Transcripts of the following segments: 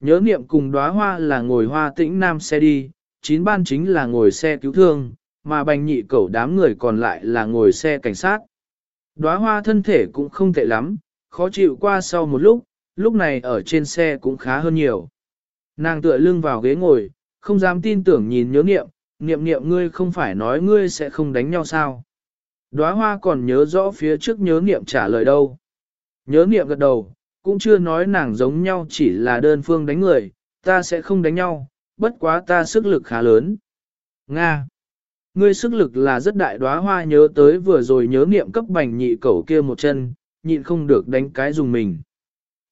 nhớ niệm cùng đóa hoa là ngồi hoa tĩnh nam xe đi, chín ban chính là ngồi xe cứu thương, mà bành nhị cẩu đám người còn lại là ngồi xe cảnh sát. Đóa hoa thân thể cũng không tệ lắm, khó chịu qua sau một lúc, lúc này ở trên xe cũng khá hơn nhiều. Nàng tựa lưng vào ghế ngồi, không dám tin tưởng nhìn nhớ niệm, niệm niệm ngươi không phải nói ngươi sẽ không đánh nhau sao. Đóa hoa còn nhớ rõ phía trước nhớ niệm trả lời đâu. Nhớ niệm gật đầu, cũng chưa nói nàng giống nhau chỉ là đơn phương đánh người, ta sẽ không đánh nhau, bất quá ta sức lực khá lớn. Nga. Ngươi sức lực là rất đại đóa hoa nhớ tới vừa rồi nhớ niệm cấp bành nhị cẩu kia một chân, nhịn không được đánh cái dùng mình.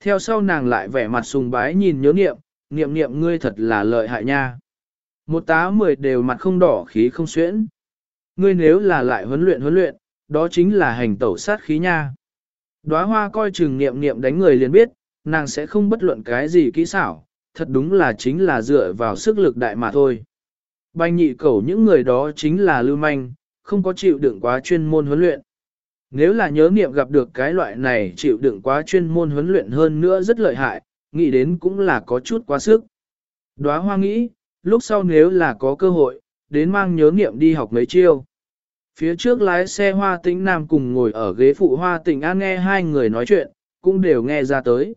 Theo sau nàng lại vẻ mặt sùng bái nhìn nhớ niệm, niệm niệm ngươi thật là lợi hại nha. Một tá mười đều mặt không đỏ khí không xuyễn. Ngươi nếu là lại huấn luyện huấn luyện, đó chính là hành tẩu sát khí nha. Đóa hoa coi chừng niệm niệm đánh người liền biết, nàng sẽ không bất luận cái gì kỹ xảo, thật đúng là chính là dựa vào sức lực đại mà thôi. Banh nhị cầu những người đó chính là lưu manh, không có chịu đựng quá chuyên môn huấn luyện. Nếu là nhớ niệm gặp được cái loại này chịu đựng quá chuyên môn huấn luyện hơn nữa rất lợi hại, nghĩ đến cũng là có chút quá sức. Đóa hoa nghĩ, lúc sau nếu là có cơ hội, đến mang nhớ niệm đi học mấy chiêu. Phía trước lái xe hoa tĩnh nam cùng ngồi ở ghế phụ hoa tĩnh an nghe hai người nói chuyện, cũng đều nghe ra tới.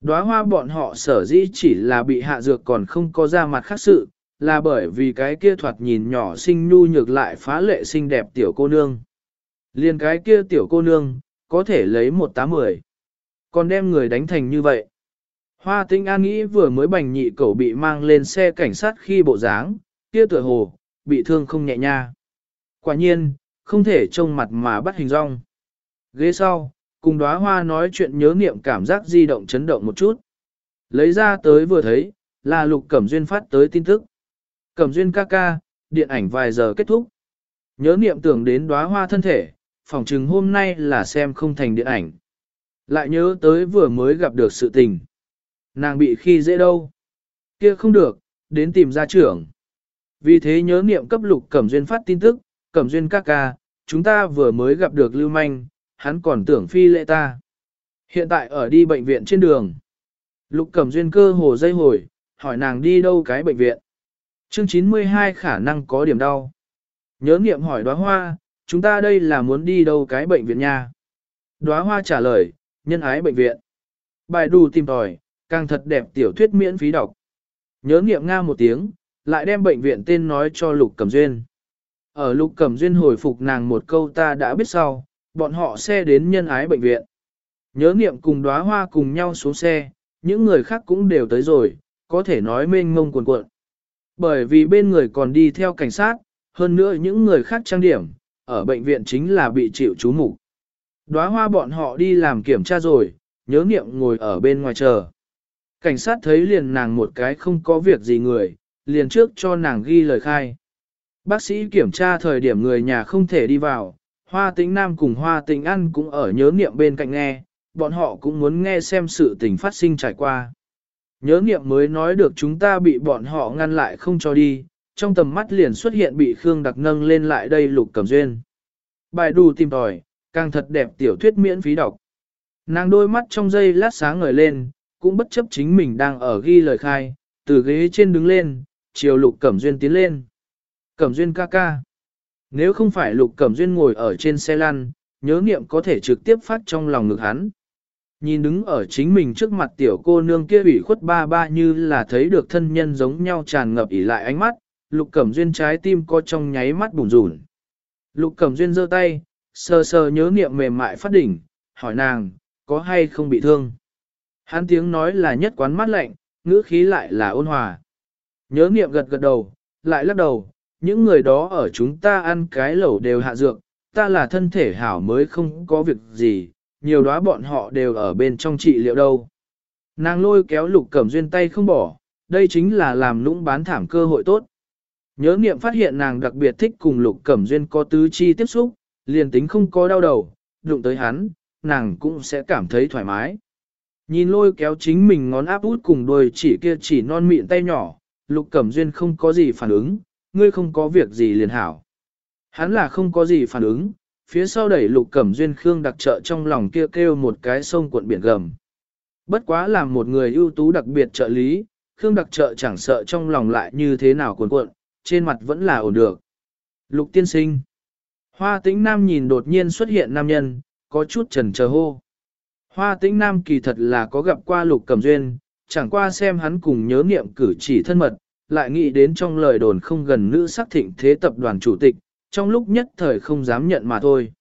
Đóa hoa bọn họ sở dĩ chỉ là bị hạ dược còn không có ra mặt khác sự, là bởi vì cái kia thoạt nhìn nhỏ xinh nhu nhược lại phá lệ xinh đẹp tiểu cô nương. Liên cái kia tiểu cô nương, có thể lấy một tám mười. Còn đem người đánh thành như vậy. Hoa tinh an nghĩ vừa mới bành nhị cậu bị mang lên xe cảnh sát khi bộ dáng, kia tựa hồ, bị thương không nhẹ nha. Quả nhiên, không thể trông mặt mà bắt hình rong. Ghế sau, cùng đóa hoa nói chuyện nhớ niệm cảm giác di động chấn động một chút. Lấy ra tới vừa thấy, là lục cẩm duyên phát tới tin tức. Cẩm duyên ca ca, điện ảnh vài giờ kết thúc. Nhớ niệm tưởng đến đóa hoa thân thể, phòng chừng hôm nay là xem không thành điện ảnh. Lại nhớ tới vừa mới gặp được sự tình. Nàng bị khi dễ đâu. Kia không được, đến tìm gia trưởng. Vì thế nhớ niệm cấp lục Cẩm Duyên phát tin tức, Cẩm Duyên ca ca, chúng ta vừa mới gặp được Lưu Manh, hắn còn tưởng phi lệ ta. Hiện tại ở đi bệnh viện trên đường. Lục Cẩm Duyên cơ hồ dây hồi, hỏi nàng đi đâu cái bệnh viện. Chương 92 khả năng có điểm đau. Nhớ niệm hỏi đóa hoa, chúng ta đây là muốn đi đâu cái bệnh viện nha. Đóa hoa trả lời, nhân ái bệnh viện. Bài đù tìm tòi, càng thật đẹp tiểu thuyết miễn phí đọc. Nhớ niệm nga một tiếng, lại đem bệnh viện tên nói cho Lục Cẩm Duyên. Ở Lục Cẩm Duyên hồi phục nàng một câu ta đã biết sau, bọn họ xe đến nhân ái bệnh viện. Nhớ niệm cùng đóa hoa cùng nhau xuống xe, những người khác cũng đều tới rồi, có thể nói mênh mông cuồn cuộn. Bởi vì bên người còn đi theo cảnh sát, hơn nữa những người khác trang điểm, ở bệnh viện chính là bị chịu chú mục. Đóa hoa bọn họ đi làm kiểm tra rồi, nhớ niệm ngồi ở bên ngoài chờ. Cảnh sát thấy liền nàng một cái không có việc gì người, liền trước cho nàng ghi lời khai. Bác sĩ kiểm tra thời điểm người nhà không thể đi vào, hoa tĩnh nam cùng hoa tĩnh ăn cũng ở nhớ niệm bên cạnh nghe, bọn họ cũng muốn nghe xem sự tình phát sinh trải qua. Nhớ niệm mới nói được chúng ta bị bọn họ ngăn lại không cho đi, trong tầm mắt liền xuất hiện bị Khương Đặc nâng lên lại đây lục cầm duyên. Bài đù tìm tòi, càng thật đẹp tiểu thuyết miễn phí đọc. Nàng đôi mắt trong giây lát sáng ngời lên, cũng bất chấp chính mình đang ở ghi lời khai, từ ghế trên đứng lên, chiều lục cẩm duyên tiến lên. Cẩm duyên ca ca. Nếu không phải lục cẩm duyên ngồi ở trên xe lăn, nhớ niệm có thể trực tiếp phát trong lòng ngực hắn. Nhìn đứng ở chính mình trước mặt tiểu cô nương kia bị khuất ba ba như là thấy được thân nhân giống nhau tràn ngập ỉ lại ánh mắt, lục cẩm duyên trái tim có trong nháy mắt bùn rùn. Lục cẩm duyên giơ tay, sờ sờ nhớ niệm mềm mại phát đỉnh, hỏi nàng, có hay không bị thương. Hắn tiếng nói là nhất quán mắt lạnh, ngữ khí lại là ôn hòa. Nhớ niệm gật gật đầu, lại lắc đầu, những người đó ở chúng ta ăn cái lẩu đều hạ dược, ta là thân thể hảo mới không có việc gì, nhiều đó bọn họ đều ở bên trong trị liệu đâu. Nàng lôi kéo lục cẩm duyên tay không bỏ, đây chính là làm lũng bán thảm cơ hội tốt. Nhớ niệm phát hiện nàng đặc biệt thích cùng lục cẩm duyên có tứ chi tiếp xúc, liền tính không có đau đầu, đụng tới hắn, nàng cũng sẽ cảm thấy thoải mái. Nhìn lôi kéo chính mình ngón áp út cùng đôi chỉ kia chỉ non mịn tay nhỏ, lục cẩm duyên không có gì phản ứng, ngươi không có việc gì liền hảo. Hắn là không có gì phản ứng, phía sau đẩy lục cẩm duyên khương đặc trợ trong lòng kia kêu một cái sông cuộn biển gầm. Bất quá làm một người ưu tú đặc biệt trợ lý, Khương đặc trợ chẳng sợ trong lòng lại như thế nào cuộn cuộn, trên mặt vẫn là ổn được. Lục tiên sinh. Hoa tĩnh nam nhìn đột nhiên xuất hiện nam nhân, có chút trần chờ hô. Hoa tĩnh nam kỳ thật là có gặp qua lục cẩm duyên, chẳng qua xem hắn cùng nhớ niệm cử chỉ thân mật, lại nghĩ đến trong lời đồn không gần nữ sắc thịnh thế tập đoàn chủ tịch, trong lúc nhất thời không dám nhận mà thôi.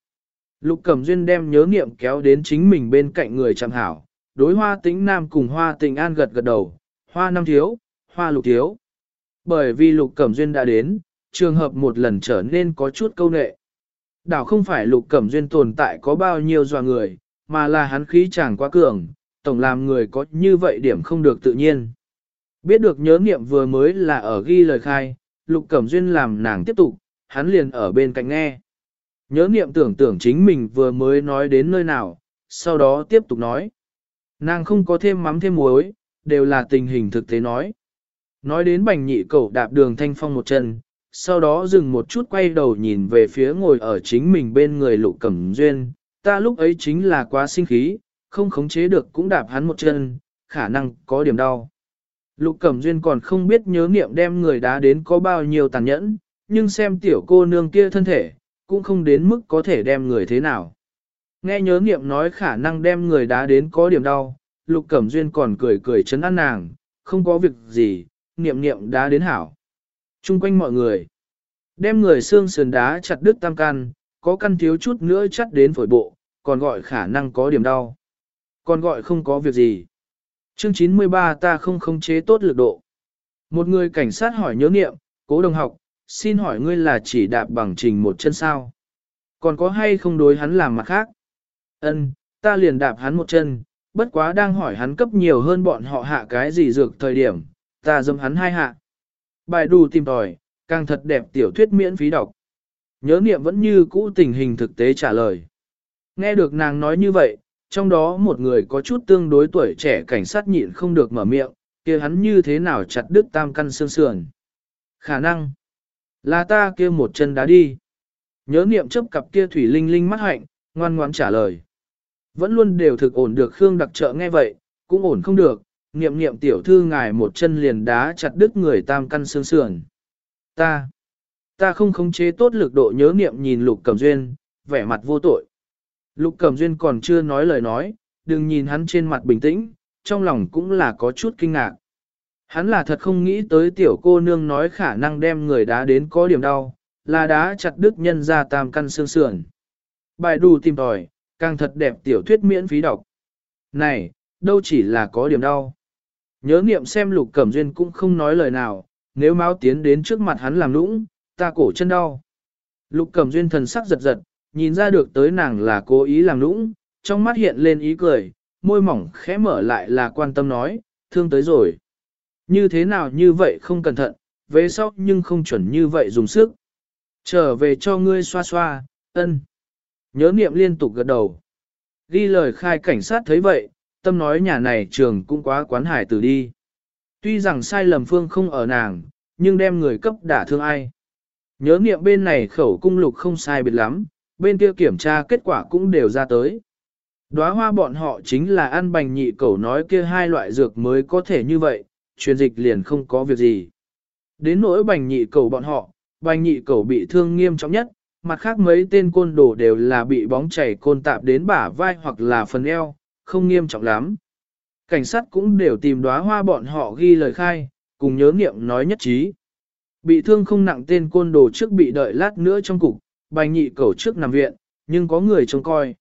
Lục Cẩm Duyên đem nhớ nghiệm kéo đến chính mình bên cạnh người chẳng hảo, đối hoa tĩnh nam cùng hoa tĩnh an gật gật đầu, hoa năm thiếu, hoa lục thiếu. Bởi vì Lục Cẩm Duyên đã đến, trường hợp một lần trở nên có chút câu nệ. Đảo không phải Lục Cẩm Duyên tồn tại có bao nhiêu dò người, mà là hắn khí chàng quá cường, tổng làm người có như vậy điểm không được tự nhiên. Biết được nhớ nghiệm vừa mới là ở ghi lời khai, Lục Cẩm Duyên làm nàng tiếp tục, hắn liền ở bên cạnh nghe. Nhớ nghiệm tưởng tưởng chính mình vừa mới nói đến nơi nào, sau đó tiếp tục nói. Nàng không có thêm mắm thêm muối, đều là tình hình thực tế nói. Nói đến bành nhị cậu đạp đường thanh phong một chân, sau đó dừng một chút quay đầu nhìn về phía ngồi ở chính mình bên người lục cẩm duyên, ta lúc ấy chính là quá sinh khí, không khống chế được cũng đạp hắn một chân, khả năng có điểm đau. Lục Cẩm Duyên còn không biết nhớ niệm đem người đá đến có bao nhiêu tàn nhẫn, nhưng xem tiểu cô nương kia thân thể, cũng không đến mức có thể đem người thế nào. Nghe nhớ niệm nói khả năng đem người đá đến có điểm đau, Lục Cẩm Duyên còn cười cười chấn an nàng, không có việc gì, niệm niệm đá đến hảo. Trung quanh mọi người, đem người xương sườn đá chặt đứt tam căn, có căn thiếu chút nữa chắt đến phổi bộ, còn gọi khả năng có điểm đau. Còn gọi không có việc gì. Chương 93 ta không khống chế tốt lực độ. Một người cảnh sát hỏi nhớ nghiệm, cố đồng học, xin hỏi ngươi là chỉ đạp bằng trình một chân sao? Còn có hay không đối hắn làm mặt khác? Ân, ta liền đạp hắn một chân, bất quá đang hỏi hắn cấp nhiều hơn bọn họ hạ cái gì dược thời điểm, ta dâm hắn hai hạ. Bài đủ tìm tòi, càng thật đẹp tiểu thuyết miễn phí đọc. Nhớ niệm vẫn như cũ tình hình thực tế trả lời. Nghe được nàng nói như vậy, trong đó một người có chút tương đối tuổi trẻ cảnh sát nhịn không được mở miệng, kia hắn như thế nào chặt đứt tam căn xương sườn. Khả năng là ta kia một chân đá đi. Nhớ niệm chấp cặp kia thủy linh linh mắt hạnh, ngoan ngoãn trả lời. Vẫn luôn đều thực ổn được Khương đặc trợ nghe vậy, cũng ổn không được, niệm niệm tiểu thư ngài một chân liền đá chặt đứt người tam căn xương sườn. Ta, ta không khống chế tốt lực độ nhớ niệm nhìn lục cẩm duyên, vẻ mặt vô tội. Lục Cẩm Duyên còn chưa nói lời nói, đừng nhìn hắn trên mặt bình tĩnh, trong lòng cũng là có chút kinh ngạc. Hắn là thật không nghĩ tới tiểu cô nương nói khả năng đem người đá đến có điểm đau, là đá chặt đứt nhân ra tam căn xương sườn. Bài đủ tìm tòi, càng thật đẹp tiểu thuyết miễn phí đọc. Này, đâu chỉ là có điểm đau. Nhớ nghiệm xem lục cẩm duyên cũng không nói lời nào, nếu máu tiến đến trước mặt hắn làm lũng, ta cổ chân đau. Lục cẩm duyên thần sắc giật giật, nhìn ra được tới nàng là cố ý làm nũng, trong mắt hiện lên ý cười, môi mỏng khẽ mở lại là quan tâm nói, thương tới rồi. Như thế nào như vậy không cẩn thận, về sau nhưng không chuẩn như vậy dùng sức. Trở về cho ngươi xoa xoa, ân. Nhớ niệm liên tục gật đầu. Ghi lời khai cảnh sát thấy vậy, tâm nói nhà này trường cũng quá quán hải tử đi. Tuy rằng sai lầm phương không ở nàng, nhưng đem người cấp đả thương ai. Nhớ niệm bên này khẩu cung lục không sai biệt lắm, bên kia kiểm tra kết quả cũng đều ra tới. Đóa hoa bọn họ chính là ăn bành nhị cẩu nói kia hai loại dược mới có thể như vậy, truyền dịch liền không có việc gì. Đến nỗi bành nhị cẩu bọn họ, bành nhị cẩu bị thương nghiêm trọng nhất, mặt khác mấy tên côn đồ đều là bị bóng chảy côn tạp đến bả vai hoặc là phần eo, không nghiêm trọng lắm. Cảnh sát cũng đều tìm đóa hoa bọn họ ghi lời khai, cùng nhớ nghiệm nói nhất trí. Bị thương không nặng tên côn đồ trước bị đợi lát nữa trong cục, bành nhị cầu trước nằm viện, nhưng có người trông coi.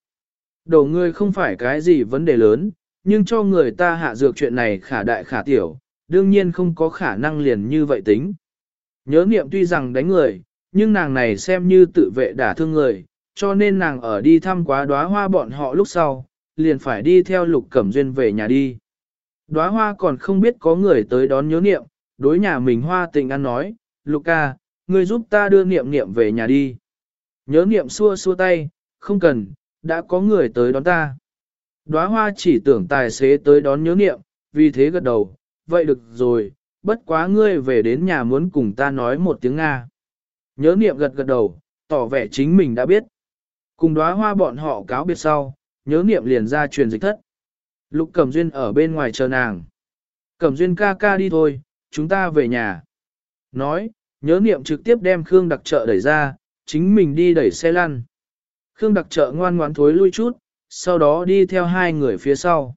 Đổ người không phải cái gì vấn đề lớn, nhưng cho người ta hạ dược chuyện này khả đại khả tiểu, đương nhiên không có khả năng liền như vậy tính. Nhớ niệm tuy rằng đánh người, nhưng nàng này xem như tự vệ đả thương người, cho nên nàng ở đi thăm quá đóa hoa bọn họ lúc sau, liền phải đi theo lục cẩm duyên về nhà đi. Đóa hoa còn không biết có người tới đón nhớ niệm, đối nhà mình hoa tình ăn nói, Luca, ngươi giúp ta đưa niệm niệm về nhà đi. Nhớ niệm xua xua tay, không cần, đã có người tới đón ta. Đóa hoa chỉ tưởng tài xế tới đón nhớ niệm, vì thế gật đầu, vậy được rồi, bất quá ngươi về đến nhà muốn cùng ta nói một tiếng Nga. Nhớ niệm gật gật đầu, tỏ vẻ chính mình đã biết. Cùng đóa hoa bọn họ cáo biệt sau, nhớ niệm liền ra truyền dịch thất. Lục Cẩm Duyên ở bên ngoài chờ nàng. Cẩm Duyên ca ca đi thôi, chúng ta về nhà. Nói, nhớ niệm trực tiếp đem Khương đặc trợ đẩy ra, chính mình đi đẩy xe lăn. Khương đặc trợ ngoan ngoãn thối lui chút, sau đó đi theo hai người phía sau.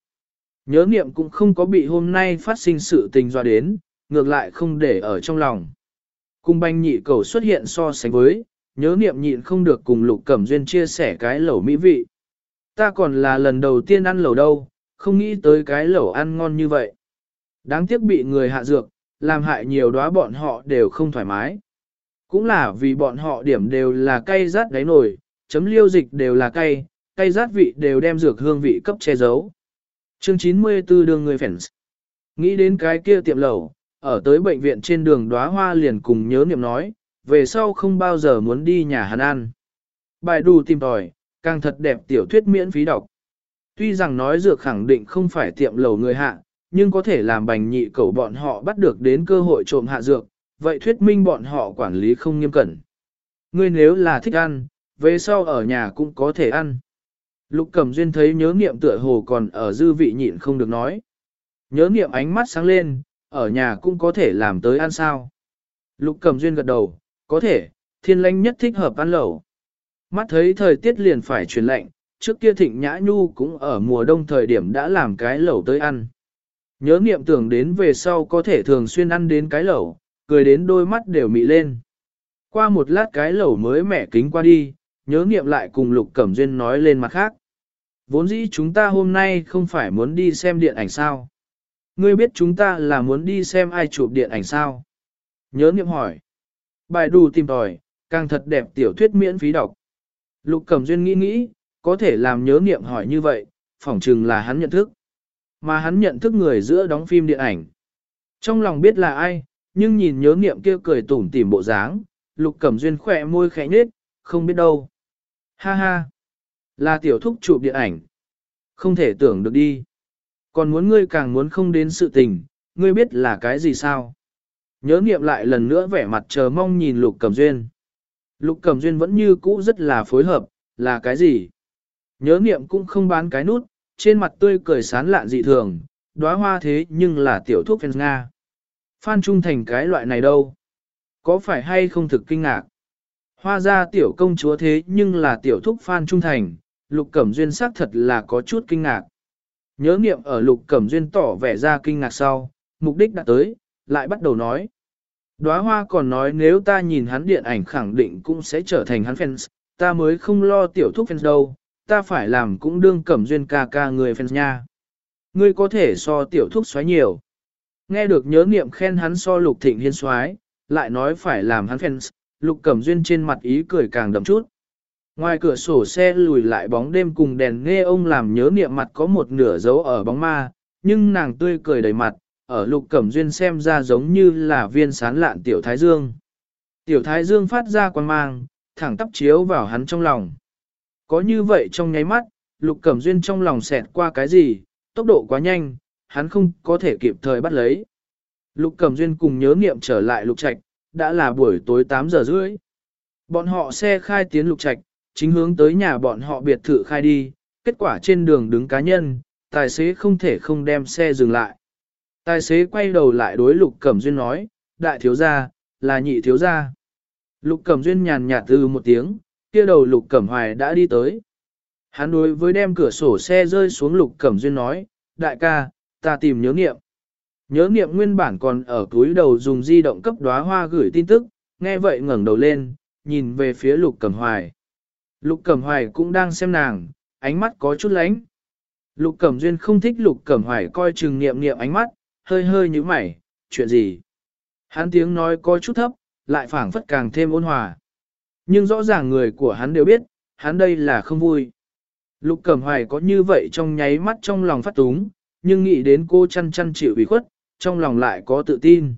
Nhớ niệm cũng không có bị hôm nay phát sinh sự tình dọa đến, ngược lại không để ở trong lòng. Cùng banh nhị cầu xuất hiện so sánh với, nhớ niệm nhịn không được cùng lục cẩm duyên chia sẻ cái lẩu mỹ vị. Ta còn là lần đầu tiên ăn lẩu đâu, không nghĩ tới cái lẩu ăn ngon như vậy. Đáng tiếc bị người hạ dược, làm hại nhiều đóa bọn họ đều không thoải mái. Cũng là vì bọn họ điểm đều là cay rát đáy nổi, chấm liêu dịch đều là cay, cay rát vị đều đem dược hương vị cấp che giấu. Chương 94 đường người phèn Nghĩ đến cái kia tiệm lẩu, ở tới bệnh viện trên đường đóa hoa liền cùng nhớ niệm nói, về sau không bao giờ muốn đi nhà hắn ăn. Bài đủ tìm tòi, càng thật đẹp tiểu thuyết miễn phí đọc. Tuy rằng nói dược khẳng định không phải tiệm lầu người hạ, nhưng có thể làm bành nhị cầu bọn họ bắt được đến cơ hội trộm hạ dược, vậy thuyết minh bọn họ quản lý không nghiêm cẩn. Ngươi nếu là thích ăn, về sau ở nhà cũng có thể ăn. Lục Cẩm Duyên thấy nhớ niệm tựa hồ còn ở dư vị nhịn không được nói. Nhớ niệm ánh mắt sáng lên, ở nhà cũng có thể làm tới ăn sao. Lục Cẩm Duyên gật đầu, có thể, thiên lãnh nhất thích hợp ăn lẩu. Mắt thấy thời tiết liền phải chuyển lạnh, trước kia thịnh nhã nhu cũng ở mùa đông thời điểm đã làm cái lẩu tới ăn. Nhớ niệm tưởng đến về sau có thể thường xuyên ăn đến cái lẩu, cười đến đôi mắt đều mị lên. Qua một lát cái lẩu mới mẻ kính qua đi, nhớ niệm lại cùng Lục Cẩm Duyên nói lên mặt khác. Vốn dĩ chúng ta hôm nay không phải muốn đi xem điện ảnh sao. Ngươi biết chúng ta là muốn đi xem ai chụp điện ảnh sao? Nhớ niệm hỏi. Bài đủ tìm tòi, càng thật đẹp tiểu thuyết miễn phí đọc. Lục Cẩm Duyên nghĩ nghĩ, có thể làm nhớ niệm hỏi như vậy, phỏng chừng là hắn nhận thức. Mà hắn nhận thức người giữa đóng phim điện ảnh. Trong lòng biết là ai, nhưng nhìn nhớ niệm kia cười tủm tỉm bộ dáng, Lục Cẩm Duyên khỏe môi khẽ nhếch, không biết đâu. Ha ha, là tiểu thúc chụp điện ảnh. Không thể tưởng được đi. Còn muốn ngươi càng muốn không đến sự tình, ngươi biết là cái gì sao? Nhớ niệm lại lần nữa vẻ mặt chờ mong nhìn Lục Cẩm Duyên. Lục Cẩm Duyên vẫn như cũ rất là phối hợp, là cái gì? Nhớ niệm cũng không bán cái nút, trên mặt tươi cười sán lạn dị thường, đóa hoa thế nhưng là tiểu thuốc phèn Nga. Phan Trung Thành cái loại này đâu? Có phải hay không thực kinh ngạc? Hoa ra tiểu công chúa thế nhưng là tiểu thúc Phan Trung Thành, Lục Cẩm Duyên xác thật là có chút kinh ngạc. Nhớ niệm ở Lục Cẩm Duyên tỏ vẻ ra kinh ngạc sau, mục đích đã tới, lại bắt đầu nói. Đóa hoa còn nói nếu ta nhìn hắn điện ảnh khẳng định cũng sẽ trở thành hắn fans, ta mới không lo tiểu thúc fans đâu, ta phải làm cũng đương cẩm duyên ca ca người fans nha. Ngươi có thể so tiểu thúc xoáy nhiều. Nghe được nhớ niệm khen hắn so lục thịnh hiên soái lại nói phải làm hắn fans, lục cẩm duyên trên mặt ý cười càng đậm chút. Ngoài cửa sổ xe lùi lại bóng đêm cùng đèn nghe ông làm nhớ niệm mặt có một nửa dấu ở bóng ma, nhưng nàng tươi cười đầy mặt, ở lục cẩm duyên xem ra giống như là viên sán lạn tiểu thái dương. Tiểu thái dương phát ra quan mang, thẳng tắp chiếu vào hắn trong lòng. Có như vậy trong nháy mắt, lục cẩm duyên trong lòng xẹt qua cái gì, tốc độ quá nhanh, hắn không có thể kịp thời bắt lấy. Lục cẩm duyên cùng nhớ nghiệm trở lại lục trạch, đã là buổi tối 8 giờ rưỡi. Bọn họ xe khai tiến lục trạch, chính hướng tới nhà bọn họ biệt thự khai đi, kết quả trên đường đứng cá nhân, tài xế không thể không đem xe dừng lại. Tài xế quay đầu lại đối Lục Cẩm Duyên nói, đại thiếu gia, là nhị thiếu gia. Lục Cẩm Duyên nhàn nhạt từ một tiếng, kia đầu Lục Cẩm Hoài đã đi tới. Hắn đối với đem cửa sổ xe rơi xuống Lục Cẩm Duyên nói, đại ca, ta tìm nhớ nghiệm. Nhớ nghiệm nguyên bản còn ở túi đầu dùng di động cấp đóa hoa gửi tin tức, nghe vậy ngẩng đầu lên, nhìn về phía Lục Cẩm Hoài. Lục Cẩm Hoài cũng đang xem nàng, ánh mắt có chút lánh. Lục Cẩm Duyên không thích Lục Cẩm Hoài coi chừng nghiệm nghiệm ánh mắt, hơi hơi như mày, chuyện gì? Hắn tiếng nói có chút thấp, lại phảng phất càng thêm ôn hòa. Nhưng rõ ràng người của hắn đều biết, hắn đây là không vui. Lục Cẩm Hoài có như vậy trong nháy mắt trong lòng phát túng, nhưng nghĩ đến cô chăn chăn chịu ủy khuất, trong lòng lại có tự tin.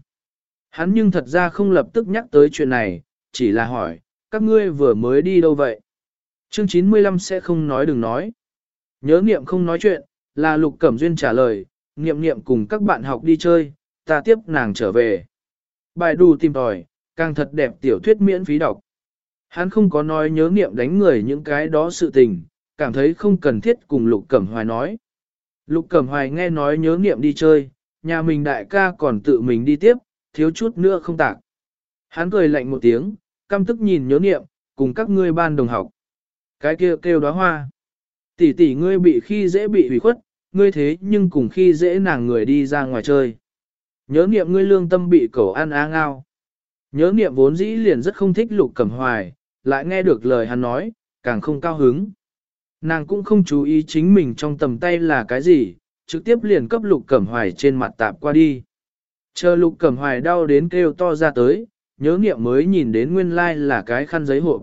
Hắn nhưng thật ra không lập tức nhắc tới chuyện này, chỉ là hỏi, các ngươi vừa mới đi đâu vậy? Chương 95 sẽ không nói đừng nói. Nhớ nghiệm không nói chuyện, là Lục Cẩm Duyên trả lời, niệm niệm cùng các bạn học đi chơi, ta tiếp nàng trở về. Bài đù tìm tòi, càng thật đẹp tiểu thuyết miễn phí đọc. Hắn không có nói nhớ niệm đánh người những cái đó sự tình, cảm thấy không cần thiết cùng Lục Cẩm Hoài nói. Lục Cẩm Hoài nghe nói nhớ nghiệm đi chơi, nhà mình đại ca còn tự mình đi tiếp, thiếu chút nữa không tạc. Hắn cười lạnh một tiếng, căm tức nhìn nhớ nghiệm, cùng các ngươi ban đồng học. Cái kia kêu, kêu đóa hoa. Tỷ tỷ ngươi bị khi dễ bị hủy khuất, ngươi thế nhưng cùng khi dễ nàng người đi ra ngoài chơi. Nhớ nghiệm ngươi lương tâm bị cẩu ăn á ngao. Nhớ nghiệm vốn dĩ liền rất không thích lục cẩm hoài, lại nghe được lời hắn nói, càng không cao hứng. Nàng cũng không chú ý chính mình trong tầm tay là cái gì, trực tiếp liền cấp lục cẩm hoài trên mặt tạp qua đi. Chờ lục cẩm hoài đau đến kêu to ra tới, nhớ nghiệm mới nhìn đến nguyên lai là cái khăn giấy hộp.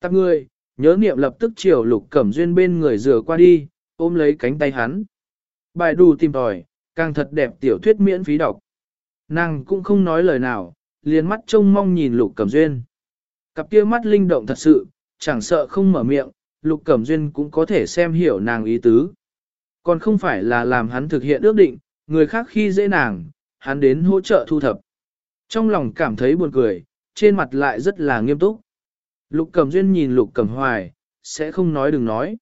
Tạp ngươi, nhớ nghiệm lập tức chiều lục cẩm duyên bên người rửa qua đi, ôm lấy cánh tay hắn. Bài đù tìm tòi, càng thật đẹp tiểu thuyết miễn phí đọc. Nàng cũng không nói lời nào, liền mắt trông mong nhìn lục cẩm duyên. Cặp kia mắt linh động thật sự, chẳng sợ không mở miệng, lục cẩm duyên cũng có thể xem hiểu nàng ý tứ. Còn không phải là làm hắn thực hiện ước định, người khác khi dễ nàng, hắn đến hỗ trợ thu thập. Trong lòng cảm thấy buồn cười, trên mặt lại rất là nghiêm túc. Lục Cẩm Duyên nhìn Lục Cẩm Hoài, sẽ không nói đừng nói.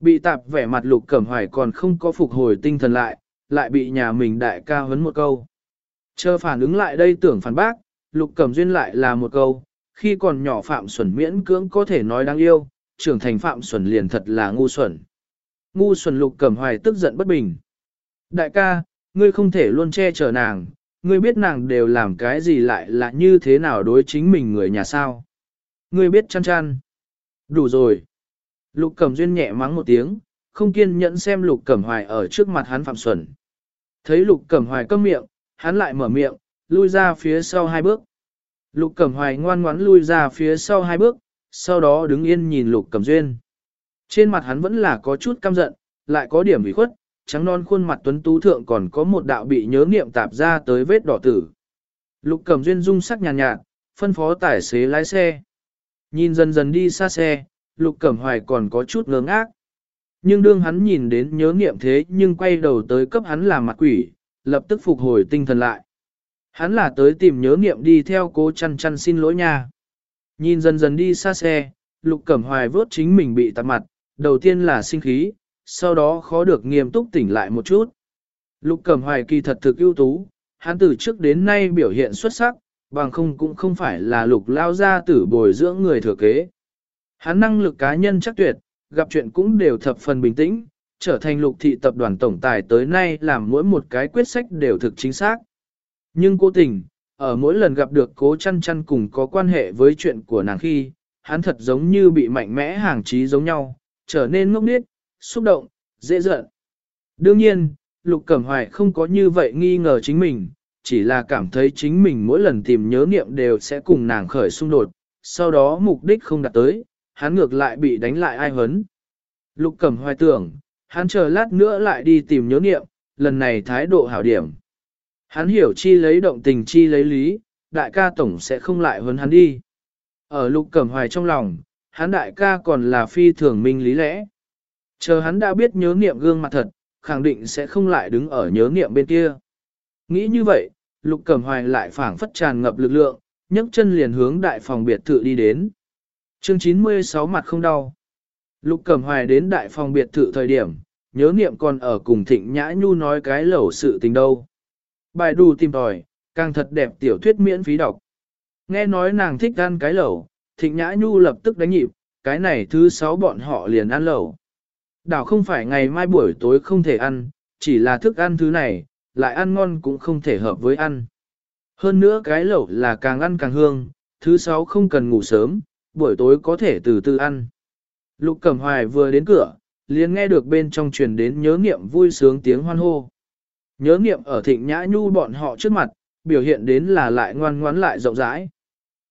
Bị tạp vẻ mặt Lục Cẩm Hoài còn không có phục hồi tinh thần lại, lại bị nhà mình đại ca huấn một câu. Chờ phản ứng lại đây tưởng phản bác, Lục Cẩm Duyên lại là một câu, khi còn nhỏ Phạm Xuẩn miễn cưỡng có thể nói đáng yêu, trưởng thành Phạm Xuẩn liền thật là ngu xuẩn. Ngu xuẩn Lục Cẩm Hoài tức giận bất bình. Đại ca, ngươi không thể luôn che chở nàng, ngươi biết nàng đều làm cái gì lại là như thế nào đối chính mình người nhà sao. Ngươi biết chăn chăn. Đủ rồi. Lục Cẩm Duyên nhẹ mắng một tiếng, không kiên nhẫn xem Lục Cẩm Hoài ở trước mặt hắn Phạm Xuẩn. Thấy Lục Cẩm Hoài câm miệng, hắn lại mở miệng, lui ra phía sau hai bước. Lục Cẩm Hoài ngoan ngoãn lui ra phía sau hai bước, sau đó đứng yên nhìn Lục Cẩm Duyên. Trên mặt hắn vẫn là có chút căm giận, lại có điểm ủy khuất, trắng non khuôn mặt tuấn tú thượng còn có một đạo bị nhớ niệm tạp ra tới vết đỏ tử. Lục Cẩm Duyên dung sắc nhàn nhạt, nhạt, phân phó tài xế lái xe. Nhìn dần dần đi xa xe, Lục Cẩm Hoài còn có chút ngớ ngác. Nhưng đương hắn nhìn đến nhớ nghiệm thế nhưng quay đầu tới cấp hắn làm mặt quỷ, lập tức phục hồi tinh thần lại. Hắn là tới tìm nhớ nghiệm đi theo cố chăn chăn xin lỗi nha. Nhìn dần dần đi xa xe, Lục Cẩm Hoài vớt chính mình bị tạt mặt, đầu tiên là sinh khí, sau đó khó được nghiêm túc tỉnh lại một chút. Lục Cẩm Hoài kỳ thật thực ưu tú, hắn từ trước đến nay biểu hiện xuất sắc, bằng không cũng không phải là lục lao ra tử bồi dưỡng người thừa kế. Hắn năng lực cá nhân chắc tuyệt, gặp chuyện cũng đều thập phần bình tĩnh, trở thành lục thị tập đoàn tổng tài tới nay làm mỗi một cái quyết sách đều thực chính xác. Nhưng cố tình, ở mỗi lần gặp được cố chăn chăn cùng có quan hệ với chuyện của nàng khi, hắn thật giống như bị mạnh mẽ hàng trí giống nhau, trở nên ngốc nghếch, xúc động, dễ giận. Đương nhiên, Lục Cẩm Hoài không có như vậy nghi ngờ chính mình, chỉ là cảm thấy chính mình mỗi lần tìm nhớ niệm đều sẽ cùng nàng khởi xung đột, sau đó mục đích không đạt tới, hắn ngược lại bị đánh lại ai hấn. Lục Cẩm Hoài tưởng, hắn chờ lát nữa lại đi tìm nhớ niệm, lần này thái độ hảo điểm. Hắn hiểu chi lấy động tình chi lấy lý, đại ca tổng sẽ không lại huấn hắn đi. Ở lục cẩm hoài trong lòng, hắn đại ca còn là phi thường minh lý lẽ. Chờ hắn đã biết nhớ niệm gương mặt thật, khẳng định sẽ không lại đứng ở nhớ niệm bên kia. Nghĩ như vậy, lục cẩm hoài lại phảng phất tràn ngập lực lượng, nhấc chân liền hướng đại phòng biệt thự đi đến. Chương 96 mặt không đau. Lục cẩm hoài đến đại phòng biệt thự thời điểm, nhớ niệm còn ở cùng thịnh nhã nhu nói cái lẩu sự tình đâu. Bài đủ tìm tòi, càng thật đẹp tiểu thuyết miễn phí đọc. Nghe nói nàng thích ăn cái lẩu, thịnh nhã nhu lập tức đánh nhịp, cái này thứ sáu bọn họ liền ăn lẩu. Đảo không phải ngày mai buổi tối không thể ăn, chỉ là thức ăn thứ này, lại ăn ngon cũng không thể hợp với ăn. Hơn nữa cái lẩu là càng ăn càng hương, thứ sáu không cần ngủ sớm, buổi tối có thể từ từ ăn. Lục Cẩm Hoài vừa đến cửa, liền nghe được bên trong truyền đến nhớ nghiệm vui sướng tiếng hoan hô. Nhớ nghiệm ở thịnh nhã nhu bọn họ trước mặt, biểu hiện đến là lại ngoan ngoãn lại rộng rãi.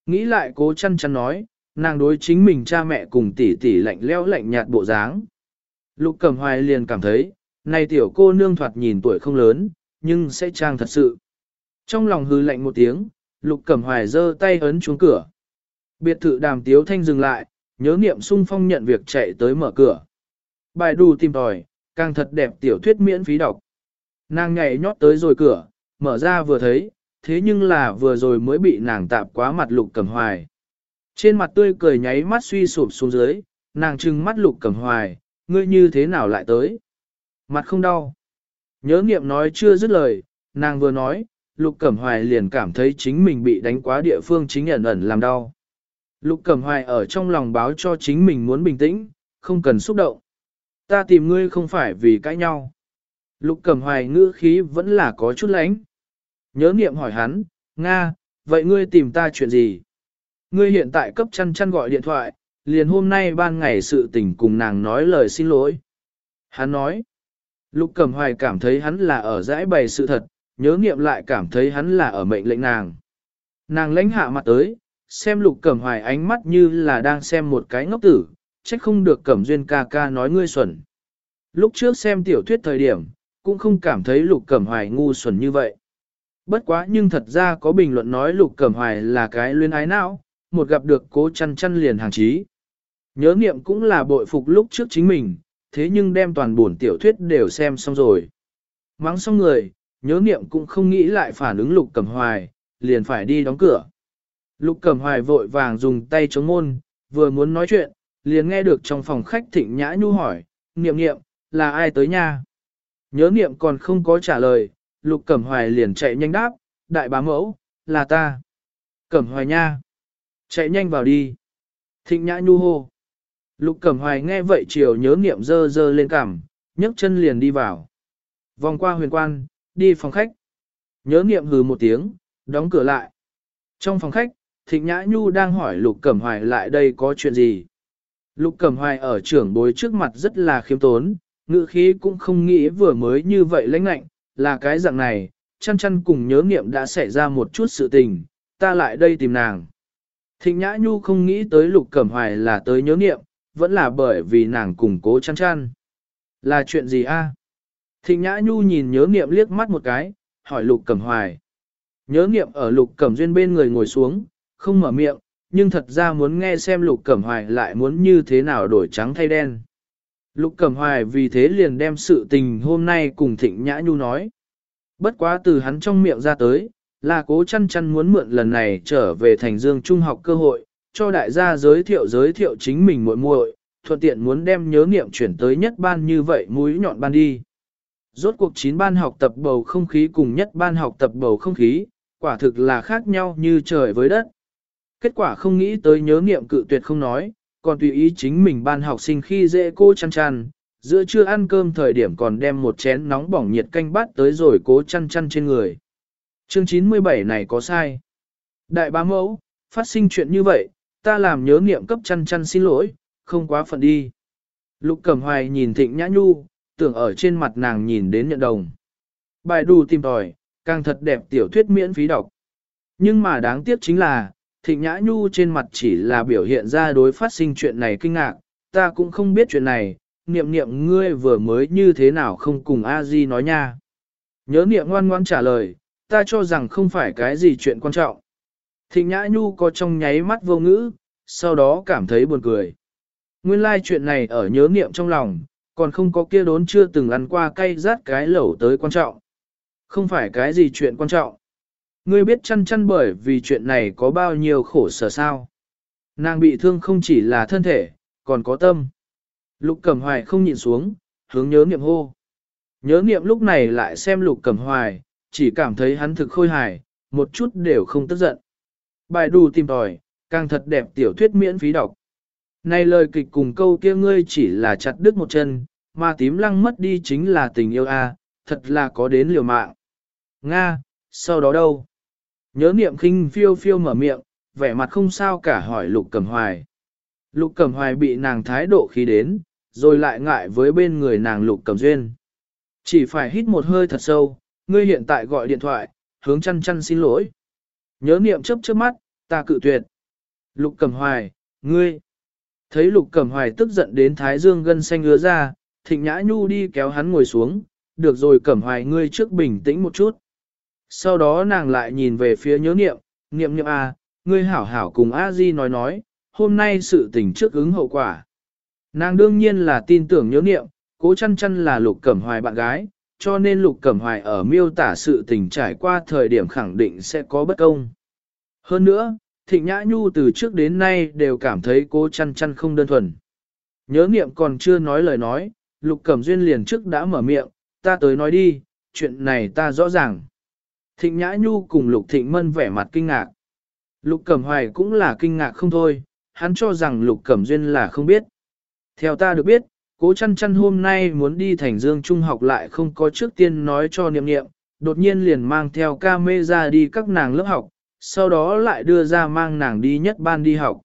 Nghĩ lại cố chăn chăn nói, nàng đối chính mình cha mẹ cùng tỷ tỷ lạnh lẽo lạnh nhạt bộ dáng. Lục Cẩm Hoài liền cảm thấy, này tiểu cô nương thoạt nhìn tuổi không lớn, nhưng sẽ trang thật sự. Trong lòng hư lạnh một tiếng, Lục Cẩm Hoài giơ tay ấn chuông cửa. Biệt thự đàm tiếu thanh dừng lại, nhớ niệm sung phong nhận việc chạy tới mở cửa. Bài đù tìm tòi, càng thật đẹp tiểu thuyết miễn phí đọc. Nàng nhảy nhót tới rồi cửa, mở ra vừa thấy, thế nhưng là vừa rồi mới bị nàng tạp quá mặt lục cẩm hoài. Trên mặt tươi cười nháy mắt suy sụp xuống dưới, nàng trừng mắt lục cẩm hoài, ngươi như thế nào lại tới? mặt không đau. Nhớ nghiệm nói chưa dứt lời, nàng vừa nói, Lục Cẩm Hoài liền cảm thấy chính mình bị đánh quá địa phương chính ẩn ẩn làm đau. Lục Cẩm Hoài ở trong lòng báo cho chính mình muốn bình tĩnh, không cần xúc động. Ta tìm ngươi không phải vì cãi nhau. Lục Cẩm Hoài ngữ khí vẫn là có chút lánh. Nhớ Niệm hỏi hắn, Nga, vậy ngươi tìm ta chuyện gì? Ngươi hiện tại cấp chăn chăn gọi điện thoại, liền hôm nay ban ngày sự tình cùng nàng nói lời xin lỗi. Hắn nói, Lục Cẩm Hoài cảm thấy hắn là ở dãi bày sự thật, nhớ Niệm lại cảm thấy hắn là ở mệnh lệnh nàng. Nàng lãnh hạ mặt tới, xem Lục Cẩm Hoài ánh mắt như là đang xem một cái ngốc tử, trách không được Cẩm Duyên ca ca nói ngươi xuẩn. Lúc trước xem tiểu thuyết thời điểm, cũng không cảm thấy Lục Cẩm Hoài ngu xuẩn như vậy. Bất quá nhưng thật ra có bình luận nói Lục Cẩm Hoài là cái luyến ái não, một gặp được cố chăn chăn liền hàng trí. Nhớ nghiệm cũng là bội phục lúc trước chính mình, thế nhưng đem toàn buồn tiểu thuyết đều xem xong rồi. Mắng xong người, nhớ nghiệm cũng không nghĩ lại phản ứng lục cẩm hoài, liền phải đi đóng cửa. Lục cẩm hoài vội vàng dùng tay chống môn, vừa muốn nói chuyện, liền nghe được trong phòng khách thịnh nhã nhu hỏi, niệm niệm, là ai tới nha? Nhớ niệm còn không có trả lời, lục cẩm hoài liền chạy nhanh đáp, đại bá mẫu, là ta. Cẩm hoài nha. Chạy nhanh vào đi. Thịnh nhã nhu hô. Lục Cẩm Hoài nghe vậy chiều nhớ niệm dơ dơ lên cằm, nhấc chân liền đi vào. Vòng qua huyền quan, đi phòng khách. Nhớ niệm hừ một tiếng, đóng cửa lại. Trong phòng khách, Thịnh Nhã Nhu đang hỏi Lục Cẩm Hoài lại đây có chuyện gì. Lục Cẩm Hoài ở trưởng bối trước mặt rất là khiêm tốn, ngữ khí cũng không nghĩ vừa mới như vậy lãnh lạnh, là cái dạng này, chăn chăn cùng nhớ niệm đã xảy ra một chút sự tình, ta lại đây tìm nàng. Thịnh Nhã Nhu không nghĩ tới Lục Cẩm Hoài là tới nhớ niệm, vẫn là bởi vì nàng cùng cố chăn chăn. Là chuyện gì a? Thịnh Nhã Nhu nhìn nhớ nghiệm liếc mắt một cái, hỏi Lục Cẩm Hoài. Nhớ nghiệm ở Lục Cẩm Duyên bên người ngồi xuống, không mở miệng, nhưng thật ra muốn nghe xem Lục Cẩm Hoài lại muốn như thế nào đổi trắng thay đen. Lục Cẩm Hoài vì thế liền đem sự tình hôm nay cùng Thịnh Nhã Nhu nói. Bất quá từ hắn trong miệng ra tới, là cố chăn chăn muốn mượn lần này trở về thành dương trung học cơ hội, cho đại gia giới thiệu giới thiệu chính mình muội muội, thuận tiện muốn đem nhớ niệm chuyển tới nhất ban như vậy mũi nhọn ban đi. Rốt cuộc chín ban học tập bầu không khí cùng nhất ban học tập bầu không khí, quả thực là khác nhau như trời với đất. Kết quả không nghĩ tới nhớ niệm cự tuyệt không nói, còn tùy ý chính mình ban học sinh khi dễ cô chăn chăn, giữa trưa ăn cơm thời điểm còn đem một chén nóng bỏng nhiệt canh bát tới rồi cố chăn chăn trên người. Chương 97 này có sai. Đại bá mẫu, phát sinh chuyện như vậy, ta làm nhớ niệm cấp chăn chăn xin lỗi, không quá phận đi. Lục Cẩm Hoài nhìn Thịnh Nhã Nhu, tưởng ở trên mặt nàng nhìn đến nhận đồng. Bài đù tìm tòi, càng thật đẹp tiểu thuyết miễn phí đọc. Nhưng mà đáng tiếc chính là, Thịnh Nhã Nhu trên mặt chỉ là biểu hiện ra đối phát sinh chuyện này kinh ngạc, ta cũng không biết chuyện này, niệm niệm ngươi vừa mới như thế nào không cùng a di nói nha. Nhớ niệm ngoan ngoan trả lời, ta cho rằng không phải cái gì chuyện quan trọng. Thịnh Nhã Nhu có trong nháy mắt vô ngữ, sau đó cảm thấy buồn cười. Nguyên lai like chuyện này ở nhớ niệm trong lòng, còn không có kia đốn chưa từng ăn qua cay rát cái lẩu tới quan trọng. Không phải cái gì chuyện quan trọng. Ngươi biết chăn chăn bởi vì chuyện này có bao nhiêu khổ sở sao. Nàng bị thương không chỉ là thân thể, còn có tâm. Lục Cẩm Hoài không nhìn xuống, hướng nhớ niệm hô. Nhớ niệm lúc này lại xem Lục Cẩm Hoài, chỉ cảm thấy hắn thực khôi hài, một chút đều không tức giận. Bài đù tìm tòi, càng thật đẹp tiểu thuyết miễn phí đọc. Này lời kịch cùng câu kia ngươi chỉ là chặt đứt một chân, mà tím lăng mất đi chính là tình yêu a, thật là có đến liều mạng. Nga, sau đó đâu? Nhớ niệm khinh phiêu phiêu mở miệng, vẻ mặt không sao cả hỏi lục cẩm hoài. Lục cẩm hoài bị nàng thái độ khí đến, rồi lại ngại với bên người nàng lục cẩm duyên. Chỉ phải hít một hơi thật sâu, ngươi hiện tại gọi điện thoại, hướng chăn chăn xin lỗi. Nhớ niệm chấp trước mắt, ta cự tuyệt. Lục cẩm hoài, ngươi. Thấy lục cẩm hoài tức giận đến thái dương gân xanh ứa ra, thịnh nhã nhu đi kéo hắn ngồi xuống, được rồi cẩm hoài ngươi trước bình tĩnh một chút. Sau đó nàng lại nhìn về phía nhớ niệm, niệm niệm à, ngươi hảo hảo cùng a di nói nói, hôm nay sự tình trước ứng hậu quả. Nàng đương nhiên là tin tưởng nhớ niệm, cố chăn chăn là lục cẩm hoài bạn gái, cho nên lục cẩm hoài ở miêu tả sự tình trải qua thời điểm khẳng định sẽ có bất công. Hơn nữa, Thịnh Nhã Nhu từ trước đến nay đều cảm thấy cố chăn chăn không đơn thuần. Nhớ niệm còn chưa nói lời nói, Lục Cẩm Duyên liền trước đã mở miệng, ta tới nói đi, chuyện này ta rõ ràng. Thịnh Nhã Nhu cùng Lục Thịnh Mân vẻ mặt kinh ngạc. Lục Cẩm Hoài cũng là kinh ngạc không thôi, hắn cho rằng Lục Cẩm Duyên là không biết. Theo ta được biết, cố chăn chăn hôm nay muốn đi thành dương trung học lại không có trước tiên nói cho niệm niệm, đột nhiên liền mang theo ca mê ra đi các nàng lớp học, sau đó lại đưa ra mang nàng đi nhất ban đi học.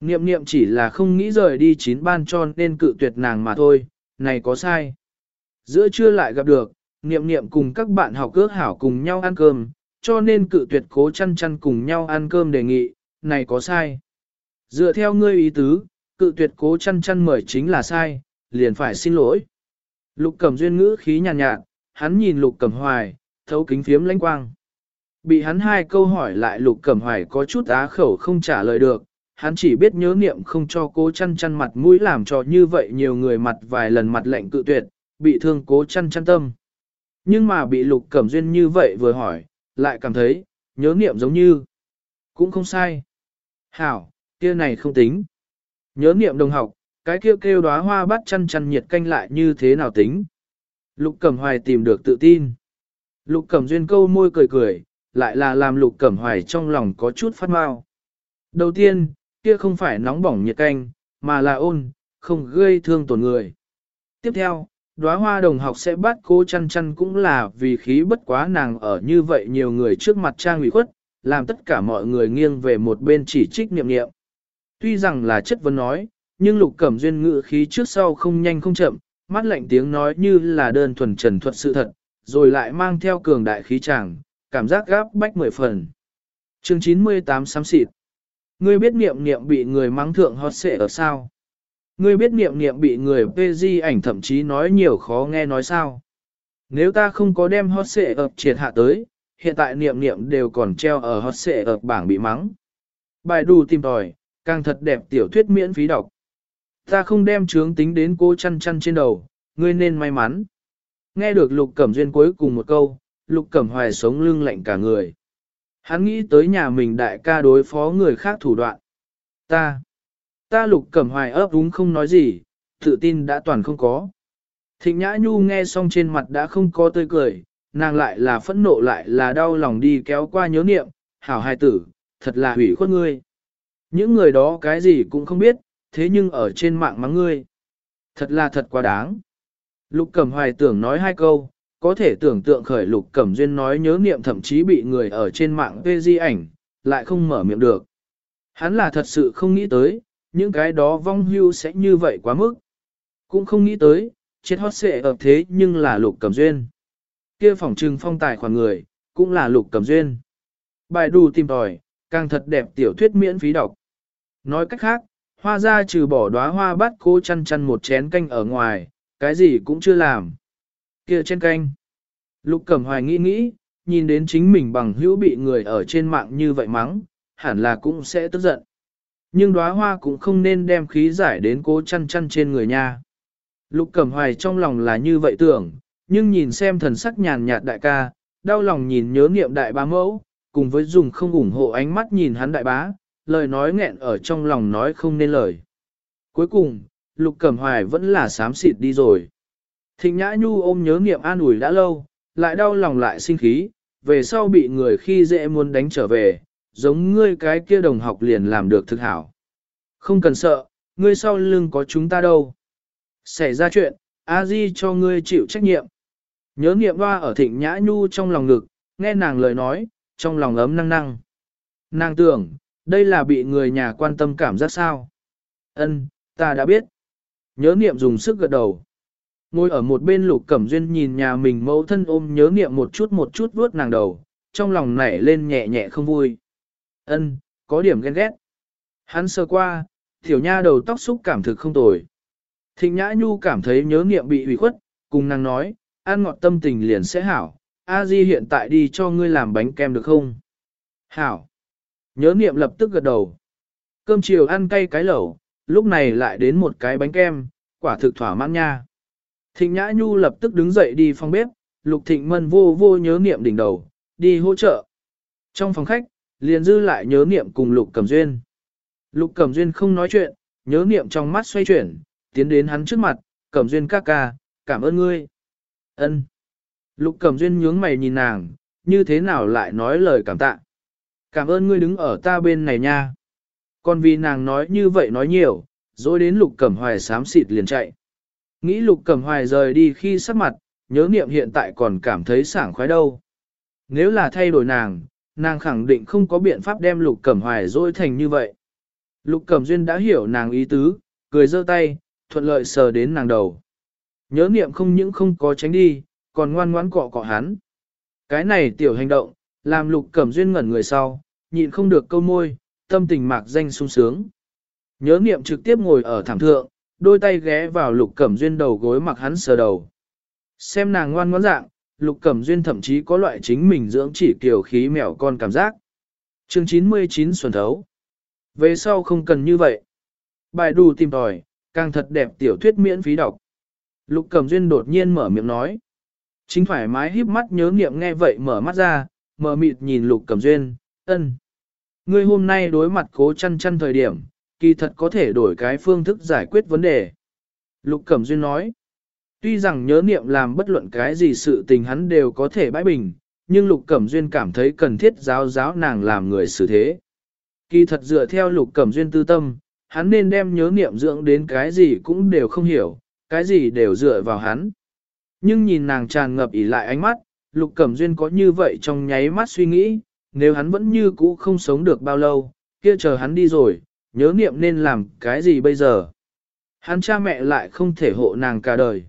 Niệm niệm chỉ là không nghĩ rời đi chín ban cho nên cự tuyệt nàng mà thôi, này có sai. Giữa trưa lại gặp được, niệm niệm cùng các bạn học ước hảo cùng nhau ăn cơm, cho nên cự tuyệt cố chăn chăn cùng nhau ăn cơm đề nghị, này có sai. Dựa theo ngươi ý tứ, cự tuyệt cố chăn chăn mời chính là sai, liền phải xin lỗi. Lục cẩm duyên ngữ khí nhàn nhạt, nhạt, hắn nhìn lục cẩm hoài, thấu kính phiếm lãnh quang. Bị hắn hai câu hỏi lại lục cẩm hoài có chút á khẩu không trả lời được, hắn chỉ biết nhớ niệm không cho cố chăn chăn mặt mũi làm cho như vậy nhiều người mặt vài lần mặt lệnh cự tuyệt, bị thương cố chăn chăn tâm. Nhưng mà bị lục cẩm duyên như vậy vừa hỏi, lại cảm thấy, nhớ niệm giống như, cũng không sai. Hảo, kia này không tính. Nhớ niệm đồng học, cái kia kêu, kêu đóa hoa bắt chăn chăn nhiệt canh lại như thế nào tính. Lục cẩm hoài tìm được tự tin. Lục cẩm duyên câu môi cười cười, lại là làm lục cẩm hoài trong lòng có chút phát mau. Đầu tiên, kia không phải nóng bỏng nhiệt canh, mà là ôn, không gây thương tổn người. Tiếp theo, đóa hoa đồng học sẽ bắt cô chăn chăn cũng là vì khí bất quá nàng ở như vậy nhiều người trước mặt trang ủy khuất, làm tất cả mọi người nghiêng về một bên chỉ trích niệm niệm. Tuy rằng là chất vấn nói, nhưng lục cẩm duyên ngự khí trước sau không nhanh không chậm, mắt lạnh tiếng nói như là đơn thuần trần thuật sự thật, rồi lại mang theo cường đại khí chàng, cảm giác gáp bách mười phần. chương 98 sám xịt. Ngươi biết niệm niệm bị người mắng thượng hot xệ ở sao? Ngươi biết niệm niệm bị người PG ảnh thậm chí nói nhiều khó nghe nói sao? Nếu ta không có đem hot xệ ập triệt hạ tới, hiện tại niệm niệm đều còn treo ở hot xệ ập bảng bị mắng. Bài đủ tìm tòi, càng thật đẹp tiểu thuyết miễn phí đọc. Ta không đem chướng tính đến cô chăn chăn trên đầu, ngươi nên may mắn. Nghe được lục cẩm duyên cuối cùng một câu, lục cẩm hoài sống lưng lạnh cả người. Hắn nghĩ tới nhà mình đại ca đối phó người khác thủ đoạn. Ta, ta lục cẩm hoài ấp úng không nói gì, tự tin đã toàn không có. Thịnh Nhã Nhu nghe xong trên mặt đã không có tươi cười, nàng lại là phẫn nộ lại là đau lòng đi kéo qua nhớ niệm, hảo hài tử, thật là hủy khuất ngươi. Những người đó cái gì cũng không biết, thế nhưng ở trên mạng mắng ngươi. Thật là thật quá đáng. Lục Cẩm Hoài tưởng nói hai câu, có thể tưởng tượng khởi Lục Cẩm Duyên nói nhớ niệm thậm chí bị người ở trên mạng vê di ảnh, lại không mở miệng được. Hắn là thật sự không nghĩ tới, những cái đó vong hưu sẽ như vậy quá mức. Cũng không nghĩ tới, chết hót xệ ở thế nhưng là Lục cầm Duyên. Kia phòng trừng phong tài khoản người, cũng là Lục cầm Duyên. Bài đù tìm tòi, càng thật đẹp tiểu thuyết miễn phí đọc. Nói cách khác, hoa ra trừ bỏ đóa hoa bắt cô chăn chăn một chén canh ở ngoài, cái gì cũng chưa làm. kia trên canh. Lục Cẩm Hoài nghĩ nghĩ, nhìn đến chính mình bằng hữu bị người ở trên mạng như vậy mắng, hẳn là cũng sẽ tức giận. Nhưng đóa hoa cũng không nên đem khí giải đến cố chăn chăn trên người nha. Lục Cẩm Hoài trong lòng là như vậy tưởng, nhưng nhìn xem thần sắc nhàn nhạt đại ca, đau lòng nhìn nhớ niệm đại bá mẫu, cùng với dùng không ủng hộ ánh mắt nhìn hắn đại bá, lời nói nghẹn ở trong lòng nói không nên lời. Cuối cùng, Lục Cẩm Hoài vẫn là sám xịt đi rồi. Thịnh Nhã Nhu ôm nhớ niệm an ủi đã lâu, lại đau lòng lại sinh khí, về sau bị người khi dễ muốn đánh trở về, giống ngươi cái kia đồng học liền làm được thực hảo. Không cần sợ, ngươi sau lưng có chúng ta đâu. Xảy ra chuyện, a di cho ngươi chịu trách nhiệm. Nhớ nghiệm hoa ở thịnh Nhã Nhu trong lòng ngực, nghe nàng lời nói, trong lòng ấm năng năng. Nàng tưởng, đây là bị người nhà quan tâm cảm giác sao? Ân, ta đã biết. Nhớ niệm dùng sức gật đầu. Ngồi ở một bên lục cẩm duyên nhìn nhà mình mẫu thân ôm nhớ niệm một chút một chút vuốt nàng đầu, trong lòng nảy lên nhẹ nhẹ không vui. Ân, có điểm ghen ghét. Hắn sơ qua, tiểu nha đầu tóc xúc cảm thực không tồi. Thịnh nhã nhu cảm thấy nhớ niệm bị hủy khuất, cùng nàng nói, ăn ngọt tâm tình liền sẽ hảo. A Di hiện tại đi cho ngươi làm bánh kem được không? Hảo. Nhớ niệm lập tức gật đầu. Cơm chiều ăn cay cái lẩu, lúc này lại đến một cái bánh kem, quả thực thỏa mãn nha. Thịnh Nhã Nhu lập tức đứng dậy đi phòng bếp, Lục Thịnh Mân vô vô nhớ niệm đỉnh đầu, đi hỗ trợ. Trong phòng khách, liền dư lại nhớ niệm cùng Lục Cẩm Duyên. Lục Cẩm Duyên không nói chuyện, nhớ niệm trong mắt xoay chuyển, tiến đến hắn trước mặt, Cẩm Duyên ca ca, cảm ơn ngươi. Ân. Lục Cẩm Duyên nhướng mày nhìn nàng, như thế nào lại nói lời cảm tạ. Cảm ơn ngươi đứng ở ta bên này nha. Còn vì nàng nói như vậy nói nhiều, rồi đến Lục Cẩm Hoài sám xịt liền chạy. Nghĩ Lục Cẩm Hoài rời đi khi sắc mặt, nhớ niệm hiện tại còn cảm thấy sảng khoái đâu. Nếu là thay đổi nàng, nàng khẳng định không có biện pháp đem Lục Cẩm Hoài dối thành như vậy. Lục Cẩm Duyên đã hiểu nàng ý tứ, cười giơ tay, thuận lợi sờ đến nàng đầu. Nhớ niệm không những không có tránh đi, còn ngoan ngoãn cọ cọ hắn. Cái này tiểu hành động, làm Lục Cẩm Duyên ngẩn người sau, nhịn không được câu môi, tâm tình mạc danh sung sướng. Nhớ niệm trực tiếp ngồi ở thảm thượng, đôi tay ghé vào Lục Cẩm Duyên đầu gối mặc hắn sờ đầu. Xem nàng ngoan ngoãn dạng, Lục Cẩm Duyên thậm chí có loại chính mình dưỡng chỉ kiểu khí mèo con cảm giác. Chương 99 xuân thấu. Về sau không cần như vậy. Bài đủ tìm tòi, càng thật đẹp tiểu thuyết miễn phí đọc. Lục Cẩm Duyên đột nhiên mở miệng nói. Chính thoải mái híp mắt nhớ nghiệm nghe vậy mở mắt ra, mở mịt nhìn Lục Cẩm Duyên, ân. Ngươi hôm nay đối mặt cố chăn chăn thời điểm, kỳ thật có thể đổi cái phương thức giải quyết vấn đề. Lục Cẩm Duyên nói. Tuy rằng nhớ niệm làm bất luận cái gì sự tình hắn đều có thể bãi bình, nhưng Lục Cẩm Duyên cảm thấy cần thiết giáo giáo nàng làm người xử thế. Kỳ thật dựa theo Lục Cẩm Duyên tư tâm, hắn nên đem nhớ niệm dưỡng đến cái gì cũng đều không hiểu, cái gì đều dựa vào hắn. Nhưng nhìn nàng tràn ngập ỉ lại ánh mắt, Lục Cẩm Duyên có như vậy trong nháy mắt suy nghĩ, nếu hắn vẫn như cũ không sống được bao lâu, kia chờ hắn đi rồi, nhớ niệm nên làm cái gì bây giờ. Hắn cha mẹ lại không thể hộ nàng cả đời.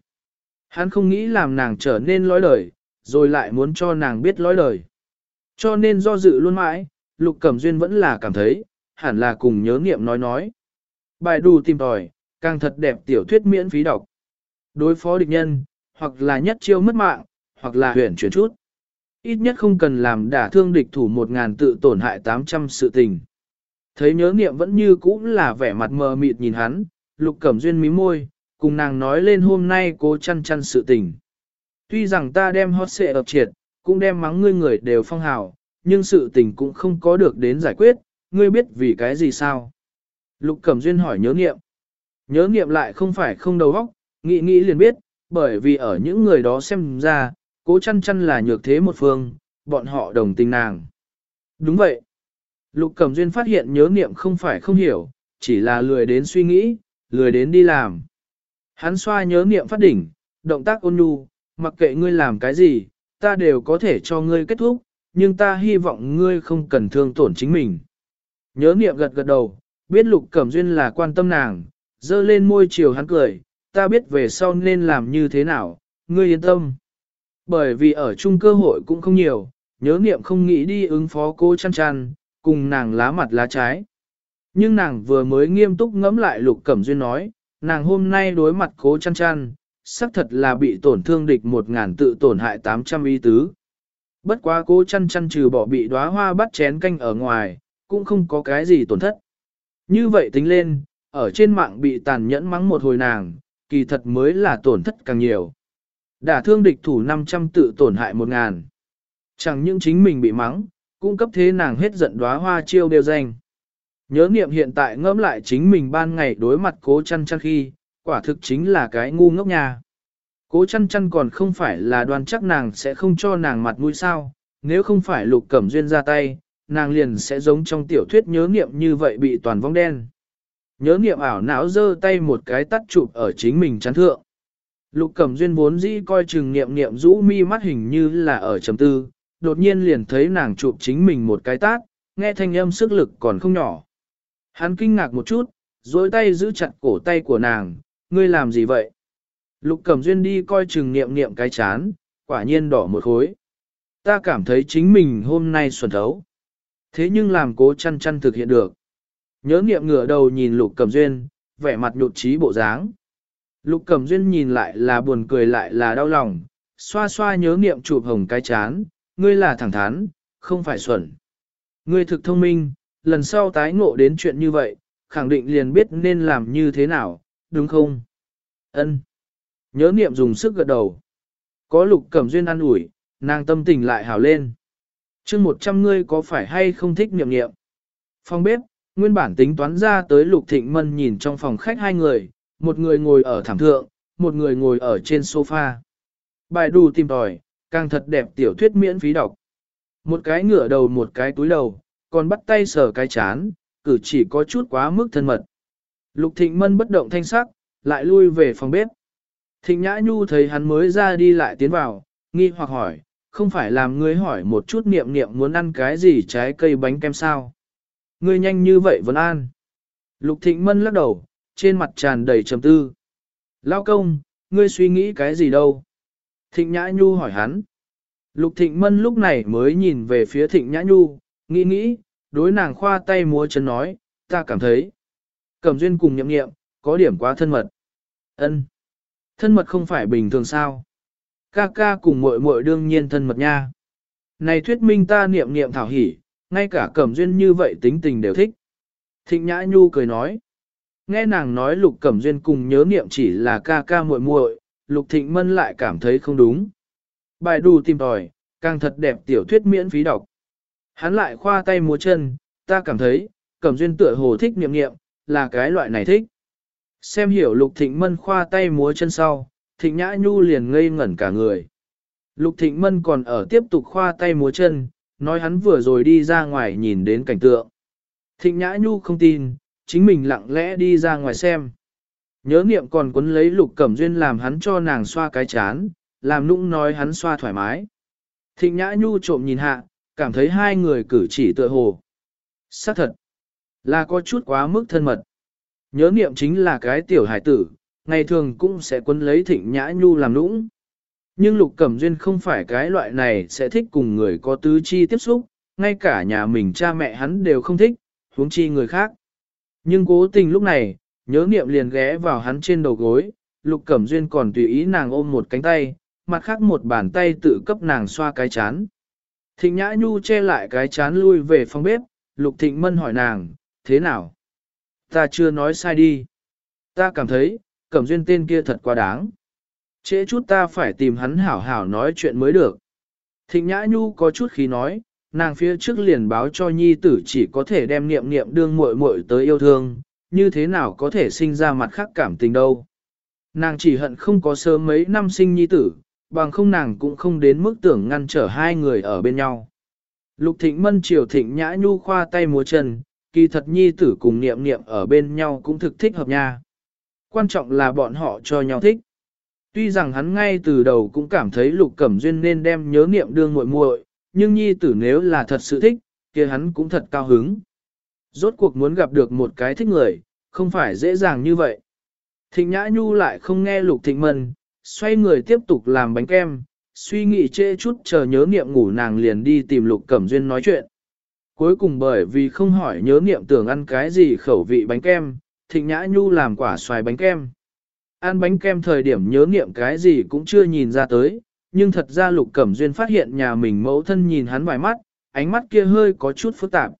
Hắn không nghĩ làm nàng trở nên lói đời, rồi lại muốn cho nàng biết lói đời. Cho nên do dự luôn mãi, Lục Cẩm Duyên vẫn là cảm thấy, hẳn là cùng nhớ niệm nói nói. Bài đù tìm tòi, càng thật đẹp tiểu thuyết miễn phí đọc. Đối phó địch nhân, hoặc là nhất chiêu mất mạng, hoặc là huyền chuyển chút. Ít nhất không cần làm đả thương địch thủ một ngàn tự tổn hại 800 sự tình. Thấy nhớ niệm vẫn như cũ là vẻ mặt mờ mịt nhìn hắn, lục cẩm duyên mí môi, cùng nàng nói lên hôm nay cố chăn chăn sự tình. Tuy rằng ta đem hot xệ ập triệt, cũng đem mắng ngươi người đều phong hào, nhưng sự tình cũng không có được đến giải quyết, ngươi biết vì cái gì sao? Lục Cẩm Duyên hỏi nhớ nghiệm. Nhớ nghiệm lại không phải không đầu óc, nghĩ nghĩ liền biết, bởi vì ở những người đó xem ra, cố chăn chăn là nhược thế một phương, bọn họ đồng tình nàng. Đúng vậy. Lục Cẩm Duyên phát hiện nhớ nghiệm không phải không hiểu, chỉ là lười đến suy nghĩ, lười đến đi làm. Hắn xoa nhớ niệm phát đỉnh, động tác ôn nhu, mặc kệ ngươi làm cái gì, ta đều có thể cho ngươi kết thúc, nhưng ta hy vọng ngươi không cần thương tổn chính mình. Nhớ niệm gật gật đầu, biết Lục Cẩm Duyên là quan tâm nàng, dơ lên môi chiều hắn cười, ta biết về sau nên làm như thế nào, ngươi yên tâm. Bởi vì ở chung cơ hội cũng không nhiều, nhớ niệm không nghĩ đi ứng phó cô chăn chăn, cùng nàng lá mặt lá trái. Nhưng nàng vừa mới nghiêm túc ngẫm lại Lục Cẩm Duyên nói, nàng hôm nay đối mặt cố chăn chăn, xác thật là bị tổn thương địch một ngàn tự tổn hại 800 y tứ. Bất quá cố chăn chăn trừ bỏ bị đóa hoa bắt chén canh ở ngoài, cũng không có cái gì tổn thất. Như vậy tính lên, ở trên mạng bị tàn nhẫn mắng một hồi nàng, kỳ thật mới là tổn thất càng nhiều. Đả thương địch thủ 500 tự tổn hại 1.000. Chẳng những chính mình bị mắng, cũng cấp thế nàng hết giận đóa hoa chiêu đều danh. Nhớ niệm hiện tại ngẫm lại chính mình ban ngày đối mặt cố chăn chăn khi, quả thực chính là cái ngu ngốc nhà. Cố chăn chăn còn không phải là đoan chắc nàng sẽ không cho nàng mặt mũi sao, nếu không phải lục cẩm duyên ra tay, nàng liền sẽ giống trong tiểu thuyết nhớ niệm như vậy bị toàn vong đen. Nhớ niệm ảo não giơ tay một cái tắt chụp ở chính mình chán thượng. Lục cẩm duyên vốn dĩ coi chừng niệm niệm rũ mi mắt hình như là ở trầm tư, đột nhiên liền thấy nàng chụp chính mình một cái tát, nghe thanh âm sức lực còn không nhỏ. Hắn kinh ngạc một chút, dối tay giữ chặt cổ tay của nàng, ngươi làm gì vậy? Lục cẩm duyên đi coi chừng niệm niệm cái chán, quả nhiên đỏ một khối. Ta cảm thấy chính mình hôm nay xuẩn thấu. Thế nhưng làm cố chăn chăn thực hiện được. Nhớ niệm ngửa đầu nhìn Lục Cẩm Duyên, vẻ mặt nhụt trí bộ dáng. Lục Cẩm Duyên nhìn lại là buồn cười lại là đau lòng, xoa xoa nhớ niệm chụp hồng cái chán, ngươi là thẳng thắn, không phải xuẩn. Ngươi thực thông minh, lần sau tái ngộ đến chuyện như vậy, khẳng định liền biết nên làm như thế nào, đúng không? Ân. Nhớ niệm dùng sức gật đầu. Có Lục Cẩm Duyên ăn ủi, nàng tâm tình lại hào lên chương một trăm ngươi có phải hay không thích niệm niệm. Phòng bếp, nguyên bản tính toán ra tới Lục Thịnh Mân nhìn trong phòng khách hai người, một người ngồi ở thảm thượng, một người ngồi ở trên sofa. Bài đù tìm tòi, càng thật đẹp tiểu thuyết miễn phí đọc. Một cái ngửa đầu một cái túi đầu, còn bắt tay sờ cái chán, cử chỉ có chút quá mức thân mật. Lục Thịnh Mân bất động thanh sắc, lại lui về phòng bếp. Thịnh Nhã Nhu thấy hắn mới ra đi lại tiến vào, nghi hoặc hỏi, không phải làm ngươi hỏi một chút niệm niệm muốn ăn cái gì trái cây bánh kem sao? Ngươi nhanh như vậy vẫn an. Lục Thịnh Mân lắc đầu, trên mặt tràn đầy trầm tư. Lao công, ngươi suy nghĩ cái gì đâu? Thịnh Nhã Nhu hỏi hắn. Lục Thịnh Mân lúc này mới nhìn về phía Thịnh Nhã Nhu, nghĩ nghĩ, đối nàng khoa tay múa chân nói, ta cảm thấy. Cẩm duyên cùng nhậm nghiệm, có điểm quá thân mật. ân Thân mật không phải bình thường sao? Ca ca cùng muội muội đương nhiên thân mật nha. Này thuyết minh ta niệm niệm thảo hỉ, ngay cả cẩm duyên như vậy tính tình đều thích. Thịnh Nhã Nhu cười nói. Nghe nàng nói Lục Cẩm Duyên cùng nhớ niệm chỉ là ca ca muội muội, Lục Thịnh Mân lại cảm thấy không đúng. Bài đù tìm tòi, càng thật đẹp tiểu thuyết miễn phí đọc. Hắn lại khoa tay múa chân, ta cảm thấy, Cẩm Duyên tựa hồ thích niệm niệm, là cái loại này thích. Xem hiểu Lục Thịnh Mân khoa tay múa chân sau, Thịnh Nhã Nhu liền ngây ngẩn cả người. Lục Thịnh Mân còn ở tiếp tục khoa tay múa chân, nói hắn vừa rồi đi ra ngoài nhìn đến cảnh tượng. Thịnh Nhã Nhu không tin, chính mình lặng lẽ đi ra ngoài xem. Nhớ niệm còn quấn lấy Lục Cẩm Duyên làm hắn cho nàng xoa cái chán, làm nũng nói hắn xoa thoải mái. Thịnh Nhã Nhu trộm nhìn hạ, cảm thấy hai người cử chỉ tựa hồ. xác thật, là có chút quá mức thân mật. Nhớ niệm chính là cái tiểu hải tử, ngày thường cũng sẽ quấn lấy thịnh nhã nhu làm nũng. Nhưng lục cẩm duyên không phải cái loại này sẽ thích cùng người có tứ chi tiếp xúc, ngay cả nhà mình cha mẹ hắn đều không thích, huống chi người khác. Nhưng cố tình lúc này, nhớ niệm liền ghé vào hắn trên đầu gối, lục cẩm duyên còn tùy ý nàng ôm một cánh tay, mặt khác một bàn tay tự cấp nàng xoa cái chán. Thịnh nhã nhu che lại cái chán lui về phòng bếp, lục thịnh mân hỏi nàng, thế nào? Ta chưa nói sai đi. Ta cảm thấy, cẩm duyên tên kia thật quá đáng. Trễ chút ta phải tìm hắn hảo hảo nói chuyện mới được. Thịnh Nhã Nhu có chút khí nói, nàng phía trước liền báo cho nhi tử chỉ có thể đem niệm niệm đương muội muội tới yêu thương, như thế nào có thể sinh ra mặt khác cảm tình đâu. Nàng chỉ hận không có sớm mấy năm sinh nhi tử, bằng không nàng cũng không đến mức tưởng ngăn trở hai người ở bên nhau. Lục thịnh mân triều thịnh nhã nhu khoa tay múa chân, kỳ thật nhi tử cùng niệm niệm ở bên nhau cũng thực thích hợp nha. Quan trọng là bọn họ cho nhau thích. Tuy rằng hắn ngay từ đầu cũng cảm thấy lục cẩm duyên nên đem nhớ niệm đương muội muội, nhưng nhi tử nếu là thật sự thích, kia hắn cũng thật cao hứng. Rốt cuộc muốn gặp được một cái thích người, không phải dễ dàng như vậy. Thịnh Nhã Nhu lại không nghe Lục Thịnh Mân, xoay người tiếp tục làm bánh kem, suy nghĩ chê chút chờ nhớ niệm ngủ nàng liền đi tìm Lục Cẩm Duyên nói chuyện. Cuối cùng bởi vì không hỏi nhớ niệm tưởng ăn cái gì khẩu vị bánh kem, Thịnh Nhã Nhu làm quả xoài bánh kem. Ăn bánh kem thời điểm nhớ niệm cái gì cũng chưa nhìn ra tới, nhưng thật ra Lục Cẩm Duyên phát hiện nhà mình mẫu thân nhìn hắn vài mắt, ánh mắt kia hơi có chút phức tạp.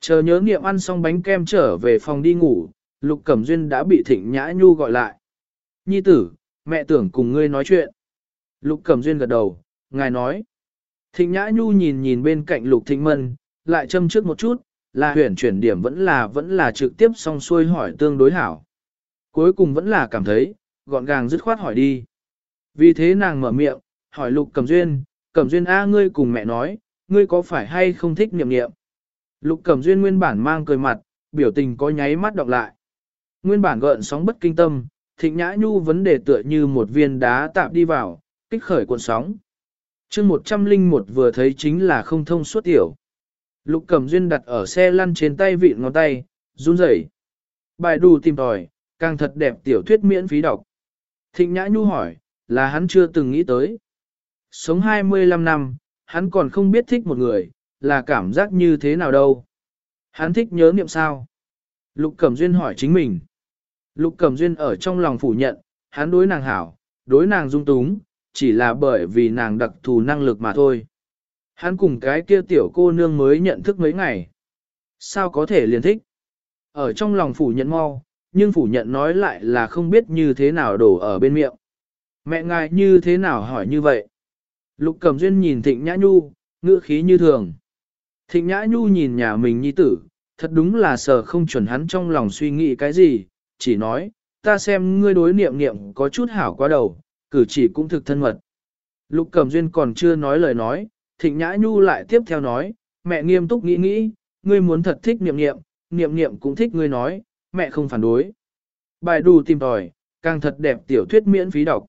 Chờ nhớ niệm ăn xong bánh kem trở về phòng đi ngủ, Lục Cẩm Duyên đã bị Thịnh Nhã Nhu gọi lại. Nhi tử, mẹ tưởng cùng ngươi nói chuyện. Lục Cẩm Duyên gật đầu, ngài nói. Thịnh Nhã Nhu nhìn nhìn bên cạnh Lục Thịnh Mân, lại châm trước một chút, là huyền chuyển điểm vẫn là vẫn là trực tiếp song xuôi hỏi tương đối hảo. Cuối cùng vẫn là cảm thấy, gọn gàng dứt khoát hỏi đi. Vì thế nàng mở miệng, hỏi Lục Cẩm Duyên, Cẩm Duyên A ngươi cùng mẹ nói, ngươi có phải hay không thích niệm niệm? Lục Cẩm Duyên nguyên bản mang cười mặt, biểu tình có nháy mắt đọc lại. Nguyên bản gợn sóng bất kinh tâm, thịnh nhã nhu vấn đề tựa như một viên đá tạm đi vào, kích khởi cuộn sóng. chương 101 vừa thấy chính là không thông suốt tiểu. Lục Cẩm Duyên đặt ở xe lăn trên tay vịn ngón tay, run rẩy. Bài đù tìm tòi, càng thật đẹp tiểu thuyết miễn phí đọc. Thịnh Nhã Nhu hỏi, là hắn chưa từng nghĩ tới. Sống 25 năm, hắn còn không biết thích một người, là cảm giác như thế nào đâu. Hắn thích nhớ niệm sao? Lục Cẩm Duyên hỏi chính mình. Lục Cẩm Duyên ở trong lòng phủ nhận, hắn đối nàng hảo, đối nàng dung túng, chỉ là bởi vì nàng đặc thù năng lực mà thôi. Hắn cùng cái kia tiểu cô nương mới nhận thức mấy ngày. Sao có thể liền thích? Ở trong lòng phủ nhận mau, nhưng phủ nhận nói lại là không biết như thế nào đổ ở bên miệng. Mẹ ngài như thế nào hỏi như vậy? Lục Cẩm Duyên nhìn Thịnh Nhã Nhu, ngữ khí như thường. Thịnh Nhã Nhu nhìn nhà mình nhi tử, thật đúng là sợ không chuẩn hắn trong lòng suy nghĩ cái gì, chỉ nói, ta xem ngươi đối niệm niệm có chút hảo quá đầu, cử chỉ cũng thực thân mật. Lục Cẩm Duyên còn chưa nói lời nói, Thịnh Nhã Nhu lại tiếp theo nói, mẹ nghiêm túc nghĩ nghĩ, ngươi muốn thật thích niệm niệm, niệm niệm cũng thích ngươi nói, mẹ không phản đối. Bài đủ tìm tòi, càng thật đẹp tiểu thuyết miễn phí đọc.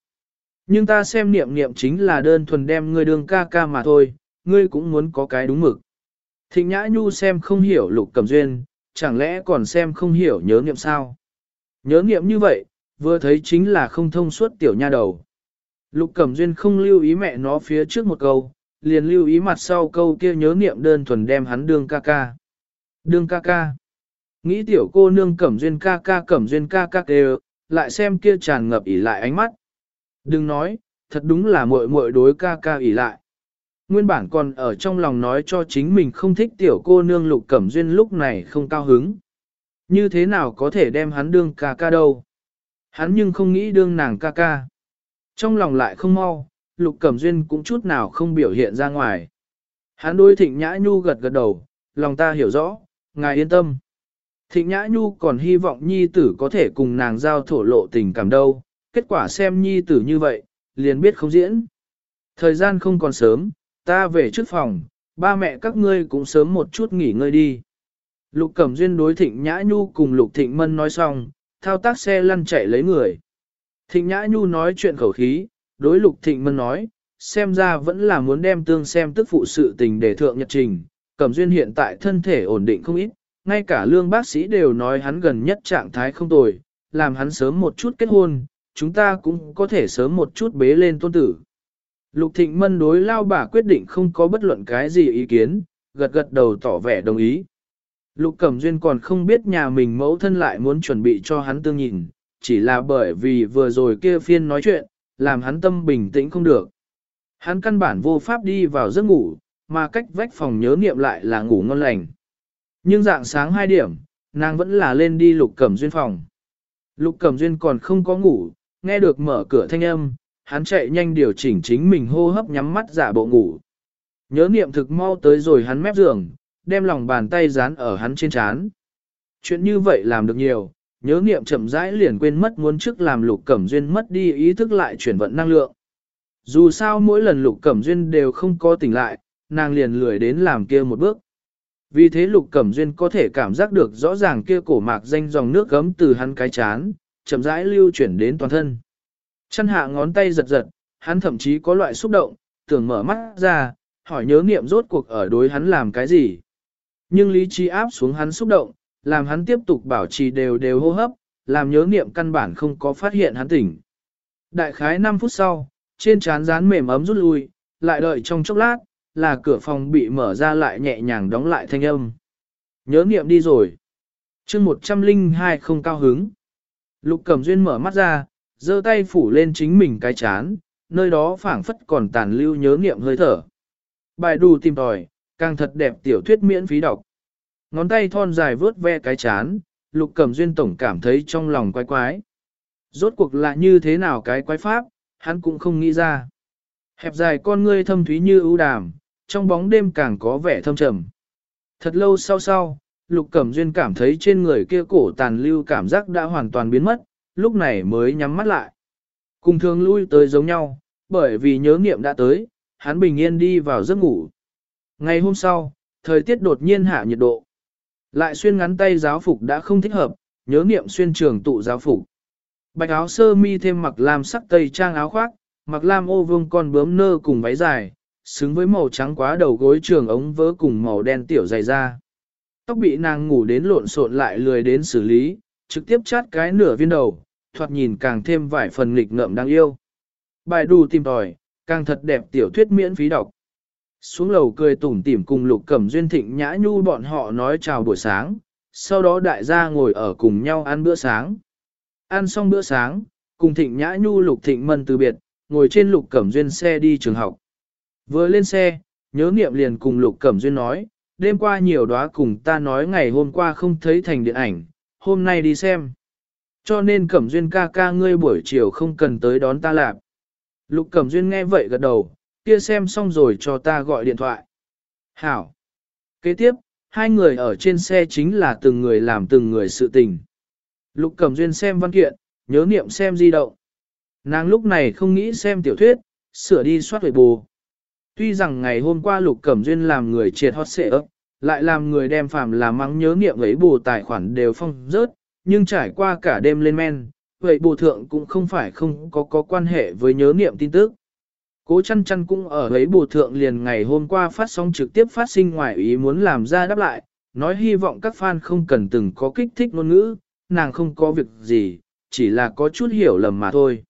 Nhưng ta xem niệm niệm chính là đơn thuần đem ngươi đường ca ca mà thôi, ngươi cũng muốn có cái đúng mực. Thịnh Nhã Nhu xem không hiểu Lục Cẩm Duyên, chẳng lẽ còn xem không hiểu nhớ niệm sao? Nhớ niệm như vậy, vừa thấy chính là không thông suốt tiểu nha đầu. Lục Cẩm Duyên không lưu ý mẹ nó phía trước một câu, liền lưu ý mặt sau câu kia nhớ niệm đơn thuần đem hắn đương ca ca. Đương ca ca. Nghĩ tiểu cô nương Cẩm Duyên ca ca Cẩm Duyên ca ca kêu, lại xem kia tràn ngập ỉ lại ánh mắt. Đừng nói, thật đúng là muội muội đối ca ca ỉ lại. Nguyên bản còn ở trong lòng nói cho chính mình không thích tiểu cô nương Lục Cẩm Duyên lúc này không cao hứng. Như thế nào có thể đem hắn đương ca ca đâu? Hắn nhưng không nghĩ đương nàng ca ca. Trong lòng lại không mau, Lục Cẩm Duyên cũng chút nào không biểu hiện ra ngoài. Hắn đối Thịnh Nhã Nhu gật gật đầu, lòng ta hiểu rõ, ngài yên tâm. Thịnh Nhã Nhu còn hy vọng Nhi tử có thể cùng nàng giao thổ lộ tình cảm đâu, kết quả xem Nhi tử như vậy, liền biết không diễn. Thời gian không còn sớm, ta về trước phòng, ba mẹ các ngươi cũng sớm một chút nghỉ ngơi đi. Lục Cẩm Duyên đối Thịnh Nhã Nhu cùng Lục Thịnh Mân nói xong, thao tác xe lăn chạy lấy người. Thịnh Nhã Nhu nói chuyện khẩu khí, đối Lục Thịnh Mân nói, xem ra vẫn là muốn đem tương xem tức phụ sự tình để thượng nhật trình. Cẩm Duyên hiện tại thân thể ổn định không ít, ngay cả lương bác sĩ đều nói hắn gần nhất trạng thái không tồi, làm hắn sớm một chút kết hôn, chúng ta cũng có thể sớm một chút bế lên tôn tử. Lục Thịnh Mân đối lao bà quyết định không có bất luận cái gì ý kiến, gật gật đầu tỏ vẻ đồng ý. Lục Cẩm Duyên còn không biết nhà mình mẫu thân lại muốn chuẩn bị cho hắn tương nhìn, chỉ là bởi vì vừa rồi kia phiên nói chuyện, làm hắn tâm bình tĩnh không được. Hắn căn bản vô pháp đi vào giấc ngủ, mà cách vách phòng nhớ niệm lại là ngủ ngon lành. Nhưng dạng sáng 2 điểm, nàng vẫn là lên đi Lục Cẩm Duyên phòng. Lục Cẩm Duyên còn không có ngủ, nghe được mở cửa thanh âm, hắn chạy nhanh điều chỉnh chính mình hô hấp nhắm mắt giả bộ ngủ. Nhớ niệm thực mau tới rồi hắn mép giường, đem lòng bàn tay dán ở hắn trên trán. Chuyện như vậy làm được nhiều, nhớ niệm chậm rãi liền quên mất muốn trước làm lục cẩm duyên mất đi ý thức lại chuyển vận năng lượng. Dù sao mỗi lần lục cẩm duyên đều không có tỉnh lại, nàng liền lười đến làm kia một bước. Vì thế lục cẩm duyên có thể cảm giác được rõ ràng kia cổ mạc danh dòng nước gấm từ hắn cái chán, chậm rãi lưu chuyển đến toàn thân. Chân hạ ngón tay giật giật, hắn thậm chí có loại xúc động, tưởng mở mắt ra, hỏi nhớ niệm rốt cuộc ở đối hắn làm cái gì. Nhưng lý trí áp xuống hắn xúc động, làm hắn tiếp tục bảo trì đều đều hô hấp, làm nhớ niệm căn bản không có phát hiện hắn tỉnh. Đại khái 5 phút sau, trên trán rán mềm ấm rút lui, lại đợi trong chốc lát, là cửa phòng bị mở ra lại nhẹ nhàng đóng lại thanh âm. Nhớ niệm đi rồi. chương 102 không cao hứng. Lục Cẩm Duyên mở mắt ra, giơ tay phủ lên chính mình cái chán, nơi đó phảng phất còn tàn lưu nhớ niệm hơi thở. Bài đù tìm tòi, càng thật đẹp tiểu thuyết miễn phí đọc. Ngón tay thon dài vướt ve cái chán, lục cẩm duyên tổng cảm thấy trong lòng quái quái. Rốt cuộc là như thế nào cái quái pháp, hắn cũng không nghĩ ra. Hẹp dài con ngươi thâm thúy như ưu đàm, trong bóng đêm càng có vẻ thâm trầm. Thật lâu sau sau, lục cẩm duyên cảm thấy trên người kia cổ tàn lưu cảm giác đã hoàn toàn biến mất, lúc này mới nhắm mắt lại. Cùng thường lui tới giống nhau, bởi vì nhớ nghiệm đã tới, hắn bình yên đi vào giấc ngủ. Ngày hôm sau, thời tiết đột nhiên hạ nhiệt độ. Lại xuyên ngắn tay giáo phục đã không thích hợp, nhớ niệm xuyên trường tụ giáo phục. Bạch áo sơ mi thêm mặc lam sắc tây trang áo khoác, mặc lam ô vương con bướm nơ cùng váy dài, xứng với màu trắng quá đầu gối trường ống vớ cùng màu đen tiểu dày da. Tóc bị nàng ngủ đến lộn xộn lại lười đến xử lý, trực tiếp chát cái nửa viên đầu, thoạt nhìn càng thêm vài phần nghịch ngợm đáng yêu. Bài đù tìm tòi, càng thật đẹp tiểu thuyết miễn phí đọc. Xuống lầu cười tủm tỉm cùng Lục Cẩm Duyên Thịnh Nhã Nhu bọn họ nói chào buổi sáng, sau đó đại gia ngồi ở cùng nhau ăn bữa sáng. Ăn xong bữa sáng, cùng Thịnh Nhã Nhu Lục Thịnh Mân từ biệt, ngồi trên Lục Cẩm Duyên xe đi trường học. Vừa lên xe, nhớ nghiệm liền cùng Lục Cẩm Duyên nói, đêm qua nhiều đóa cùng ta nói ngày hôm qua không thấy thành điện ảnh, hôm nay đi xem. Cho nên Cẩm Duyên ca ca ngươi buổi chiều không cần tới đón ta lạp. Lục Cẩm Duyên nghe vậy gật đầu, kia xem xong rồi cho ta gọi điện thoại. Hảo. Kế tiếp, hai người ở trên xe chính là từng người làm từng người sự tình. Lục Cẩm Duyên xem văn kiện, nhớ niệm xem di động. Nàng lúc này không nghĩ xem tiểu thuyết, sửa đi soát về bù. Tuy rằng ngày hôm qua Lục Cẩm Duyên làm người triệt hot xệ ấp, lại làm người đem phàm làm mắng nhớ niệm ấy bù tài khoản đều phong rớt, nhưng trải qua cả đêm lên men, vậy bù thượng cũng không phải không có có quan hệ với nhớ niệm tin tức. Cố chăn chăn cũng ở ấy bù thượng liền ngày hôm qua phát sóng trực tiếp phát sinh ngoài ý muốn làm ra đáp lại, nói hy vọng các fan không cần từng có kích thích ngôn ngữ, nàng không có việc gì, chỉ là có chút hiểu lầm mà thôi.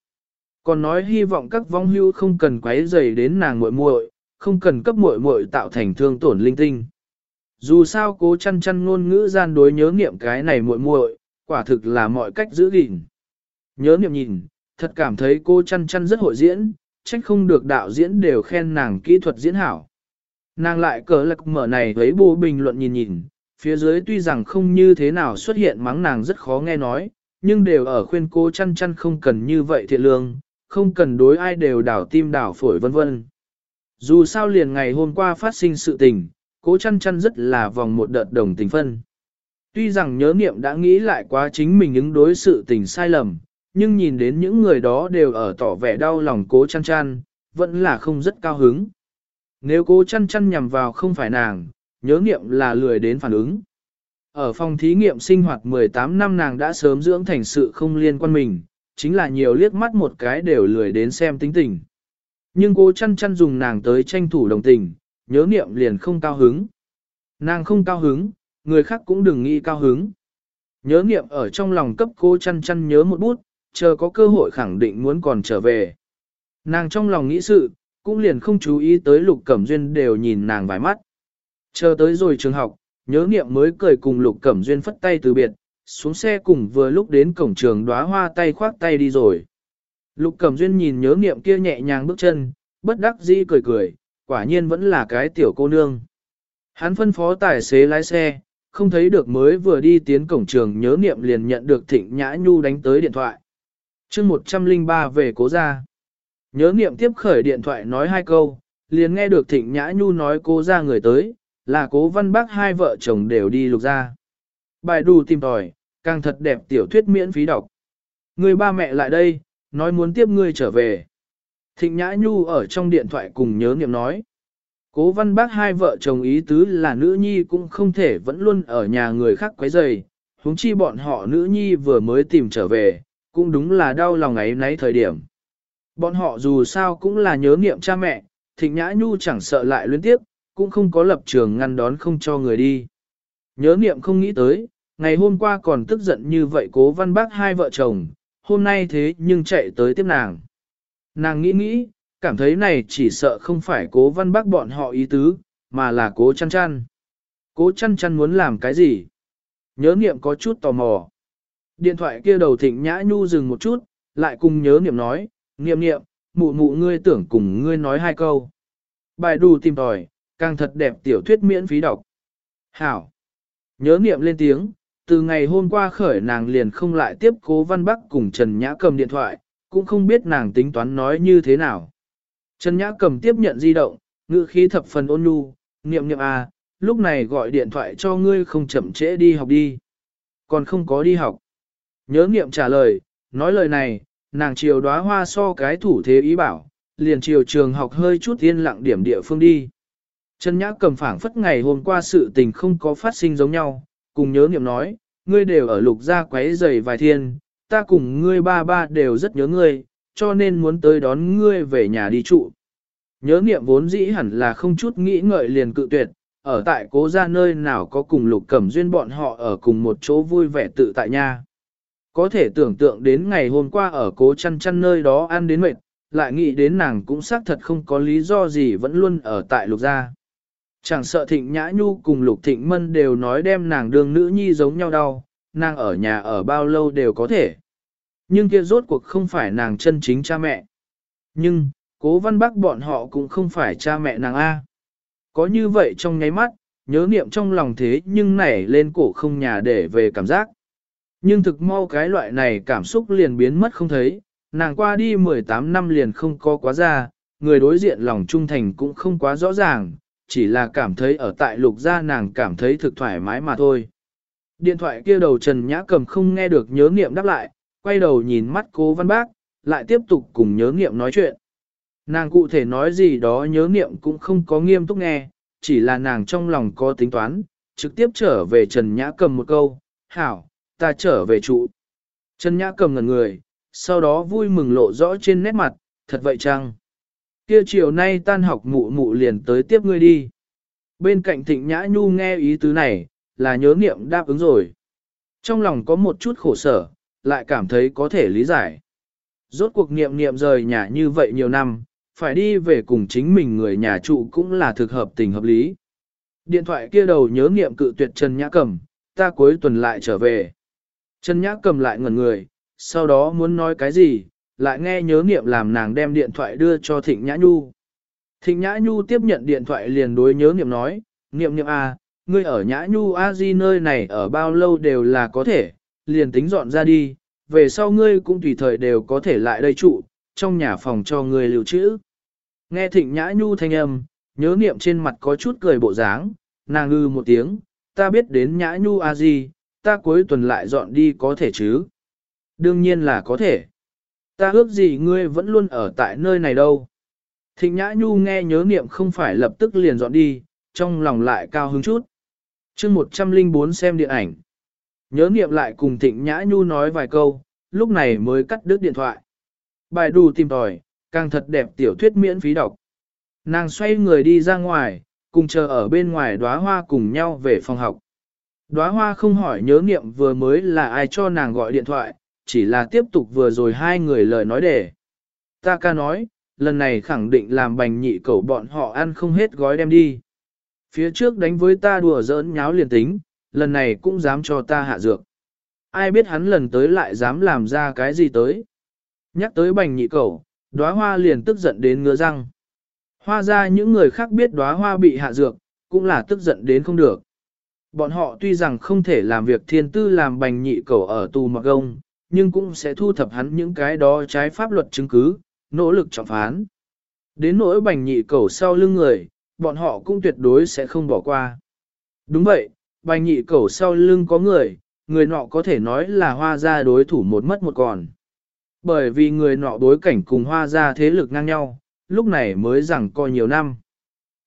Còn nói hy vọng các vong hưu không cần quấy rầy đến nàng muội muội, không cần cấp muội muội tạo thành thương tổn linh tinh. Dù sao cố chăn chăn ngôn ngữ gian đối nhớ nghiệm cái này muội muội, quả thực là mọi cách giữ gìn. Nhớ nghiệm nhìn, thật cảm thấy cô chăn chăn rất hội diễn, trách không được đạo diễn đều khen nàng kỹ thuật diễn hảo. Nàng lại cờ lạc mở này với bố bình luận nhìn nhìn, phía dưới tuy rằng không như thế nào xuất hiện mắng nàng rất khó nghe nói, nhưng đều ở khuyên cô chăn chăn không cần như vậy thiện lương, không cần đối ai đều đảo tim đảo phổi vân vân. Dù sao liền ngày hôm qua phát sinh sự tình, cố chăn chăn rất là vòng một đợt đồng tình phân. Tuy rằng nhớ niệm đã nghĩ lại quá chính mình ứng đối sự tình sai lầm, nhưng nhìn đến những người đó đều ở tỏ vẻ đau lòng cố chăn chăn, vẫn là không rất cao hứng. Nếu cố chăn chăn nhằm vào không phải nàng, nhớ niệm là lười đến phản ứng. Ở phòng thí nghiệm sinh hoạt 18 năm nàng đã sớm dưỡng thành sự không liên quan mình, chính là nhiều liếc mắt một cái đều lười đến xem tính tình. Nhưng cố chăn chăn dùng nàng tới tranh thủ đồng tình, nhớ niệm liền không cao hứng. Nàng không cao hứng, người khác cũng đừng nghĩ cao hứng. Nhớ niệm ở trong lòng cấp cô chăn chăn nhớ một bút, chờ có cơ hội khẳng định muốn còn trở về. Nàng trong lòng nghĩ sự, cũng liền không chú ý tới lục cẩm duyên đều nhìn nàng vài mắt. Chờ tới rồi trường học, nhớ niệm mới cười cùng lục cẩm duyên phất tay từ biệt, xuống xe cùng vừa lúc đến cổng trường đóa hoa tay khoác tay đi rồi. Lục cẩm duyên nhìn nhớ niệm kia nhẹ nhàng bước chân, bất đắc dĩ cười cười, quả nhiên vẫn là cái tiểu cô nương. Hắn phân phó tài xế lái xe, không thấy được mới vừa đi tiến cổng trường nhớ niệm liền nhận được thịnh nhã nhu đánh tới điện thoại chương 103 về cố gia. Nhớ niệm tiếp khởi điện thoại nói hai câu, liền nghe được thịnh nhã nhu nói cố gia người tới, là cố văn bác hai vợ chồng đều đi lục ra. Bài đù tìm tòi, càng thật đẹp tiểu thuyết miễn phí đọc. Người ba mẹ lại đây, nói muốn tiếp ngươi trở về. Thịnh nhã nhu ở trong điện thoại cùng nhớ niệm nói. Cố văn bác hai vợ chồng ý tứ là nữ nhi cũng không thể vẫn luôn ở nhà người khác quấy rầy, huống chi bọn họ nữ nhi vừa mới tìm trở về, cũng đúng là đau lòng ấy nấy thời điểm. Bọn họ dù sao cũng là nhớ niệm cha mẹ, thịnh nhã nhu chẳng sợ lại liên tiếp, cũng không có lập trường ngăn đón không cho người đi. Nhớ niệm không nghĩ tới, ngày hôm qua còn tức giận như vậy cố văn bác hai vợ chồng, hôm nay thế nhưng chạy tới tiếp nàng. Nàng nghĩ nghĩ, cảm thấy này chỉ sợ không phải cố văn bác bọn họ ý tứ, mà là cố chăn chăn. Cố chăn chăn muốn làm cái gì? Nhớ niệm có chút tò mò. Điện thoại kia đầu thịnh nhã nhu dừng một chút, lại cùng nhớ niệm nói, niệm niệm, mụ mụ ngươi tưởng cùng ngươi nói hai câu. Bài đù tìm tòi, càng thật đẹp tiểu thuyết miễn phí đọc. Hảo. Nhớ niệm lên tiếng, từ ngày hôm qua khởi nàng liền không lại tiếp cố văn bắc cùng Trần Nhã cầm điện thoại, cũng không biết nàng tính toán nói như thế nào. Trần Nhã cầm tiếp nhận di động, ngữ khí thập phần ôn nhu, niệm niệm à, lúc này gọi điện thoại cho ngươi không chậm trễ đi học đi. Còn không có đi học. Nhớ nghiệm trả lời, nói lời này, nàng chiều đóa hoa so cái thủ thế ý bảo, liền chiều trường học hơi chút yên lặng điểm địa phương đi. Trần Nhã cầm phảng phất ngày hôm qua sự tình không có phát sinh giống nhau, cùng nhớ nghiệm nói, ngươi đều ở lục gia quấy giày vài thiên, ta cùng ngươi ba ba đều rất nhớ ngươi, cho nên muốn tới đón ngươi về nhà đi trụ. Nhớ nghiệm vốn dĩ hẳn là không chút nghĩ ngợi liền cự tuyệt, ở tại cố gia nơi nào có cùng lục cẩm duyên bọn họ ở cùng một chỗ vui vẻ tự tại nha. Có thể tưởng tượng đến ngày hôm qua ở cố chăn chăn nơi đó ăn đến mệt, lại nghĩ đến nàng cũng xác thật không có lý do gì vẫn luôn ở tại lục gia. Chẳng sợ thịnh nhã nhu cùng lục thịnh mân đều nói đem nàng đường nữ nhi giống nhau đau, nàng ở nhà ở bao lâu đều có thể. Nhưng kia rốt cuộc không phải nàng chân chính cha mẹ. Nhưng, cố văn bác bọn họ cũng không phải cha mẹ nàng A. Có như vậy trong nháy mắt, nhớ niệm trong lòng thế nhưng nảy lên cổ không nhà để về cảm giác. Nhưng thực mau cái loại này cảm xúc liền biến mất không thấy, nàng qua đi 18 năm liền không có quá ra, người đối diện lòng trung thành cũng không quá rõ ràng, chỉ là cảm thấy ở tại lục gia nàng cảm thấy thực thoải mái mà thôi. Điện thoại kia đầu Trần Nhã cầm không nghe được nhớ nghiệm đáp lại, quay đầu nhìn mắt cố văn bác, lại tiếp tục cùng nhớ nghiệm nói chuyện. Nàng cụ thể nói gì đó nhớ nghiệm cũng không có nghiêm túc nghe, chỉ là nàng trong lòng có tính toán, trực tiếp trở về Trần Nhã cầm một câu, hảo, ta trở về trụ. Trần Nhã cầm ngần người, sau đó vui mừng lộ rõ trên nét mặt, thật vậy chăng? Kia chiều nay tan học mụ mụ liền tới tiếp ngươi đi. Bên cạnh thịnh Nhã Nhu nghe ý tứ này, là nhớ niệm đáp ứng rồi. Trong lòng có một chút khổ sở, lại cảm thấy có thể lý giải. Rốt cuộc niệm niệm rời nhà như vậy nhiều năm, phải đi về cùng chính mình người nhà trụ cũng là thực hợp tình hợp lý. Điện thoại kia đầu nhớ niệm cự tuyệt Trần Nhã Cầm, ta cuối tuần lại trở về. Trần Nhã Cầm lại ngẩn người, sau đó muốn nói cái gì, lại nghe nhớ niệm làm nàng đem điện thoại đưa cho Thịnh Nhã Nhu. Thịnh Nhã Nhu tiếp nhận điện thoại liền đối nhớ niệm nói, niệm niệm à, ngươi ở Nhã Nhu A Di nơi này ở bao lâu đều là có thể, liền tính dọn ra đi, về sau ngươi cũng tùy thời đều có thể lại đây trụ, trong nhà phòng cho ngươi lưu trữ. Nghe Thịnh Nhã Nhu thanh âm, nhớ niệm trên mặt có chút cười bộ dáng, nàng ngư một tiếng, ta biết đến Nhã Nhu A Di, ta cuối tuần lại dọn đi có thể chứ. Đương nhiên là có thể. Ta ước gì ngươi vẫn luôn ở tại nơi này đâu. Thịnh Nhã Nhu nghe nhớ niệm không phải lập tức liền dọn đi, trong lòng lại cao hứng chút. chương 104 xem điện ảnh. Nhớ niệm lại cùng Thịnh Nhã Nhu nói vài câu, lúc này mới cắt đứt điện thoại. Bài đủ tìm tòi, càng thật đẹp tiểu thuyết miễn phí đọc. Nàng xoay người đi ra ngoài, cùng chờ ở bên ngoài đóa hoa cùng nhau về phòng học. Đóa hoa không hỏi nhớ niệm vừa mới là ai cho nàng gọi điện thoại, chỉ là tiếp tục vừa rồi hai người lời nói để. Ta ca nói, lần này khẳng định làm bành nhị cầu bọn họ ăn không hết gói đem đi. Phía trước đánh với ta đùa giỡn nháo liền tính, lần này cũng dám cho ta hạ dược. Ai biết hắn lần tới lại dám làm ra cái gì tới. Nhắc tới bành nhị cầu, đóa hoa liền tức giận đến ngứa răng. Hoa ra những người khác biết đóa hoa bị hạ dược, cũng là tức giận đến không được. Bọn họ tuy rằng không thể làm việc thiên tư làm bành nhị cầu ở tù mặc gông, nhưng cũng sẽ thu thập hắn những cái đó trái pháp luật chứng cứ, nỗ lực trọng phán. Đến nỗi bành nhị cầu sau lưng người, bọn họ cũng tuyệt đối sẽ không bỏ qua. Đúng vậy, bành nhị cầu sau lưng có người, người nọ có thể nói là hoa gia đối thủ một mất một còn. Bởi vì người nọ đối cảnh cùng hoa gia thế lực ngang nhau, lúc này mới rằng coi nhiều năm.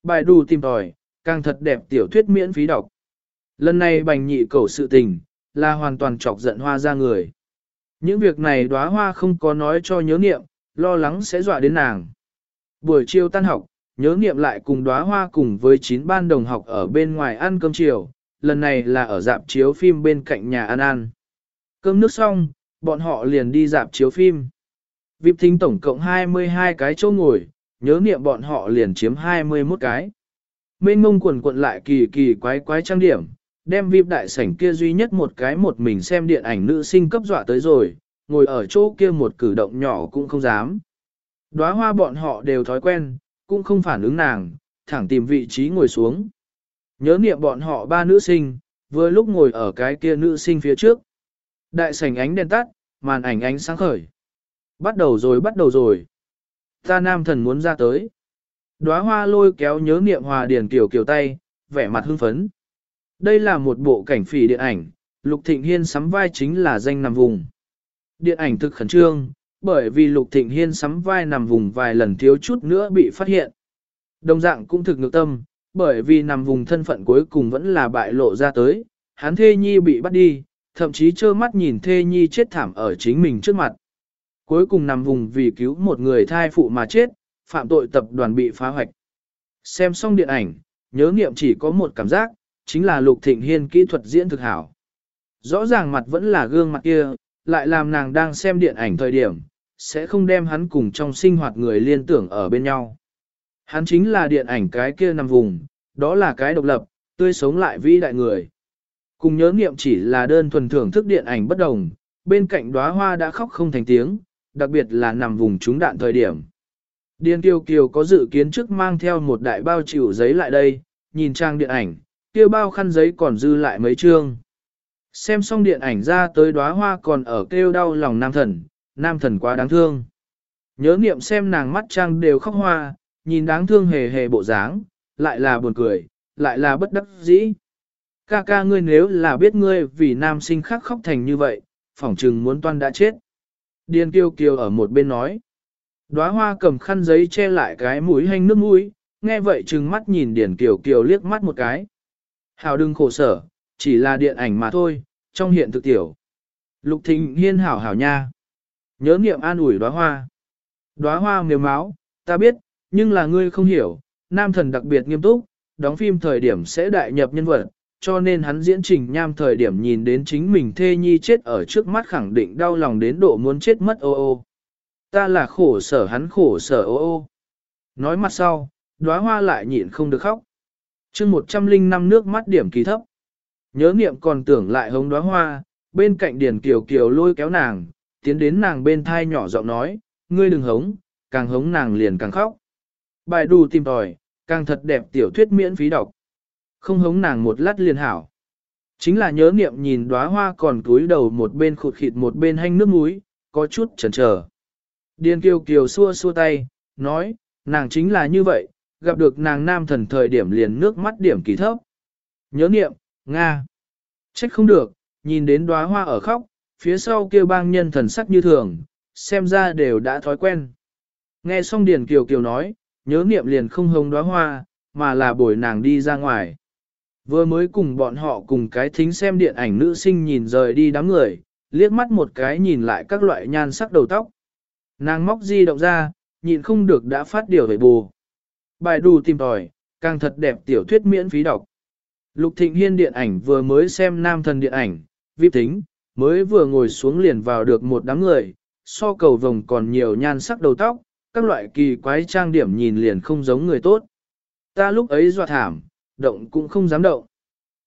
Bài đù tìm tòi, càng thật đẹp tiểu thuyết miễn phí đọc. Lần này bành nhị cầu sự tình, là hoàn toàn chọc giận hoa ra người. Những việc này đóa hoa không có nói cho nhớ niệm, lo lắng sẽ dọa đến nàng. Buổi chiều tan học, nhớ niệm lại cùng đóa hoa cùng với chín ban đồng học ở bên ngoài ăn cơm chiều, lần này là ở dạp chiếu phim bên cạnh nhà ăn ăn Cơm nước xong, bọn họ liền đi dạp chiếu phim. Vịp thính tổng cộng 22 cái chỗ ngồi, nhớ niệm bọn họ liền chiếm 21 cái. Mênh mông quần quận lại kỳ kỳ quái quái trang điểm, đem vip đại sảnh kia duy nhất một cái một mình xem điện ảnh nữ sinh cấp dọa tới rồi, ngồi ở chỗ kia một cử động nhỏ cũng không dám. Đóa hoa bọn họ đều thói quen, cũng không phản ứng nàng, thẳng tìm vị trí ngồi xuống. Nhớ niệm bọn họ ba nữ sinh, vừa lúc ngồi ở cái kia nữ sinh phía trước. Đại sảnh ánh đèn tắt, màn ảnh ánh sáng khởi. Bắt đầu rồi bắt đầu rồi. Ta nam thần muốn ra tới. Đóa hoa lôi kéo nhớ niệm hòa điền tiểu kiều tay, vẻ mặt hưng phấn. Đây là một bộ cảnh phỉ điện ảnh, Lục Thịnh Hiên sắm vai chính là danh nằm vùng. Điện ảnh thực khẩn trương, bởi vì Lục Thịnh Hiên sắm vai nằm vùng vài lần thiếu chút nữa bị phát hiện. Đồng dạng cũng thực ngược tâm, bởi vì nằm vùng thân phận cuối cùng vẫn là bại lộ ra tới, hắn thê nhi bị bắt đi, thậm chí trơ mắt nhìn thê nhi chết thảm ở chính mình trước mặt. Cuối cùng nằm vùng vì cứu một người thai phụ mà chết, phạm tội tập đoàn bị phá hoạch. Xem xong điện ảnh, nhớ nghiệm chỉ có một cảm giác, chính là Lục Thịnh Hiên kỹ thuật diễn thực hảo. Rõ ràng mặt vẫn là gương mặt kia, lại làm nàng đang xem điện ảnh thời điểm, sẽ không đem hắn cùng trong sinh hoạt người liên tưởng ở bên nhau. Hắn chính là điện ảnh cái kia nằm vùng, đó là cái độc lập, tươi sống lại vĩ đại người. Cùng nhớ nghiệm chỉ là đơn thuần thưởng thức điện ảnh bất đồng, bên cạnh đóa hoa đã khóc không thành tiếng, đặc biệt là nằm vùng trúng đạn thời điểm. Điên Tiêu Kiều có dự kiến trước mang theo một đại bao chịu giấy lại đây, nhìn trang điện ảnh, kia bao khăn giấy còn dư lại mấy chương. Xem xong điện ảnh ra tới đóa hoa còn ở kêu đau lòng nam thần, nam thần quá đáng thương. Nhớ niệm xem nàng mắt trang đều khóc hoa, nhìn đáng thương hề hề bộ dáng, lại là buồn cười, lại là bất đắc dĩ. Ca ca ngươi nếu là biết ngươi vì nam sinh khác khóc thành như vậy, phỏng chừng muốn toan đã chết. Điền kiều kiều ở một bên nói. Đóa hoa cầm khăn giấy che lại cái mũi hành nước mũi, nghe vậy trừng mắt nhìn Điền kiều kiều liếc mắt một cái. Hảo đừng khổ sở, chỉ là điện ảnh mà thôi, trong hiện thực tiểu. Lục thịnh hiên hảo hảo nha. Nhớ niệm an ủi đóa hoa. Đóa hoa mềm máu, ta biết, nhưng là ngươi không hiểu, nam thần đặc biệt nghiêm túc, đóng phim thời điểm sẽ đại nhập nhân vật, cho nên hắn diễn trình nham thời điểm nhìn đến chính mình thê nhi chết ở trước mắt khẳng định đau lòng đến độ muốn chết mất ô ô. Ta là khổ sở hắn khổ sở ô ô. Nói mặt sau, đóa hoa lại nhịn không được khóc chương 105 nước mắt điểm kỳ thấp. Nhớ niệm còn tưởng lại hống đóa hoa, bên cạnh điển kiều kiều lôi kéo nàng, tiến đến nàng bên thai nhỏ giọng nói, ngươi đừng hống, càng hống nàng liền càng khóc. Bài đù tìm tòi, càng thật đẹp tiểu thuyết miễn phí đọc. Không hống nàng một lát liền hảo. Chính là nhớ niệm nhìn đóa hoa còn túi đầu một bên khụt khịt một bên hanh nước muối, có chút chần chờ. Điền kiều kiều xua xua tay, nói, nàng chính là như vậy, gặp được nàng nam thần thời điểm liền nước mắt điểm kỳ thấp. Nhớ niệm, Nga. Trách không được, nhìn đến đóa hoa ở khóc, phía sau kêu bang nhân thần sắc như thường, xem ra đều đã thói quen. Nghe xong Điền Kiều Kiều nói, nhớ niệm liền không hông đóa hoa, mà là bồi nàng đi ra ngoài. Vừa mới cùng bọn họ cùng cái thính xem điện ảnh nữ sinh nhìn rời đi đám người, liếc mắt một cái nhìn lại các loại nhan sắc đầu tóc. Nàng móc di động ra, nhịn không được đã phát điều về bù. Bài đủ tìm tòi, càng thật đẹp tiểu thuyết miễn phí đọc. Lục Thịnh Hiên điện ảnh vừa mới xem nam thần điện ảnh, vi tính, mới vừa ngồi xuống liền vào được một đám người, so cầu vồng còn nhiều nhan sắc đầu tóc, các loại kỳ quái trang điểm nhìn liền không giống người tốt. Ta lúc ấy dọa thảm, động cũng không dám động.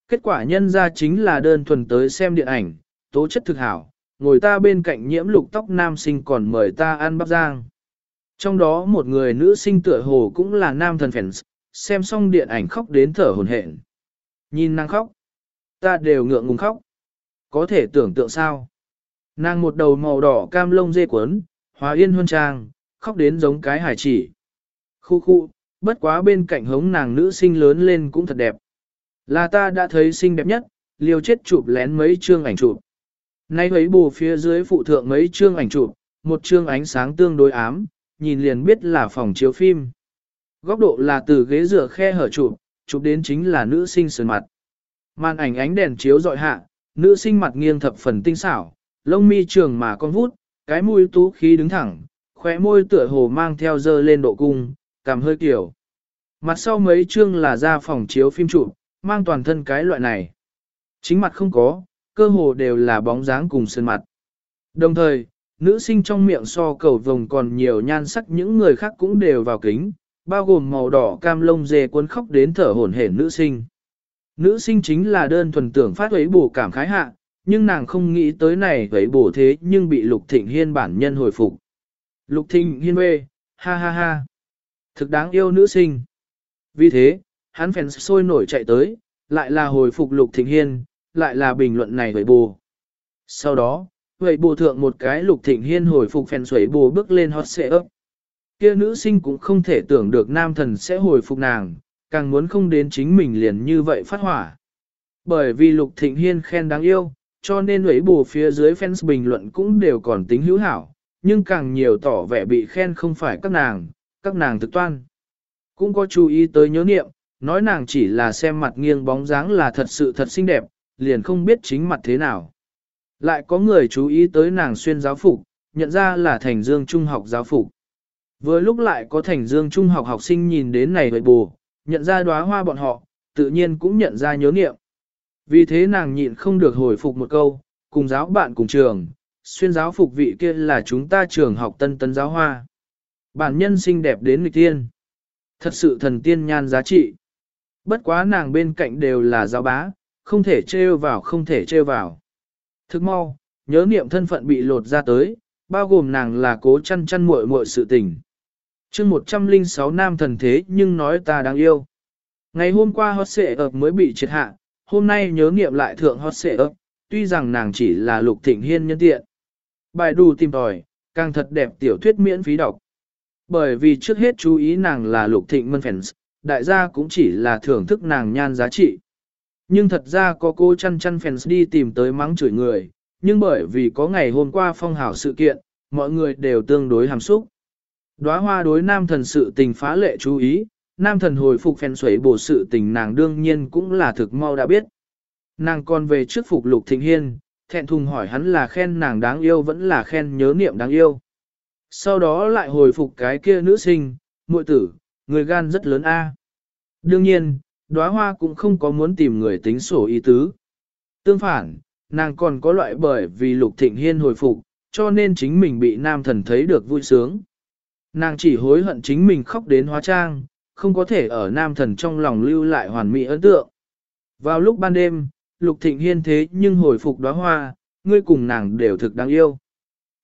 Kết quả nhân ra chính là đơn thuần tới xem điện ảnh, tố chất thực hảo, ngồi ta bên cạnh nhiễm lục tóc nam sinh còn mời ta ăn bắp giang. Trong đó một người nữ sinh tựa hồ cũng là nam thần fans, xem xong điện ảnh khóc đến thở hồn hển. Nhìn nàng khóc, ta đều ngượng ngùng khóc. Có thể tưởng tượng sao? Nàng một đầu màu đỏ cam lông dê cuốn, hòa yên huân trang, khóc đến giống cái hải chỉ. Khu khu, bất quá bên cạnh hống nàng nữ sinh lớn lên cũng thật đẹp. Là ta đã thấy xinh đẹp nhất, liều chết chụp lén mấy chương ảnh chụp. Nay thấy bù phía dưới phụ thượng mấy chương ảnh chụp, một chương ánh sáng tương đối ám, nhìn liền biết là phòng chiếu phim. Góc độ là từ ghế dựa khe hở chụp, chụp đến chính là nữ sinh sườn mặt. Màn ảnh ánh đèn chiếu dọi hạ, nữ sinh mặt nghiêng thập phần tinh xảo, lông mi trường mà con vút, cái mũi tú khí đứng thẳng, khóe môi tựa hồ mang theo dơ lên độ cung, cảm hơi kiểu. Mặt sau mấy chương là ra phòng chiếu phim chụp, mang toàn thân cái loại này. Chính mặt không có, cơ hồ đều là bóng dáng cùng sơn mặt. Đồng thời, nữ sinh trong miệng so cầu vồng còn nhiều nhan sắc những người khác cũng đều vào kính, bao gồm màu đỏ cam lông dê cuốn khóc đến thở hổn hển nữ sinh. Nữ sinh chính là đơn thuần tưởng phát ấy bổ cảm khái hạ, nhưng nàng không nghĩ tới này ấy bổ thế nhưng bị Lục Thịnh Hiên bản nhân hồi phục. Lục Thịnh Hiên bê, ha ha ha. Thực đáng yêu nữ sinh. Vì thế, hắn phèn sôi nổi chạy tới, lại là hồi phục Lục Thịnh Hiên, lại là bình luận này với bù. Sau đó, vậy bù thượng một cái Lục Thịnh Hiên hồi phục phèn xuẩy bù bước lên hot xệ ấp. Kia nữ sinh cũng không thể tưởng được nam thần sẽ hồi phục nàng, càng muốn không đến chính mình liền như vậy phát hỏa. Bởi vì Lục Thịnh Hiên khen đáng yêu, cho nên ấy bù phía dưới fans bình luận cũng đều còn tính hữu hảo, nhưng càng nhiều tỏ vẻ bị khen không phải các nàng, các nàng thực toan. Cũng có chú ý tới nhớ niệm, nói nàng chỉ là xem mặt nghiêng bóng dáng là thật sự thật xinh đẹp, liền không biết chính mặt thế nào. Lại có người chú ý tới nàng xuyên giáo phục, nhận ra là thành dương trung học giáo phục. Vừa lúc lại có thành dương trung học học sinh nhìn đến này vậy bù, nhận ra đóa hoa bọn họ, tự nhiên cũng nhận ra nhớ niệm. Vì thế nàng nhịn không được hồi phục một câu, cùng giáo bạn cùng trường, xuyên giáo phục vị kia là chúng ta trường học tân tân giáo hoa. Bản nhân xinh đẹp đến nghịch tiên. Thật sự thần tiên nhan giá trị. Bất quá nàng bên cạnh đều là giáo bá, không thể trêu vào không thể trêu vào. Thức mau, nhớ niệm thân phận bị lột ra tới, bao gồm nàng là cố chăn chăn muội muội sự tình. chương 106 nam thần thế nhưng nói ta đáng yêu. Ngày hôm qua hot xệ ập mới bị triệt hạ, hôm nay nhớ niệm lại thượng hot xệ ấp, tuy rằng nàng chỉ là lục thịnh hiên nhân tiện. Bài đù tìm tòi, càng thật đẹp tiểu thuyết miễn phí đọc. Bởi vì trước hết chú ý nàng là lục thịnh mân phèn đại gia cũng chỉ là thưởng thức nàng nhan giá trị. Nhưng thật ra có cô chăn chăn fans đi tìm tới mắng chửi người, nhưng bởi vì có ngày hôm qua phong hào sự kiện, mọi người đều tương đối hàm xúc. Đóa hoa đối nam thần sự tình phá lệ chú ý, nam thần hồi phục phèn xuấy bổ sự tình nàng đương nhiên cũng là thực mau đã biết. Nàng còn về trước phục lục thịnh hiên, thẹn thùng hỏi hắn là khen nàng đáng yêu vẫn là khen nhớ niệm đáng yêu. Sau đó lại hồi phục cái kia nữ sinh, muội tử, người gan rất lớn a. Đương nhiên, đóa hoa cũng không có muốn tìm người tính sổ ý tứ. Tương phản, nàng còn có loại bởi vì lục thịnh hiên hồi phục, cho nên chính mình bị nam thần thấy được vui sướng. Nàng chỉ hối hận chính mình khóc đến hóa trang, không có thể ở nam thần trong lòng lưu lại hoàn mỹ ấn tượng. Vào lúc ban đêm, lục thịnh hiên thế nhưng hồi phục đóa hoa, ngươi cùng nàng đều thực đáng yêu.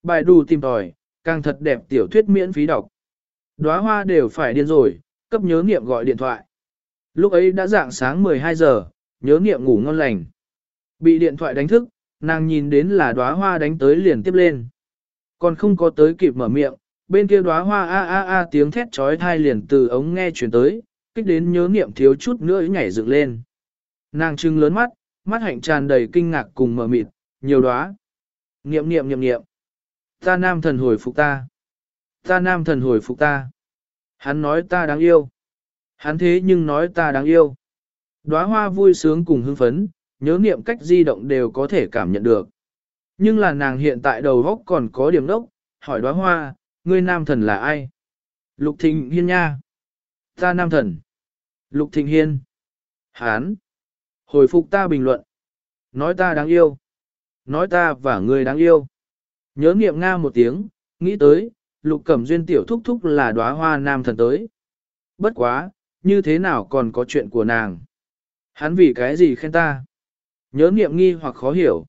Bài đù tìm tòi, càng thật đẹp tiểu thuyết miễn phí đọc. Đóa hoa đều phải điên rồi, cấp nhớ nghiệm gọi điện thoại. Lúc ấy đã dạng sáng 12 giờ, nhớ nghiệm ngủ ngon lành. Bị điện thoại đánh thức, nàng nhìn đến là đóa hoa đánh tới liền tiếp lên. Còn không có tới kịp mở miệng, bên kia đóa hoa a a a tiếng thét trói thai liền từ ống nghe chuyển tới, kích đến nhớ nghiệm thiếu chút nữa nhảy dựng lên. Nàng trưng lớn mắt, mắt hạnh tràn đầy kinh ngạc cùng mở mịt, nhiều đóa. Niệm niệm niệm niệm. Ta nam thần hồi phục ta. Ta nam thần hồi phục ta. Hắn nói ta đáng yêu. Hắn thế nhưng nói ta đáng yêu. Đóa hoa vui sướng cùng hưng phấn, nhớ niệm cách di động đều có thể cảm nhận được. Nhưng là nàng hiện tại đầu góc còn có điểm đốc, hỏi đóa hoa, ngươi nam thần là ai? Lục Thịnh Hiên nha. Ta nam thần. Lục Thịnh Hiên. Hán. Hồi phục ta bình luận. Nói ta đáng yêu. Nói ta và ngươi đáng yêu. Nhớ niệm Nga một tiếng, nghĩ tới, lục cẩm duyên tiểu thúc thúc là đóa hoa nam thần tới. Bất quá, như thế nào còn có chuyện của nàng? Hắn vì cái gì khen ta? Nhớ niệm nghi hoặc khó hiểu.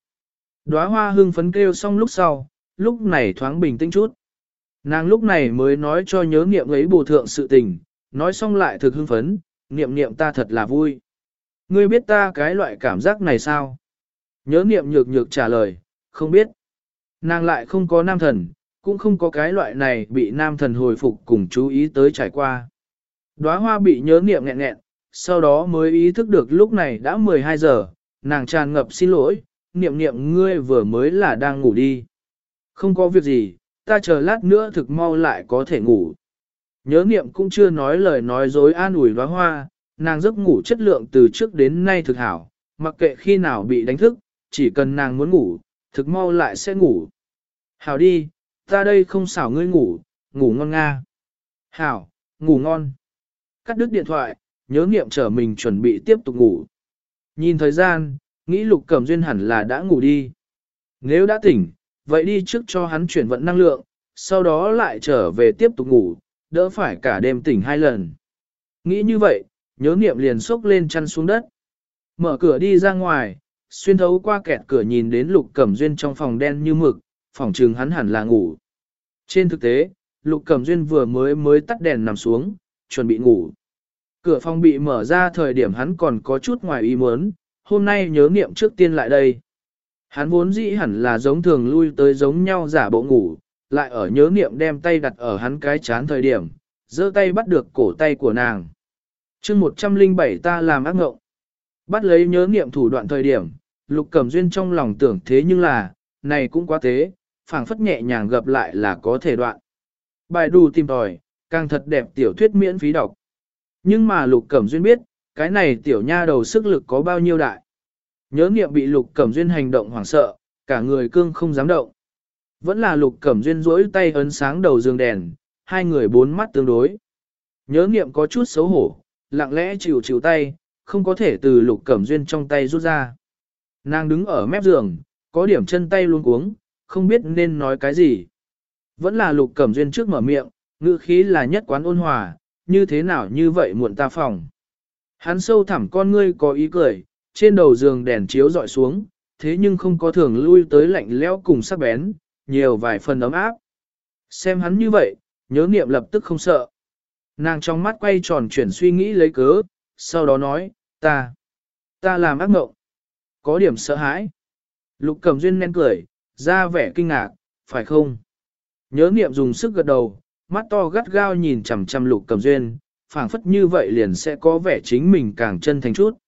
Đóa hoa hưng phấn kêu xong lúc sau, lúc này thoáng bình tĩnh chút. Nàng lúc này mới nói cho nhớ niệm ấy bổ thượng sự tình, nói xong lại thực hưng phấn, niệm niệm ta thật là vui. Ngươi biết ta cái loại cảm giác này sao? Nhớ niệm nhược nhược trả lời, không biết. Nàng lại không có nam thần, cũng không có cái loại này bị nam thần hồi phục cùng chú ý tới trải qua. Đóa hoa bị nhớ niệm nghẹn nghẹn, sau đó mới ý thức được lúc này đã 12 giờ, nàng tràn ngập xin lỗi, niệm niệm ngươi vừa mới là đang ngủ đi. Không có việc gì, ta chờ lát nữa thực mau lại có thể ngủ. Nhớ niệm cũng chưa nói lời nói dối an ủi đóa hoa, nàng giấc ngủ chất lượng từ trước đến nay thực hảo, mặc kệ khi nào bị đánh thức, chỉ cần nàng muốn ngủ, thực mau lại sẽ ngủ. Hảo đi, ta đây không xảo ngươi ngủ, ngủ ngon nga. Hảo, ngủ ngon. Cắt đứt điện thoại, nhớ nghiệm trở mình chuẩn bị tiếp tục ngủ. Nhìn thời gian, nghĩ lục cẩm duyên hẳn là đã ngủ đi. Nếu đã tỉnh, vậy đi trước cho hắn chuyển vận năng lượng, sau đó lại trở về tiếp tục ngủ, đỡ phải cả đêm tỉnh hai lần. Nghĩ như vậy, nhớ nghiệm liền xốc lên chăn xuống đất. Mở cửa đi ra ngoài, xuyên thấu qua kẹt cửa nhìn đến lục cẩm duyên trong phòng đen như mực, phòng trường hắn hẳn là ngủ. Trên thực tế, lục cẩm duyên vừa mới mới tắt đèn nằm xuống, chuẩn bị ngủ. Cửa phòng bị mở ra thời điểm hắn còn có chút ngoài ý muốn, hôm nay nhớ niệm trước tiên lại đây. Hắn vốn dĩ hẳn là giống thường lui tới giống nhau giả bộ ngủ, lại ở nhớ niệm đem tay đặt ở hắn cái chán thời điểm, giơ tay bắt được cổ tay của nàng. chương 107 ta làm ác ngộng. Bắt lấy nhớ niệm thủ đoạn thời điểm, lục cẩm duyên trong lòng tưởng thế nhưng là, này cũng quá thế, phảng phất nhẹ nhàng gặp lại là có thể đoạn. Bài đù tìm tòi, càng thật đẹp tiểu thuyết miễn phí đọc. Nhưng mà lục cẩm duyên biết, cái này tiểu nha đầu sức lực có bao nhiêu đại. Nhớ nghiệm bị lục cẩm duyên hành động hoảng sợ, cả người cương không dám động. Vẫn là lục cẩm duyên rỗi tay ấn sáng đầu giường đèn, hai người bốn mắt tương đối. Nhớ nghiệm có chút xấu hổ, lặng lẽ chịu chịu tay, không có thể từ lục cẩm duyên trong tay rút ra. Nàng đứng ở mép giường, có điểm chân tay luôn cuống, không biết nên nói cái gì. Vẫn là lục cẩm duyên trước mở miệng, ngữ khí là nhất quán ôn hòa, như thế nào như vậy muộn ta phòng. Hắn sâu thẳm con ngươi có ý cười, trên đầu giường đèn chiếu dọi xuống, thế nhưng không có thường lui tới lạnh lẽo cùng sắc bén, nhiều vài phần ấm áp. Xem hắn như vậy, nhớ niệm lập tức không sợ. Nàng trong mắt quay tròn chuyển suy nghĩ lấy cớ, sau đó nói, ta, ta làm ác mộng. Có điểm sợ hãi. Lục cầm duyên men cười, ra vẻ kinh ngạc, phải không? Nhớ niệm dùng sức gật đầu, mắt to gắt gao nhìn chằm chằm lục cầm duyên, phảng phất như vậy liền sẽ có vẻ chính mình càng chân thành chút.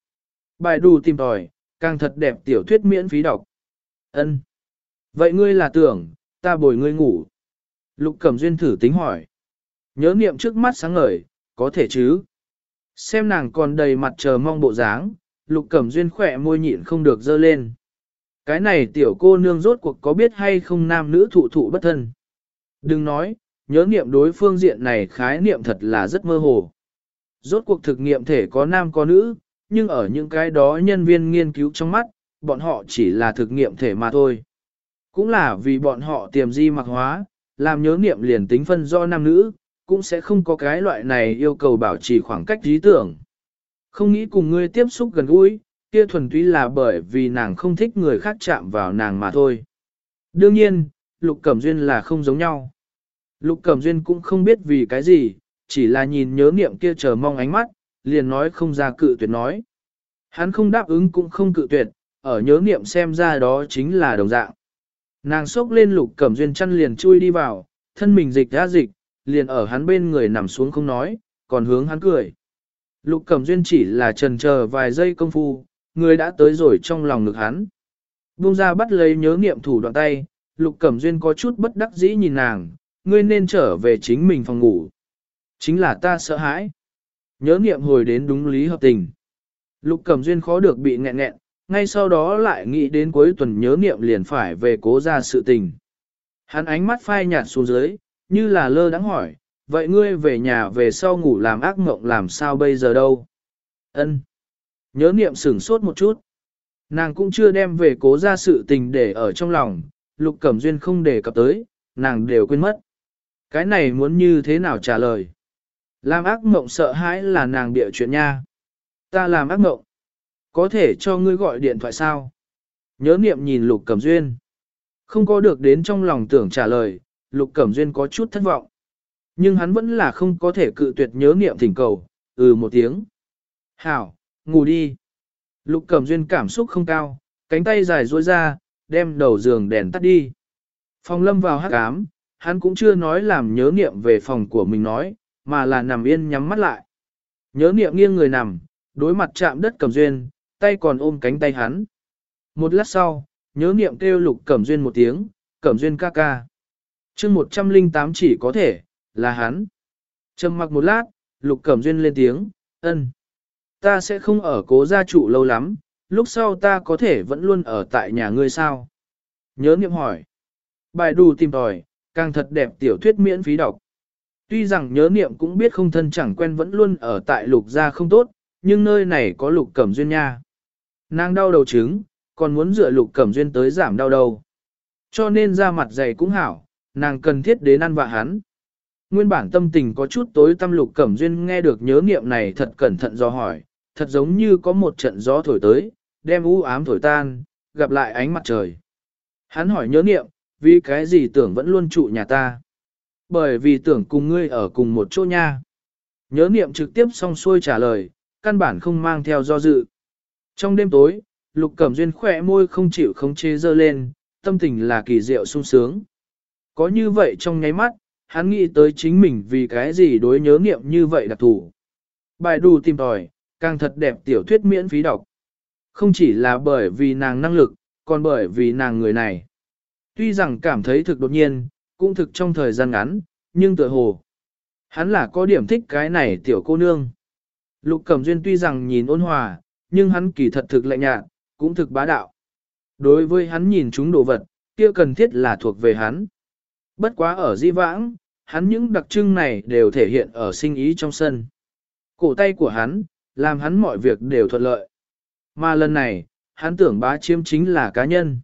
Bài đù tìm tòi, càng thật đẹp tiểu thuyết miễn phí đọc. Ân. Vậy ngươi là tưởng, ta bồi ngươi ngủ. Lục Cẩm Duyên thử tính hỏi. Nhớ niệm trước mắt sáng ngời, có thể chứ. Xem nàng còn đầy mặt chờ mong bộ dáng, Lục Cẩm Duyên khỏe môi nhịn không được dơ lên. Cái này tiểu cô nương rốt cuộc có biết hay không nam nữ thụ thụ bất thân. Đừng nói, nhớ niệm đối phương diện này khái niệm thật là rất mơ hồ. Rốt cuộc thực nghiệm thể có nam có nữ, nhưng ở những cái đó nhân viên nghiên cứu trong mắt, bọn họ chỉ là thực nghiệm thể mà thôi. Cũng là vì bọn họ tiềm di mặc hóa, làm nhớ niệm liền tính phân do nam nữ, cũng sẽ không có cái loại này yêu cầu bảo trì khoảng cách lý tưởng. Không nghĩ cùng ngươi tiếp xúc gần gũi, kia thuần túy là bởi vì nàng không thích người khác chạm vào nàng mà thôi. Đương nhiên, Lục Cẩm Duyên là không giống nhau. Lục Cẩm Duyên cũng không biết vì cái gì, chỉ là nhìn nhớ niệm kia chờ mong ánh mắt, liền nói không ra cự tuyệt nói. Hắn không đáp ứng cũng không cự tuyệt, ở nhớ niệm xem ra đó chính là đồng dạng. Nàng sốc lên Lục Cẩm Duyên chăn liền chui đi vào, thân mình dịch ra dịch, liền ở hắn bên người nằm xuống không nói, còn hướng hắn cười. Lục Cẩm Duyên chỉ là trần chờ vài giây công phu, người đã tới rồi trong lòng ngực hắn. buông ra bắt lấy nhớ niệm thủ đoạn tay, Lục Cẩm Duyên có chút bất đắc dĩ nhìn nàng, ngươi nên trở về chính mình phòng ngủ. Chính là ta sợ hãi. Nhớ niệm hồi đến đúng lý hợp tình. Lục Cẩm Duyên khó được bị nghẹn nghẹn, ngay sau đó lại nghĩ đến cuối tuần nhớ niệm liền phải về cố ra sự tình. Hắn ánh mắt phai nhạt xuống dưới, như là lơ đắng hỏi, vậy ngươi về nhà về sau ngủ làm ác mộng làm sao bây giờ đâu? Ân. Nhớ niệm sửng sốt một chút. Nàng cũng chưa đem về cố ra sự tình để ở trong lòng, lục cẩm duyên không đề cập tới, nàng đều quên mất. Cái này muốn như thế nào trả lời? Làm ác mộng sợ hãi là nàng địa chuyện nha. Ta làm ác mộng. Có thể cho ngươi gọi điện thoại sao? Nhớ niệm nhìn lục cẩm duyên. Không có được đến trong lòng tưởng trả lời, lục cẩm duyên có chút thất vọng. Nhưng hắn vẫn là không có thể cự tuyệt nhớ niệm thỉnh cầu, ừ một tiếng. Hảo, ngủ đi. Lục cẩm duyên cảm xúc không cao, cánh tay dài duỗi ra, đem đầu giường đèn tắt đi. Phòng lâm vào hắc ám, hắn cũng chưa nói làm nhớ niệm về phòng của mình nói, mà là nằm yên nhắm mắt lại. Nhớ niệm nghiêng người nằm, đối mặt chạm đất cẩm duyên, tay còn ôm cánh tay hắn. Một lát sau, nhớ niệm kêu lục cẩm duyên một tiếng, cẩm duyên ca ca. chương 108 chỉ có thể, là hắn. Trầm mặc một lát, lục cẩm duyên lên tiếng, ân. Ta sẽ không ở cố gia trụ lâu lắm, lúc sau ta có thể vẫn luôn ở tại nhà ngươi sao? Nhớ niệm hỏi. Bài đù tìm tòi, càng thật đẹp tiểu thuyết miễn phí đọc. Tuy rằng nhớ niệm cũng biết không thân chẳng quen vẫn luôn ở tại lục gia không tốt, nhưng nơi này có lục cẩm duyên nha. Nàng đau đầu trứng, còn muốn dựa lục cẩm duyên tới giảm đau đầu. Cho nên ra mặt dày cũng hảo, nàng cần thiết đến ăn vạ hắn. Nguyên bản tâm tình có chút tối tâm lục cẩm duyên nghe được nhớ niệm này thật cẩn thận do hỏi, thật giống như có một trận gió thổi tới, đem u ám thổi tan, gặp lại ánh mặt trời. Hắn hỏi nhớ niệm, vì cái gì tưởng vẫn luôn trụ nhà ta? Bởi vì tưởng cùng ngươi ở cùng một chỗ nha. Nhớ niệm trực tiếp xong xuôi trả lời, căn bản không mang theo do dự. Trong đêm tối, lục cẩm duyên khỏe môi không chịu không chế dơ lên, tâm tình là kỳ diệu sung sướng. Có như vậy trong nháy mắt, hắn nghĩ tới chính mình vì cái gì đối nhớ niệm như vậy đặc thủ. Bài đù tìm tòi, càng thật đẹp tiểu thuyết miễn phí đọc. Không chỉ là bởi vì nàng năng lực, còn bởi vì nàng người này. Tuy rằng cảm thấy thực đột nhiên, cũng thực trong thời gian ngắn, nhưng tựa hồ. Hắn là có điểm thích cái này tiểu cô nương. Lục Cẩm Duyên tuy rằng nhìn ôn hòa, nhưng hắn kỳ thật thực lạnh nhạt, cũng thực bá đạo. Đối với hắn nhìn chúng đồ vật, kia cần thiết là thuộc về hắn. Bất quá ở di vãng, hắn những đặc trưng này đều thể hiện ở sinh ý trong sân. Cổ tay của hắn, làm hắn mọi việc đều thuận lợi. Mà lần này, hắn tưởng bá chiếm chính là cá nhân.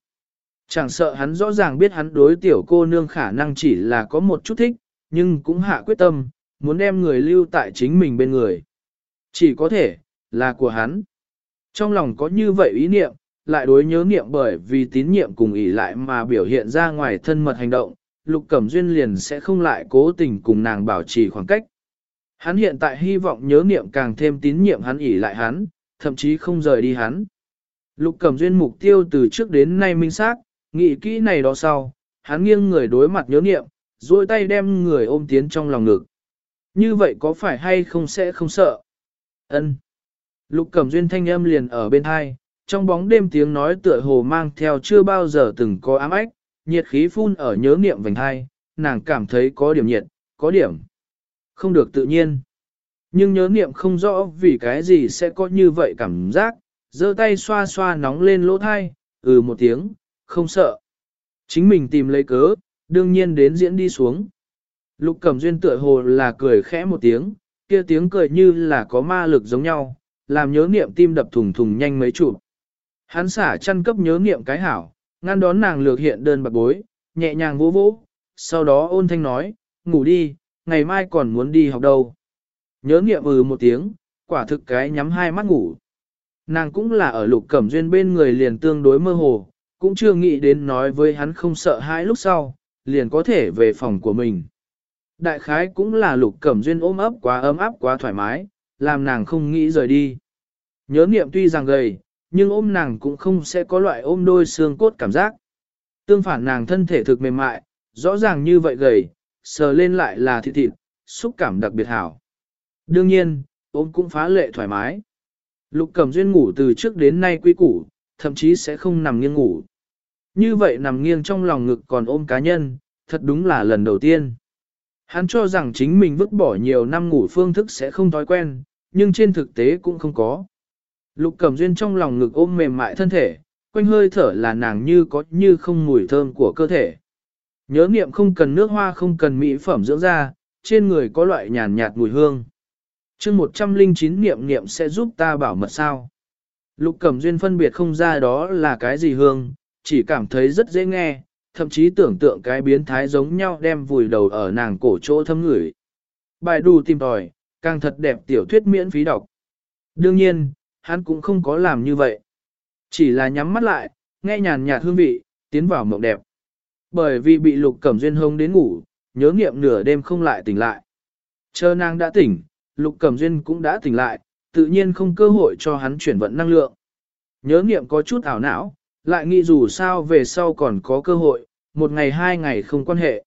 Chẳng sợ hắn rõ ràng biết hắn đối tiểu cô nương khả năng chỉ là có một chút thích, nhưng cũng hạ quyết tâm, muốn đem người lưu tại chính mình bên người. Chỉ có thể, là của hắn. Trong lòng có như vậy ý niệm, lại đối nhớ niệm bởi vì tín nhiệm cùng ý lại mà biểu hiện ra ngoài thân mật hành động, Lục Cẩm Duyên liền sẽ không lại cố tình cùng nàng bảo trì khoảng cách. Hắn hiện tại hy vọng nhớ niệm càng thêm tín nhiệm hắn ỉ lại hắn, thậm chí không rời đi hắn. Lục Cẩm Duyên mục tiêu từ trước đến nay minh xác, nghĩ kỹ này đó sau, hắn nghiêng người đối mặt nhớ niệm, duỗi tay đem người ôm tiến trong lòng ngực. Như vậy có phải hay không sẽ không sợ? Ân. Lục Cẩm Duyên thanh âm liền ở bên hai, trong bóng đêm tiếng nói tựa hồ mang theo chưa bao giờ từng có ám ách, nhiệt khí phun ở nhớ niệm vành hai, nàng cảm thấy có điểm nhiệt, có điểm không được tự nhiên. Nhưng nhớ niệm không rõ vì cái gì sẽ có như vậy cảm giác, giơ tay xoa xoa nóng lên lỗ thai, ừ một tiếng, không sợ. Chính mình tìm lấy cớ, đương nhiên đến diễn đi xuống. Lục cẩm duyên tựa hồ là cười khẽ một tiếng, kia tiếng cười như là có ma lực giống nhau, làm nhớ niệm tim đập thùng thùng nhanh mấy chụp. Hắn xả chăn cấp nhớ niệm cái hảo, ngăn đón nàng lược hiện đơn bạc bối, nhẹ nhàng vỗ vỗ, sau đó ôn thanh nói, ngủ đi, ngày mai còn muốn đi học đâu. Nhớ niệm ừ một tiếng, quả thực cái nhắm hai mắt ngủ. Nàng cũng là ở lục cẩm duyên bên người liền tương đối mơ hồ, cũng chưa nghĩ đến nói với hắn không sợ hãi lúc sau, liền có thể về phòng của mình. Đại khái cũng là lục cẩm duyên ôm ấp quá ấm áp quá thoải mái, làm nàng không nghĩ rời đi. Nhớ niệm tuy rằng gầy, nhưng ôm nàng cũng không sẽ có loại ôm đôi xương cốt cảm giác. Tương phản nàng thân thể thực mềm mại, rõ ràng như vậy gầy, sờ lên lại là thịt thịt, xúc cảm đặc biệt hảo. Đương nhiên, ôm cũng phá lệ thoải mái. Lục Cẩm Duyên ngủ từ trước đến nay quý củ, thậm chí sẽ không nằm nghiêng ngủ. Như vậy nằm nghiêng trong lòng ngực còn ôm cá nhân, thật đúng là lần đầu tiên. Hắn cho rằng chính mình vứt bỏ nhiều năm ngủ phương thức sẽ không thói quen, nhưng trên thực tế cũng không có. Lục Cẩm Duyên trong lòng ngực ôm mềm mại thân thể, quanh hơi thở là nàng như có như không mùi thơm của cơ thể. Nhớ niệm không cần nước hoa không cần mỹ phẩm dưỡng da, trên người có loại nhàn nhạt mùi hương chương 109 niệm niệm sẽ giúp ta bảo mật sao. Lục Cẩm Duyên phân biệt không ra đó là cái gì hương, chỉ cảm thấy rất dễ nghe, thậm chí tưởng tượng cái biến thái giống nhau đem vùi đầu ở nàng cổ chỗ thâm ngửi. Bài đù tìm tòi, càng thật đẹp tiểu thuyết miễn phí đọc. Đương nhiên, hắn cũng không có làm như vậy. Chỉ là nhắm mắt lại, nghe nhàn nhạt hương vị, tiến vào mộng đẹp. Bởi vì bị Lục Cẩm Duyên hông đến ngủ, nhớ nghiệm nửa đêm không lại tỉnh lại. Chờ nàng đã tỉnh, Lục Cẩm Duyên cũng đã tỉnh lại, tự nhiên không cơ hội cho hắn chuyển vận năng lượng. Nhớ nghiệm có chút ảo não, lại nghĩ dù sao về sau còn có cơ hội, một ngày hai ngày không quan hệ.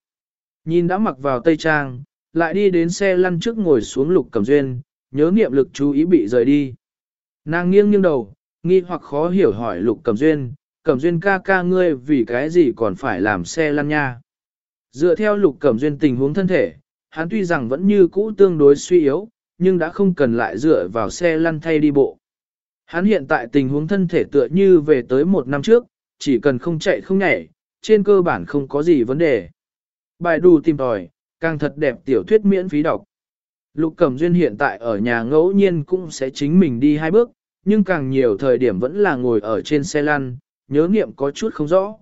Nhìn đã mặc vào tây trang, lại đi đến xe lăn trước ngồi xuống Lục Cẩm Duyên, nhớ nghiệm lực chú ý bị rời đi. Nàng nghiêng nghiêng đầu, nghi hoặc khó hiểu hỏi Lục Cẩm Duyên, Cẩm Duyên ca ca ngươi vì cái gì còn phải làm xe lăn nha. Dựa theo Lục Cẩm Duyên tình huống thân thể, hắn tuy rằng vẫn như cũ tương đối suy yếu, nhưng đã không cần lại dựa vào xe lăn thay đi bộ. Hắn hiện tại tình huống thân thể tựa như về tới một năm trước, chỉ cần không chạy không nhảy, trên cơ bản không có gì vấn đề. Bài đù tìm tòi, càng thật đẹp tiểu thuyết miễn phí đọc. Lục Cẩm Duyên hiện tại ở nhà ngẫu nhiên cũng sẽ chính mình đi hai bước, nhưng càng nhiều thời điểm vẫn là ngồi ở trên xe lăn, nhớ niệm có chút không rõ.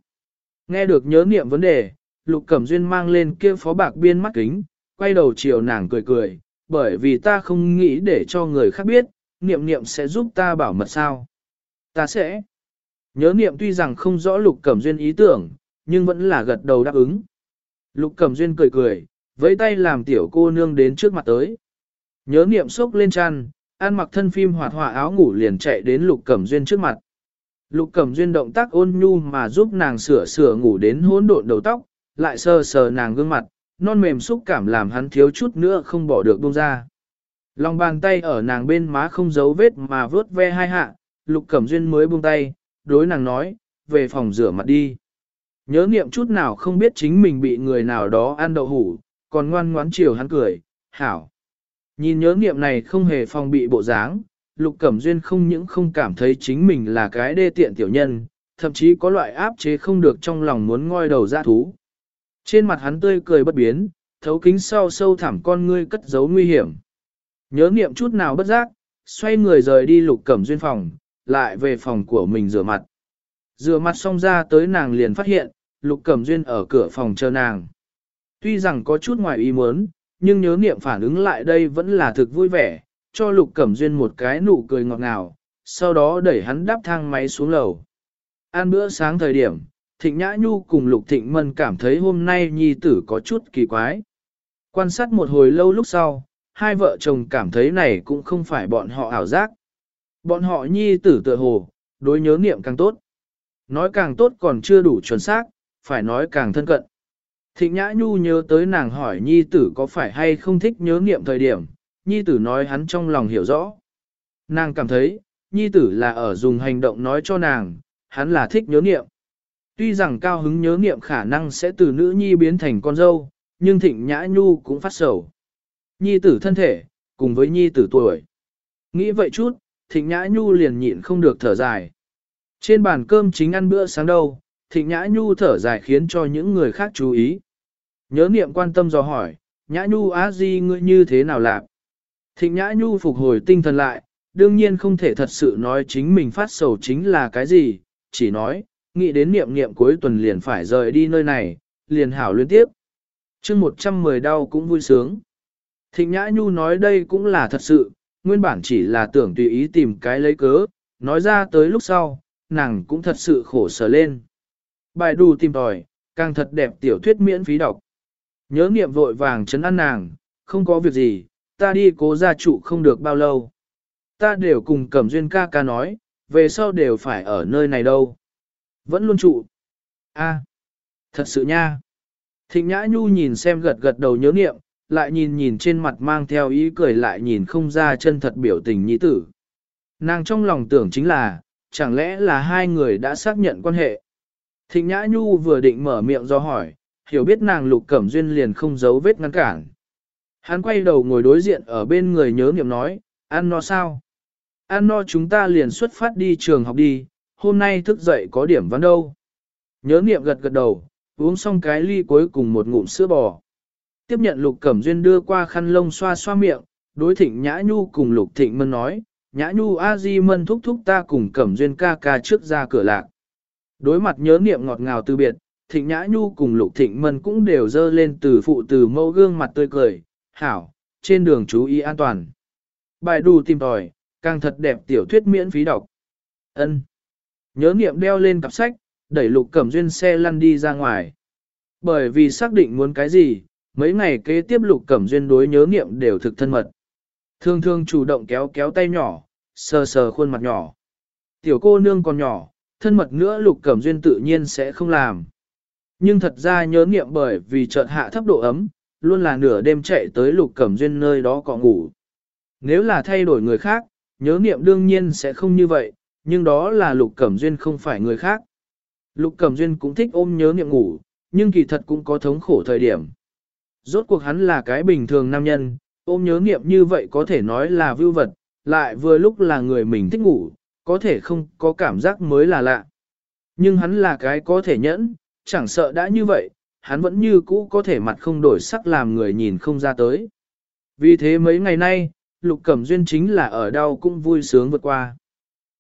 Nghe được nhớ niệm vấn đề, Lục Cẩm Duyên mang lên kia phó bạc biên mắt kính, quay đầu chiều nàng cười cười, bởi vì ta không nghĩ để cho người khác biết, niệm niệm sẽ giúp ta bảo mật sao. Ta sẽ. Nhớ niệm tuy rằng không rõ lục cẩm duyên ý tưởng, nhưng vẫn là gật đầu đáp ứng. Lục cẩm duyên cười cười, với tay làm tiểu cô nương đến trước mặt tới. Nhớ niệm sốc lên chăn, ăn mặc thân phim hoạt họa áo ngủ liền chạy đến lục cẩm duyên trước mặt. Lục cẩm duyên động tác ôn nhu mà giúp nàng sửa sửa ngủ đến hỗn độn đầu tóc, lại sờ sờ nàng gương mặt, non mềm xúc cảm làm hắn thiếu chút nữa không bỏ được buông ra. Lòng bàn tay ở nàng bên má không giấu vết mà vớt ve hai hạ, lục cẩm duyên mới buông tay, đối nàng nói, về phòng rửa mặt đi. Nhớ niệm chút nào không biết chính mình bị người nào đó ăn đậu hủ, còn ngoan ngoãn chiều hắn cười, hảo. Nhìn nhớ niệm này không hề phòng bị bộ dáng, lục cẩm duyên không những không cảm thấy chính mình là cái đê tiện tiểu nhân, thậm chí có loại áp chế không được trong lòng muốn ngoi đầu ra thú. Trên mặt hắn tươi cười bất biến, thấu kính sau sâu thẳm con ngươi cất giấu nguy hiểm. Nhớ niệm chút nào bất giác, xoay người rời đi lục cẩm duyên phòng, lại về phòng của mình rửa mặt. Rửa mặt xong ra tới nàng liền phát hiện, lục cẩm duyên ở cửa phòng chờ nàng. Tuy rằng có chút ngoài ý muốn, nhưng nhớ niệm phản ứng lại đây vẫn là thực vui vẻ, cho lục cẩm duyên một cái nụ cười ngọt ngào, sau đó đẩy hắn đáp thang máy xuống lầu. Ăn bữa sáng thời điểm, Thịnh Nhã Nhu cùng Lục Thịnh Mân cảm thấy hôm nay nhi tử có chút kỳ quái. Quan sát một hồi lâu lúc sau, hai vợ chồng cảm thấy này cũng không phải bọn họ ảo giác. Bọn họ nhi tử tựa hồ, đối nhớ niệm càng tốt. Nói càng tốt còn chưa đủ chuẩn xác, phải nói càng thân cận. Thịnh Nhã Nhu nhớ tới nàng hỏi nhi tử có phải hay không thích nhớ niệm thời điểm, nhi tử nói hắn trong lòng hiểu rõ. Nàng cảm thấy, nhi tử là ở dùng hành động nói cho nàng, hắn là thích nhớ niệm. Tuy rằng cao hứng nhớ niệm khả năng sẽ từ nữ nhi biến thành con dâu, nhưng thịnh nhã nhu cũng phát sầu. Nhi tử thân thể, cùng với nhi tử tuổi. Nghĩ vậy chút, thịnh nhã nhu liền nhịn không được thở dài. Trên bàn cơm chính ăn bữa sáng đâu, thịnh nhã nhu thở dài khiến cho những người khác chú ý. Nhớ niệm quan tâm dò hỏi, nhã nhu á di ngươi như thế nào lạc? Thịnh nhã nhu phục hồi tinh thần lại, đương nhiên không thể thật sự nói chính mình phát sầu chính là cái gì, chỉ nói, nghĩ đến niệm niệm cuối tuần liền phải rời đi nơi này, liền hảo liên tiếp. chương 110 đau cũng vui sướng. Thịnh Nhã Nhu nói đây cũng là thật sự, nguyên bản chỉ là tưởng tùy ý tìm cái lấy cớ, nói ra tới lúc sau, nàng cũng thật sự khổ sở lên. Bài đù tìm tòi, càng thật đẹp tiểu thuyết miễn phí đọc. Nhớ niệm vội vàng chấn an nàng, không có việc gì, ta đi cố gia trụ không được bao lâu. Ta đều cùng Cẩm Duyên ca ca nói, về sau đều phải ở nơi này đâu. Vẫn luôn trụ. A, thật sự nha. Thịnh Nhã Nhu nhìn xem gật gật đầu nhớ niệm, lại nhìn nhìn trên mặt mang theo ý cười lại nhìn không ra chân thật biểu tình nhi tử. Nàng trong lòng tưởng chính là, chẳng lẽ là hai người đã xác nhận quan hệ. Thịnh Nhã Nhu vừa định mở miệng do hỏi, hiểu biết nàng lục cẩm duyên liền không giấu vết ngăn cản. Hắn quay đầu ngồi đối diện ở bên người nhớ niệm nói, ăn no sao? Ăn no chúng ta liền xuất phát đi trường học đi, hôm nay thức dậy có điểm văn đâu. Nhớ niệm gật gật đầu, uống xong cái ly cuối cùng một ngụm sữa bò. Tiếp nhận lục cẩm duyên đưa qua khăn lông xoa xoa miệng, đối thịnh nhã nhu cùng lục thịnh mân nói, nhã nhu a di mân thúc thúc ta cùng cẩm duyên ca ca trước ra cửa lạc. Đối mặt nhớ niệm ngọt ngào từ biệt, thịnh nhã nhu cùng lục thịnh mân cũng đều dơ lên từ phụ từ mẫu gương mặt tươi cười, hảo, trên đường chú ý an toàn. Bài đù tìm tòi, càng thật đẹp tiểu thuyết miễn phí đọc. ân Nhớ niệm đeo lên cặp sách, đẩy lục cẩm duyên xe lăn đi ra ngoài. Bởi vì xác định muốn cái gì, mấy ngày kế tiếp lục cẩm duyên đối nhớ niệm đều thực thân mật. Thường thường chủ động kéo kéo tay nhỏ, sờ sờ khuôn mặt nhỏ. Tiểu cô nương còn nhỏ, thân mật nữa lục cẩm duyên tự nhiên sẽ không làm. Nhưng thật ra nhớ niệm bởi vì chợt hạ thấp độ ấm, luôn là nửa đêm chạy tới lục cẩm duyên nơi đó có ngủ. Nếu là thay đổi người khác, nhớ niệm đương nhiên sẽ không như vậy, nhưng đó là lục cẩm duyên không phải người khác. Lục cẩm duyên cũng thích ôm nhớ niệm ngủ, nhưng kỳ thật cũng có thống khổ thời điểm. Rốt cuộc hắn là cái bình thường nam nhân, ôm nhớ niệm như vậy có thể nói là vưu vật, lại vừa lúc là người mình thích ngủ, có thể không có cảm giác mới là lạ. Nhưng hắn là cái có thể nhẫn, chẳng sợ đã như vậy, hắn vẫn như cũ có thể mặt không đổi sắc làm người nhìn không ra tới. Vì thế mấy ngày nay, Lục Cẩm Duyên chính là ở đâu cũng vui sướng vượt qua.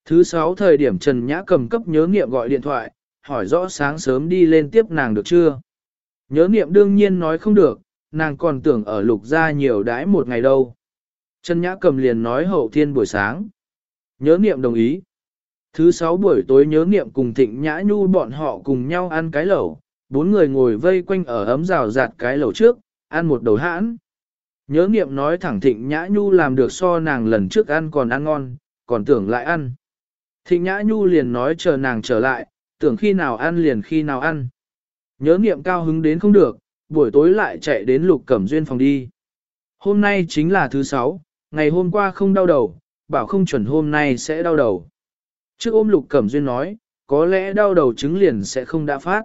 Thứ sáu thời điểm Trần Nhã cầm cấp nhớ nghiệm gọi điện thoại, hỏi rõ sáng sớm đi lên tiếp nàng được chưa. Nhớ nghiệm đương nhiên nói không được, nàng còn tưởng ở lục gia nhiều đãi một ngày đâu. Trần Nhã cầm liền nói hậu thiên buổi sáng. Nhớ nghiệm đồng ý. Thứ sáu buổi tối nhớ nghiệm cùng thịnh nhã nhu bọn họ cùng nhau ăn cái lẩu, bốn người ngồi vây quanh ở ấm rào rạt cái lẩu trước, ăn một đầu hãn. Nhớ nghiệm nói thẳng thịnh nhã nhu làm được so nàng lần trước ăn còn ăn ngon, còn tưởng lại ăn. Thịnh nhã nhu liền nói chờ nàng trở lại, tưởng khi nào ăn liền khi nào ăn. Nhớ niệm cao hứng đến không được, buổi tối lại chạy đến lục cẩm duyên phòng đi. Hôm nay chính là thứ sáu, ngày hôm qua không đau đầu, bảo không chuẩn hôm nay sẽ đau đầu. Trước ôm lục cẩm duyên nói, có lẽ đau đầu chứng liền sẽ không đã phát.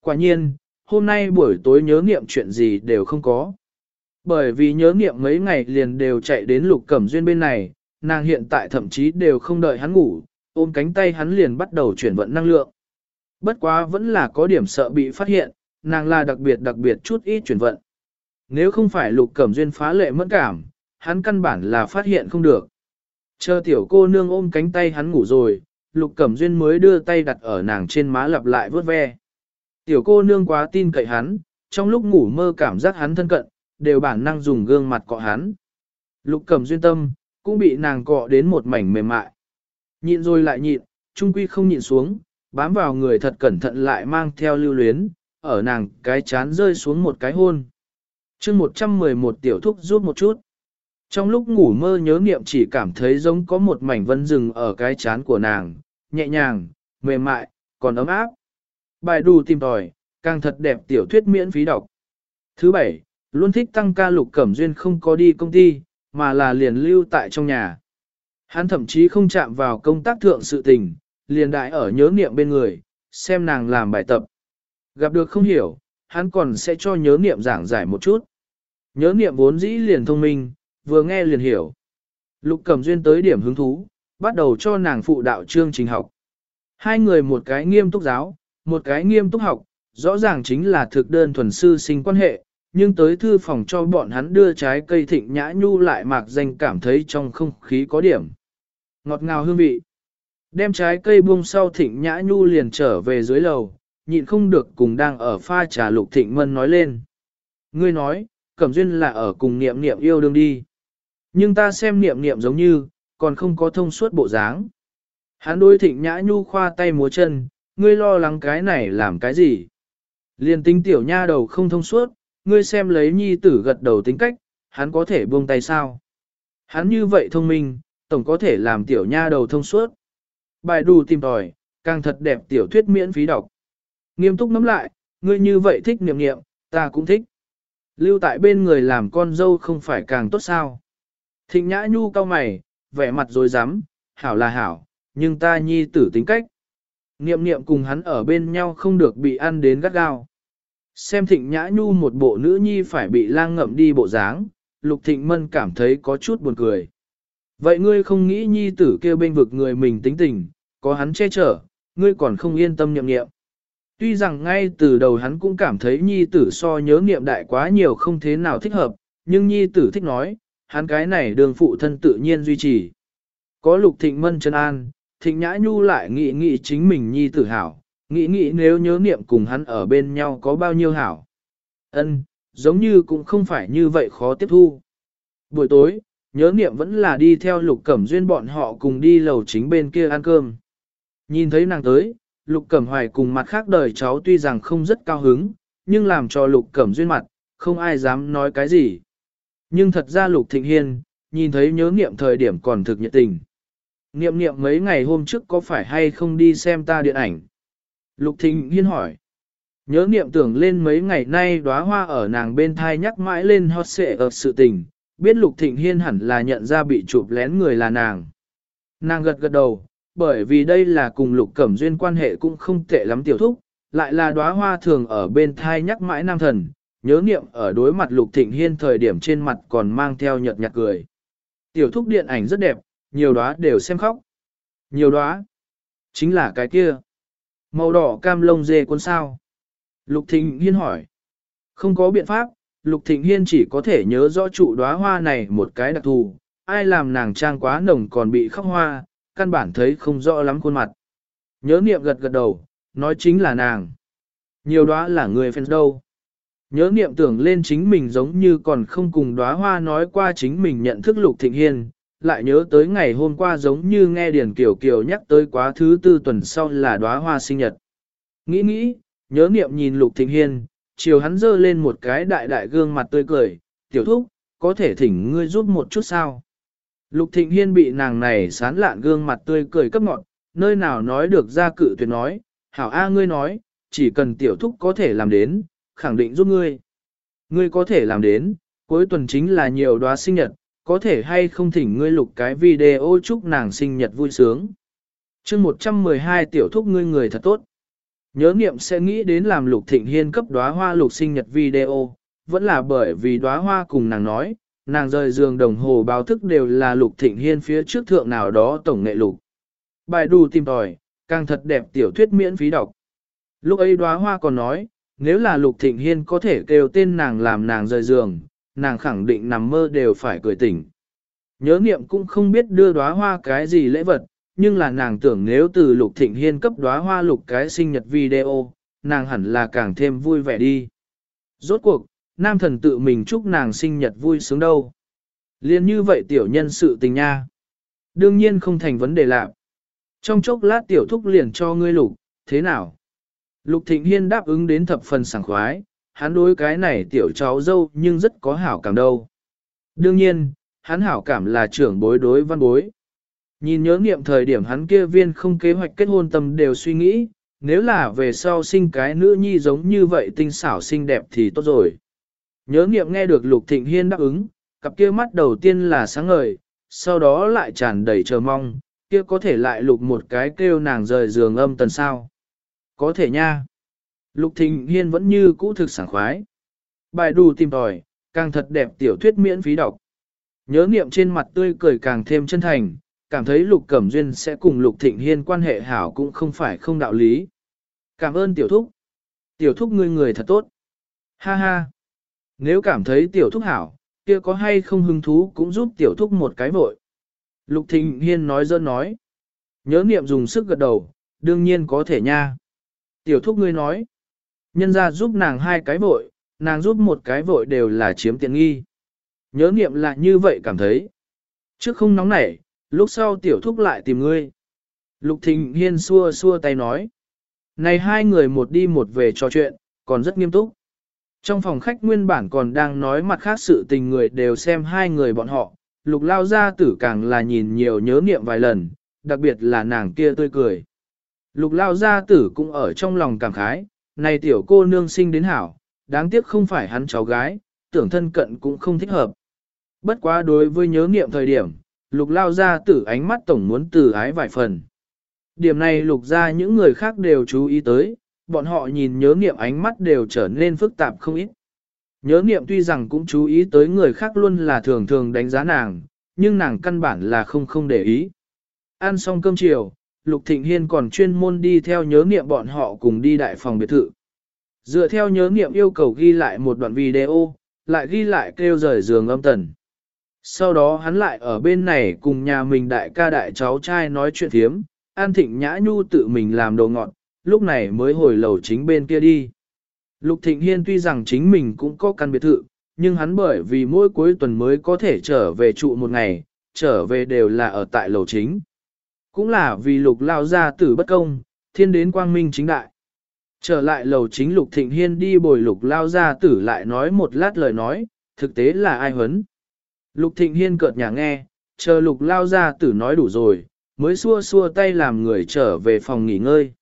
Quả nhiên, hôm nay buổi tối nhớ niệm chuyện gì đều không có. Bởi vì nhớ niệm mấy ngày liền đều chạy đến lục cẩm duyên bên này, nàng hiện tại thậm chí đều không đợi hắn ngủ, ôm cánh tay hắn liền bắt đầu chuyển vận năng lượng. Bất quá vẫn là có điểm sợ bị phát hiện, nàng là đặc biệt đặc biệt chút ít chuyển vận. Nếu không phải lục cẩm duyên phá lệ mẫn cảm, hắn căn bản là phát hiện không được. Chờ tiểu cô nương ôm cánh tay hắn ngủ rồi, lục cẩm duyên mới đưa tay đặt ở nàng trên má lặp lại vớt ve. Tiểu cô nương quá tin cậy hắn, trong lúc ngủ mơ cảm giác hắn thân cận, đều bản năng dùng gương mặt cọ hắn. Lục cẩm duyên tâm, cũng bị nàng cọ đến một mảnh mềm mại. Nhịn rồi lại nhịn, trung quy không nhịn xuống, bám vào người thật cẩn thận lại mang theo lưu luyến, ở nàng cái chán rơi xuống một cái hôn. chương 111 tiểu thúc rút một chút. Trong lúc ngủ mơ nhớ niệm chỉ cảm thấy giống có một mảnh vân rừng ở cái chán của nàng, nhẹ nhàng, mềm mại, còn ấm áp. Bài đù tìm tòi, càng thật đẹp tiểu thuyết miễn phí đọc. Thứ bảy, luôn thích tăng ca lục cẩm duyên không có đi công ty, mà là liền lưu tại trong nhà. Hắn thậm chí không chạm vào công tác thượng sự tình, liền đại ở nhớ niệm bên người, xem nàng làm bài tập. Gặp được không hiểu, hắn còn sẽ cho nhớ niệm giảng giải một chút. Nhớ niệm vốn dĩ liền thông minh, vừa nghe liền hiểu. Lục cầm Duyên tới điểm hứng thú, bắt đầu cho nàng phụ đạo chương trình học. Hai người một cái nghiêm túc giáo, một cái nghiêm túc học, rõ ràng chính là thực đơn thuần sư sinh quan hệ, nhưng tới thư phòng cho bọn hắn đưa trái cây thịnh nhã nhu lại mạc danh cảm thấy trong không khí có điểm. Ngọt ngào hương vị. Đem trái cây buông sau thịnh nhã nhu liền trở về dưới lầu, nhịn không được cùng đang ở pha trà lục thịnh mân nói lên. Ngươi nói, cẩm duyên là ở cùng niệm niệm yêu đương đi. Nhưng ta xem niệm niệm giống như, còn không có thông suốt bộ dáng. Hắn đôi thịnh nhã nhu khoa tay múa chân, ngươi lo lắng cái này làm cái gì? Liên tính tiểu nha đầu không thông suốt, ngươi xem lấy nhi tử gật đầu tính cách, hắn có thể buông tay sao? Hắn như vậy thông minh, tổng có thể làm tiểu nha đầu thông suốt. Bài đù tìm tòi, càng thật đẹp tiểu thuyết miễn phí đọc. Nghiêm túc nắm lại, ngươi như vậy thích niệm niệm, ta cũng thích. Lưu tại bên người làm con dâu không phải càng tốt sao? Thịnh nhã nhu cao mày, vẻ mặt dối rắm hảo là hảo, nhưng ta nhi tử tính cách. Niệm niệm cùng hắn ở bên nhau không được bị ăn đến gắt gao. Xem thịnh nhã nhu một bộ nữ nhi phải bị lang ngậm đi bộ dáng, lục thịnh mân cảm thấy có chút buồn cười. Vậy ngươi không nghĩ nhi tử kêu bên vực người mình tính tình, có hắn che chở, ngươi còn không yên tâm nhậm nghiệm. Tuy rằng ngay từ đầu hắn cũng cảm thấy nhi tử so nhớ nghiệm đại quá nhiều không thế nào thích hợp, nhưng nhi tử thích nói, hắn cái này đường phụ thân tự nhiên duy trì. Có lục thịnh mân chân an, thịnh nhã nhu lại nghĩ nghĩ chính mình nhi tử hảo, nghĩ nghĩ nếu nhớ niệm cùng hắn ở bên nhau có bao nhiêu hảo. ân giống như cũng không phải như vậy khó tiếp thu. Buổi tối, nhớ niệm vẫn là đi theo lục cẩm duyên bọn họ cùng đi lầu chính bên kia ăn cơm. Nhìn thấy nàng tới, lục cẩm hoài cùng mặt khác đời cháu tuy rằng không rất cao hứng, nhưng làm cho lục cẩm duyên mặt, không ai dám nói cái gì. Nhưng thật ra lục thịnh hiên, nhìn thấy nhớ niệm thời điểm còn thực nhiệt tình. Niệm niệm mấy ngày hôm trước có phải hay không đi xem ta điện ảnh? Lục thịnh hiên hỏi. Nhớ niệm tưởng lên mấy ngày nay đóa hoa ở nàng bên thai nhắc mãi lên hot xệ ở sự tình, biết Lục Thịnh Hiên hẳn là nhận ra bị chụp lén người là nàng. Nàng gật gật đầu, bởi vì đây là cùng Lục Cẩm Duyên quan hệ cũng không tệ lắm tiểu thúc, lại là đóa hoa thường ở bên thai nhắc mãi nam thần, nhớ niệm ở đối mặt Lục Thịnh Hiên thời điểm trên mặt còn mang theo nhợt nhạt cười. Tiểu thúc điện ảnh rất đẹp, nhiều đóa đều xem khóc. Nhiều đóa, chính là cái kia. Màu đỏ cam lông dê cuốn sao. Lục Thịnh Hiên hỏi. Không có biện pháp, Lục Thịnh Hiên chỉ có thể nhớ rõ trụ đóa hoa này một cái đặc thù, ai làm nàng trang quá nồng còn bị khóc hoa, căn bản thấy không rõ lắm khuôn mặt. Nhớ niệm gật gật đầu, nói chính là nàng. Nhiều đóa là người phèn đâu. Nhớ niệm tưởng lên chính mình giống như còn không cùng đóa hoa nói qua chính mình nhận thức Lục Thịnh Hiên, lại nhớ tới ngày hôm qua giống như nghe Điền Kiều Kiều nhắc tới quá thứ tư tuần sau là đóa hoa sinh nhật. Nghĩ nghĩ, nhớ niệm nhìn Lục Thịnh Hiên, chiều hắn dơ lên một cái đại đại gương mặt tươi cười, tiểu thúc, có thể thỉnh ngươi giúp một chút sao? Lục Thịnh Hiên bị nàng này sán lạn gương mặt tươi cười cấp ngọn, nơi nào nói được ra cự tuyệt nói, hảo A ngươi nói, chỉ cần tiểu thúc có thể làm đến, khẳng định giúp ngươi. Ngươi có thể làm đến, cuối tuần chính là nhiều đóa sinh nhật, có thể hay không thỉnh ngươi lục cái video chúc nàng sinh nhật vui sướng. chương 112 tiểu thúc ngươi người thật tốt. Nhớ nghiệm sẽ nghĩ đến làm lục thịnh hiên cấp đóa hoa lục sinh nhật video, vẫn là bởi vì đóa hoa cùng nàng nói, nàng rời giường đồng hồ báo thức đều là lục thịnh hiên phía trước thượng nào đó tổng nghệ lục. Bài đù tìm tòi, càng thật đẹp tiểu thuyết miễn phí đọc. Lúc ấy đóa hoa còn nói, nếu là lục thịnh hiên có thể kêu tên nàng làm nàng rời giường, nàng khẳng định nằm mơ đều phải cười tỉnh. Nhớ niệm cũng không biết đưa đóa hoa cái gì lễ vật, nhưng là nàng tưởng nếu từ lục thịnh hiên cấp đóa hoa lục cái sinh nhật video, nàng hẳn là càng thêm vui vẻ đi. Rốt cuộc, nam thần tự mình chúc nàng sinh nhật vui sướng đâu. Liên như vậy tiểu nhân sự tình nha. Đương nhiên không thành vấn đề lạc. Trong chốc lát tiểu thúc liền cho ngươi lục, thế nào? Lục thịnh hiên đáp ứng đến thập phần sảng khoái, hắn đối cái này tiểu cháu dâu nhưng rất có hảo cảm đâu. Đương nhiên, hắn hảo cảm là trưởng bối đối văn bối. Nhìn nhớ nghiệm thời điểm hắn kia viên không kế hoạch kết hôn tâm đều suy nghĩ, nếu là về sau sinh cái nữ nhi giống như vậy tinh xảo xinh đẹp thì tốt rồi. Nhớ nghiệm nghe được Lục Thịnh Hiên đáp ứng, cặp kia mắt đầu tiên là sáng ngời, sau đó lại tràn đầy chờ mong, kia có thể lại lục một cái kêu nàng rời giường âm tần sao. Có thể nha. Lục Thịnh Hiên vẫn như cũ thực sảng khoái. Bài đù tìm tòi, càng thật đẹp tiểu thuyết miễn phí đọc. Nhớ niệm trên mặt tươi cười càng thêm chân thành, cảm thấy Lục Cẩm Duyên sẽ cùng Lục Thịnh Hiên quan hệ hảo cũng không phải không đạo lý. Cảm ơn tiểu thúc. Tiểu thúc ngươi người thật tốt. Ha ha. Nếu cảm thấy tiểu thúc hảo, kia có hay không hứng thú cũng giúp tiểu thúc một cái vội. Lục Thịnh Hiên nói dơ nói. Nhớ niệm dùng sức gật đầu, đương nhiên có thể nha. Tiểu thúc ngươi nói. Nhân ra giúp nàng hai cái vội, nàng giúp một cái vội đều là chiếm tiện nghi. Nhớ niệm lại như vậy cảm thấy. Trước không nóng nảy, lúc sau tiểu thúc lại tìm ngươi. Lục Thịnh Hiên xua xua tay nói. Này hai người một đi một về trò chuyện, còn rất nghiêm túc. Trong phòng khách nguyên bản còn đang nói mặt khác sự tình người đều xem hai người bọn họ, lục lao gia tử càng là nhìn nhiều nhớ niệm vài lần, đặc biệt là nàng kia tươi cười. Lục lao gia tử cũng ở trong lòng cảm khái, này tiểu cô nương sinh đến hảo, đáng tiếc không phải hắn cháu gái, tưởng thân cận cũng không thích hợp. Bất quá đối với nhớ niệm thời điểm, lục lao gia tử ánh mắt tổng muốn từ ái vài phần. Điểm này lục ra những người khác đều chú ý tới, bọn họ nhìn nhớ niệm ánh mắt đều trở nên phức tạp không ít. Nhớ niệm tuy rằng cũng chú ý tới người khác luôn là thường thường đánh giá nàng, nhưng nàng căn bản là không không để ý. Ăn xong cơm chiều, Lục Thịnh Hiên còn chuyên môn đi theo nhớ niệm bọn họ cùng đi đại phòng biệt thự. Dựa theo nhớ niệm yêu cầu ghi lại một đoạn video, lại ghi lại kêu rời giường âm tần. Sau đó hắn lại ở bên này cùng nhà mình đại ca đại cháu trai nói chuyện thiếm, An Thịnh Nhã Nhu tự mình làm đồ ngọt, lúc này mới hồi lầu chính bên kia đi. Lục Thịnh Hiên tuy rằng chính mình cũng có căn biệt thự, nhưng hắn bởi vì mỗi cuối tuần mới có thể trở về trụ một ngày, trở về đều là ở tại lầu chính. Cũng là vì lục lao ra tử bất công, thiên đến quang minh chính đại. Trở lại lầu chính lục thịnh hiên đi bồi lục lao ra tử lại nói một lát lời nói, thực tế là ai hấn. Lục thịnh hiên cợt nhà nghe, chờ lục lao ra tử nói đủ rồi, mới xua xua tay làm người trở về phòng nghỉ ngơi.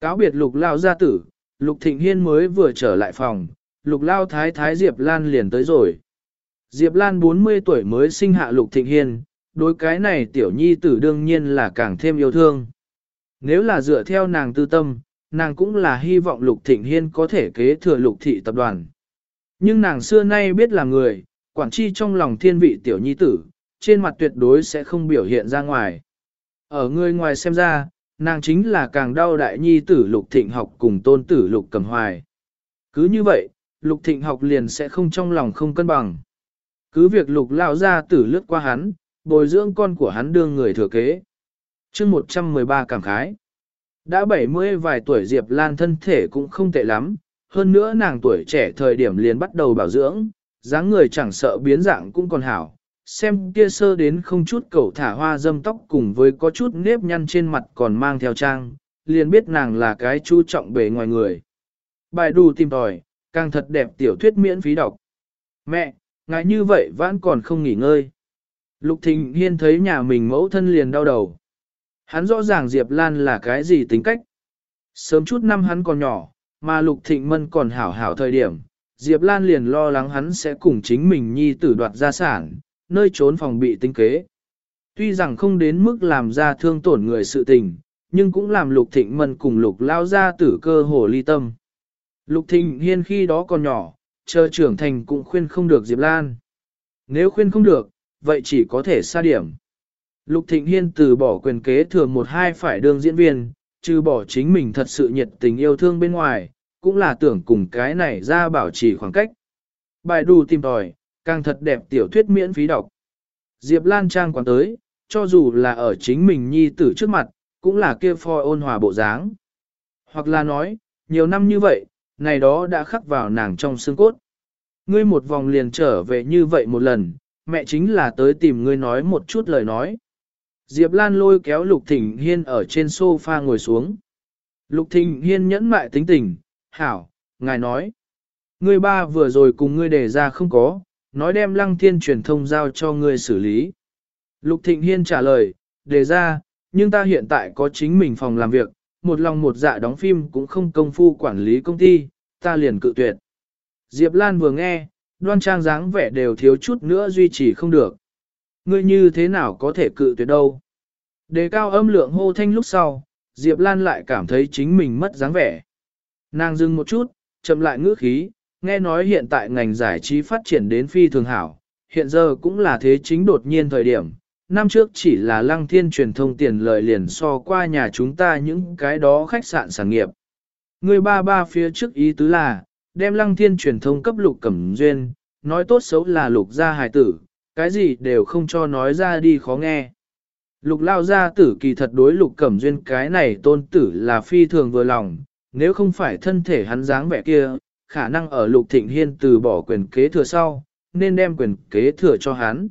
Cáo biệt lục lao gia tử, lục thịnh hiên mới vừa trở lại phòng, lục lao thái thái Diệp Lan liền tới rồi. Diệp Lan 40 tuổi mới sinh hạ lục thịnh hiên, đối cái này tiểu nhi tử đương nhiên là càng thêm yêu thương. Nếu là dựa theo nàng tư tâm, nàng cũng là hy vọng lục thịnh hiên có thể kế thừa lục thị tập đoàn. Nhưng nàng xưa nay biết là người, quản chi trong lòng thiên vị tiểu nhi tử, trên mặt tuyệt đối sẽ không biểu hiện ra ngoài. Ở người ngoài xem ra, nàng chính là càng đau đại nhi tử lục thịnh học cùng tôn tử lục cầm hoài. Cứ như vậy, lục thịnh học liền sẽ không trong lòng không cân bằng. Cứ việc lục lao ra tử lướt qua hắn, bồi dưỡng con của hắn đương người thừa kế. chương 113 cảm khái. Đã 70 vài tuổi Diệp Lan thân thể cũng không tệ lắm, hơn nữa nàng tuổi trẻ thời điểm liền bắt đầu bảo dưỡng, dáng người chẳng sợ biến dạng cũng còn hảo, xem kia sơ đến không chút cầu thả hoa dâm tóc cùng với có chút nếp nhăn trên mặt còn mang theo trang, liền biết nàng là cái chú trọng bề ngoài người. Bài đù tìm tòi, càng thật đẹp tiểu thuyết miễn phí đọc. Mẹ, ngài như vậy vẫn còn không nghỉ ngơi. Lục Thịnh Hiên thấy nhà mình mẫu thân liền đau đầu. Hắn rõ ràng Diệp Lan là cái gì tính cách. Sớm chút năm hắn còn nhỏ, mà Lục Thịnh Mân còn hảo hảo thời điểm, Diệp Lan liền lo lắng hắn sẽ cùng chính mình nhi tử đoạt gia sản, nơi trốn phòng bị tinh kế. Tuy rằng không đến mức làm ra thương tổn người sự tình, nhưng cũng làm Lục Thịnh Mân cùng Lục lao ra tử cơ hồ ly tâm. Lục Thịnh Hiên khi đó còn nhỏ, chờ trưởng thành cũng khuyên không được Diệp Lan. Nếu khuyên không được, vậy chỉ có thể xa điểm. Lục Thịnh Hiên từ bỏ quyền kế thừa một hai phải đương diễn viên, trừ bỏ chính mình thật sự nhiệt tình yêu thương bên ngoài, cũng là tưởng cùng cái này ra bảo trì khoảng cách. Bài đù tìm tòi, càng thật đẹp tiểu thuyết miễn phí đọc. Diệp Lan Trang quán tới, cho dù là ở chính mình nhi tử trước mặt, cũng là kia phoi ôn hòa bộ dáng. Hoặc là nói, nhiều năm như vậy, này đó đã khắc vào nàng trong xương cốt. Ngươi một vòng liền trở về như vậy một lần, mẹ chính là tới tìm ngươi nói một chút lời nói. Diệp Lan lôi kéo Lục Thịnh Hiên ở trên sofa ngồi xuống. Lục Thịnh Hiên nhẫn mại tính tình, hảo, ngài nói. Ngươi ba vừa rồi cùng ngươi đề ra không có, nói đem lăng thiên truyền thông giao cho ngươi xử lý. Lục Thịnh Hiên trả lời, đề ra, nhưng ta hiện tại có chính mình phòng làm việc, một lòng một dạ đóng phim cũng không công phu quản lý công ty, ta liền cự tuyệt. Diệp Lan vừa nghe, đoan trang dáng vẻ đều thiếu chút nữa duy trì không được. Ngươi như thế nào có thể cự tuyệt đâu? Đề cao âm lượng hô thanh lúc sau, Diệp Lan lại cảm thấy chính mình mất dáng vẻ. Nàng dừng một chút, chậm lại ngữ khí, nghe nói hiện tại ngành giải trí phát triển đến phi thường hảo, hiện giờ cũng là thế chính đột nhiên thời điểm. Năm trước chỉ là lăng thiên truyền thông tiền lợi liền so qua nhà chúng ta những cái đó khách sạn sản nghiệp. Người ba ba phía trước ý tứ là, đem lăng thiên truyền thông cấp lục cẩm duyên, nói tốt xấu là lục gia hài tử, cái gì đều không cho nói ra đi khó nghe. Lục lao gia tử kỳ thật đối lục cẩm duyên cái này tôn tử là phi thường vừa lòng, nếu không phải thân thể hắn dáng vẻ kia, khả năng ở lục thịnh hiên từ bỏ quyền kế thừa sau, nên đem quyền kế thừa cho hắn.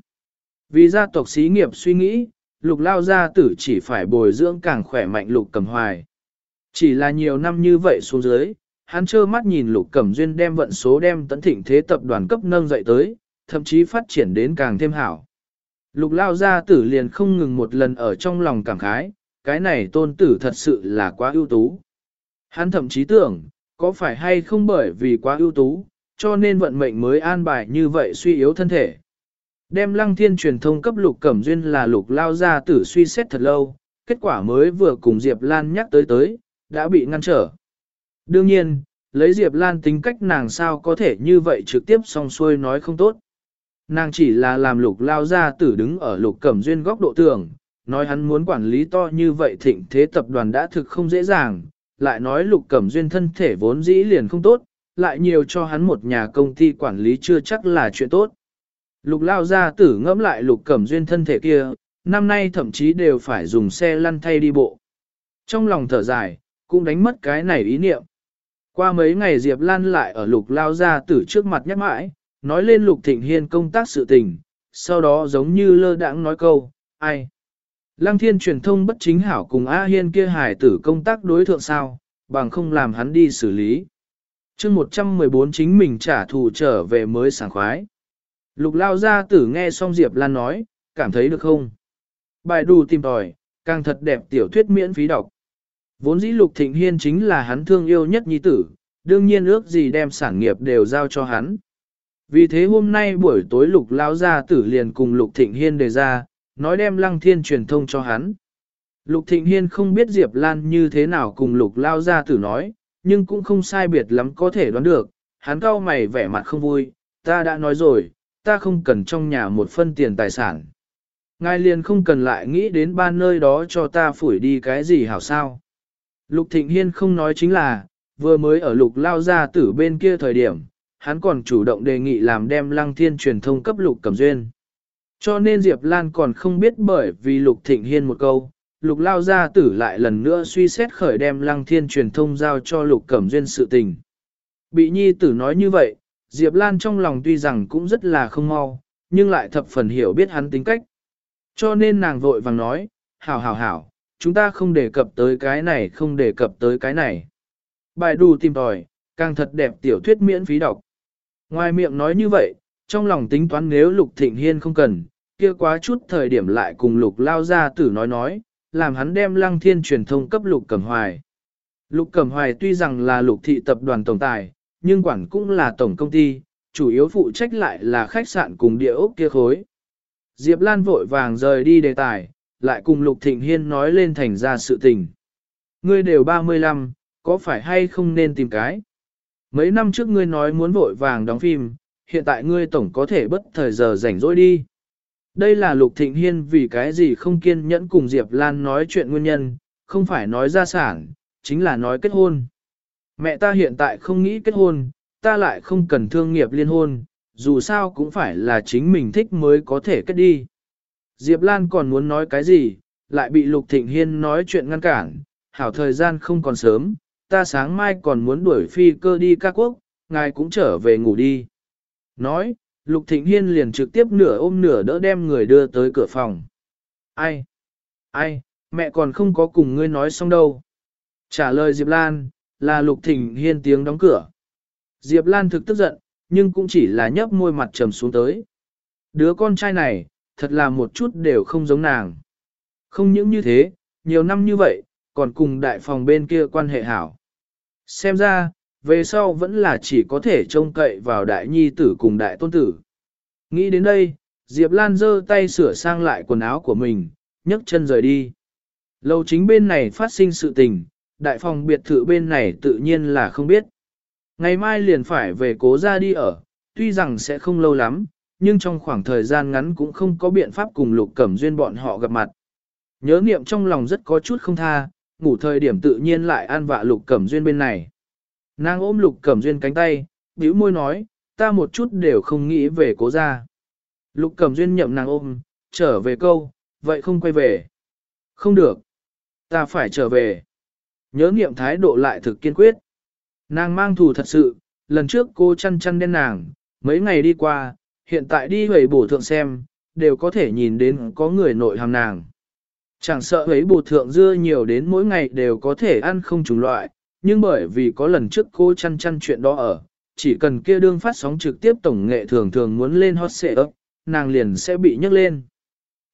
Vì gia tộc xí nghiệp suy nghĩ, lục lao gia tử chỉ phải bồi dưỡng càng khỏe mạnh lục cẩm hoài. Chỉ là nhiều năm như vậy xuống dưới, hắn trơ mắt nhìn lục cẩm duyên đem vận số đem tấn thịnh thế tập đoàn cấp nâng dậy tới, thậm chí phát triển đến càng thêm hảo. Lục lao gia tử liền không ngừng một lần ở trong lòng cảm khái, cái này tôn tử thật sự là quá ưu tú. Hắn thậm chí tưởng, có phải hay không bởi vì quá ưu tú, cho nên vận mệnh mới an bài như vậy suy yếu thân thể. Đem lăng thiên truyền thông cấp lục cẩm duyên là lục lao gia tử suy xét thật lâu, kết quả mới vừa cùng Diệp Lan nhắc tới tới, đã bị ngăn trở. Đương nhiên, lấy Diệp Lan tính cách nàng sao có thể như vậy trực tiếp song xuôi nói không tốt. Nàng chỉ là làm lục lao ra tử đứng ở lục cẩm duyên góc độ tưởng, nói hắn muốn quản lý to như vậy thịnh thế tập đoàn đã thực không dễ dàng, lại nói lục cẩm duyên thân thể vốn dĩ liền không tốt, lại nhiều cho hắn một nhà công ty quản lý chưa chắc là chuyện tốt. Lục lao ra tử ngẫm lại lục cẩm duyên thân thể kia, năm nay thậm chí đều phải dùng xe lăn thay đi bộ. Trong lòng thở dài, cũng đánh mất cái này ý niệm. Qua mấy ngày Diệp Lan lại ở lục lao ra tử trước mặt nhắc mãi, nói lên lục thịnh hiên công tác sự tình, sau đó giống như lơ đãng nói câu, ai. Lăng thiên truyền thông bất chính hảo cùng A Hiên kia hải tử công tác đối thượng sao, bằng không làm hắn đi xử lý. chương 114 chính mình trả thù trở về mới sảng khoái. Lục lao gia tử nghe xong Diệp Lan nói, cảm thấy được không? Bài đù tìm tòi, càng thật đẹp tiểu thuyết miễn phí đọc. Vốn dĩ Lục Thịnh Hiên chính là hắn thương yêu nhất nhi tử, đương nhiên ước gì đem sản nghiệp đều giao cho hắn. Vì thế hôm nay buổi tối Lục Lão Gia Tử liền cùng Lục Thịnh Hiên đề ra, nói đem Lăng Thiên truyền thông cho hắn. Lục Thịnh Hiên không biết Diệp Lan như thế nào cùng Lục Lão Gia Tử nói, nhưng cũng không sai biệt lắm có thể đoán được, hắn cau mày vẻ mặt không vui, ta đã nói rồi, ta không cần trong nhà một phân tiền tài sản. Ngài liền không cần lại nghĩ đến ba nơi đó cho ta phủi đi cái gì hảo sao. Lục Thịnh Hiên không nói chính là, vừa mới ở lục lao ra tử bên kia thời điểm, hắn còn chủ động đề nghị làm đem lăng thiên truyền thông cấp lục cẩm duyên. Cho nên Diệp Lan còn không biết bởi vì lục thịnh hiên một câu, lục lao ra tử lại lần nữa suy xét khởi đem lăng thiên truyền thông giao cho lục cẩm duyên sự tình. Bị nhi tử nói như vậy, Diệp Lan trong lòng tuy rằng cũng rất là không mau, nhưng lại thập phần hiểu biết hắn tính cách. Cho nên nàng vội vàng nói, hảo hảo hảo, chúng ta không đề cập tới cái này không đề cập tới cái này. Bài đù tìm tòi, càng thật đẹp tiểu thuyết miễn phí đọc. Ngoài miệng nói như vậy, trong lòng tính toán nếu Lục Thịnh Hiên không cần, kia quá chút thời điểm lại cùng Lục lao ra tử nói nói, làm hắn đem lăng thiên truyền thông cấp Lục Cẩm Hoài. Lục Cẩm Hoài tuy rằng là Lục Thị Tập đoàn Tổng Tài, nhưng quản cũng là tổng công ty, chủ yếu phụ trách lại là khách sạn cùng địa ốc kia khối. Diệp Lan vội vàng rời đi đề tài, lại cùng Lục Thịnh Hiên nói lên thành ra sự tình. Ngươi đều 35, có phải hay không nên tìm cái? Mấy năm trước ngươi nói muốn vội vàng đóng phim, hiện tại ngươi tổng có thể bất thời giờ rảnh rỗi đi. Đây là Lục Thịnh Hiên vì cái gì không kiên nhẫn cùng Diệp Lan nói chuyện nguyên nhân, không phải nói gia sản, chính là nói kết hôn. Mẹ ta hiện tại không nghĩ kết hôn, ta lại không cần thương nghiệp liên hôn, dù sao cũng phải là chính mình thích mới có thể kết đi. Diệp Lan còn muốn nói cái gì, lại bị Lục Thịnh Hiên nói chuyện ngăn cản, hảo thời gian không còn sớm, ta sáng mai còn muốn đuổi phi cơ đi ca quốc, ngài cũng trở về ngủ đi. Nói, Lục Thịnh Hiên liền trực tiếp nửa ôm nửa đỡ đem người đưa tới cửa phòng. Ai? Ai? Mẹ còn không có cùng ngươi nói xong đâu. Trả lời Diệp Lan, là Lục Thịnh Hiên tiếng đóng cửa. Diệp Lan thực tức giận, nhưng cũng chỉ là nhấp môi mặt trầm xuống tới. Đứa con trai này, thật là một chút đều không giống nàng. Không những như thế, nhiều năm như vậy, còn cùng đại phòng bên kia quan hệ hảo. Xem ra, về sau vẫn là chỉ có thể trông cậy vào đại nhi tử cùng đại tôn tử. Nghĩ đến đây, Diệp Lan giơ tay sửa sang lại quần áo của mình, nhấc chân rời đi. Lầu chính bên này phát sinh sự tình, đại phòng biệt thự bên này tự nhiên là không biết. Ngày mai liền phải về cố ra đi ở, tuy rằng sẽ không lâu lắm, nhưng trong khoảng thời gian ngắn cũng không có biện pháp cùng lục cẩm duyên bọn họ gặp mặt. Nhớ niệm trong lòng rất có chút không tha, ngủ thời điểm tự nhiên lại an vạ lục cẩm duyên bên này. Nàng ôm lục cẩm duyên cánh tay, bĩu môi nói, ta một chút đều không nghĩ về cố ra. Lục cẩm duyên nhậm nàng ôm, trở về câu, vậy không quay về. Không được. Ta phải trở về. Nhớ niệm thái độ lại thực kiên quyết. Nàng mang thù thật sự, lần trước cô chăn chăn đen nàng, mấy ngày đi qua, hiện tại đi hủy bổ thượng xem, đều có thể nhìn đến có người nội hàm nàng. Chẳng sợ hủy bổ thượng dưa nhiều đến mỗi ngày đều có thể ăn không trùng loại, nhưng bởi vì có lần trước cô chăn chăn chuyện đó ở, chỉ cần kia đương phát sóng trực tiếp tổng nghệ thường thường muốn lên hot xệ ấp, nàng liền sẽ bị nhấc lên.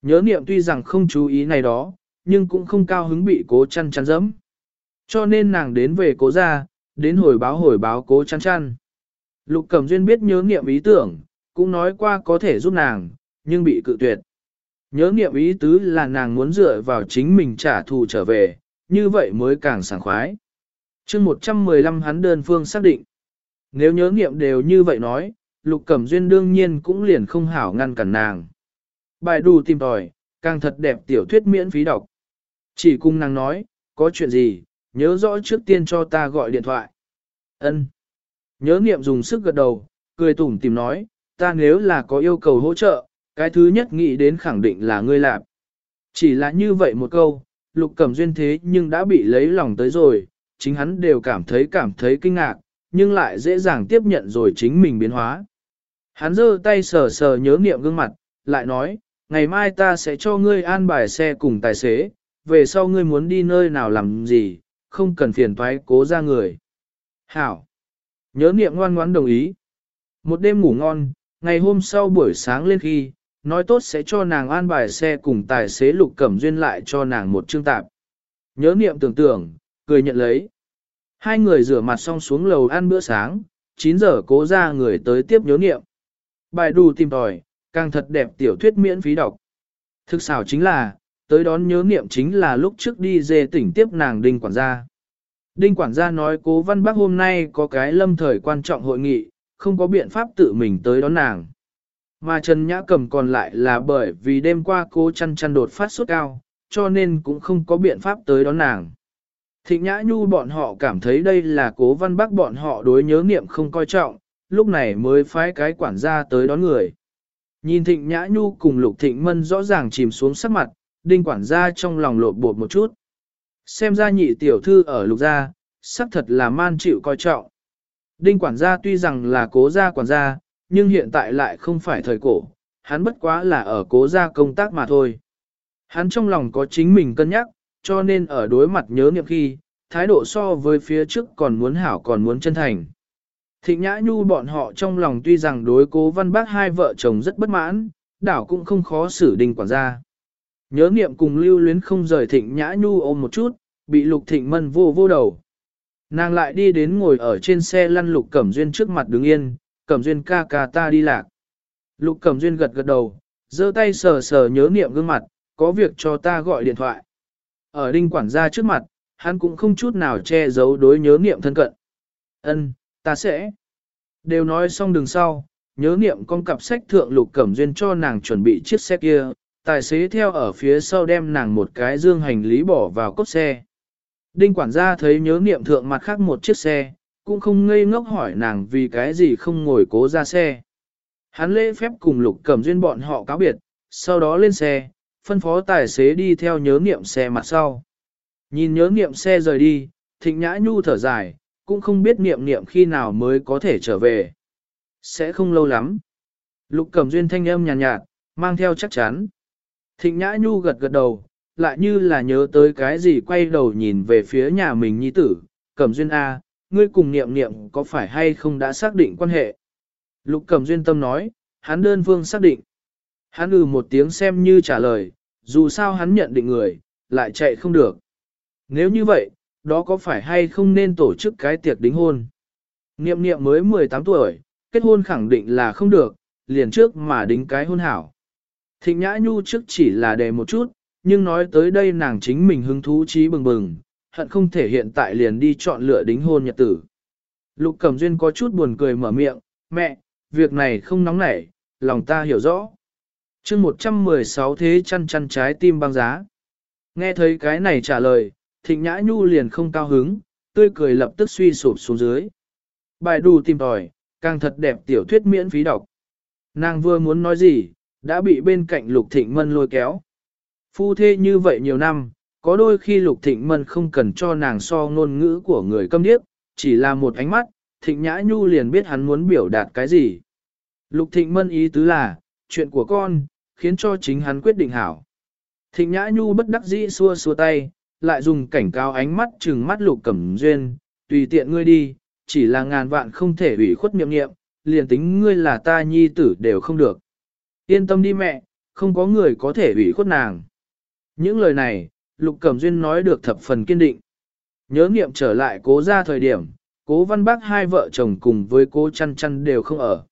Nhớ niệm tuy rằng không chú ý này đó, nhưng cũng không cao hứng bị cố chăn chăn dẫm. Cho nên nàng đến về cố ra, đến hồi báo hồi báo cố chăn chăn. Lục Cẩm Duyên biết nhớ niệm ý tưởng, cũng nói qua có thể giúp nàng, nhưng bị cự tuyệt. Nhớ niệm ý tứ là nàng muốn dựa vào chính mình trả thù trở về, như vậy mới càng sảng khoái chương 115 hắn đơn phương xác định. Nếu nhớ niệm đều như vậy nói, Lục Cẩm Duyên đương nhiên cũng liền không hảo ngăn cản nàng. Bài đủ tìm tòi, càng thật đẹp tiểu thuyết miễn phí đọc. Chỉ cùng nàng nói, có chuyện gì, nhớ rõ trước tiên cho ta gọi điện thoại. Ân. Nhớ niệm dùng sức gật đầu, cười tủm tìm nói, ta nếu là có yêu cầu hỗ trợ, cái thứ nhất nghĩ đến khẳng định là ngươi làm. Chỉ là như vậy một câu, lục cẩm duyên thế nhưng đã bị lấy lòng tới rồi, chính hắn đều cảm thấy cảm thấy kinh ngạc, nhưng lại dễ dàng tiếp nhận rồi chính mình biến hóa. Hắn giơ tay sờ sờ nhớ niệm gương mặt, lại nói, ngày mai ta sẽ cho ngươi an bài xe cùng tài xế, về sau ngươi muốn đi nơi nào làm gì, không cần phiền toái cố ra người. Hảo! Nhớ niệm ngoan ngoãn đồng ý. Một đêm ngủ ngon, ngày hôm sau buổi sáng lên khi, nói tốt sẽ cho nàng an bài xe cùng tài xế lục cẩm duyên lại cho nàng một chương tạp. Nhớ niệm tưởng tưởng, cười nhận lấy. Hai người rửa mặt xong xuống lầu ăn bữa sáng, 9 giờ cố ra người tới tiếp nhớ niệm. Bài đù tìm tòi, càng thật đẹp tiểu thuyết miễn phí đọc. Thực xảo chính là, tới đón nhớ niệm chính là lúc trước đi dê tỉnh tiếp nàng đinh quản gia. Đinh quản gia nói cố văn bác hôm nay có cái lâm thời quan trọng hội nghị, không có biện pháp tự mình tới đón nàng. Mà Trần Nhã Cầm còn lại là bởi vì đêm qua cô chăn chăn đột phát sốt cao, cho nên cũng không có biện pháp tới đón nàng. Thịnh Nhã Nhu bọn họ cảm thấy đây là cố văn bác bọn họ đối nhớ niệm không coi trọng, lúc này mới phái cái quản gia tới đón người. Nhìn Thịnh Nhã Nhu cùng Lục Thịnh Mân rõ ràng chìm xuống sắc mặt, đinh quản gia trong lòng lột bột một chút. Xem ra nhị tiểu thư ở lục gia, sắc thật là man chịu coi trọng. Đinh quản gia tuy rằng là cố gia quản gia, nhưng hiện tại lại không phải thời cổ, hắn bất quá là ở cố gia công tác mà thôi. Hắn trong lòng có chính mình cân nhắc, cho nên ở đối mặt nhớ niệm khi, thái độ so với phía trước còn muốn hảo còn muốn chân thành. Thịnh Nhã Nhu bọn họ trong lòng tuy rằng đối cố văn bác hai vợ chồng rất bất mãn, đảo cũng không khó xử đình quản gia. Nhớ niệm cùng lưu luyến không rời thịnh nhã nhu ôm một chút, bị lục thịnh mân vô vô đầu. Nàng lại đi đến ngồi ở trên xe lăn lục cẩm duyên trước mặt đứng yên, cẩm duyên ca ca ta đi lạc. Lục cẩm duyên gật gật đầu, giơ tay sờ sờ nhớ niệm gương mặt, có việc cho ta gọi điện thoại. Ở đinh quản gia trước mặt, hắn cũng không chút nào che giấu đối nhớ niệm thân cận. Ân, ta sẽ. Đều nói xong đường sau, nhớ niệm con cặp sách thượng lục cẩm duyên cho nàng chuẩn bị chiếc xe kia, tài xế theo ở phía sau đem nàng một cái dương hành lý bỏ vào cốt xe. Đinh quản gia thấy nhớ niệm thượng mặt khác một chiếc xe, cũng không ngây ngốc hỏi nàng vì cái gì không ngồi cố ra xe. Hắn lễ phép cùng lục cẩm duyên bọn họ cáo biệt, sau đó lên xe, phân phó tài xế đi theo nhớ niệm xe mặt sau. Nhìn nhớ niệm xe rời đi, thịnh nhã nhu thở dài, cũng không biết niệm niệm khi nào mới có thể trở về. Sẽ không lâu lắm. Lục cẩm duyên thanh âm nhàn nhạt, nhạt, mang theo chắc chắn. Thịnh Nhã Nhu gật gật đầu, lại như là nhớ tới cái gì quay đầu nhìn về phía nhà mình nhi tử, Cẩm Duyên A, ngươi cùng niệm niệm có phải hay không đã xác định quan hệ. Lục Cẩm Duyên tâm nói, hắn đơn phương xác định. Hắn ừ một tiếng xem như trả lời, dù sao hắn nhận định người, lại chạy không được. Nếu như vậy, đó có phải hay không nên tổ chức cái tiệc đính hôn? Niệm niệm mới 18 tuổi, kết hôn khẳng định là không được, liền trước mà đính cái hôn hảo. Thịnh Nhã Nhu trước chỉ là đề một chút, nhưng nói tới đây nàng chính mình hứng thú trí bừng bừng, hận không thể hiện tại liền đi chọn lựa đính hôn nhật tử. Lục Cẩm Duyên có chút buồn cười mở miệng, mẹ, việc này không nóng nảy, lòng ta hiểu rõ chương 116 thế chăn chăn trái tim băng giá. Nghe thấy cái này trả lời, thịnh nhã nhu liền không cao hứng, tươi cười lập tức suy sụp xuống dưới. Bài đù tìm tòi, càng thật đẹp tiểu thuyết miễn phí đọc. Nàng vừa muốn nói gì, đã bị bên cạnh lục thịnh mân lôi kéo. Phu thê như vậy nhiều năm, có đôi khi lục thịnh mân không cần cho nàng so ngôn ngữ của người câm điếc, chỉ là một ánh mắt, thịnh nhã nhu liền biết hắn muốn biểu đạt cái gì. Lục thịnh mân ý tứ là, chuyện của con, khiến cho chính hắn quyết định hảo. Thịnh nhã nhu bất đắc dĩ xua xua tay, lại dùng cảnh cáo ánh mắt trừng mắt lục cẩm duyên, tùy tiện ngươi đi, chỉ là ngàn vạn không thể ủy khuất niệm niệm, liền tính ngươi là ta nhi tử đều không được. Yên tâm đi mẹ, không có người có thể ủy khuất nàng. Những lời này, Lục Cẩm Duyên nói được thập phần kiên định. Nhớ niệm trở lại cố ra thời điểm, cố văn bác hai vợ chồng cùng với cố chăn chăn đều không ở.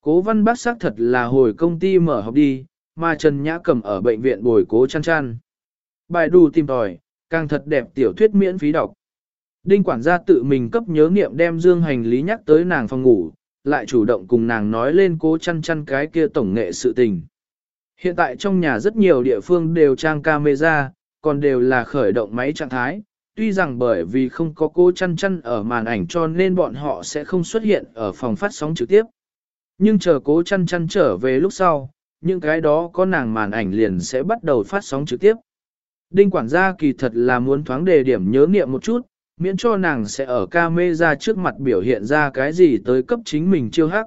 Cố văn bác xác thật là hồi công ty mở học đi, mà Trần Nhã cầm ở bệnh viện bồi cố chăn chăn. Bài đù tìm tòi, càng thật đẹp tiểu thuyết miễn phí đọc. Đinh quản gia tự mình cấp nhớ nghiệm đem dương hành lý nhắc tới nàng phòng ngủ, lại chủ động cùng nàng nói lên cố chăn chăn cái kia tổng nghệ sự tình. Hiện tại trong nhà rất nhiều địa phương đều trang camera, còn đều là khởi động máy trạng thái. Tuy rằng bởi vì không có cô chăn chăn ở màn ảnh cho nên bọn họ sẽ không xuất hiện ở phòng phát sóng trực tiếp. Nhưng chờ cố chăn chăn trở về lúc sau, những cái đó có nàng màn ảnh liền sẽ bắt đầu phát sóng trực tiếp. Đinh quản gia kỳ thật là muốn thoáng đề điểm nhớ nghiệm một chút, miễn cho nàng sẽ ở camera trước mặt biểu hiện ra cái gì tới cấp chính mình chiêu hắc.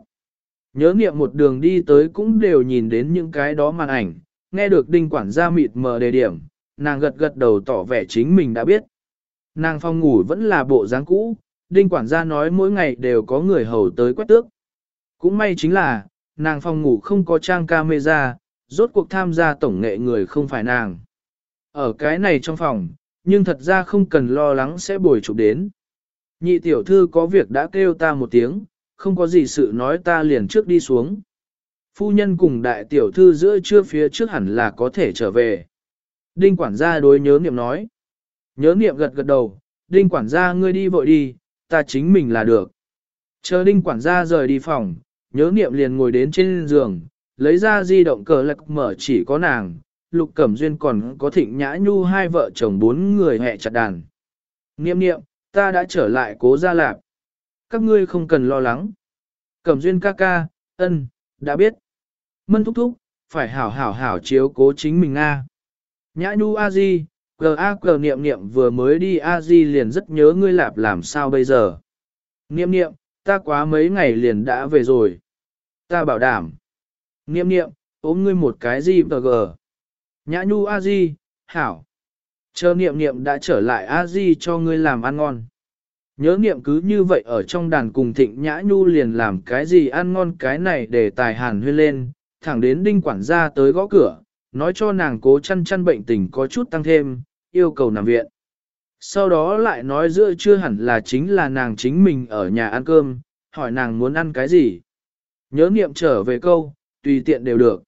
Nhớ nghiệm một đường đi tới cũng đều nhìn đến những cái đó màn ảnh, nghe được đinh quản gia mịt mờ đề điểm, nàng gật gật đầu tỏ vẻ chính mình đã biết. Nàng phòng ngủ vẫn là bộ dáng cũ, đinh quản gia nói mỗi ngày đều có người hầu tới quét tước. Cũng may chính là, nàng phòng ngủ không có trang camera, rốt cuộc tham gia tổng nghệ người không phải nàng. Ở cái này trong phòng, nhưng thật ra không cần lo lắng sẽ bồi chụp đến. Nhị tiểu thư có việc đã kêu ta một tiếng, không có gì sự nói ta liền trước đi xuống. Phu nhân cùng đại tiểu thư giữa trưa phía trước hẳn là có thể trở về. Đinh quản gia đối nhớ niệm nói. Nhớ niệm gật gật đầu, đinh quản gia ngươi đi vội đi, ta chính mình là được. Chờ đinh quản gia rời đi phòng, nhớ niệm liền ngồi đến trên giường, lấy ra di động cờ lạc mở chỉ có nàng, lục cẩm duyên còn có thịnh nhã nhu hai vợ chồng bốn người hẹ chặt đàn. Niệm niệm, ta đã trở lại cố gia lạp. Các ngươi không cần lo lắng. Cẩm duyên ca ca, ân, đã biết. Mân thúc thúc, phải hảo hảo hảo chiếu cố chính mình a. Nhã nhu a di, cờ a cờ niệm niệm vừa mới đi a di liền rất nhớ ngươi lạp làm sao bây giờ. Niệm niệm, ta quá mấy ngày liền đã về rồi. Ta bảo đảm. Niệm niệm, ôm ngươi một cái gì tờ gờ. Nhã nhu a di, hảo. Chờ niệm niệm đã trở lại a di cho ngươi làm ăn ngon. Nhớ niệm cứ như vậy ở trong đàn cùng thịnh nhã nhu liền làm cái gì ăn ngon cái này để tài hàn huyên lên, thẳng đến đinh quản gia tới gõ cửa, nói cho nàng cố chăn chăn bệnh tình có chút tăng thêm, yêu cầu nằm viện. Sau đó lại nói giữa chưa hẳn là chính là nàng chính mình ở nhà ăn cơm, hỏi nàng muốn ăn cái gì. Nhớ niệm trở về câu, tùy tiện đều được.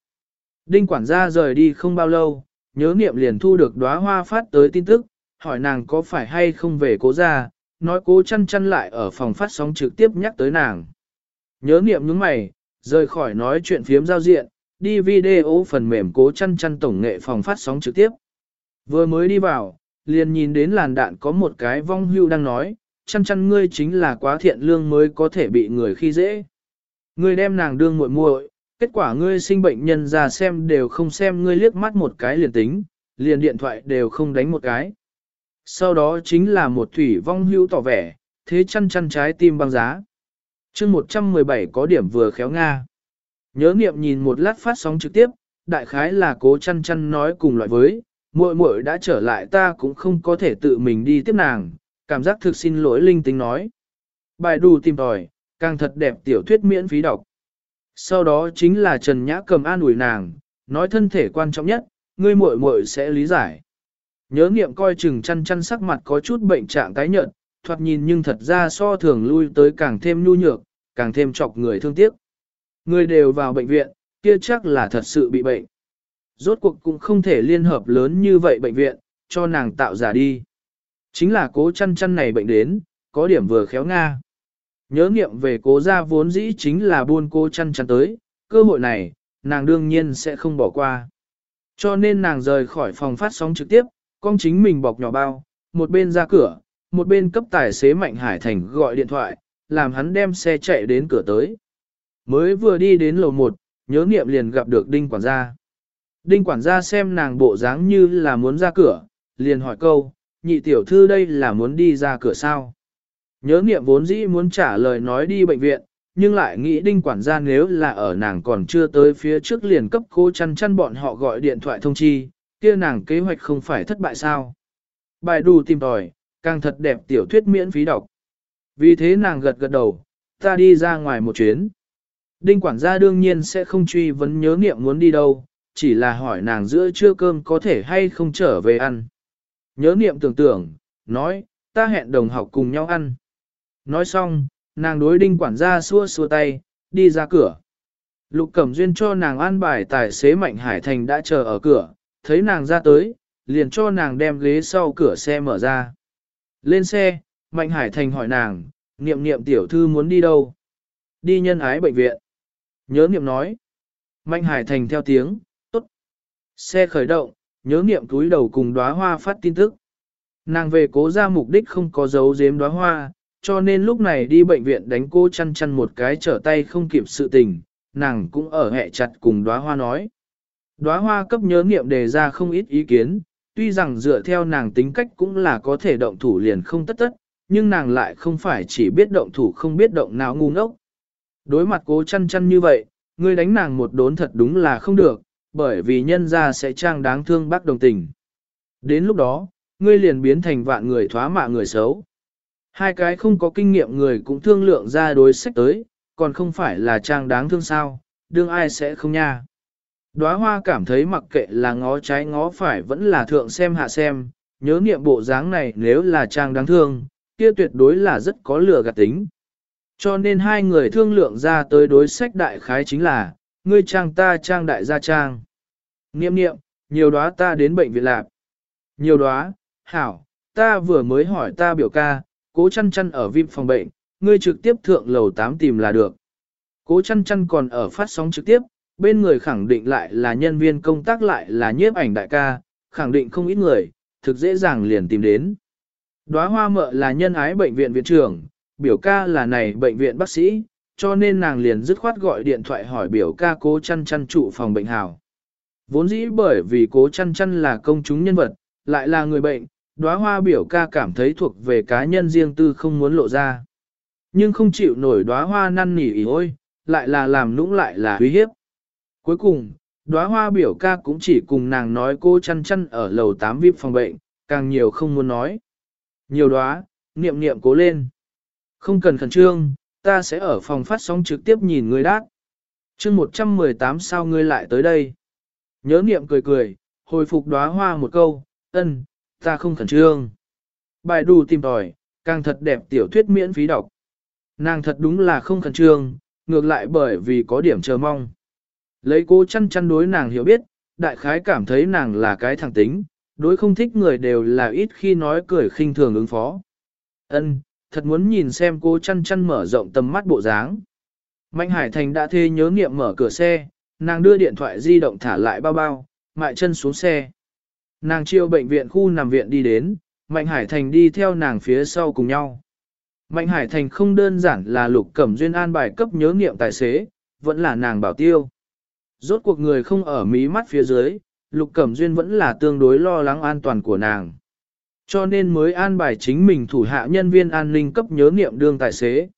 Đinh quản gia rời đi không bao lâu, nhớ niệm liền thu được đóa hoa phát tới tin tức, hỏi nàng có phải hay không về cố gia, nói cố chăn chăn lại ở phòng phát sóng trực tiếp nhắc tới nàng. Nhớ niệm những mày, rời khỏi nói chuyện phiếm giao diện, đi video phần mềm cố chăn chăn tổng nghệ phòng phát sóng trực tiếp. Vừa mới đi vào, liền nhìn đến làn đạn có một cái vong hưu đang nói, chăn chăn ngươi chính là quá thiện lương mới có thể bị người khi dễ. Ngươi đem nàng đương muội muội, kết quả ngươi sinh bệnh nhân ra xem đều không xem ngươi liếc mắt một cái liền tính, liền điện thoại đều không đánh một cái. Sau đó chính là một thủy vong hưu tỏ vẻ, thế chăn chăn trái tim băng giá. chương 117 có điểm vừa khéo Nga. Nhớ nghiệm nhìn một lát phát sóng trực tiếp, đại khái là cố chăn chăn nói cùng loại với, muội muội đã trở lại ta cũng không có thể tự mình đi tiếp nàng, cảm giác thực xin lỗi linh tính nói. Bài đù tìm tòi, càng thật đẹp tiểu thuyết miễn phí đọc. Sau đó chính là Trần Nhã cầm an ủi nàng, nói thân thể quan trọng nhất, ngươi muội muội sẽ lý giải. Nhớ nghiệm coi chừng chăn chăn sắc mặt có chút bệnh trạng tái nhợt, thoạt nhìn nhưng thật ra so thường lui tới càng thêm nhu nhược, càng thêm chọc người thương tiếc. Người đều vào bệnh viện, kia chắc là thật sự bị bệnh. Rốt cuộc cũng không thể liên hợp lớn như vậy bệnh viện, cho nàng tạo giả đi. Chính là cố chăn chăn này bệnh đến, có điểm vừa khéo Nga. Nhớ nghiệm về cố gia vốn dĩ chính là buôn cô chăn chăn tới, cơ hội này, nàng đương nhiên sẽ không bỏ qua. Cho nên nàng rời khỏi phòng phát sóng trực tiếp, con chính mình bọc nhỏ bao, một bên ra cửa, một bên cấp tài xế Mạnh Hải Thành gọi điện thoại, làm hắn đem xe chạy đến cửa tới. Mới vừa đi đến lầu 1, nhớ nghiệm liền gặp được Đinh quản gia. Đinh quản gia xem nàng bộ dáng như là muốn ra cửa, liền hỏi câu, nhị tiểu thư đây là muốn đi ra cửa sao? Nhớ niệm vốn dĩ muốn trả lời nói đi bệnh viện, nhưng lại nghĩ đinh quản gia nếu là ở nàng còn chưa tới phía trước liền cấp cô chăn chăn bọn họ gọi điện thoại thông chi, kia nàng kế hoạch không phải thất bại sao. Bài đù tìm tòi, càng thật đẹp tiểu thuyết miễn phí đọc. Vì thế nàng gật gật đầu, ta đi ra ngoài một chuyến. Đinh quản gia đương nhiên sẽ không truy vấn nhớ niệm muốn đi đâu, chỉ là hỏi nàng giữa trưa cơm có thể hay không trở về ăn. Nhớ niệm tưởng tưởng, nói, ta hẹn đồng học cùng nhau ăn. Nói xong, nàng đối đinh quản gia xua xua tay, đi ra cửa. Lục Cẩm Duyên cho nàng an bài tài xế Mạnh Hải Thành đã chờ ở cửa, thấy nàng ra tới, liền cho nàng đem ghế sau cửa xe mở ra. Lên xe, Mạnh Hải Thành hỏi nàng, niệm niệm tiểu thư muốn đi đâu? Đi nhân ái bệnh viện. Nhớ niệm nói. Mạnh Hải Thành theo tiếng. Xe khởi động, nhớ niệm túi đầu cùng đóa hoa phát tin tức. Nàng về cố ra mục đích không có dấu giếm đóa hoa, cho nên lúc này đi bệnh viện đánh cô chăn chăn một cái trở tay không kịp sự tình, nàng cũng ở hẹ chặt cùng đóa hoa nói. Đóa hoa cấp nhớ nghiệm đề ra không ít ý kiến, tuy rằng dựa theo nàng tính cách cũng là có thể động thủ liền không tất tất, nhưng nàng lại không phải chỉ biết động thủ không biết động nào ngu ngốc. Đối mặt cố chăn chăn như vậy, ngươi đánh nàng một đốn thật đúng là không được, bởi vì nhân ra sẽ trang đáng thương bác đồng tình. Đến lúc đó, ngươi liền biến thành vạn người thoá mạ người xấu. Hai cái không có kinh nghiệm người cũng thương lượng ra đối sách tới, còn không phải là trang đáng thương sao, đương ai sẽ không nha. Đóa hoa cảm thấy mặc kệ là ngó trái ngó phải vẫn là thượng xem hạ xem, nhớ niệm bộ dáng này nếu là trang đáng thương, kia tuyệt đối là rất có lửa gạt tính. Cho nên hai người thương lượng ra tới đối sách đại khái chính là, ngươi trang ta trang đại gia trang. Niệm niệm, nhiều đóa ta đến bệnh viện lạc. Nhiều đóa, hảo, ta vừa mới hỏi ta biểu ca, cố chăn chăn ở VIP phòng bệnh, ngươi trực tiếp thượng lầu 8 tìm là được. Cố chăn chăn còn ở phát sóng trực tiếp, bên người khẳng định lại là nhân viên công tác lại là nhiếp ảnh đại ca, khẳng định không ít người, thực dễ dàng liền tìm đến. Đóa hoa mợ là nhân ái bệnh viện viện trưởng, biểu ca là này bệnh viện bác sĩ, cho nên nàng liền dứt khoát gọi điện thoại hỏi biểu ca cố chăn chăn trụ phòng bệnh hào. Vốn dĩ bởi vì cố chăn chăn là công chúng nhân vật, lại là người bệnh, đóa hoa biểu ca cảm thấy thuộc về cá nhân riêng tư không muốn lộ ra. Nhưng không chịu nổi đóa hoa năn nỉ ý ôi, lại là làm nũng lại là uy hiếp. Cuối cùng, đóa hoa biểu ca cũng chỉ cùng nàng nói cô chăn chăn ở lầu 8 VIP phòng bệnh, càng nhiều không muốn nói. Nhiều đóa, niệm niệm cố lên. Không cần khẩn trương, ta sẽ ở phòng phát sóng trực tiếp nhìn ngươi đát. chương 118 sao ngươi lại tới đây? Nhớ niệm cười cười, hồi phục đóa hoa một câu, ân, ta không khẩn trương. Bài đù tìm tòi, càng thật đẹp tiểu thuyết miễn phí đọc. Nàng thật đúng là không khẩn trương, ngược lại bởi vì có điểm chờ mong. Lấy cô chăn chăn đối nàng hiểu biết, đại khái cảm thấy nàng là cái thẳng tính, đối không thích người đều là ít khi nói cười khinh thường ứng phó. Ân, thật muốn nhìn xem cô chăn chăn mở rộng tầm mắt bộ dáng. Mạnh Hải Thành đã thê nhớ niệm mở cửa xe, nàng đưa điện thoại di động thả lại bao bao, mại chân xuống xe. Nàng chiêu bệnh viện khu nằm viện đi đến, Mạnh Hải Thành đi theo nàng phía sau cùng nhau. Mạnh Hải Thành không đơn giản là lục cẩm duyên an bài cấp nhớ nghiệm tài xế, vẫn là nàng bảo tiêu. Rốt cuộc người không ở mí mắt phía dưới, lục cẩm duyên vẫn là tương đối lo lắng an toàn của nàng. Cho nên mới an bài chính mình thủ hạ nhân viên an ninh cấp nhớ niệm đương tài xế.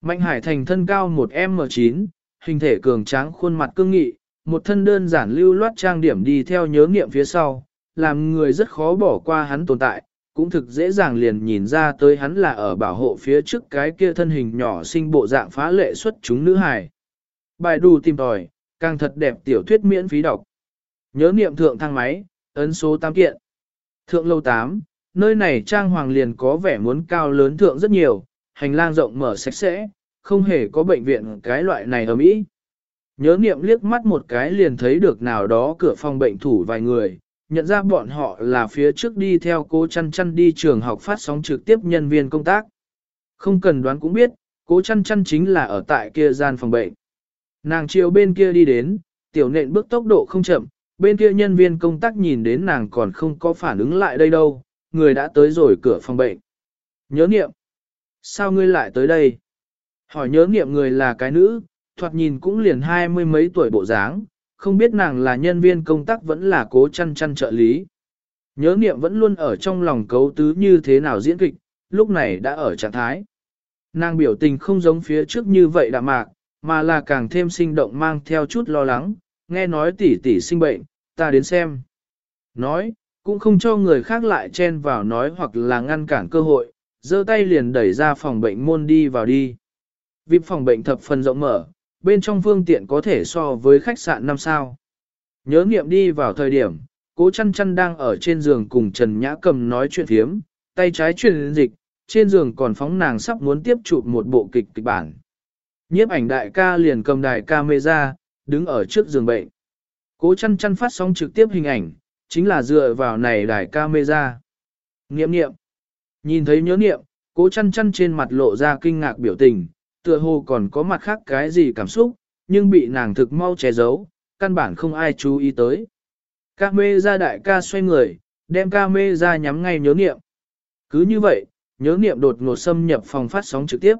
Mạnh Hải Thành thân cao 1M9, hình thể cường tráng khuôn mặt cương nghị, một thân đơn giản lưu loát trang điểm đi theo nhớ niệm phía sau, làm người rất khó bỏ qua hắn tồn tại, cũng thực dễ dàng liền nhìn ra tới hắn là ở bảo hộ phía trước cái kia thân hình nhỏ sinh bộ dạng phá lệ xuất chúng nữ hài. Bài đù tìm tòi, càng thật đẹp tiểu thuyết miễn phí đọc. Nhớ niệm thượng thang máy, ấn số 8 kiện. Thượng lâu 8, nơi này trang hoàng liền có vẻ muốn cao lớn thượng rất nhiều, hành lang rộng mở sạch sẽ, không hề có bệnh viện cái loại này ở Mỹ. Nhớ niệm liếc mắt một cái liền thấy được nào đó cửa phòng bệnh thủ vài người, nhận ra bọn họ là phía trước đi theo cố chăn chăn đi trường học phát sóng trực tiếp nhân viên công tác. Không cần đoán cũng biết, cố chăn chăn chính là ở tại kia gian phòng bệnh. Nàng chiều bên kia đi đến, tiểu nện bước tốc độ không chậm, bên kia nhân viên công tác nhìn đến nàng còn không có phản ứng lại đây đâu, người đã tới rồi cửa phòng bệnh. Nhớ nghiệm. Sao ngươi lại tới đây? Hỏi nhớ nghiệm người là cái nữ, thoạt nhìn cũng liền hai mươi mấy tuổi bộ dáng, không biết nàng là nhân viên công tác vẫn là cố chăn chăn trợ lý. Nhớ nghiệm vẫn luôn ở trong lòng cấu tứ như thế nào diễn kịch, lúc này đã ở trạng thái. Nàng biểu tình không giống phía trước như vậy đạm mạc, mà là càng thêm sinh động mang theo chút lo lắng, nghe nói tỷ tỷ sinh bệnh, ta đến xem. Nói, cũng không cho người khác lại chen vào nói hoặc là ngăn cản cơ hội, giơ tay liền đẩy ra phòng bệnh môn đi vào đi. Vip phòng bệnh thập phần rộng mở, bên trong phương tiện có thể so với khách sạn 5 sao. Nhớ nghiệm đi vào thời điểm, cố chăn chăn đang ở trên giường cùng Trần Nhã cầm nói chuyện thiếm, tay trái truyền dịch, trên giường còn phóng nàng sắp muốn tiếp chụp một bộ kịch kịch bản. Nhiếp ảnh đại ca liền cầm đại camera, đứng ở trước giường bệnh. Cố chăn chăn phát sóng trực tiếp hình ảnh, chính là dựa vào này đài camera. Nghiệm nghiệm. Nhìn thấy nhớ nghiệm, cố chăn chăn trên mặt lộ ra kinh ngạc biểu tình, tựa hồ còn có mặt khác cái gì cảm xúc, nhưng bị nàng thực mau che giấu, căn bản không ai chú ý tới. Ca mê ra đại ca xoay người, đem ca mê ra nhắm ngay nhớ nghiệm. Cứ như vậy, nhớ nghiệm đột ngột xâm nhập phòng phát sóng trực tiếp.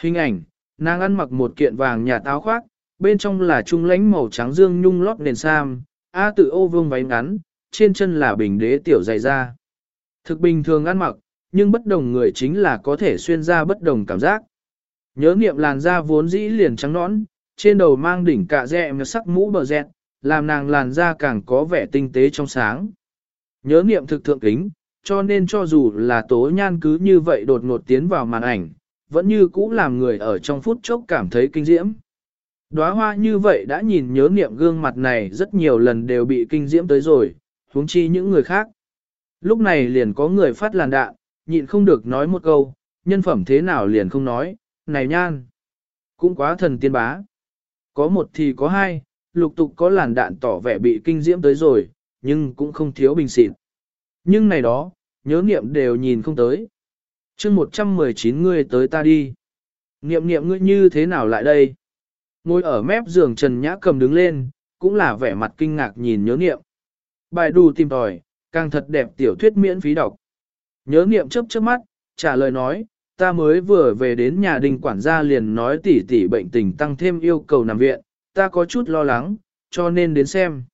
Hình ảnh, nàng ăn mặc một kiện vàng nhà táo khoác, bên trong là trung lánh màu trắng dương nhung lót nền sam, A tự ô vương váy ngắn, trên chân là bình đế tiểu dày da. Thực bình thường ăn mặc, nhưng bất đồng người chính là có thể xuyên ra bất đồng cảm giác. Nhớ niệm làn da vốn dĩ liền trắng nõn, trên đầu mang đỉnh cạ dẹ sắc mũ bờ dẹt, làm nàng làn da càng có vẻ tinh tế trong sáng. Nhớ niệm thực thượng kính, cho nên cho dù là tố nhan cứ như vậy đột ngột tiến vào màn ảnh, vẫn như cũ làm người ở trong phút chốc cảm thấy kinh diễm. Đóa hoa như vậy đã nhìn nhớ niệm gương mặt này rất nhiều lần đều bị kinh diễm tới rồi, huống chi những người khác. Lúc này liền có người phát làn đạn, nhịn không được nói một câu, nhân phẩm thế nào liền không nói, này nhan. Cũng quá thần tiên bá. Có một thì có hai, lục tục có làn đạn tỏ vẻ bị kinh diễm tới rồi, nhưng cũng không thiếu bình xịt. Nhưng này đó, nhớ niệm đều nhìn không tới. chương 119 người tới ta đi. Niệm niệm ngươi như thế nào lại đây? Ngồi ở mép giường Trần Nhã cầm đứng lên, cũng là vẻ mặt kinh ngạc nhìn nhớ niệm. Bài đù tìm tòi, càng thật đẹp tiểu thuyết miễn phí đọc. Nhớ niệm chớp chớp mắt, trả lời nói, ta mới vừa về đến nhà đình quản gia liền nói tỷ tỷ bệnh tình tăng thêm yêu cầu nằm viện, ta có chút lo lắng, cho nên đến xem.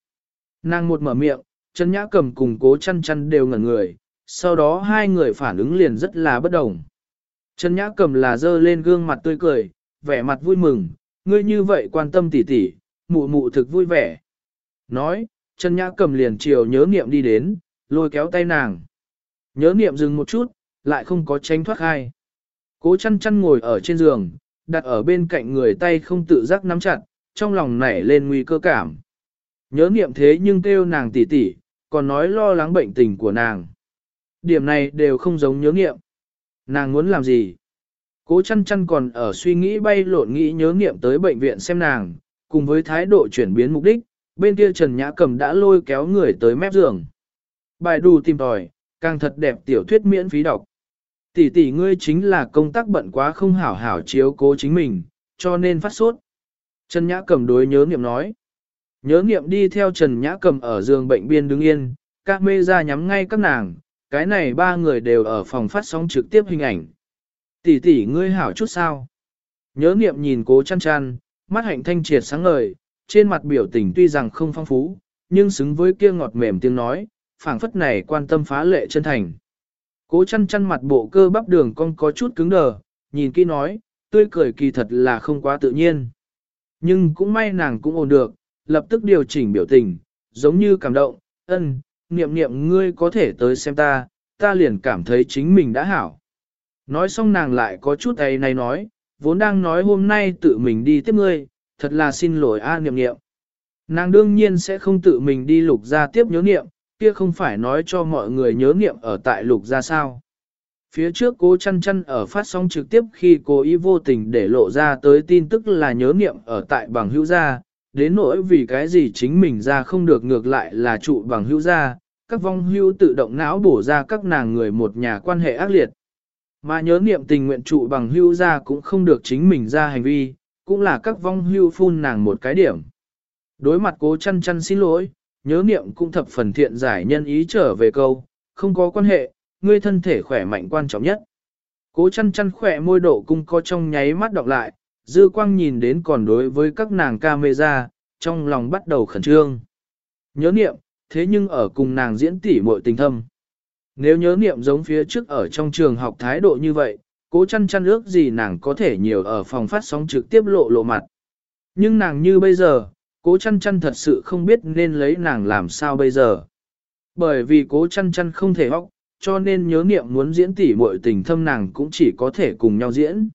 Nàng một mở miệng, Trần Nhã cầm cùng cố chăn chăn đều ngẩn người, sau đó hai người phản ứng liền rất là bất đồng. Trần Nhã cầm là dơ lên gương mặt tươi cười, vẻ mặt vui mừng, ngươi như vậy quan tâm tỉ tỉ, mụ mụ thực vui vẻ. Nói, Trần Nhã cầm liền chiều nhớ niệm đi đến, lôi kéo tay nàng. Nhớ niệm dừng một chút, lại không có tránh thoát hai. Cố chăn chăn ngồi ở trên giường, đặt ở bên cạnh người tay không tự giác nắm chặt, trong lòng nảy lên nguy cơ cảm. Nhớ niệm thế nhưng kêu nàng tỉ tỉ, còn nói lo lắng bệnh tình của nàng. Điểm này đều không giống nhớ niệm. Nàng muốn làm gì? Cố chăn chăn còn ở suy nghĩ bay lộn nghĩ nhớ niệm tới bệnh viện xem nàng, cùng với thái độ chuyển biến mục đích, bên kia Trần Nhã Cầm đã lôi kéo người tới mép giường. Bài đù tìm tòi, càng thật đẹp tiểu thuyết miễn phí đọc. Tỷ tỷ ngươi chính là công tác bận quá không hảo hảo chiếu cố chính mình, cho nên phát sốt. Trần Nhã Cầm đối nhớ niệm nói. Nhớ niệm đi theo Trần Nhã Cầm ở giường bệnh biên đứng yên, các mê ra nhắm ngay các nàng, cái này ba người đều ở phòng phát sóng trực tiếp hình ảnh. Tỷ tỷ ngươi hảo chút sao? Nhớ niệm nhìn cố chăn chăn, mắt hạnh thanh triệt sáng ngời, trên mặt biểu tình tuy rằng không phong phú, nhưng xứng với kia ngọt mềm tiếng nói, phảng phất này quan tâm phá lệ chân thành. Cố chăn chăn mặt bộ cơ bắp đường cong có chút cứng đờ, nhìn kỹ nói, tươi cười kỳ thật là không quá tự nhiên. Nhưng cũng may nàng cũng ổn được, lập tức điều chỉnh biểu tình, giống như cảm động, ân, niệm niệm ngươi có thể tới xem ta, ta liền cảm thấy chính mình đã hảo. Nói xong nàng lại có chút ấy này nói, vốn đang nói hôm nay tự mình đi tiếp ngươi, thật là xin lỗi a niệm niệm. Nàng đương nhiên sẽ không tự mình đi lục ra tiếp nhớ niệm, kia không phải nói cho mọi người nhớ niệm ở tại lục ra sao. Phía trước cố chăn chăn ở phát sóng trực tiếp khi cô ý vô tình để lộ ra tới tin tức là nhớ niệm ở tại bằng hữu gia, đến nỗi vì cái gì chính mình ra không được ngược lại là trụ bằng hữu gia, các vong hữu tự động não bổ ra các nàng người một nhà quan hệ ác liệt. Mà nhớ niệm tình nguyện trụ bằng hưu ra cũng không được chính mình ra hành vi, cũng là các vong hưu phun nàng một cái điểm. Đối mặt cố chăn chăn xin lỗi, nhớ niệm cũng thập phần thiện giải nhân ý trở về câu, không có quan hệ, ngươi thân thể khỏe mạnh quan trọng nhất. Cố chăn chăn khỏe môi độ cung có trong nháy mắt đọc lại, dư quang nhìn đến còn đối với các nàng camera, trong lòng bắt đầu khẩn trương. Nhớ niệm, thế nhưng ở cùng nàng diễn tỉ muội tình thâm. Nếu nhớ niệm giống phía trước ở trong trường học thái độ như vậy, cố chăn chăn ước gì nàng có thể nhiều ở phòng phát sóng trực tiếp lộ lộ mặt. Nhưng nàng như bây giờ, cố chăn chăn thật sự không biết nên lấy nàng làm sao bây giờ. Bởi vì cố chăn chăn không thể hóc, cho nên nhớ niệm muốn diễn tỉ muội tình thâm nàng cũng chỉ có thể cùng nhau diễn.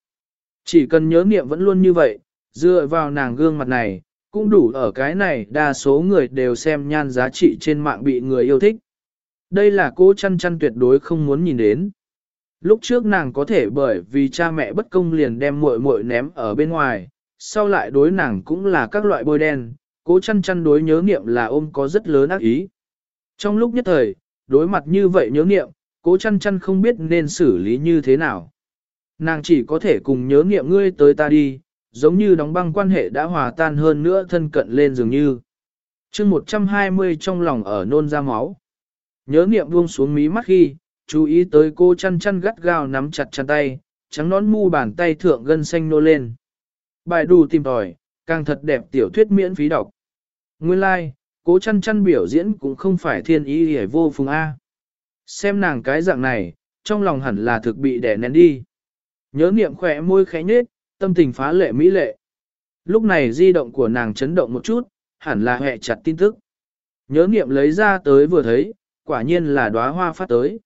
Chỉ cần nhớ niệm vẫn luôn như vậy, dựa vào nàng gương mặt này, cũng đủ ở cái này đa số người đều xem nhan giá trị trên mạng bị người yêu thích. Đây là cô chăn chăn tuyệt đối không muốn nhìn đến. Lúc trước nàng có thể bởi vì cha mẹ bất công liền đem muội muội ném ở bên ngoài, sau lại đối nàng cũng là các loại bôi đen, cố chăn chăn đối nhớ niệm là ôm có rất lớn ác ý. Trong lúc nhất thời, đối mặt như vậy nhớ niệm, cố chăn chăn không biết nên xử lý như thế nào. Nàng chỉ có thể cùng nhớ niệm ngươi tới ta đi, giống như đóng băng quan hệ đã hòa tan hơn nữa thân cận lên dường như. chương 120 trong lòng ở nôn ra máu. Nhớ niệm buông xuống mí mắt khi, chú ý tới cô chăn chăn gắt gao nắm chặt chăn tay, trắng nón mu bàn tay thượng gân xanh nô lên. Bài đủ tìm tòi, càng thật đẹp tiểu thuyết miễn phí đọc. Nguyên lai, like, cố chăn chăn biểu diễn cũng không phải thiên ý hề vô phùng A. Xem nàng cái dạng này, trong lòng hẳn là thực bị đè nén đi. Nhớ niệm khỏe môi khẽ nhết, tâm tình phá lệ mỹ lệ. Lúc này di động của nàng chấn động một chút, hẳn là hẹ chặt tin tức. Nhớ niệm lấy ra tới vừa thấy, quả nhiên là đóa hoa phát tới.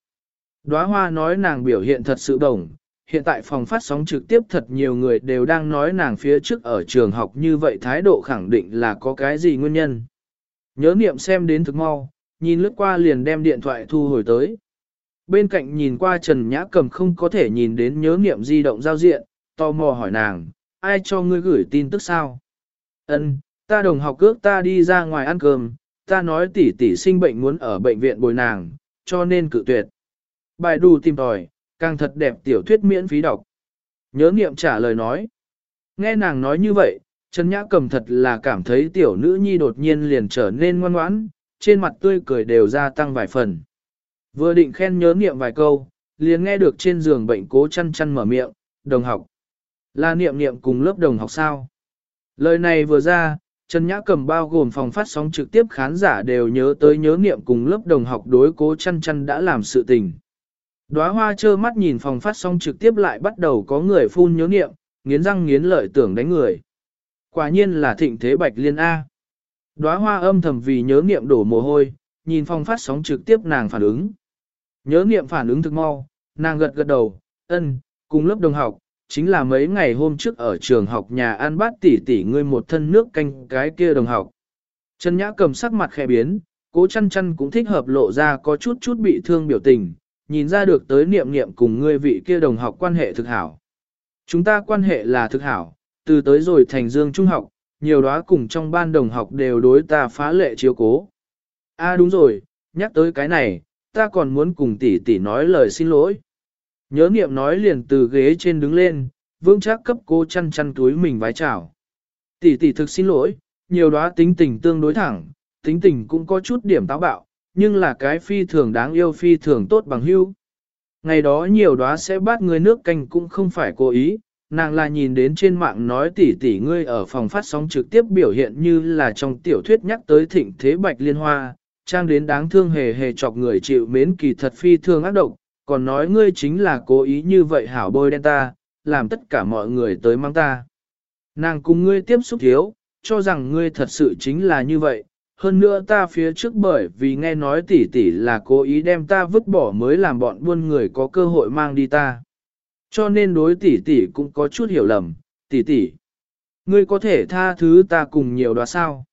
Đóa hoa nói nàng biểu hiện thật sự đồng, hiện tại phòng phát sóng trực tiếp thật nhiều người đều đang nói nàng phía trước ở trường học như vậy thái độ khẳng định là có cái gì nguyên nhân. Nhớ niệm xem đến thực mau, nhìn lướt qua liền đem điện thoại thu hồi tới. Bên cạnh nhìn qua Trần Nhã Cầm không có thể nhìn đến nhớ niệm di động giao diện, tò mò hỏi nàng, ai cho ngươi gửi tin tức sao? Ân, ta đồng học cước ta đi ra ngoài ăn cơm, ta nói tỷ tỷ sinh bệnh muốn ở bệnh viện bồi nàng, cho nên cự tuyệt. Bài đù tìm tòi, càng thật đẹp tiểu thuyết miễn phí đọc. Nhớ niệm trả lời nói. Nghe nàng nói như vậy, Trần Nhã Cầm thật là cảm thấy tiểu nữ nhi đột nhiên liền trở nên ngoan ngoãn, trên mặt tươi cười đều gia tăng vài phần. Vừa định khen nhớ niệm vài câu, liền nghe được trên giường bệnh cố chăn chăn mở miệng, đồng học. Là niệm niệm cùng lớp đồng học sao? Lời này vừa ra, Trần Nhã Cầm bao gồm phòng phát sóng trực tiếp khán giả đều nhớ tới nhớ niệm cùng lớp đồng học đối cố chăn chăn đã làm sự tình. Đóa hoa trơ mắt nhìn phòng phát sóng trực tiếp lại bắt đầu có người phun nhớ niệm, nghiến răng nghiến lợi tưởng đánh người. Quả nhiên là thịnh thế bạch liên A. Đóa hoa âm thầm vì nhớ niệm đổ mồ hôi, nhìn phòng phát sóng trực tiếp nàng phản ứng. Nhớ niệm phản ứng thực mau, nàng gật gật đầu, ân, cùng lớp đồng học, chính là mấy ngày hôm trước ở trường học nhà an bát tỷ tỷ ngươi một thân nước canh cái kia đồng học. Trần Nhã cầm sắc mặt khẽ biến, cố chăn chăn cũng thích hợp lộ ra có chút chút bị thương biểu tình, nhìn ra được tới niệm niệm cùng ngươi vị kia đồng học quan hệ thực hảo. Chúng ta quan hệ là thực hảo, từ tới rồi thành dương trung học, nhiều đó cùng trong ban đồng học đều đối ta phá lệ chiếu cố. A à đúng rồi, nhắc tới cái này, ta còn muốn cùng tỷ tỷ nói lời xin lỗi. Nhớ niệm nói liền từ ghế trên đứng lên, vương chắc cấp cô chăn chăn túi mình vái chào. Tỷ tỷ thực xin lỗi, nhiều đó tính tình tương đối thẳng, tính tình cũng có chút điểm táo bạo, nhưng là cái phi thường đáng yêu phi thường tốt bằng hưu. Ngày đó nhiều đóa sẽ bắt người nước canh cũng không phải cố ý, nàng là nhìn đến trên mạng nói tỷ tỷ ngươi ở phòng phát sóng trực tiếp biểu hiện như là trong tiểu thuyết nhắc tới thịnh thế bạch liên hoa, trang đến đáng thương hề hề chọc người chịu mến kỳ thật phi thường ác độc, còn nói ngươi chính là cố ý như vậy hảo bôi đen ta, làm tất cả mọi người tới mang ta. Nàng cùng ngươi tiếp xúc thiếu, cho rằng ngươi thật sự chính là như vậy, hơn nữa ta phía trước bởi vì nghe nói tỷ tỷ là cố ý đem ta vứt bỏ mới làm bọn buôn người có cơ hội mang đi ta. Cho nên đối tỷ tỷ cũng có chút hiểu lầm, tỷ tỷ. Ngươi có thể tha thứ ta cùng nhiều đó sao?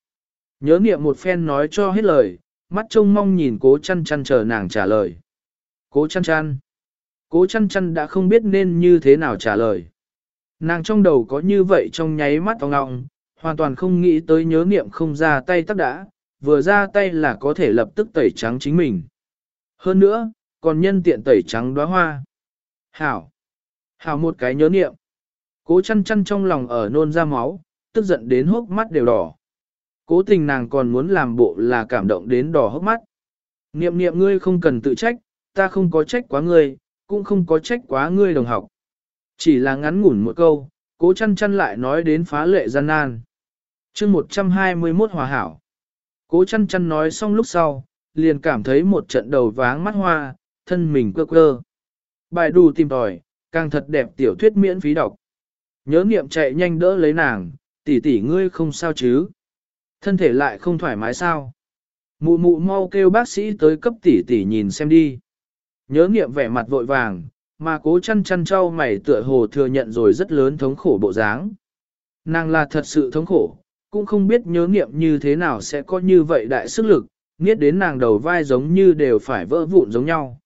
Nhớ niệm một phen nói cho hết lời, mắt trông mong nhìn cố chăn chăn chờ nàng trả lời. Cố chăn chăn. Cố chăn chăn đã không biết nên như thế nào trả lời. Nàng trong đầu có như vậy trong nháy mắt ong ngọng, hoàn toàn không nghĩ tới nhớ niệm không ra tay tắc đã, vừa ra tay là có thể lập tức tẩy trắng chính mình. Hơn nữa, còn nhân tiện tẩy trắng đóa hoa. Hảo! Hảo một cái nhớ niệm. Cố chăn chăn trong lòng ở nôn ra máu, tức giận đến hốc mắt đều đỏ. Cố tình nàng còn muốn làm bộ là cảm động đến đỏ hốc mắt. Niệm niệm ngươi không cần tự trách, ta không có trách quá ngươi, cũng không có trách quá ngươi đồng học. Chỉ là ngắn ngủn một câu, cố chăn chăn lại nói đến phá lệ gian nan. chương 121 hòa hảo. Cố chăn chăn nói xong lúc sau, liền cảm thấy một trận đầu váng mắt hoa, thân mình cơ cơ, Bài đù tìm tòi, càng thật đẹp tiểu thuyết miễn phí đọc. Nhớ niệm chạy nhanh đỡ lấy nàng, tỷ tỷ ngươi không sao chứ. Thân thể lại không thoải mái sao. Mụ mụ mau kêu bác sĩ tới cấp tỷ tỷ nhìn xem đi. Nhớ nghiệm vẻ mặt vội vàng, mà cố chăn chăn trao mày tựa hồ thừa nhận rồi rất lớn thống khổ bộ dáng. Nàng là thật sự thống khổ, cũng không biết nhớ nghiệm như thế nào sẽ có như vậy đại sức lực, nghiết đến nàng đầu vai giống như đều phải vỡ vụn giống nhau.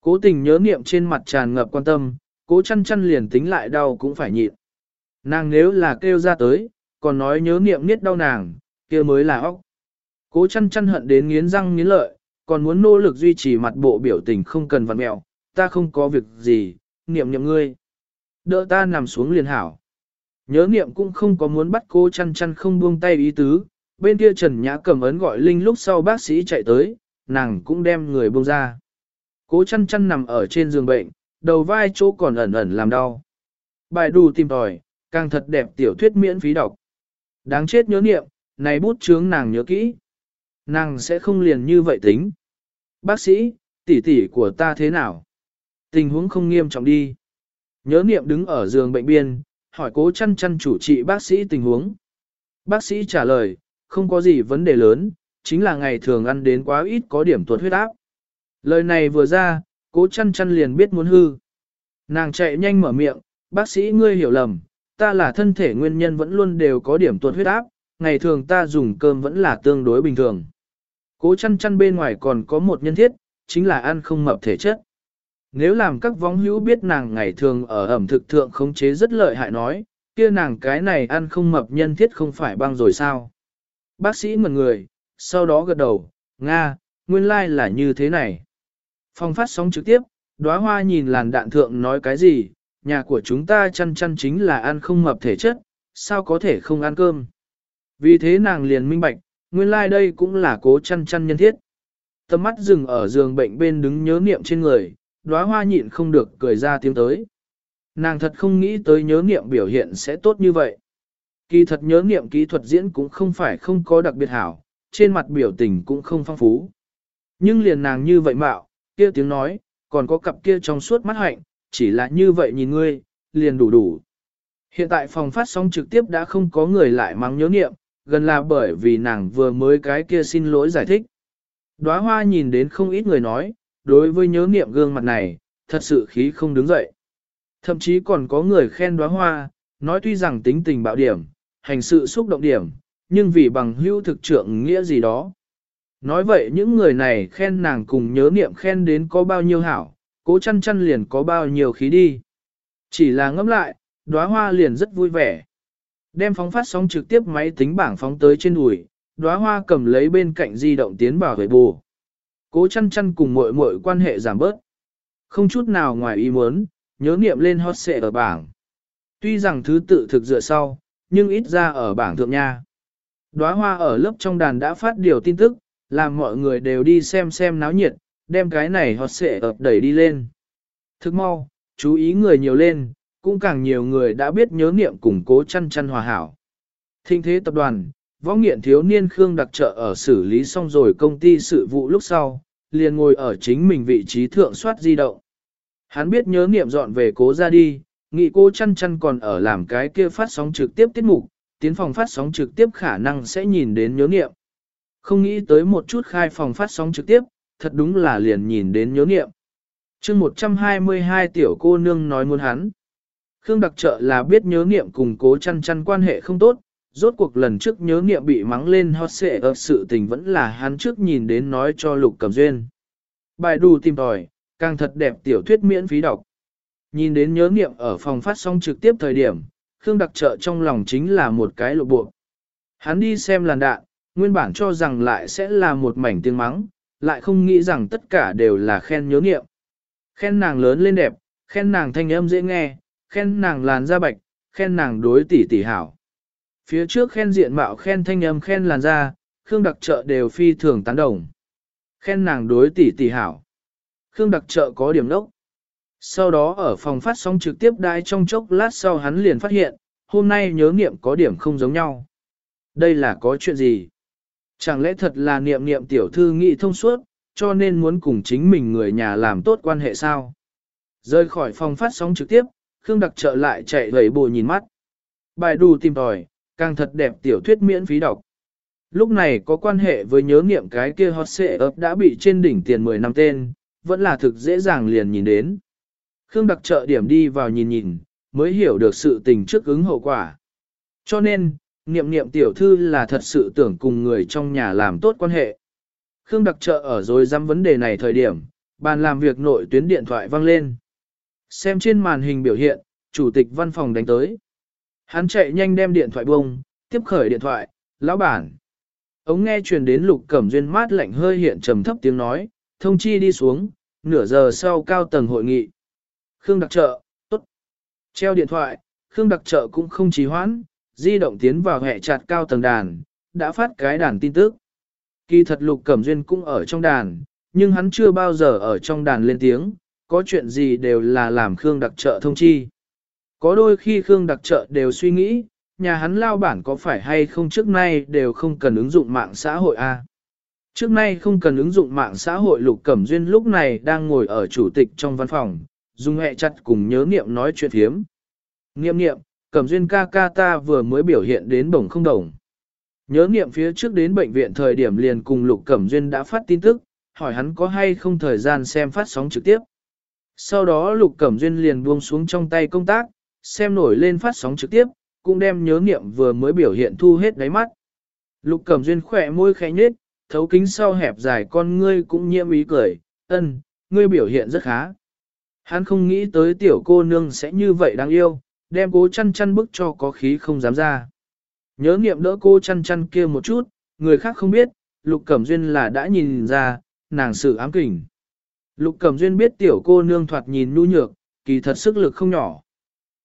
Cố tình nhớ nghiệm trên mặt tràn ngập quan tâm, cố chăn chăn liền tính lại đau cũng phải nhịn. Nàng nếu là kêu ra tới, còn nói nhớ nghiệm niết đau nàng, kia mới là óc. Cố chăn chăn hận đến nghiến răng nghiến lợi, còn muốn nỗ lực duy trì mặt bộ biểu tình không cần vặn mẹo, ta không có việc gì, niệm niệm ngươi. Đỡ ta nằm xuống liền hảo. Nhớ niệm cũng không có muốn bắt cô chăn chăn không buông tay ý tứ, bên kia Trần Nhã cầm ấn gọi Linh lúc sau bác sĩ chạy tới, nàng cũng đem người buông ra. Cố chăn chăn nằm ở trên giường bệnh, đầu vai chỗ còn ẩn ẩn làm đau. Bài đù tìm tòi, càng thật đẹp tiểu thuyết miễn phí đọc. Đáng chết nhớ niệm, này bút chướng nàng nhớ kỹ. Nàng sẽ không liền như vậy tính. Bác sĩ, tỷ tỷ của ta thế nào? Tình huống không nghiêm trọng đi. Nhớ niệm đứng ở giường bệnh biên, hỏi cố chăn chăn chủ trị bác sĩ tình huống. Bác sĩ trả lời, không có gì vấn đề lớn, chính là ngày thường ăn đến quá ít có điểm tuột huyết áp. Lời này vừa ra, cố chăn chăn liền biết muốn hư. Nàng chạy nhanh mở miệng, bác sĩ ngươi hiểu lầm, ta là thân thể nguyên nhân vẫn luôn đều có điểm tuột huyết áp, ngày thường ta dùng cơm vẫn là tương đối bình thường. Cố chăn chăn bên ngoài còn có một nhân thiết, chính là ăn không mập thể chất. Nếu làm các vong hữu biết nàng ngày thường ở ẩm thực thượng khống chế rất lợi hại nói, kia nàng cái này ăn không mập nhân thiết không phải băng rồi sao. Bác sĩ ngần người, sau đó gật đầu, Nga, nguyên lai like là như thế này. Phong phát sóng trực tiếp, đóa hoa nhìn làn đạn thượng nói cái gì, nhà của chúng ta chăn chăn chính là ăn không mập thể chất, sao có thể không ăn cơm. Vì thế nàng liền minh bạch, nguyên lai like đây cũng là cố chăn chăn nhân thiết. Tầm mắt dừng ở giường bệnh bên đứng nhớ niệm trên người, đóa hoa nhịn không được cười ra tiếng tới. Nàng thật không nghĩ tới nhớ niệm biểu hiện sẽ tốt như vậy. Kỳ thật nhớ niệm kỹ thuật diễn cũng không phải không có đặc biệt hảo, trên mặt biểu tình cũng không phong phú. Nhưng liền nàng như vậy mạo, kia tiếng nói, còn có cặp kia trong suốt mắt hạnh, chỉ là như vậy nhìn ngươi, liền đủ đủ. Hiện tại phòng phát sóng trực tiếp đã không có người lại mang nhớ niệm, gần là bởi vì nàng vừa mới cái kia xin lỗi giải thích. Đóa hoa nhìn đến không ít người nói, đối với nhớ niệm gương mặt này, thật sự khí không đứng dậy. Thậm chí còn có người khen đóa hoa, nói tuy rằng tính tình bạo điểm, hành sự xúc động điểm, nhưng vì bằng hữu thực trượng nghĩa gì đó. Nói vậy những người này khen nàng cùng nhớ niệm khen đến có bao nhiêu hảo, cố chăn chăn liền có bao nhiêu khí đi. Chỉ là ngẫm lại, đóa hoa liền rất vui vẻ. Đem phóng phát sóng trực tiếp máy tính bảng phóng tới trên đùi, đóa hoa cầm lấy bên cạnh di động tiến bảo vệ bù. Cố chăn chăn cùng muội muội quan hệ giảm bớt. Không chút nào ngoài ý muốn, nhớ niệm lên hot xệ ở bảng. Tuy rằng thứ tự thực dựa sau, nhưng ít ra ở bảng thượng nha. Đóa hoa ở lớp trong đàn đã phát điều tin tức, làm mọi người đều đi xem xem náo nhiệt, đem cái này hot xệ ập đẩy đi lên. Thức mau, chú ý người nhiều lên, cũng càng nhiều người đã biết nhớ niệm củng cố chăn chăn hòa hảo. Thinh thế tập đoàn, võ nghiện thiếu niên Khương đặc trợ ở xử lý xong rồi công ty sự vụ lúc sau, liền ngồi ở chính mình vị trí thượng soát di động. Hắn biết nhớ niệm dọn về cố ra đi, nghị cô chăn chăn còn ở làm cái kia phát sóng trực tiếp tiết mục, tiến phòng phát sóng trực tiếp khả năng sẽ nhìn đến nhớ niệm. Không nghĩ tới một chút khai phòng phát sóng trực tiếp, thật đúng là liền nhìn đến nhớ niệm. chương 122 tiểu cô nương nói muốn hắn. Khương đặc trợ là biết nhớ niệm cùng cố chăn chăn quan hệ không tốt, rốt cuộc lần trước nhớ niệm bị mắng lên hot xệ ở sự tình vẫn là hắn trước nhìn đến nói cho lục cầm duyên. Bài đù tìm tòi, càng thật đẹp tiểu thuyết miễn phí đọc. Nhìn đến nhớ niệm ở phòng phát sóng trực tiếp thời điểm, Khương đặc trợ trong lòng chính là một cái lộ buộc. Hắn đi xem làn đạn, nguyên bản cho rằng lại sẽ là một mảnh tiếng mắng, lại không nghĩ rằng tất cả đều là khen nhớ nghiệm. Khen nàng lớn lên đẹp, khen nàng thanh âm dễ nghe, khen nàng làn da bạch, khen nàng đối tỷ tỷ hảo. Phía trước khen diện mạo khen thanh âm khen làn da, Khương đặc trợ đều phi thường tán đồng. Khen nàng đối tỷ tỷ hảo. Khương đặc trợ có điểm đốc. Sau đó ở phòng phát sóng trực tiếp đai trong chốc lát sau hắn liền phát hiện, hôm nay nhớ nghiệm có điểm không giống nhau. Đây là có chuyện gì? Chẳng lẽ thật là niệm niệm tiểu thư nghị thông suốt, cho nên muốn cùng chính mình người nhà làm tốt quan hệ sao? Rời khỏi phòng phát sóng trực tiếp, Khương Đặc trợ lại chạy gầy bồ nhìn mắt. Bài đù tìm tòi, càng thật đẹp tiểu thuyết miễn phí đọc. Lúc này có quan hệ với nhớ nghiệm cái kia hot xệ ấp đã bị trên đỉnh tiền 10 năm tên, vẫn là thực dễ dàng liền nhìn đến. Khương đặc trợ điểm đi vào nhìn nhìn, mới hiểu được sự tình trước ứng hậu quả. Cho nên, niệm niệm tiểu thư là thật sự tưởng cùng người trong nhà làm tốt quan hệ. Khương đặc trợ ở rồi dám vấn đề này thời điểm, bàn làm việc nội tuyến điện thoại vang lên. Xem trên màn hình biểu hiện, chủ tịch văn phòng đánh tới. Hắn chạy nhanh đem điện thoại bông, tiếp khởi điện thoại, lão bản. Ống nghe truyền đến lục cẩm duyên mát lạnh hơi hiện trầm thấp tiếng nói, thông chi đi xuống, nửa giờ sau cao tầng hội nghị. Khương đặc trợ, tốt. Treo điện thoại, Khương đặc trợ cũng không trì hoãn, di động tiến vào hệ chặt cao tầng đàn, đã phát cái đàn tin tức. Kỳ thật lục cẩm duyên cũng ở trong đàn, nhưng hắn chưa bao giờ ở trong đàn lên tiếng, có chuyện gì đều là làm Khương đặc trợ thông chi. Có đôi khi Khương đặc trợ đều suy nghĩ, nhà hắn lao bản có phải hay không trước nay đều không cần ứng dụng mạng xã hội a Trước nay không cần ứng dụng mạng xã hội Lục Cẩm Duyên lúc này đang ngồi ở chủ tịch trong văn phòng, dùng hẹ chặt cùng nhớ niệm nói chuyện thiếm. Niệm niệm, Cẩm Duyên ca ca ta vừa mới biểu hiện đến bổng không đồng. Nhớ niệm phía trước đến bệnh viện thời điểm liền cùng Lục Cẩm Duyên đã phát tin tức, hỏi hắn có hay không thời gian xem phát sóng trực tiếp. Sau đó Lục Cẩm Duyên liền buông xuống trong tay công tác, xem nổi lên phát sóng trực tiếp, cũng đem nhớ niệm vừa mới biểu hiện thu hết đáy mắt. Lục Cẩm Duyên khỏe môi khẽ nhếch, thấu kính sau hẹp dài con ngươi cũng nhiễm ý cười, ân, ngươi biểu hiện rất khá. Hắn không nghĩ tới tiểu cô nương sẽ như vậy đáng yêu, đem cố chăn chăn bức cho có khí không dám ra. Nhớ nghiệm đỡ cô chăn chăn kia một chút, người khác không biết, Lục Cẩm Duyên là đã nhìn ra, nàng sự ám kình. Lục Cẩm Duyên biết tiểu cô nương thoạt nhìn nhu nhược, kỳ thật sức lực không nhỏ.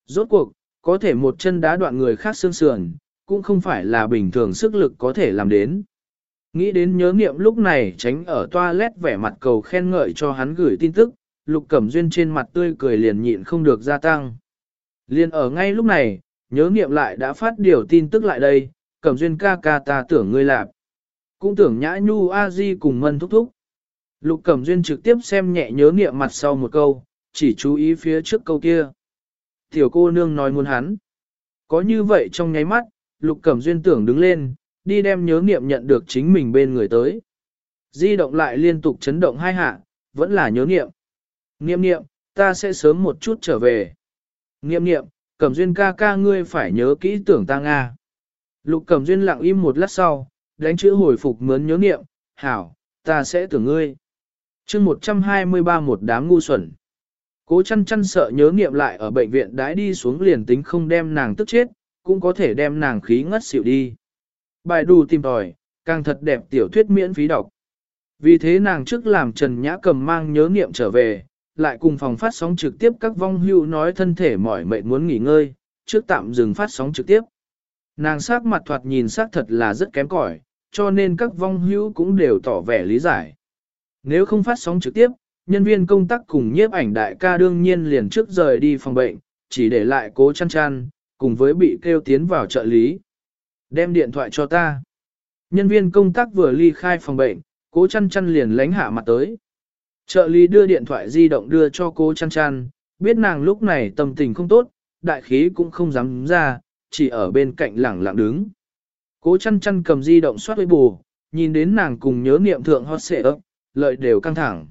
Rốt cuộc, có thể một chân đá đoạn người khác xương sườn, cũng không phải là bình thường sức lực có thể làm đến. Nghĩ đến nhớ nghiệm lúc này tránh ở toilet vẻ mặt cầu khen ngợi cho hắn gửi tin tức, Lục Cẩm Duyên trên mặt tươi cười liền nhịn không được gia tăng. Liền ở ngay lúc này, nhớ nghiệm lại đã phát điều tin tức lại đây, Cẩm Duyên ca ca ta tưởng ngươi lạp. Cũng tưởng nhã nhu a di cùng mân thúc thúc. Lục Cẩm Duyên trực tiếp xem nhẹ nhớ nghiệm mặt sau một câu, chỉ chú ý phía trước câu kia. Tiểu cô nương nói muốn hắn. Có như vậy trong nháy mắt, Lục Cẩm Duyên tưởng đứng lên, đi đem nhớ nghiệm nhận được chính mình bên người tới. Di động lại liên tục chấn động hai hạ, vẫn là nhớ nghiệm. Nghiệm nghiệm, ta sẽ sớm một chút trở về. Nghiệm nghiệm, Cẩm Duyên ca ca ngươi phải nhớ kỹ tưởng ta Nga. Lục Cẩm Duyên lặng im một lát sau, đánh chữ hồi phục mướn nhớ nghiệm, hảo, ta sẽ tưởng ngươi chương 123 một đám ngu xuẩn. Cố chăn chăn sợ nhớ nghiệm lại ở bệnh viện đãi đi xuống liền tính không đem nàng tức chết, cũng có thể đem nàng khí ngất xỉu đi. Bài đù tìm tòi, càng thật đẹp tiểu thuyết miễn phí đọc. Vì thế nàng trước làm Trần Nhã cầm mang nhớ nghiệm trở về, lại cùng phòng phát sóng trực tiếp các vong hưu nói thân thể mỏi mệt muốn nghỉ ngơi, trước tạm dừng phát sóng trực tiếp. Nàng sắc mặt thoạt nhìn sắc thật là rất kém cỏi, cho nên các vong hưu cũng đều tỏ vẻ lý giải. Nếu không phát sóng trực tiếp, nhân viên công tác cùng nhiếp ảnh đại ca đương nhiên liền trước rời đi phòng bệnh, chỉ để lại cố chăn chăn, cùng với bị kêu tiến vào trợ lý. Đem điện thoại cho ta. Nhân viên công tác vừa ly khai phòng bệnh, cố chăn chăn liền lánh hạ mặt tới. Trợ lý đưa điện thoại di động đưa cho cố chăn chăn, biết nàng lúc này tâm tình không tốt, đại khí cũng không dám ra, chỉ ở bên cạnh lẳng lặng đứng. Cố chăn chăn cầm di động soát với bù, nhìn đến nàng cùng nhớ niệm thượng hot xệ ấp, lợi đều căng thẳng.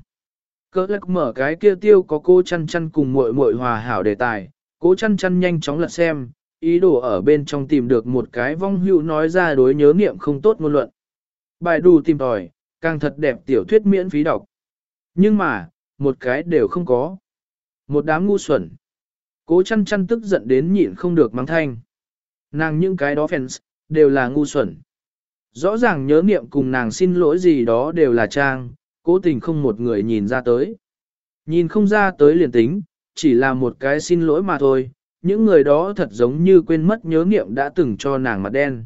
Cơ lắc mở cái kia tiêu có cô chăn chăn cùng muội muội hòa hảo đề tài, cố chăn chăn nhanh chóng lật xem, ý đồ ở bên trong tìm được một cái vong hữu nói ra đối nhớ niệm không tốt ngôn luận. Bài đủ tìm tòi, càng thật đẹp tiểu thuyết miễn phí đọc. Nhưng mà, một cái đều không có. Một đám ngu xuẩn. Cố chăn chăn tức giận đến nhịn không được mắng thanh. Nàng những cái đó fans, đều là ngu xuẩn. Rõ ràng nhớ niệm cùng nàng xin lỗi gì đó đều là trang, cố tình không một người nhìn ra tới. Nhìn không ra tới liền tính, chỉ là một cái xin lỗi mà thôi, những người đó thật giống như quên mất nhớ niệm đã từng cho nàng mặt đen.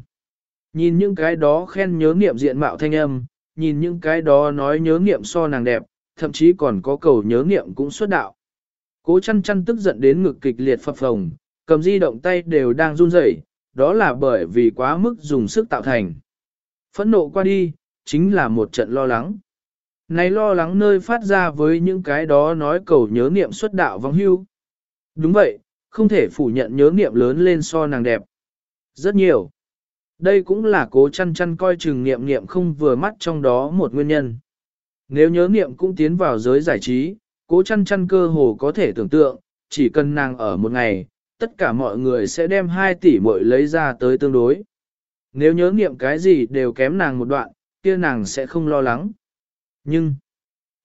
Nhìn những cái đó khen nhớ niệm diện mạo thanh âm, nhìn những cái đó nói nhớ niệm so nàng đẹp, thậm chí còn có cầu nhớ niệm cũng xuất đạo. Cố chăn chăn tức giận đến ngực kịch liệt phập phồng, cầm di động tay đều đang run rẩy, đó là bởi vì quá mức dùng sức tạo thành. Phẫn nộ qua đi, chính là một trận lo lắng. Này lo lắng nơi phát ra với những cái đó nói cầu nhớ niệm xuất đạo vong hưu. Đúng vậy, không thể phủ nhận nhớ niệm lớn lên so nàng đẹp. Rất nhiều. Đây cũng là cố chăn chăn coi chừng niệm niệm không vừa mắt trong đó một nguyên nhân. Nếu nhớ niệm cũng tiến vào giới giải trí, cố chăn chăn cơ hồ có thể tưởng tượng, chỉ cần nàng ở một ngày, tất cả mọi người sẽ đem 2 tỷ mỗi lấy ra tới tương đối. Nếu nhớ niệm cái gì đều kém nàng một đoạn, kia nàng sẽ không lo lắng. Nhưng,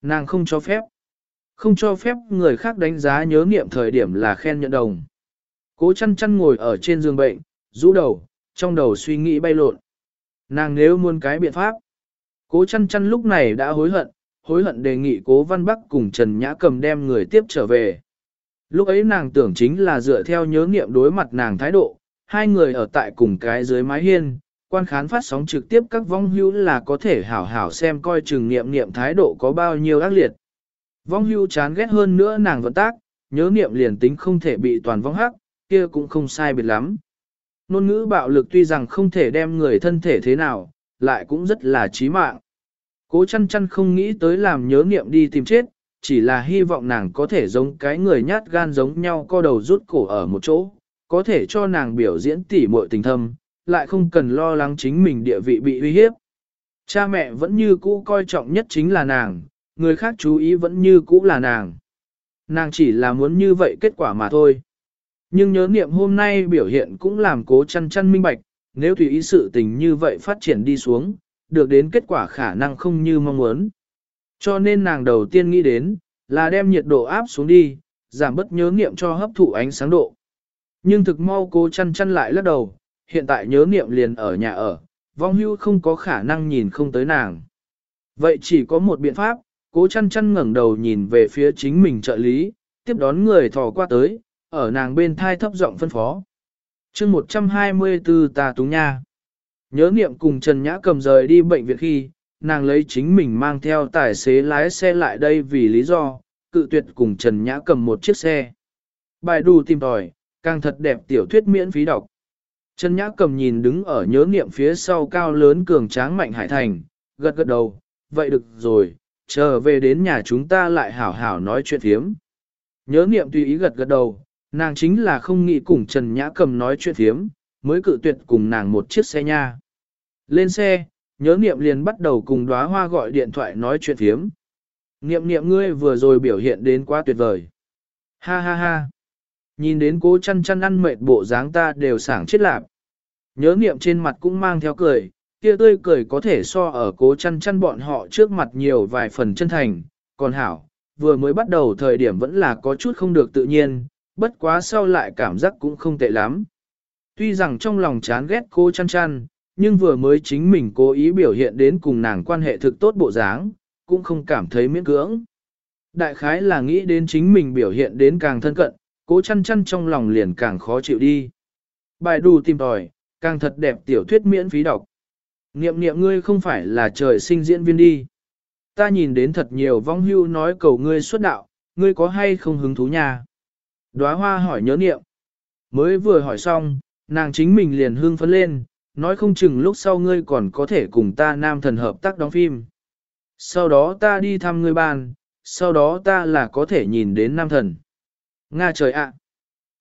nàng không cho phép. Không cho phép người khác đánh giá nhớ niệm thời điểm là khen nhận đồng. Cố chăn chăn ngồi ở trên giường bệnh, rũ đầu, trong đầu suy nghĩ bay lộn. Nàng nếu muốn cái biện pháp. Cố chăn chăn lúc này đã hối hận, hối hận đề nghị cố văn bắc cùng Trần Nhã cầm đem người tiếp trở về. Lúc ấy nàng tưởng chính là dựa theo nhớ niệm đối mặt nàng thái độ, hai người ở tại cùng cái dưới mái hiên, quan khán phát sóng trực tiếp các vong hưu là có thể hảo hảo xem coi chừng niệm niệm thái độ có bao nhiêu ác liệt. Vong hưu chán ghét hơn nữa nàng vận tác, nhớ niệm liền tính không thể bị toàn vong hắc, kia cũng không sai biệt lắm. Nôn ngữ bạo lực tuy rằng không thể đem người thân thể thế nào, lại cũng rất là chí mạng. Cố chăn chăn không nghĩ tới làm nhớ niệm đi tìm chết, chỉ là hy vọng nàng có thể giống cái người nhát gan giống nhau co đầu rút cổ ở một chỗ, có thể cho nàng biểu diễn tỉ muội tình thâm, lại không cần lo lắng chính mình địa vị bị uy hiếp. Cha mẹ vẫn như cũ coi trọng nhất chính là nàng, người khác chú ý vẫn như cũ là nàng. Nàng chỉ là muốn như vậy kết quả mà thôi. Nhưng nhớ niệm hôm nay biểu hiện cũng làm cố chăn chăn minh bạch, nếu tùy ý sự tình như vậy phát triển đi xuống, được đến kết quả khả năng không như mong muốn. Cho nên nàng đầu tiên nghĩ đến, là đem nhiệt độ áp xuống đi, giảm bớt nhớ niệm cho hấp thụ ánh sáng độ. Nhưng thực mau cố chăn chăn lại lắc đầu, hiện tại nhớ niệm liền ở nhà ở, vong hưu không có khả năng nhìn không tới nàng. Vậy chỉ có một biện pháp, cố chăn chăn ngẩng đầu nhìn về phía chính mình trợ lý, tiếp đón người thò qua tới, ở nàng bên thai thấp giọng phân phó. chương 124 tà túng nha. Nhớ niệm cùng Trần Nhã cầm rời đi bệnh viện khi, nàng lấy chính mình mang theo tài xế lái xe lại đây vì lý do, cự tuyệt cùng Trần Nhã cầm một chiếc xe. Bài đù tìm tòi, càng thật đẹp tiểu thuyết miễn phí đọc. Trần Nhã cầm nhìn đứng ở nhớ niệm phía sau cao lớn cường tráng mạnh hải thành, gật gật đầu, vậy được rồi, chờ về đến nhà chúng ta lại hảo hảo nói chuyện thiếm. Nhớ niệm tùy ý gật gật đầu, nàng chính là không nghĩ cùng Trần Nhã cầm nói chuyện thiếm, mới cự tuyệt cùng nàng một chiếc xe nha. Lên xe, nhớ niệm liền bắt đầu cùng đóa hoa gọi điện thoại nói chuyện thiếm. Niệm niệm ngươi vừa rồi biểu hiện đến quá tuyệt vời. Ha ha ha. Nhìn đến cố chăn chăn ăn mệt bộ dáng ta đều sảng chết lạp. Nhớ niệm trên mặt cũng mang theo cười, kia tươi cười có thể so ở cố chăn chăn bọn họ trước mặt nhiều vài phần chân thành. Còn hảo, vừa mới bắt đầu thời điểm vẫn là có chút không được tự nhiên, bất quá sau lại cảm giác cũng không tệ lắm. Tuy rằng trong lòng chán ghét cô chăn chăn, nhưng vừa mới chính mình cố ý biểu hiện đến cùng nàng quan hệ thực tốt bộ dáng, cũng không cảm thấy miễn cưỡng. Đại khái là nghĩ đến chính mình biểu hiện đến càng thân cận, cố chăn chăn trong lòng liền càng khó chịu đi. Bài đù tìm tòi, càng thật đẹp tiểu thuyết miễn phí đọc. Niệm niệm ngươi không phải là trời sinh diễn viên đi. Ta nhìn đến thật nhiều vong hưu nói cầu ngươi xuất đạo, ngươi có hay không hứng thú nha? Đóa hoa hỏi nhớ niệm. Mới vừa hỏi xong, nàng chính mình liền hương phấn lên, nói không chừng lúc sau ngươi còn có thể cùng ta nam thần hợp tác đóng phim. Sau đó ta đi thăm ngươi bàn, sau đó ta là có thể nhìn đến nam thần. Nga trời ạ!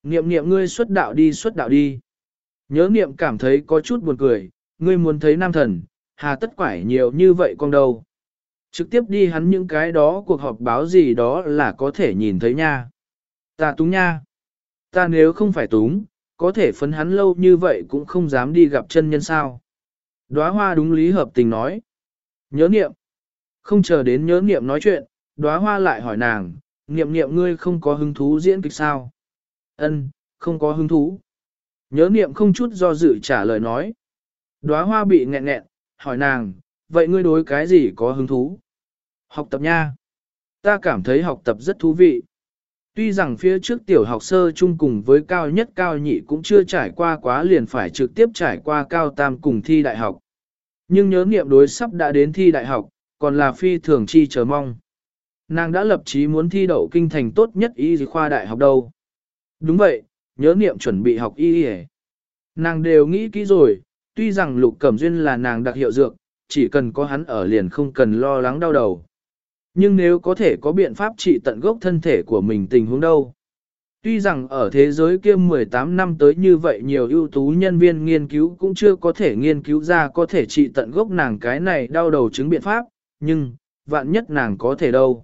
Niệm niệm ngươi xuất đạo đi xuất đạo đi. Nhớ niệm cảm thấy có chút buồn cười, ngươi muốn thấy nam thần, hà tất quải nhiều như vậy con đâu. Trực tiếp đi hắn những cái đó cuộc họp báo gì đó là có thể nhìn thấy nha. Ta túng nha. Ta nếu không phải túng, có thể phấn hắn lâu như vậy cũng không dám đi gặp chân nhân sao. Đóa hoa đúng lý hợp tình nói. Nhớ niệm. Không chờ đến nhớ niệm nói chuyện, đóa hoa lại hỏi nàng, niệm niệm ngươi không có hứng thú diễn kịch sao? Ân, không có hứng thú. Nhớ niệm không chút do dự trả lời nói. Đóa hoa bị nghẹn nghẹn, hỏi nàng, vậy ngươi đối cái gì có hứng thú? Học tập nha. Ta cảm thấy học tập rất thú vị. Tuy rằng phía trước tiểu học sơ chung cùng với cao nhất cao nhị cũng chưa trải qua quá liền phải trực tiếp trải qua cao tam cùng thi đại học. Nhưng nhớ niệm đối sắp đã đến thi đại học, còn là phi thường chi chờ mong. Nàng đã lập chí muốn thi đậu kinh thành tốt nhất y khoa đại học đâu. Đúng vậy, nhớ niệm chuẩn bị học y y Nàng đều nghĩ kỹ rồi, tuy rằng lục cẩm duyên là nàng đặc hiệu dược, chỉ cần có hắn ở liền không cần lo lắng đau đầu. Nhưng nếu có thể có biện pháp trị tận gốc thân thể của mình tình huống đâu. Tuy rằng ở thế giới kia 18 năm tới như vậy nhiều ưu tú nhân viên nghiên cứu cũng chưa có thể nghiên cứu ra có thể trị tận gốc nàng cái này đau đầu chứng biện pháp, nhưng, vạn nhất nàng có thể đâu.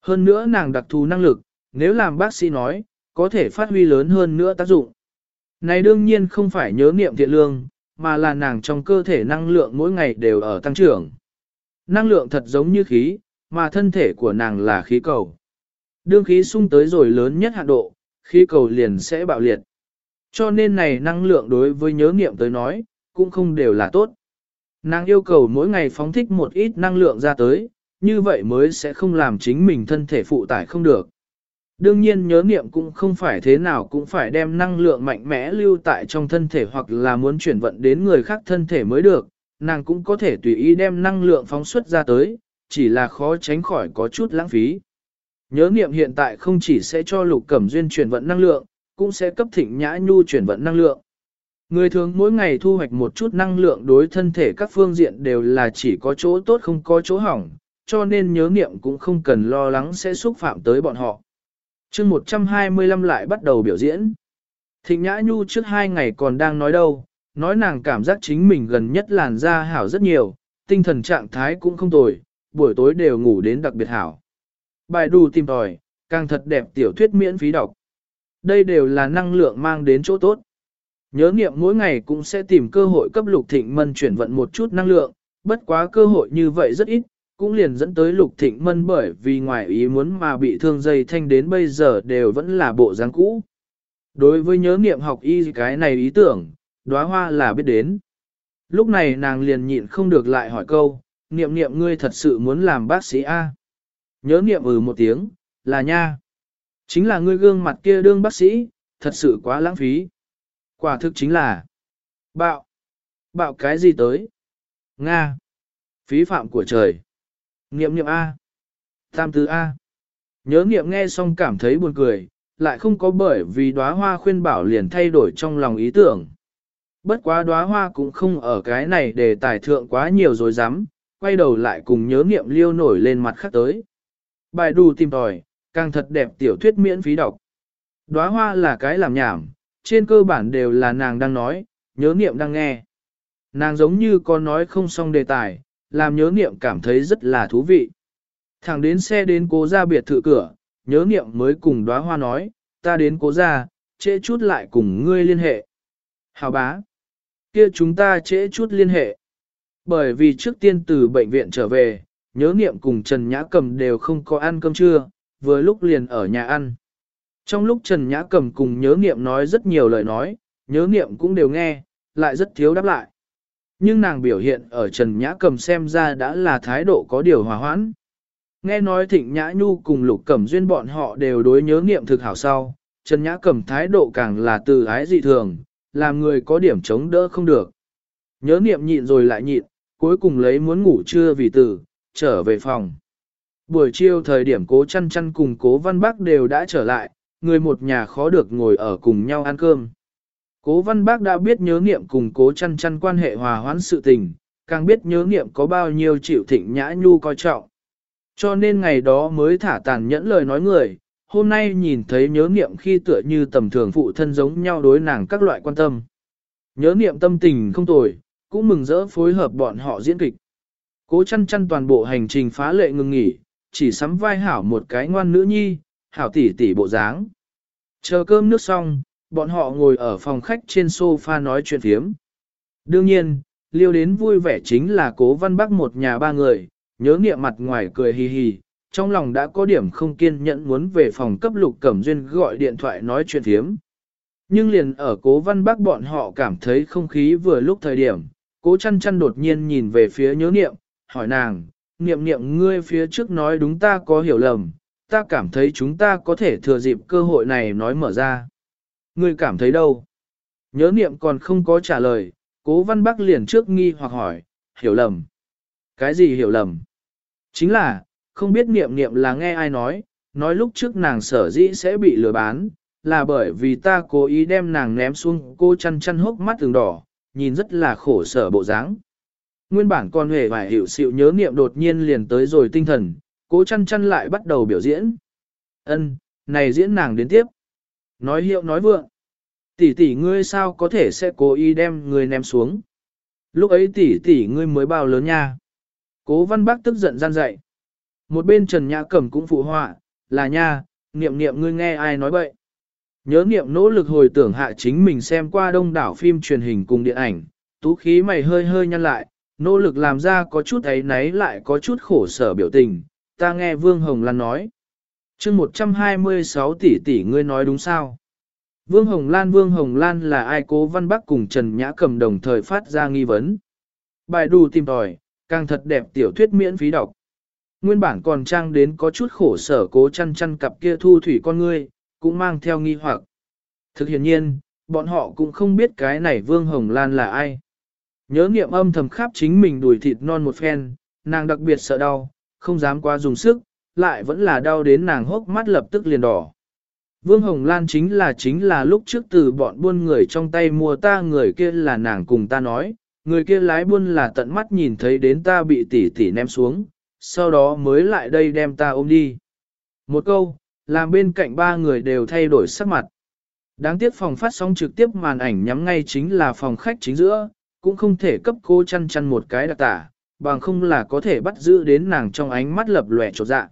Hơn nữa nàng đặc thù năng lực, nếu làm bác sĩ nói, có thể phát huy lớn hơn nữa tác dụng. Này đương nhiên không phải nhớ niệm thiện lương, mà là nàng trong cơ thể năng lượng mỗi ngày đều ở tăng trưởng. Năng lượng thật giống như khí, mà thân thể của nàng là khí cầu. Đương khí sung tới rồi lớn nhất hạn độ, khí cầu liền sẽ bạo liệt. Cho nên này năng lượng đối với nhớ niệm tới nói, cũng không đều là tốt. Nàng yêu cầu mỗi ngày phóng thích một ít năng lượng ra tới, như vậy mới sẽ không làm chính mình thân thể phụ tải không được. Đương nhiên nhớ niệm cũng không phải thế nào cũng phải đem năng lượng mạnh mẽ lưu tại trong thân thể hoặc là muốn chuyển vận đến người khác thân thể mới được, nàng cũng có thể tùy ý đem năng lượng phóng xuất ra tới, chỉ là khó tránh khỏi có chút lãng phí. Nhớ niệm hiện tại không chỉ sẽ cho lục cẩm duyên chuyển vận năng lượng, cũng sẽ cấp thịnh nhã nhu chuyển vận năng lượng. Người thường mỗi ngày thu hoạch một chút năng lượng đối thân thể các phương diện đều là chỉ có chỗ tốt không có chỗ hỏng, cho nên nhớ niệm cũng không cần lo lắng sẽ xúc phạm tới bọn họ. chương 125 lại bắt đầu biểu diễn. Thịnh Nhã Nhu trước hai ngày còn đang nói đâu, nói nàng cảm giác chính mình gần nhất làn da hảo rất nhiều, tinh thần trạng thái cũng không tồi, buổi tối đều ngủ đến đặc biệt hảo. Bài đù tìm tòi, càng thật đẹp tiểu thuyết miễn phí đọc. Đây đều là năng lượng mang đến chỗ tốt. Nhớ nghiệm mỗi ngày cũng sẽ tìm cơ hội cấp lục thịnh mân chuyển vận một chút năng lượng, bất quá cơ hội như vậy rất ít, cũng liền dẫn tới lục thịnh mân bởi vì ngoài ý muốn mà bị thương dây thanh đến bây giờ đều vẫn là bộ dáng cũ. Đối với nhớ nghiệm học y cái này ý tưởng, đóa hoa là biết đến. Lúc này nàng liền nhịn không được lại hỏi câu, niệm niệm ngươi thật sự muốn làm bác sĩ A. Nhớ niệm ừ một tiếng, là nha. Chính là ngươi gương mặt kia đương bác sĩ, thật sự quá lãng phí. Quả thực chính là bạo. Bạo cái gì tới? Nga. Phí phạm của trời. Niệm niệm A. Tam tứ A. Nhớ niệm nghe xong cảm thấy buồn cười, lại không có bởi vì đóa hoa khuyên bảo liền thay đổi trong lòng ý tưởng. Bất quá đóa hoa cũng không ở cái này để tài thượng quá nhiều rồi dám, quay đầu lại cùng nhớ niệm liêu nổi lên mặt khác tới. Bài đù tìm tòi, càng thật đẹp tiểu thuyết miễn phí đọc. Đóa hoa là cái làm nhảm, trên cơ bản đều là nàng đang nói, nhớ niệm đang nghe. Nàng giống như có nói không xong đề tài, làm nhớ niệm cảm thấy rất là thú vị. Thẳng đến xe đến cố ra biệt thự cửa, nhớ niệm mới cùng đóa hoa nói, ta đến cố ra, trễ chút lại cùng ngươi liên hệ. Hào bá, kia chúng ta trễ chút liên hệ. Bởi vì trước tiên từ bệnh viện trở về, nhớ niệm cùng Trần Nhã Cầm đều không có ăn cơm trưa, vừa lúc liền ở nhà ăn. Trong lúc Trần Nhã Cầm cùng nhớ niệm nói rất nhiều lời nói, nhớ niệm cũng đều nghe, lại rất thiếu đáp lại. Nhưng nàng biểu hiện ở Trần Nhã Cầm xem ra đã là thái độ có điều hòa hoãn. Nghe nói Thịnh Nhã Nhu cùng Lục Cẩm Duyên bọn họ đều đối nhớ niệm thực hảo sau, Trần Nhã Cầm thái độ càng là từ ái dị thường, làm người có điểm chống đỡ không được. Nhớ niệm nhịn rồi lại nhịn, cuối cùng lấy muốn ngủ trưa vì tử, trở về phòng. Buổi chiều thời điểm cố chăn chăn cùng cố văn bác đều đã trở lại, người một nhà khó được ngồi ở cùng nhau ăn cơm. Cố văn bác đã biết nhớ nghiệm cùng cố chăn chăn quan hệ hòa hoãn sự tình, càng biết nhớ nghiệm có bao nhiêu chịu thịnh nhã nhu coi trọng. Cho nên ngày đó mới thả tàn nhẫn lời nói người, hôm nay nhìn thấy nhớ nghiệm khi tựa như tầm thường phụ thân giống nhau đối nàng các loại quan tâm. Nhớ nghiệm tâm tình không tồi, cũng mừng rỡ phối hợp bọn họ diễn kịch. Cố chăn chăn toàn bộ hành trình phá lệ ngừng nghỉ, chỉ sắm vai hảo một cái ngoan nữ nhi, hảo tỷ tỷ bộ dáng. Chờ cơm nước xong, bọn họ ngồi ở phòng khách trên sofa nói chuyện phiếm. Đương nhiên, liêu đến vui vẻ chính là cố văn bắc một nhà ba người, nhớ nghiệm mặt ngoài cười hì hì, trong lòng đã có điểm không kiên nhẫn muốn về phòng cấp lục cẩm duyên gọi điện thoại nói chuyện phiếm. Nhưng liền ở cố văn bắc bọn họ cảm thấy không khí vừa lúc thời điểm, cố chăn chăn đột nhiên nhìn về phía nhớ niệm, hỏi nàng, niệm niệm ngươi phía trước nói đúng ta có hiểu lầm, ta cảm thấy chúng ta có thể thừa dịp cơ hội này nói mở ra. Ngươi cảm thấy đâu? Nhớ niệm còn không có trả lời, cố văn bắc liền trước nghi hoặc hỏi, hiểu lầm. Cái gì hiểu lầm? Chính là, không biết niệm niệm là nghe ai nói, nói lúc trước nàng sở dĩ sẽ bị lừa bán, là bởi vì ta cố ý đem nàng ném xuống cô chăn chăn hốc mắt từng đỏ, nhìn rất là khổ sở bộ dáng. Nguyên bản con hề vài hiểu sự nhớ niệm đột nhiên liền tới rồi tinh thần, cố chăn chăn lại bắt đầu biểu diễn. Ân, này diễn nàng đến tiếp. Nói hiệu nói vượng. Tỷ tỷ ngươi sao có thể sẽ cố ý đem người ném xuống. Lúc ấy tỷ tỷ ngươi mới bao lớn nha. Cố văn bác tức giận gian dậy. Một bên Trần Nhã Cẩm cũng phụ họa, là nha, niệm niệm ngươi nghe ai nói bậy. Nhớ niệm nỗ lực hồi tưởng hạ chính mình xem qua đông đảo phim truyền hình cùng điện ảnh, tú khí mày hơi hơi nhăn lại, nỗ lực làm ra có chút ấy náy lại có chút khổ sở biểu tình, ta nghe Vương Hồng Lan nói chương 126 tỷ tỷ ngươi nói đúng sao? Vương Hồng Lan Vương Hồng Lan là ai cố văn bắc cùng Trần Nhã cầm đồng thời phát ra nghi vấn. Bài đù tìm tòi, càng thật đẹp tiểu thuyết miễn phí đọc. Nguyên bản còn trang đến có chút khổ sở cố chăn chăn cặp kia thu thủy con ngươi, cũng mang theo nghi hoặc. Thực hiện nhiên, bọn họ cũng không biết cái này Vương Hồng Lan là ai. Nhớ nghiệm âm thầm khắp chính mình đuổi thịt non một phen, nàng đặc biệt sợ đau, không dám quá dùng sức, lại vẫn là đau đến nàng hốc mắt lập tức liền đỏ. Vương Hồng Lan chính là chính là lúc trước từ bọn buôn người trong tay mua ta người kia là nàng cùng ta nói, người kia lái buôn là tận mắt nhìn thấy đến ta bị tỉ tỉ ném xuống, sau đó mới lại đây đem ta ôm đi. Một câu, làm bên cạnh ba người đều thay đổi sắc mặt. Đáng tiếc phòng phát sóng trực tiếp màn ảnh nhắm ngay chính là phòng khách chính giữa, cũng không thể cấp cô chăn chăn một cái đặc tả, bằng không là có thể bắt giữ đến nàng trong ánh mắt lập lòe trột dạ.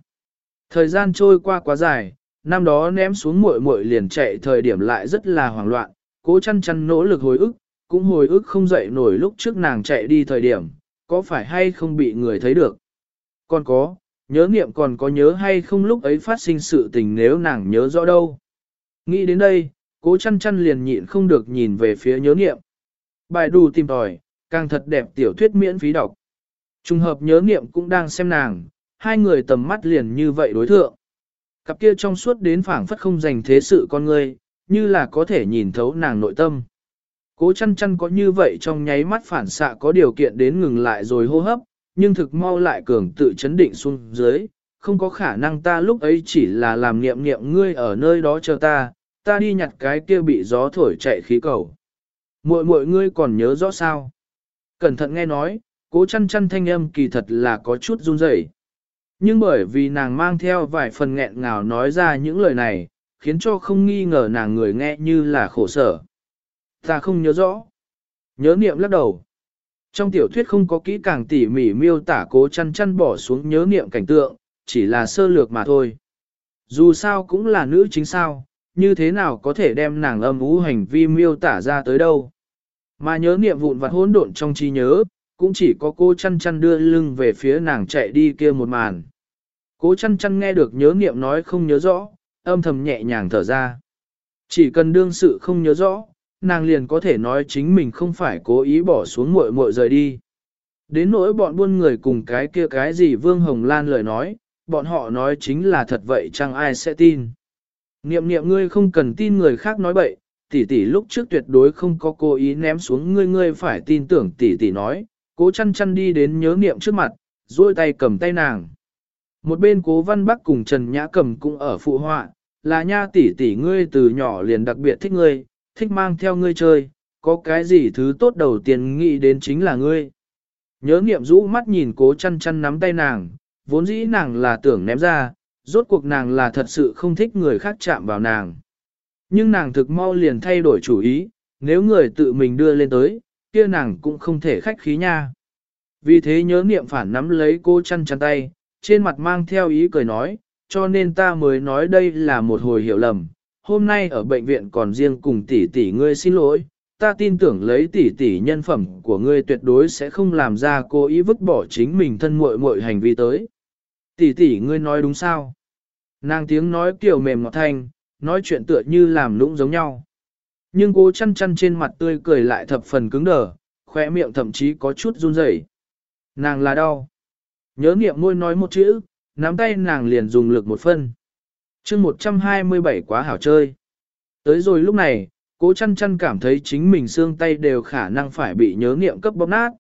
Thời gian trôi qua quá dài, năm đó ném xuống muội muội liền chạy thời điểm lại rất là hoảng loạn, cố chăn chăn nỗ lực hồi ức, cũng hồi ức không dậy nổi lúc trước nàng chạy đi thời điểm, có phải hay không bị người thấy được. Còn có, nhớ niệm còn có nhớ hay không lúc ấy phát sinh sự tình nếu nàng nhớ rõ đâu. Nghĩ đến đây, cố chăn chăn liền nhịn không được nhìn về phía nhớ niệm. Bài đù tìm tòi, càng thật đẹp tiểu thuyết miễn phí đọc. Trùng hợp nhớ niệm cũng đang xem nàng, hai người tầm mắt liền như vậy đối thượng. Cặp kia trong suốt đến phảng phất không dành thế sự con người, như là có thể nhìn thấu nàng nội tâm. Cố chăn chăn có như vậy trong nháy mắt phản xạ có điều kiện đến ngừng lại rồi hô hấp, nhưng thực mau lại cường tự chấn định xuống dưới, không có khả năng ta lúc ấy chỉ là làm niệm niệm ngươi ở nơi đó chờ ta, ta đi nhặt cái kia bị gió thổi chạy khí cầu. Muội muội ngươi còn nhớ rõ sao? Cẩn thận nghe nói, cố chăn chăn thanh âm kỳ thật là có chút run rẩy. Nhưng bởi vì nàng mang theo vài phần nghẹn ngào nói ra những lời này, khiến cho không nghi ngờ nàng người nghe như là khổ sở. Ta không nhớ rõ. Nhớ niệm lắc đầu. Trong tiểu thuyết không có kỹ càng tỉ mỉ miêu tả cố chăn chăn bỏ xuống nhớ niệm cảnh tượng, chỉ là sơ lược mà thôi. Dù sao cũng là nữ chính sao, như thế nào có thể đem nàng âm ú hành vi miêu tả ra tới đâu. Mà nhớ niệm vụn vặt hỗn độn trong trí nhớ, cũng chỉ có cô chăn chăn đưa lưng về phía nàng chạy đi kia một màn. Cố chăn chăn nghe được nhớ niệm nói không nhớ rõ, âm thầm nhẹ nhàng thở ra. Chỉ cần đương sự không nhớ rõ, nàng liền có thể nói chính mình không phải cố ý bỏ xuống muội muội rời đi. Đến nỗi bọn buôn người cùng cái kia cái gì Vương Hồng Lan lời nói, bọn họ nói chính là thật vậy chẳng ai sẽ tin. Niệm niệm ngươi không cần tin người khác nói bậy, tỷ tỷ lúc trước tuyệt đối không có cố ý ném xuống ngươi ngươi phải tin tưởng tỷ tỷ nói, cố chăn chăn đi đến nhớ niệm trước mặt, duỗi tay cầm tay nàng. Một bên cố văn bắc cùng Trần Nhã cầm cũng ở phụ họa, là nha tỷ tỷ ngươi từ nhỏ liền đặc biệt thích ngươi, thích mang theo ngươi chơi, có cái gì thứ tốt đầu tiên nghĩ đến chính là ngươi. Nhớ niệm rũ mắt nhìn cố chăn chăn nắm tay nàng, vốn dĩ nàng là tưởng ném ra, rốt cuộc nàng là thật sự không thích người khác chạm vào nàng. Nhưng nàng thực mau liền thay đổi chủ ý, nếu người tự mình đưa lên tới, kia nàng cũng không thể khách khí nha. Vì thế nhớ niệm phản nắm lấy cô chăn chăn tay, trên mặt mang theo ý cười nói, cho nên ta mới nói đây là một hồi hiểu lầm, hôm nay ở bệnh viện còn riêng cùng tỷ tỷ ngươi xin lỗi, ta tin tưởng lấy tỷ tỷ nhân phẩm của ngươi tuyệt đối sẽ không làm ra cố ý vứt bỏ chính mình thân muội muội hành vi tới. Tỷ tỷ ngươi nói đúng sao? Nàng tiếng nói kiểu mềm ngọt thanh, nói chuyện tựa như làm lũng giống nhau. Nhưng cố chăn chăn trên mặt tươi cười lại thập phần cứng đờ, khỏe miệng thậm chí có chút run rẩy. Nàng là đau. Nhớ niệm môi nói một chữ, nắm tay nàng liền dùng lực một phân. chương 127 quá hảo chơi. Tới rồi lúc này, cố chăn chăn cảm thấy chính mình xương tay đều khả năng phải bị nhớ niệm cấp bóp nát.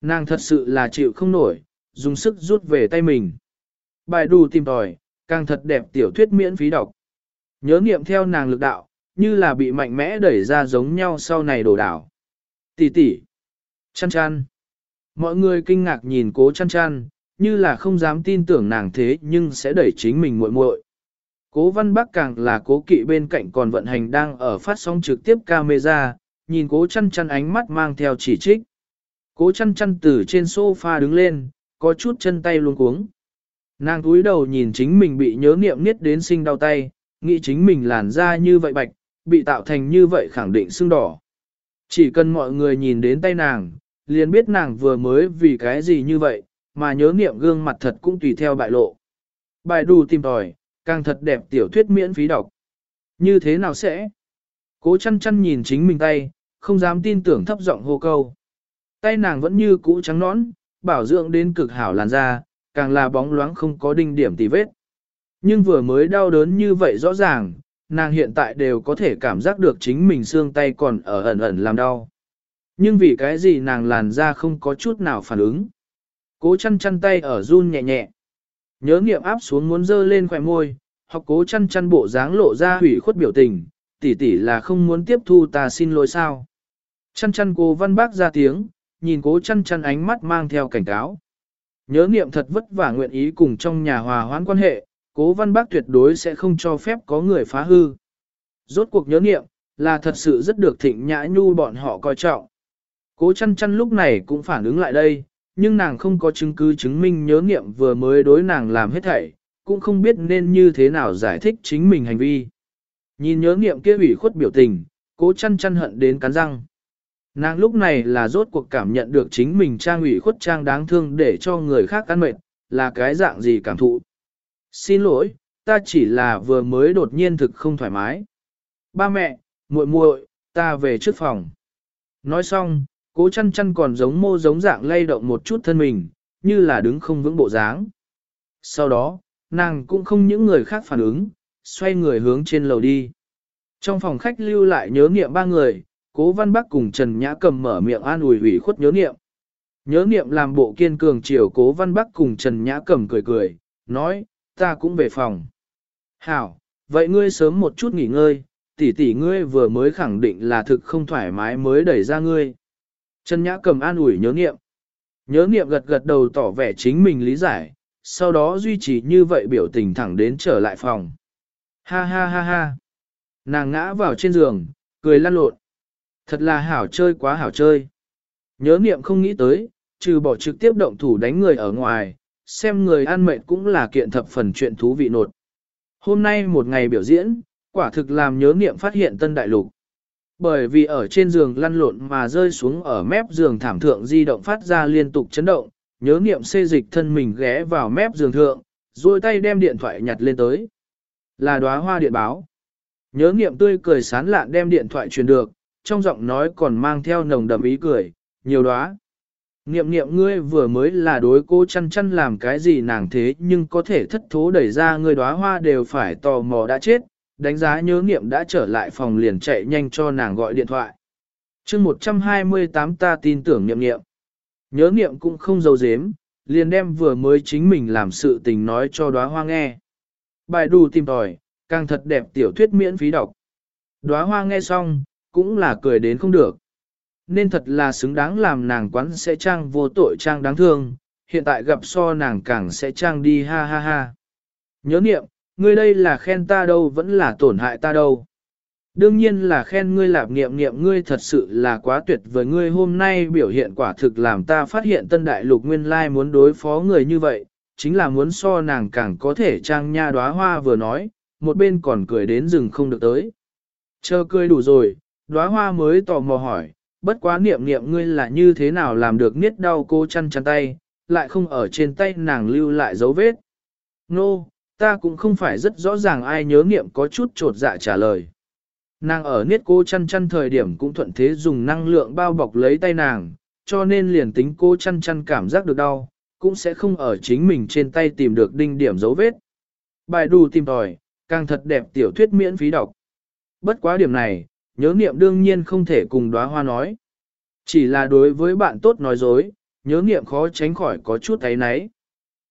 Nàng thật sự là chịu không nổi, dùng sức rút về tay mình. Bài đù tìm tòi, càng thật đẹp tiểu thuyết miễn phí đọc. Nhớ niệm theo nàng lực đạo, như là bị mạnh mẽ đẩy ra giống nhau sau này đổ đảo. Tỷ tỷ, chăn chăn. Mọi người kinh ngạc nhìn cố chăn chăn, như là không dám tin tưởng nàng thế nhưng sẽ đẩy chính mình muội muội. Cố văn bắc càng là cố kỵ bên cạnh còn vận hành đang ở phát sóng trực tiếp camera, nhìn cố chăn chăn ánh mắt mang theo chỉ trích. Cố chăn chăn từ trên sofa đứng lên, có chút chân tay luống cuống. Nàng túi đầu nhìn chính mình bị nhớ niệm niết đến sinh đau tay, nghĩ chính mình làn da như vậy bạch, bị tạo thành như vậy khẳng định sưng đỏ. Chỉ cần mọi người nhìn đến tay nàng, liền biết nàng vừa mới vì cái gì như vậy, mà nhớ niệm gương mặt thật cũng tùy theo bại lộ. Bài đù tìm tòi, càng thật đẹp tiểu thuyết miễn phí đọc. Như thế nào sẽ? Cố chăn chăn nhìn chính mình tay, không dám tin tưởng thấp giọng hô câu. Tay nàng vẫn như cũ trắng nõn, bảo dưỡng đến cực hảo làn da, càng là bóng loáng không có đinh điểm tì vết. Nhưng vừa mới đau đớn như vậy rõ ràng, nàng hiện tại đều có thể cảm giác được chính mình xương tay còn ở ẩn ẩn làm đau. Nhưng vì cái gì nàng làn ra không có chút nào phản ứng. Cố chăn chăn tay ở run nhẹ nhẹ. Nhớ nghiệm áp xuống muốn dơ lên khỏe môi, học cố chăn chăn bộ dáng lộ ra hủy khuất biểu tình, tỷ tỷ là không muốn tiếp thu ta xin lỗi sao. Chăn chăn cô văn bác ra tiếng, nhìn cố chăn chăn ánh mắt mang theo cảnh cáo. Nhớ nghiệm thật vất vả nguyện ý cùng trong nhà hòa hoãn quan hệ, cố văn bác tuyệt đối sẽ không cho phép có người phá hư. Rốt cuộc nhớ nghiệm, là thật sự rất được thịnh nhã nhu bọn họ coi trọng. Cố chăn chăn lúc này cũng phản ứng lại đây, nhưng nàng không có chứng cứ chứng minh nhớ nghiệm vừa mới đối nàng làm hết thảy, cũng không biết nên như thế nào giải thích chính mình hành vi. Nhìn nhớ nghiệm kia ủy khuất biểu tình, cố chăn chăn hận đến cắn răng. Nàng lúc này là rốt cuộc cảm nhận được chính mình trang ủy khuất trang đáng thương để cho người khác ăn mệt, là cái dạng gì cảm thụ. Xin lỗi, ta chỉ là vừa mới đột nhiên thực không thoải mái. Ba mẹ, muội muội, ta về trước phòng. Nói xong, cố chăn chăn còn giống mô giống dạng lay động một chút thân mình, như là đứng không vững bộ dáng. Sau đó, nàng cũng không những người khác phản ứng, xoay người hướng trên lầu đi. Trong phòng khách lưu lại nhớ niệm ba người, cố văn bắc cùng Trần Nhã cầm mở miệng an ủi ủy khuất nhớ niệm. Nhớ niệm làm bộ kiên cường chiều cố văn bắc cùng Trần Nhã cầm cười cười, nói, ta cũng về phòng. Hảo, vậy ngươi sớm một chút nghỉ ngơi, tỷ tỷ ngươi vừa mới khẳng định là thực không thoải mái mới đẩy ra ngươi. Trần Nhã cầm an ủi nhớ niệm. Nhớ niệm gật gật đầu tỏ vẻ chính mình lý giải, sau đó duy trì như vậy biểu tình thẳng đến trở lại phòng. Ha ha ha ha. Nàng ngã vào trên giường, cười lăn lộn. Thật là hảo chơi quá hảo chơi. Nhớ niệm không nghĩ tới, trừ bỏ trực tiếp động thủ đánh người ở ngoài, xem người ăn mệt cũng là kiện thập phần chuyện thú vị nột. Hôm nay một ngày biểu diễn, quả thực làm nhớ niệm phát hiện tân đại lục. Bởi vì ở trên giường lăn lộn mà rơi xuống ở mép giường thảm thượng di động phát ra liên tục chấn động, nhớ niệm xê dịch thân mình ghé vào mép giường thượng, rồi tay đem điện thoại nhặt lên tới. Là đóa hoa điện báo. Nhớ niệm tươi cười sán lạn đem điện thoại truyền được, trong giọng nói còn mang theo nồng đậm ý cười, nhiều đóa. Niệm niệm ngươi vừa mới là đối cô chăn chăn làm cái gì nàng thế nhưng có thể thất thố đẩy ra ngươi đóa hoa đều phải tò mò đã chết, đánh giá nhớ niệm đã trở lại phòng liền chạy nhanh cho nàng gọi điện thoại. chương 128 ta tin tưởng niệm niệm. Nhớ niệm cũng không dâu dếm liền đem vừa mới chính mình làm sự tình nói cho đóa hoa nghe. Bài đù tìm tòi, càng thật đẹp tiểu thuyết miễn phí đọc. Đóa hoa nghe xong, cũng là cười đến không được. Nên thật là xứng đáng làm nàng quán sẽ trang vô tội trang đáng thương, hiện tại gặp so nàng càng sẽ trang đi ha ha ha. Nhớ niệm, ngươi đây là khen ta đâu vẫn là tổn hại ta đâu. Đương nhiên là khen ngươi lạp niệm niệm ngươi thật sự là quá tuyệt với ngươi hôm nay biểu hiện quả thực làm ta phát hiện tân đại lục nguyên lai muốn đối phó người như vậy, chính là muốn so nàng càng có thể trang nha đóa hoa vừa nói, một bên còn cười đến rừng không được tới. Chờ cười đủ rồi, đóa hoa mới tò mò hỏi, bất quá niệm niệm ngươi là như thế nào làm được niết đau cô chăn chăn tay, lại không ở trên tay nàng lưu lại dấu vết. Nô, no, ta cũng không phải rất rõ ràng ai nhớ niệm có chút trột dạ trả lời. Nàng ở niết cô chăn chăn thời điểm cũng thuận thế dùng năng lượng bao bọc lấy tay nàng, cho nên liền tính cô chăn chăn cảm giác được đau, cũng sẽ không ở chính mình trên tay tìm được đinh điểm dấu vết. Bài đù tìm tòi, càng thật đẹp tiểu thuyết miễn phí đọc. Bất quá điểm này, nhớ niệm đương nhiên không thể cùng đóa hoa nói. Chỉ là đối với bạn tốt nói dối, nhớ niệm khó tránh khỏi có chút thấy náy.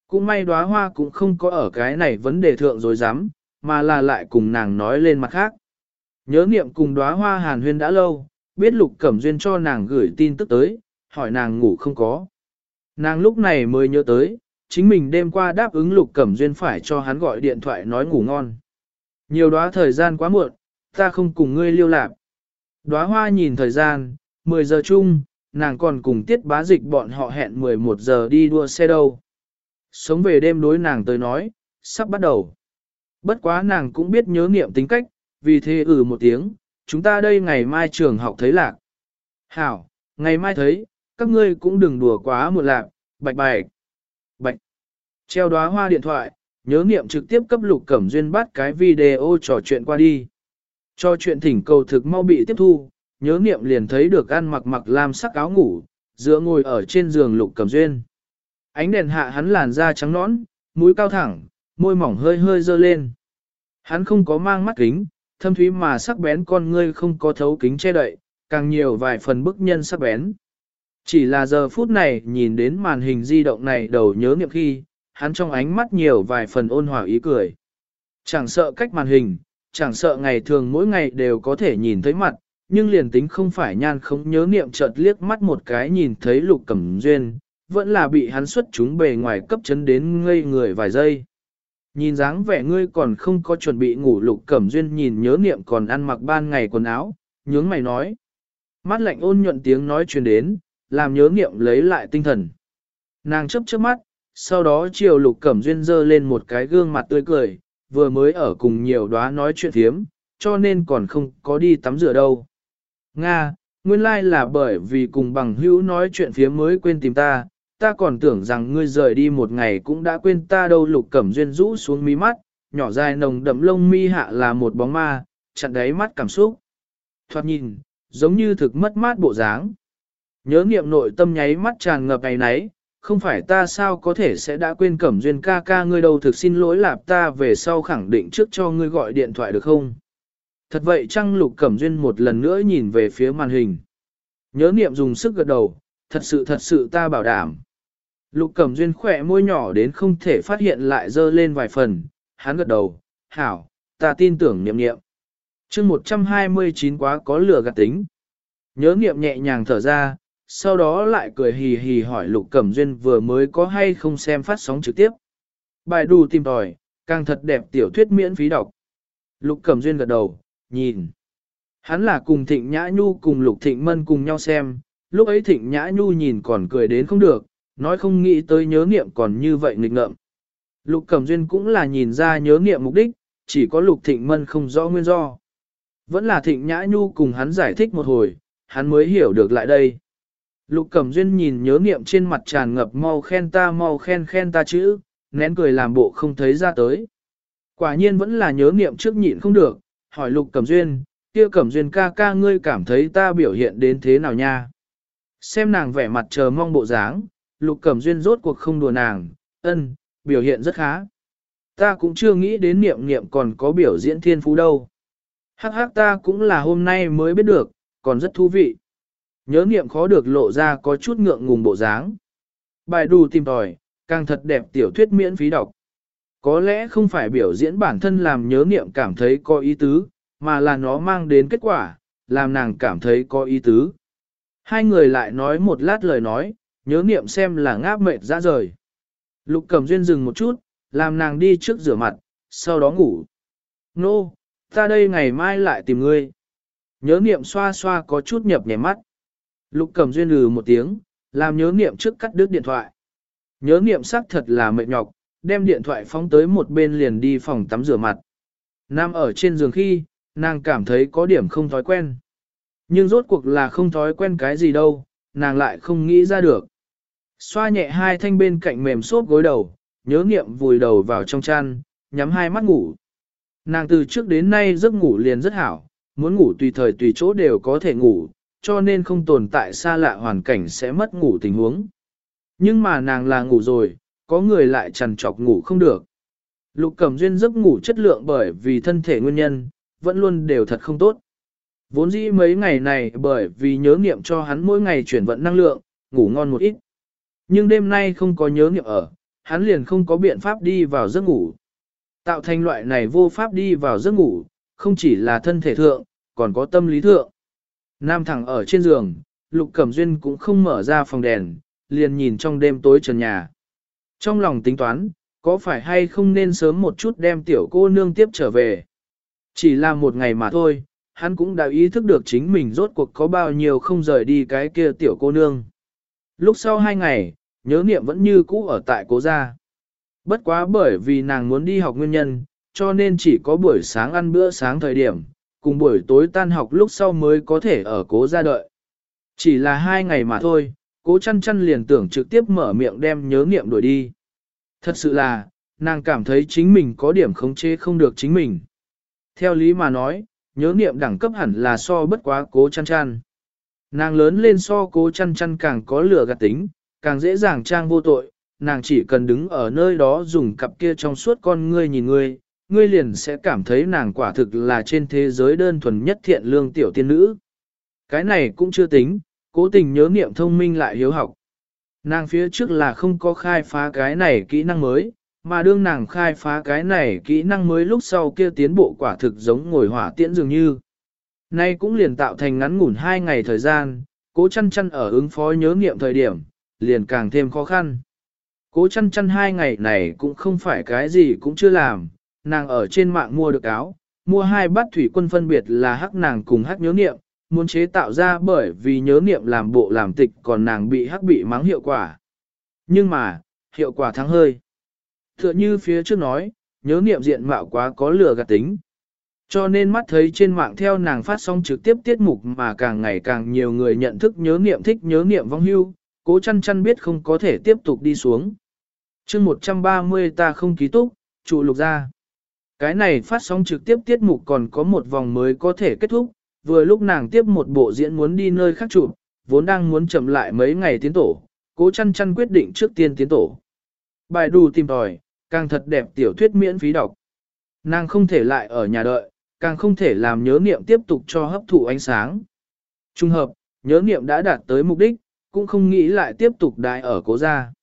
Cũng may đóa hoa cũng không có ở cái này vấn đề thượng dối dám, mà là lại cùng nàng nói lên mặt khác. Nhớ niệm cùng đóa hoa hàn huyên đã lâu, biết lục cẩm duyên cho nàng gửi tin tức tới, hỏi nàng ngủ không có. Nàng lúc này mới nhớ tới, chính mình đêm qua đáp ứng lục cẩm duyên phải cho hắn gọi điện thoại nói ngủ ngon. Nhiều đóa thời gian quá muộn, ta không cùng ngươi liêu lạc. Đóa hoa nhìn thời gian, 10 giờ chung, nàng còn cùng tiết bá dịch bọn họ hẹn 11 giờ đi đua xe đâu. Sống về đêm đối nàng tới nói, sắp bắt đầu. Bất quá nàng cũng biết nhớ niệm tính cách, vì thế ừ một tiếng, chúng ta đây ngày mai trường học thấy lạc. Hảo, ngày mai thấy, các ngươi cũng đừng đùa quá một lạc, bạch bạch. Bạch. Treo đóa hoa điện thoại, nhớ niệm trực tiếp cấp lục cẩm duyên bắt cái video trò chuyện qua đi. Cho chuyện thỉnh cầu thực mau bị tiếp thu, nhớ niệm liền thấy được ăn mặc mặc lam sắc áo ngủ, giữa ngồi ở trên giường lục cầm duyên. Ánh đèn hạ hắn làn da trắng nõn, mũi cao thẳng, môi mỏng hơi hơi dơ lên. Hắn không có mang mắt kính, thâm thúy mà sắc bén con ngươi không có thấu kính che đậy, càng nhiều vài phần bức nhân sắc bén. Chỉ là giờ phút này nhìn đến màn hình di động này đầu nhớ nghiệm khi, hắn trong ánh mắt nhiều vài phần ôn hòa ý cười. Chẳng sợ cách màn hình, chẳng sợ ngày thường mỗi ngày đều có thể nhìn thấy mặt, nhưng liền tính không phải nhan không nhớ niệm chợt liếc mắt một cái nhìn thấy lục cẩm duyên, vẫn là bị hắn xuất chúng bề ngoài cấp chấn đến ngây người vài giây. Nhìn dáng vẻ ngươi còn không có chuẩn bị ngủ lục cẩm duyên nhìn nhớ niệm còn ăn mặc ban ngày quần áo, nhướng mày nói. Mắt lạnh ôn nhuận tiếng nói truyền đến, làm nhớ niệm lấy lại tinh thần. Nàng chấp chớp mắt, sau đó chiều lục cẩm duyên dơ lên một cái gương mặt tươi cười, vừa mới ở cùng nhiều đóa nói chuyện thiếm, cho nên còn không có đi tắm rửa đâu. Nga, nguyên lai like là bởi vì cùng bằng hữu nói chuyện phía mới quên tìm ta, ta còn tưởng rằng ngươi rời đi một ngày cũng đã quên ta đâu lục cẩm duyên rũ xuống mí mắt, nhỏ dài nồng đậm lông mi hạ là một bóng ma, chặn đáy mắt cảm xúc. Thoạt nhìn, giống như thực mất mát bộ dáng. Nhớ nghiệm nội tâm nháy mắt tràn ngập ngày nấy, không phải ta sao có thể sẽ đã quên cẩm duyên ca ca ngươi đâu thực xin lỗi lạp ta về sau khẳng định trước cho ngươi gọi điện thoại được không? Thật vậy trăng lục cẩm duyên một lần nữa nhìn về phía màn hình. Nhớ niệm dùng sức gật đầu, thật sự thật sự ta bảo đảm. Lục cẩm duyên khỏe môi nhỏ đến không thể phát hiện lại dơ lên vài phần, hắn gật đầu, hảo, ta tin tưởng niệm niệm. chương 129 quá có lửa gạt tính. Nhớ niệm nhẹ nhàng thở ra, sau đó lại cười hì hì hỏi Lục Cẩm Duyên vừa mới có hay không xem phát sóng trực tiếp. Bài đủ tìm tòi, càng thật đẹp tiểu thuyết miễn phí đọc. Lục Cẩm Duyên gật đầu, nhìn. Hắn là cùng Thịnh Nhã Nhu cùng Lục Thịnh Mân cùng nhau xem, lúc ấy Thịnh Nhã Nhu nhìn còn cười đến không được, nói không nghĩ tới nhớ niệm còn như vậy nghịch ngợm. Lục Cẩm Duyên cũng là nhìn ra nhớ niệm mục đích, chỉ có Lục Thịnh Mân không rõ nguyên do. Vẫn là Thịnh Nhã Nhu cùng hắn giải thích một hồi, hắn mới hiểu được lại đây. Lục Cẩm Duyên nhìn nhớ niệm trên mặt tràn ngập mau khen ta mau khen khen ta chữ, nén cười làm bộ không thấy ra tới. Quả nhiên vẫn là nhớ niệm trước nhịn không được, hỏi Lục Cẩm Duyên, kia Cẩm Duyên ca ca ngươi cảm thấy ta biểu hiện đến thế nào nha? Xem nàng vẻ mặt chờ mong bộ dáng, Lục Cẩm Duyên rốt cuộc không đùa nàng, ân, biểu hiện rất khá. Ta cũng chưa nghĩ đến niệm niệm còn có biểu diễn thiên phú đâu. Hắc hắc ta cũng là hôm nay mới biết được, còn rất thú vị. Nhớ niệm khó được lộ ra có chút ngượng ngùng bộ dáng. Bài đù tìm tòi, càng thật đẹp tiểu thuyết miễn phí đọc. Có lẽ không phải biểu diễn bản thân làm nhớ niệm cảm thấy có ý tứ, mà là nó mang đến kết quả, làm nàng cảm thấy có ý tứ. Hai người lại nói một lát lời nói, nhớ niệm xem là ngáp mệt ra rời. Lục cầm duyên dừng một chút, làm nàng đi trước rửa mặt, sau đó ngủ. Nô, no, ta đây ngày mai lại tìm ngươi. Nhớ niệm xoa xoa có chút nhập nhẹ mắt. Lục cầm duyên lừ một tiếng, làm nhớ niệm trước cắt đứt điện thoại. Nhớ niệm xác thật là mệt nhọc, đem điện thoại phóng tới một bên liền đi phòng tắm rửa mặt. Nam ở trên giường khi, nàng cảm thấy có điểm không thói quen. Nhưng rốt cuộc là không thói quen cái gì đâu, nàng lại không nghĩ ra được. Xoa nhẹ hai thanh bên cạnh mềm xốp gối đầu, nhớ niệm vùi đầu vào trong chăn, nhắm hai mắt ngủ. Nàng từ trước đến nay giấc ngủ liền rất hảo, muốn ngủ tùy thời tùy chỗ đều có thể ngủ, cho nên không tồn tại xa lạ hoàn cảnh sẽ mất ngủ tình huống. Nhưng mà nàng là ngủ rồi, có người lại trằn trọc ngủ không được. Lục Cẩm Duyên giấc ngủ chất lượng bởi vì thân thể nguyên nhân, vẫn luôn đều thật không tốt. Vốn dĩ mấy ngày này bởi vì nhớ niệm cho hắn mỗi ngày chuyển vận năng lượng, ngủ ngon một ít. Nhưng đêm nay không có nhớ niệm ở, hắn liền không có biện pháp đi vào giấc ngủ. Tạo thành loại này vô pháp đi vào giấc ngủ, không chỉ là thân thể thượng, còn có tâm lý thượng. Nam thẳng ở trên giường, Lục Cẩm Duyên cũng không mở ra phòng đèn, liền nhìn trong đêm tối trần nhà. Trong lòng tính toán, có phải hay không nên sớm một chút đem tiểu cô nương tiếp trở về. Chỉ là một ngày mà thôi, hắn cũng đã ý thức được chính mình rốt cuộc có bao nhiêu không rời đi cái kia tiểu cô nương. Lúc sau hai ngày, nhớ niệm vẫn như cũ ở tại cố gia. Bất quá bởi vì nàng muốn đi học nguyên nhân, cho nên chỉ có buổi sáng ăn bữa sáng thời điểm, cùng buổi tối tan học lúc sau mới có thể ở cố ra đợi. Chỉ là hai ngày mà thôi, cố chăn chăn liền tưởng trực tiếp mở miệng đem nhớ niệm đuổi đi. Thật sự là, nàng cảm thấy chính mình có điểm khống chế không được chính mình. Theo lý mà nói, nhớ niệm đẳng cấp hẳn là so bất quá cố chăn chăn. Nàng lớn lên so cố chăn chăn càng có lửa gạt tính, càng dễ dàng trang vô tội, nàng chỉ cần đứng ở nơi đó dùng cặp kia trong suốt con ngươi nhìn ngươi, ngươi liền sẽ cảm thấy nàng quả thực là trên thế giới đơn thuần nhất thiện lương tiểu tiên nữ. Cái này cũng chưa tính, cố tình nhớ niệm thông minh lại hiếu học. Nàng phía trước là không có khai phá cái này kỹ năng mới, mà đương nàng khai phá cái này kỹ năng mới lúc sau kia tiến bộ quả thực giống ngồi hỏa tiễn dường như. Nay cũng liền tạo thành ngắn ngủn hai ngày thời gian, cố chăn chăn ở ứng phó nhớ nghiệm thời điểm, liền càng thêm khó khăn. Cố chăn chăn hai ngày này cũng không phải cái gì cũng chưa làm, nàng ở trên mạng mua được áo, mua hai bát thủy quân phân biệt là hắc nàng cùng hắc nhớ niệm, muốn chế tạo ra bởi vì nhớ niệm làm bộ làm tịch còn nàng bị hắc bị mắng hiệu quả. Nhưng mà, hiệu quả thắng hơi. Tựa như phía trước nói, nhớ niệm diện mạo quá có lừa gạt tính. Cho nên mắt thấy trên mạng theo nàng phát sóng trực tiếp tiết mục mà càng ngày càng nhiều người nhận thức nhớ niệm thích nhớ niệm vong hưu, cố chăn chăn biết không có thể tiếp tục đi xuống. chương 130 ta không ký túc, trụ lục ra. Cái này phát sóng trực tiếp tiết mục còn có một vòng mới có thể kết thúc, vừa lúc nàng tiếp một bộ diễn muốn đi nơi khác chụp, vốn đang muốn chậm lại mấy ngày tiến tổ, cố chăn chăn quyết định trước tiên tiến tổ. Bài đù tìm tòi, càng thật đẹp tiểu thuyết miễn phí đọc. Nàng không thể lại ở nhà đợi, càng không thể làm nhớ niệm tiếp tục cho hấp thụ ánh sáng. Trung hợp, nhớ niệm đã đạt tới mục đích, cũng không nghĩ lại tiếp tục đại ở cố gia.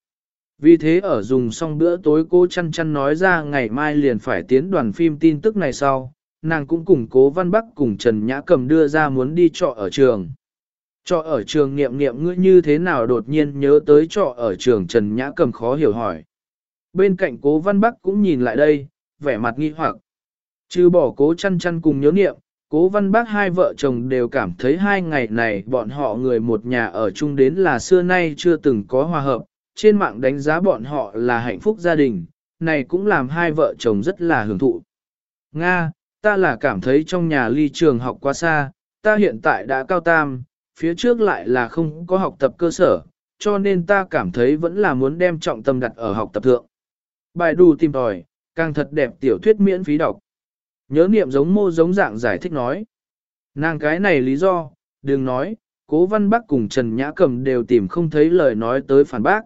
Vì thế ở dùng xong bữa tối cô chăn chăn nói ra ngày mai liền phải tiến đoàn phim tin tức này sau, nàng cũng cùng cố văn bắc cùng Trần Nhã Cầm đưa ra muốn đi trọ ở trường. Trọ ở trường nghiệm nghiệm ngươi như thế nào đột nhiên nhớ tới trọ ở trường Trần Nhã Cầm khó hiểu hỏi. Bên cạnh cố văn bắc cũng nhìn lại đây, vẻ mặt nghi hoặc. Trừ bỏ cố chăn chăn cùng nhớ nghiệm, cố văn bác hai vợ chồng đều cảm thấy hai ngày này bọn họ người một nhà ở chung đến là xưa nay chưa từng có hòa hợp, trên mạng đánh giá bọn họ là hạnh phúc gia đình, này cũng làm hai vợ chồng rất là hưởng thụ. Nga, ta là cảm thấy trong nhà ly trường học quá xa, ta hiện tại đã cao tam, phía trước lại là không có học tập cơ sở, cho nên ta cảm thấy vẫn là muốn đem trọng tâm đặt ở học tập thượng. Bài đù tìm tòi, càng thật đẹp tiểu thuyết miễn phí đọc. Nhớ niệm giống mô giống dạng giải thích nói. Nàng cái này lý do, đừng nói, cố văn bắc cùng Trần Nhã Cầm đều tìm không thấy lời nói tới phản bác.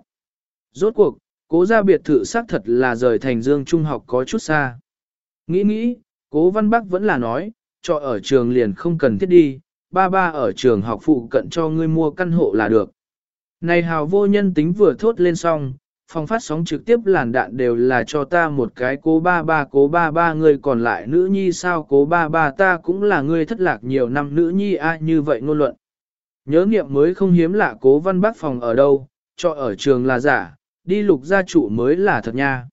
Rốt cuộc, cố gia biệt thự xác thật là rời thành dương trung học có chút xa. Nghĩ nghĩ, cố văn bắc vẫn là nói, cho ở trường liền không cần thiết đi, ba ba ở trường học phụ cận cho ngươi mua căn hộ là được. Này hào vô nhân tính vừa thốt lên xong, phòng phát sóng trực tiếp làn đạn đều là cho ta một cái cố ba ba cố ba ba người còn lại nữ nhi sao cố ba ba ta cũng là người thất lạc nhiều năm nữ nhi à như vậy ngôn luận. Nhớ nghiệm mới không hiếm lạ cố văn bác phòng ở đâu, cho ở trường là giả, đi lục gia trụ mới là thật nha.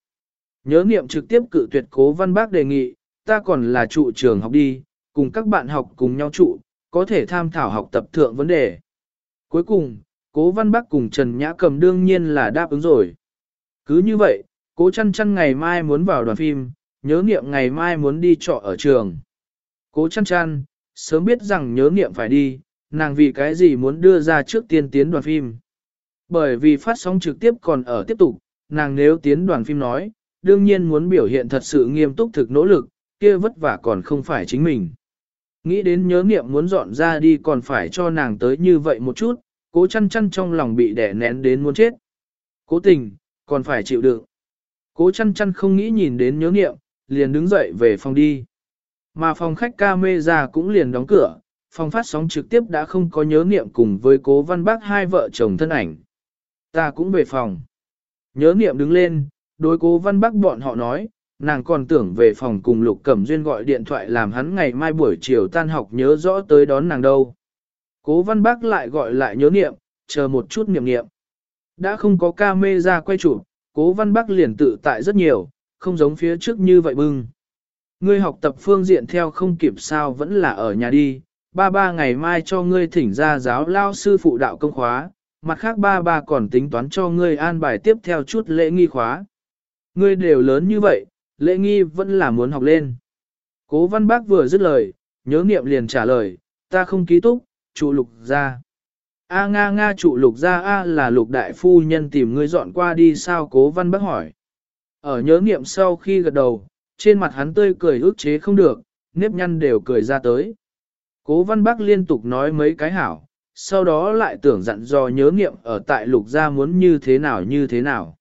Nhớ niệm trực tiếp cự tuyệt cố văn bác đề nghị, ta còn là trụ trường học đi, cùng các bạn học cùng nhau trụ, có thể tham thảo học tập thượng vấn đề. Cuối cùng, cố văn bác cùng Trần Nhã Cầm đương nhiên là đáp ứng rồi. Cứ như vậy, cố chăn chăn ngày mai muốn vào đoàn phim, nhớ niệm ngày mai muốn đi trọ ở trường. Cố chăn chăn, sớm biết rằng nhớ niệm phải đi, nàng vì cái gì muốn đưa ra trước tiên tiến đoàn phim. Bởi vì phát sóng trực tiếp còn ở tiếp tục, nàng nếu tiến đoàn phim nói, đương nhiên muốn biểu hiện thật sự nghiêm túc thực nỗ lực, kia vất vả còn không phải chính mình. Nghĩ đến nhớ nghiệm muốn dọn ra đi còn phải cho nàng tới như vậy một chút, cố chăn chăn trong lòng bị đẻ nén đến muốn chết. Cố tình, còn phải chịu đựng. Cố chăn chăn không nghĩ nhìn đến nhớ nghiệm, liền đứng dậy về phòng đi. Mà phòng khách ca mê ra cũng liền đóng cửa, phòng phát sóng trực tiếp đã không có nhớ nghiệm cùng với cố văn bác hai vợ chồng thân ảnh. Ta cũng về phòng. Nhớ niệm đứng lên, đối cố văn bác bọn họ nói, nàng còn tưởng về phòng cùng Lục Cẩm Duyên gọi điện thoại làm hắn ngày mai buổi chiều tan học nhớ rõ tới đón nàng đâu. Cố văn bác lại gọi lại nhớ niệm chờ một chút niệm niệm. Đã không có ca mê ra quay chụp, cố văn bác liền tự tại rất nhiều, không giống phía trước như vậy bưng. Ngươi học tập phương diện theo không kịp sao vẫn là ở nhà đi, ba ba ngày mai cho ngươi thỉnh ra giáo lao sư phụ đạo công khóa, mặt khác ba ba còn tính toán cho ngươi an bài tiếp theo chút lễ nghi khóa. Ngươi đều lớn như vậy, lễ nghi vẫn là muốn học lên. Cố văn bác vừa dứt lời, nhớ niệm liền trả lời, ta không ký túc, trụ lục ra. A nga nga trụ lục ra A là lục đại phu nhân tìm ngươi dọn qua đi sao cố văn bác hỏi. Ở nhớ niệm sau khi gật đầu, trên mặt hắn tươi cười ước chế không được, nếp nhăn đều cười ra tới. Cố văn bác liên tục nói mấy cái hảo, sau đó lại tưởng dặn dò nhớ niệm ở tại lục gia muốn như thế nào như thế nào.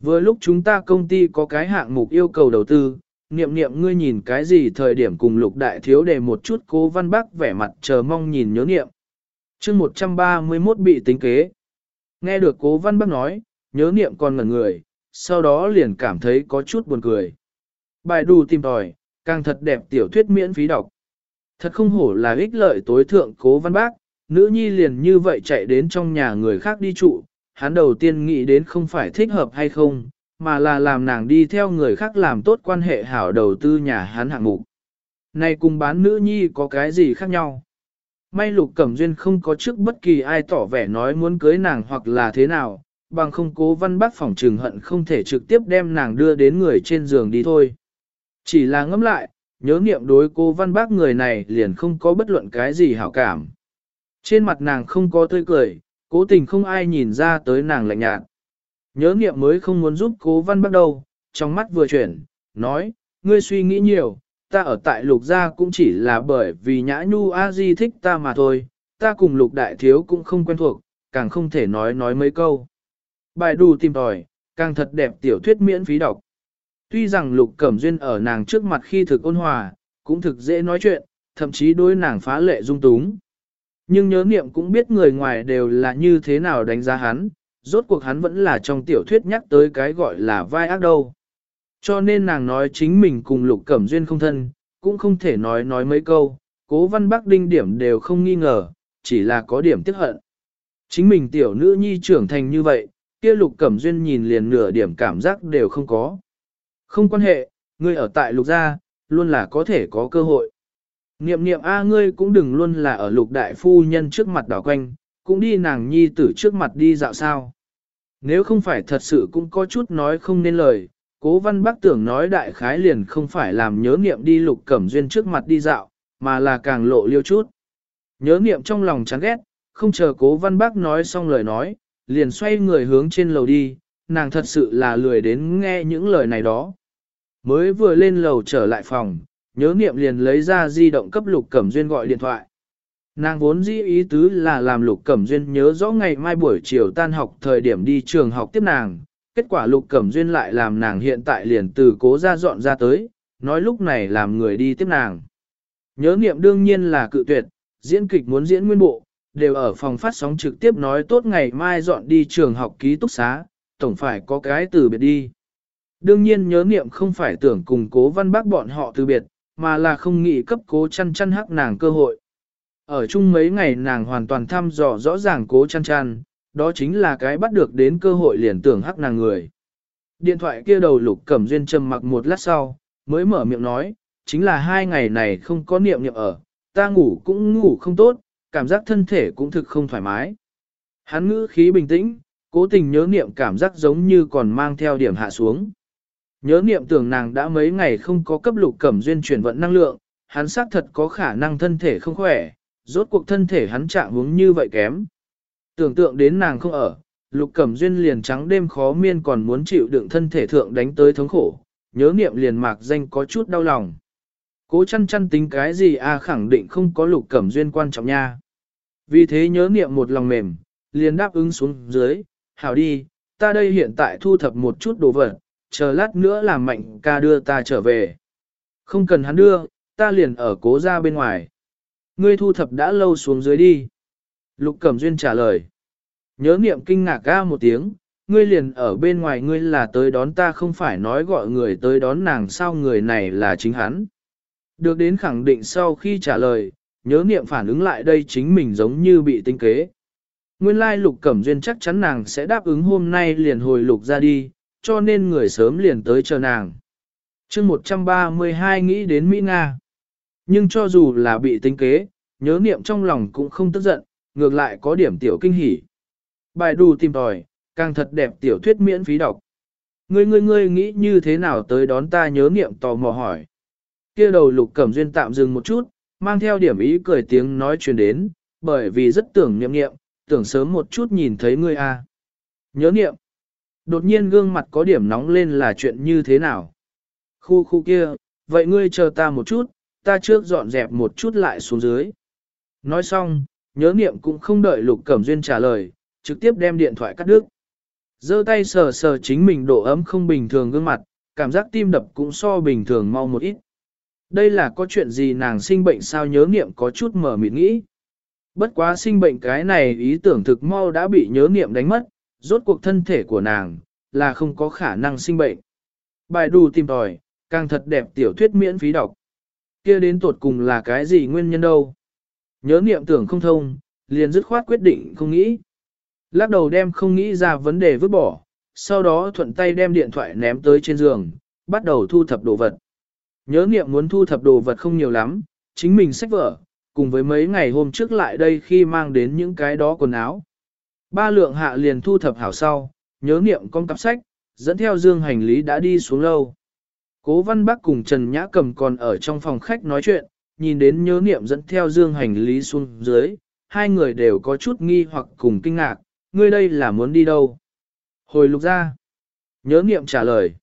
Vừa lúc chúng ta công ty có cái hạng mục yêu cầu đầu tư, niệm niệm ngươi nhìn cái gì thời điểm cùng lục đại thiếu để một chút cố văn bác vẻ mặt chờ mong nhìn nhớ niệm. chương 131 bị tính kế. Nghe được cố văn bác nói, nhớ niệm còn ngẩn người, sau đó liền cảm thấy có chút buồn cười. Bài đù tìm tòi, càng thật đẹp tiểu thuyết miễn phí đọc. Thật không hổ là ích lợi tối thượng cố văn bác, nữ nhi liền như vậy chạy đến trong nhà người khác đi trụ, hắn đầu tiên nghĩ đến không phải thích hợp hay không, mà là làm nàng đi theo người khác làm tốt quan hệ hảo đầu tư nhà hắn hạng mục. Này cùng bán nữ nhi có cái gì khác nhau? May lục cẩm duyên không có trước bất kỳ ai tỏ vẻ nói muốn cưới nàng hoặc là thế nào, bằng không cố văn bác phỏng trừng hận không thể trực tiếp đem nàng đưa đến người trên giường đi thôi. Chỉ là ngẫm lại, nhớ niệm đối cô văn bác người này liền không có bất luận cái gì hảo cảm. Trên mặt nàng không có tươi cười, cố tình không ai nhìn ra tới nàng lạnh nhạt. Nhớ niệm mới không muốn giúp cố văn bắt đầu, trong mắt vừa chuyển, nói, ngươi suy nghĩ nhiều, ta ở tại lục gia cũng chỉ là bởi vì nhã nhu a di thích ta mà thôi, ta cùng lục đại thiếu cũng không quen thuộc, càng không thể nói nói mấy câu. Bài đù tìm tòi, càng thật đẹp tiểu thuyết miễn phí đọc. Tuy rằng Lục Cẩm Duyên ở nàng trước mặt khi thực ôn hòa, cũng thực dễ nói chuyện, thậm chí đối nàng phá lệ dung túng. Nhưng nhớ niệm cũng biết người ngoài đều là như thế nào đánh giá hắn, rốt cuộc hắn vẫn là trong tiểu thuyết nhắc tới cái gọi là vai ác đâu. Cho nên nàng nói chính mình cùng Lục Cẩm Duyên không thân, cũng không thể nói nói mấy câu, cố văn bắc đinh điểm đều không nghi ngờ, chỉ là có điểm tiếc hận. Chính mình tiểu nữ nhi trưởng thành như vậy, kia Lục Cẩm Duyên nhìn liền nửa điểm cảm giác đều không có. Không quan hệ, ngươi ở tại lục gia, luôn là có thể có cơ hội. Niệm niệm A ngươi cũng đừng luôn là ở lục đại phu nhân trước mặt đảo quanh, cũng đi nàng nhi tử trước mặt đi dạo sao. Nếu không phải thật sự cũng có chút nói không nên lời, cố văn bác tưởng nói đại khái liền không phải làm nhớ niệm đi lục cẩm duyên trước mặt đi dạo, mà là càng lộ liêu chút. Nhớ niệm trong lòng chán ghét, không chờ cố văn bác nói xong lời nói, liền xoay người hướng trên lầu đi, nàng thật sự là lười đến nghe những lời này đó. Mới vừa lên lầu trở lại phòng, nhớ niệm liền lấy ra di động cấp Lục Cẩm Duyên gọi điện thoại. Nàng vốn dĩ ý tứ là làm Lục Cẩm Duyên nhớ rõ ngày mai buổi chiều tan học thời điểm đi trường học tiếp nàng. Kết quả Lục Cẩm Duyên lại làm nàng hiện tại liền từ cố ra dọn ra tới, nói lúc này làm người đi tiếp nàng. Nhớ niệm đương nhiên là cự tuyệt, diễn kịch muốn diễn nguyên bộ, đều ở phòng phát sóng trực tiếp nói tốt ngày mai dọn đi trường học ký túc xá, tổng phải có cái từ biệt đi. Đương nhiên nhớ niệm không phải tưởng cùng cố văn bác bọn họ từ biệt, mà là không nghĩ cấp cố chăn chăn hắc nàng cơ hội. Ở chung mấy ngày nàng hoàn toàn thăm dò rõ ràng cố chăn chăn, đó chính là cái bắt được đến cơ hội liền tưởng hắc nàng người. Điện thoại kia đầu lục cẩm duyên trầm mặc một lát sau, mới mở miệng nói, chính là hai ngày này không có niệm niệm ở, ta ngủ cũng ngủ không tốt, cảm giác thân thể cũng thực không thoải mái. Hắn ngữ khí bình tĩnh, cố tình nhớ niệm cảm giác giống như còn mang theo điểm hạ xuống. Nhớ niệm tưởng nàng đã mấy ngày không có cấp lục cẩm duyên chuyển vận năng lượng, hắn xác thật có khả năng thân thể không khỏe, rốt cuộc thân thể hắn trạng hướng như vậy kém. Tưởng tượng đến nàng không ở, lục cẩm duyên liền trắng đêm khó miên còn muốn chịu đựng thân thể thượng đánh tới thống khổ, nhớ niệm liền mạc danh có chút đau lòng. Cố chăn chăn tính cái gì a khẳng định không có lục cẩm duyên quan trọng nha. Vì thế nhớ niệm một lòng mềm, liền đáp ứng xuống dưới, hảo đi, ta đây hiện tại thu thập một chút đồ vật, chờ lát nữa làm mạnh ca đưa ta trở về. Không cần hắn đưa, ta liền ở cố ra bên ngoài. Ngươi thu thập đã lâu xuống dưới đi. Lục Cẩm Duyên trả lời. Nhớ niệm kinh ngạc ca một tiếng, ngươi liền ở bên ngoài ngươi là tới đón ta không phải nói gọi người tới đón nàng sao người này là chính hắn. Được đến khẳng định sau khi trả lời, nhớ niệm phản ứng lại đây chính mình giống như bị tinh kế. Nguyên lai lục cẩm duyên chắc chắn nàng sẽ đáp ứng hôm nay liền hồi lục ra đi, cho nên người sớm liền tới chờ nàng. chương 132 nghĩ đến Mỹ Nga. Nhưng cho dù là bị tính kế, nhớ niệm trong lòng cũng không tức giận, ngược lại có điểm tiểu kinh hỉ. Bài đù tìm tòi, càng thật đẹp tiểu thuyết miễn phí đọc. Ngươi ngươi ngươi nghĩ như thế nào tới đón ta nhớ niệm tò mò hỏi. kia đầu lục cẩm duyên tạm dừng một chút, mang theo điểm ý cười tiếng nói truyền đến, bởi vì rất tưởng niệm niệm, tưởng sớm một chút nhìn thấy ngươi a. Nhớ niệm. Đột nhiên gương mặt có điểm nóng lên là chuyện như thế nào? Khu khu kia, vậy ngươi chờ ta một chút, ta trước dọn dẹp một chút lại xuống dưới. Nói xong, nhớ niệm cũng không đợi lục cẩm duyên trả lời, trực tiếp đem điện thoại cắt đứt. giơ tay sờ sờ chính mình độ ấm không bình thường gương mặt, cảm giác tim đập cũng so bình thường mau một ít. Đây là có chuyện gì nàng sinh bệnh sao nhớ niệm có chút mở mịt nghĩ. Bất quá sinh bệnh cái này ý tưởng thực mau đã bị nhớ niệm đánh mất, rốt cuộc thân thể của nàng, là không có khả năng sinh bệnh. Bài đủ tìm tòi, càng thật đẹp tiểu thuyết miễn phí đọc. kia đến tột cùng là cái gì nguyên nhân đâu. Nhớ niệm tưởng không thông, liền dứt khoát quyết định không nghĩ. Lắc đầu đem không nghĩ ra vấn đề vứt bỏ, sau đó thuận tay đem điện thoại ném tới trên giường, bắt đầu thu thập đồ vật. Nhớ niệm muốn thu thập đồ vật không nhiều lắm, chính mình sách vở, cùng với mấy ngày hôm trước lại đây khi mang đến những cái đó quần áo. Ba lượng hạ liền thu thập hảo sau, nhớ niệm con cặp sách, dẫn theo dương hành lý đã đi xuống lâu. Cố văn bác cùng Trần Nhã Cầm còn ở trong phòng khách nói chuyện, nhìn đến nhớ niệm dẫn theo dương hành lý xuống dưới, hai người đều có chút nghi hoặc cùng kinh ngạc, ngươi đây là muốn đi đâu? Hồi lục ra. Nhớ niệm trả lời.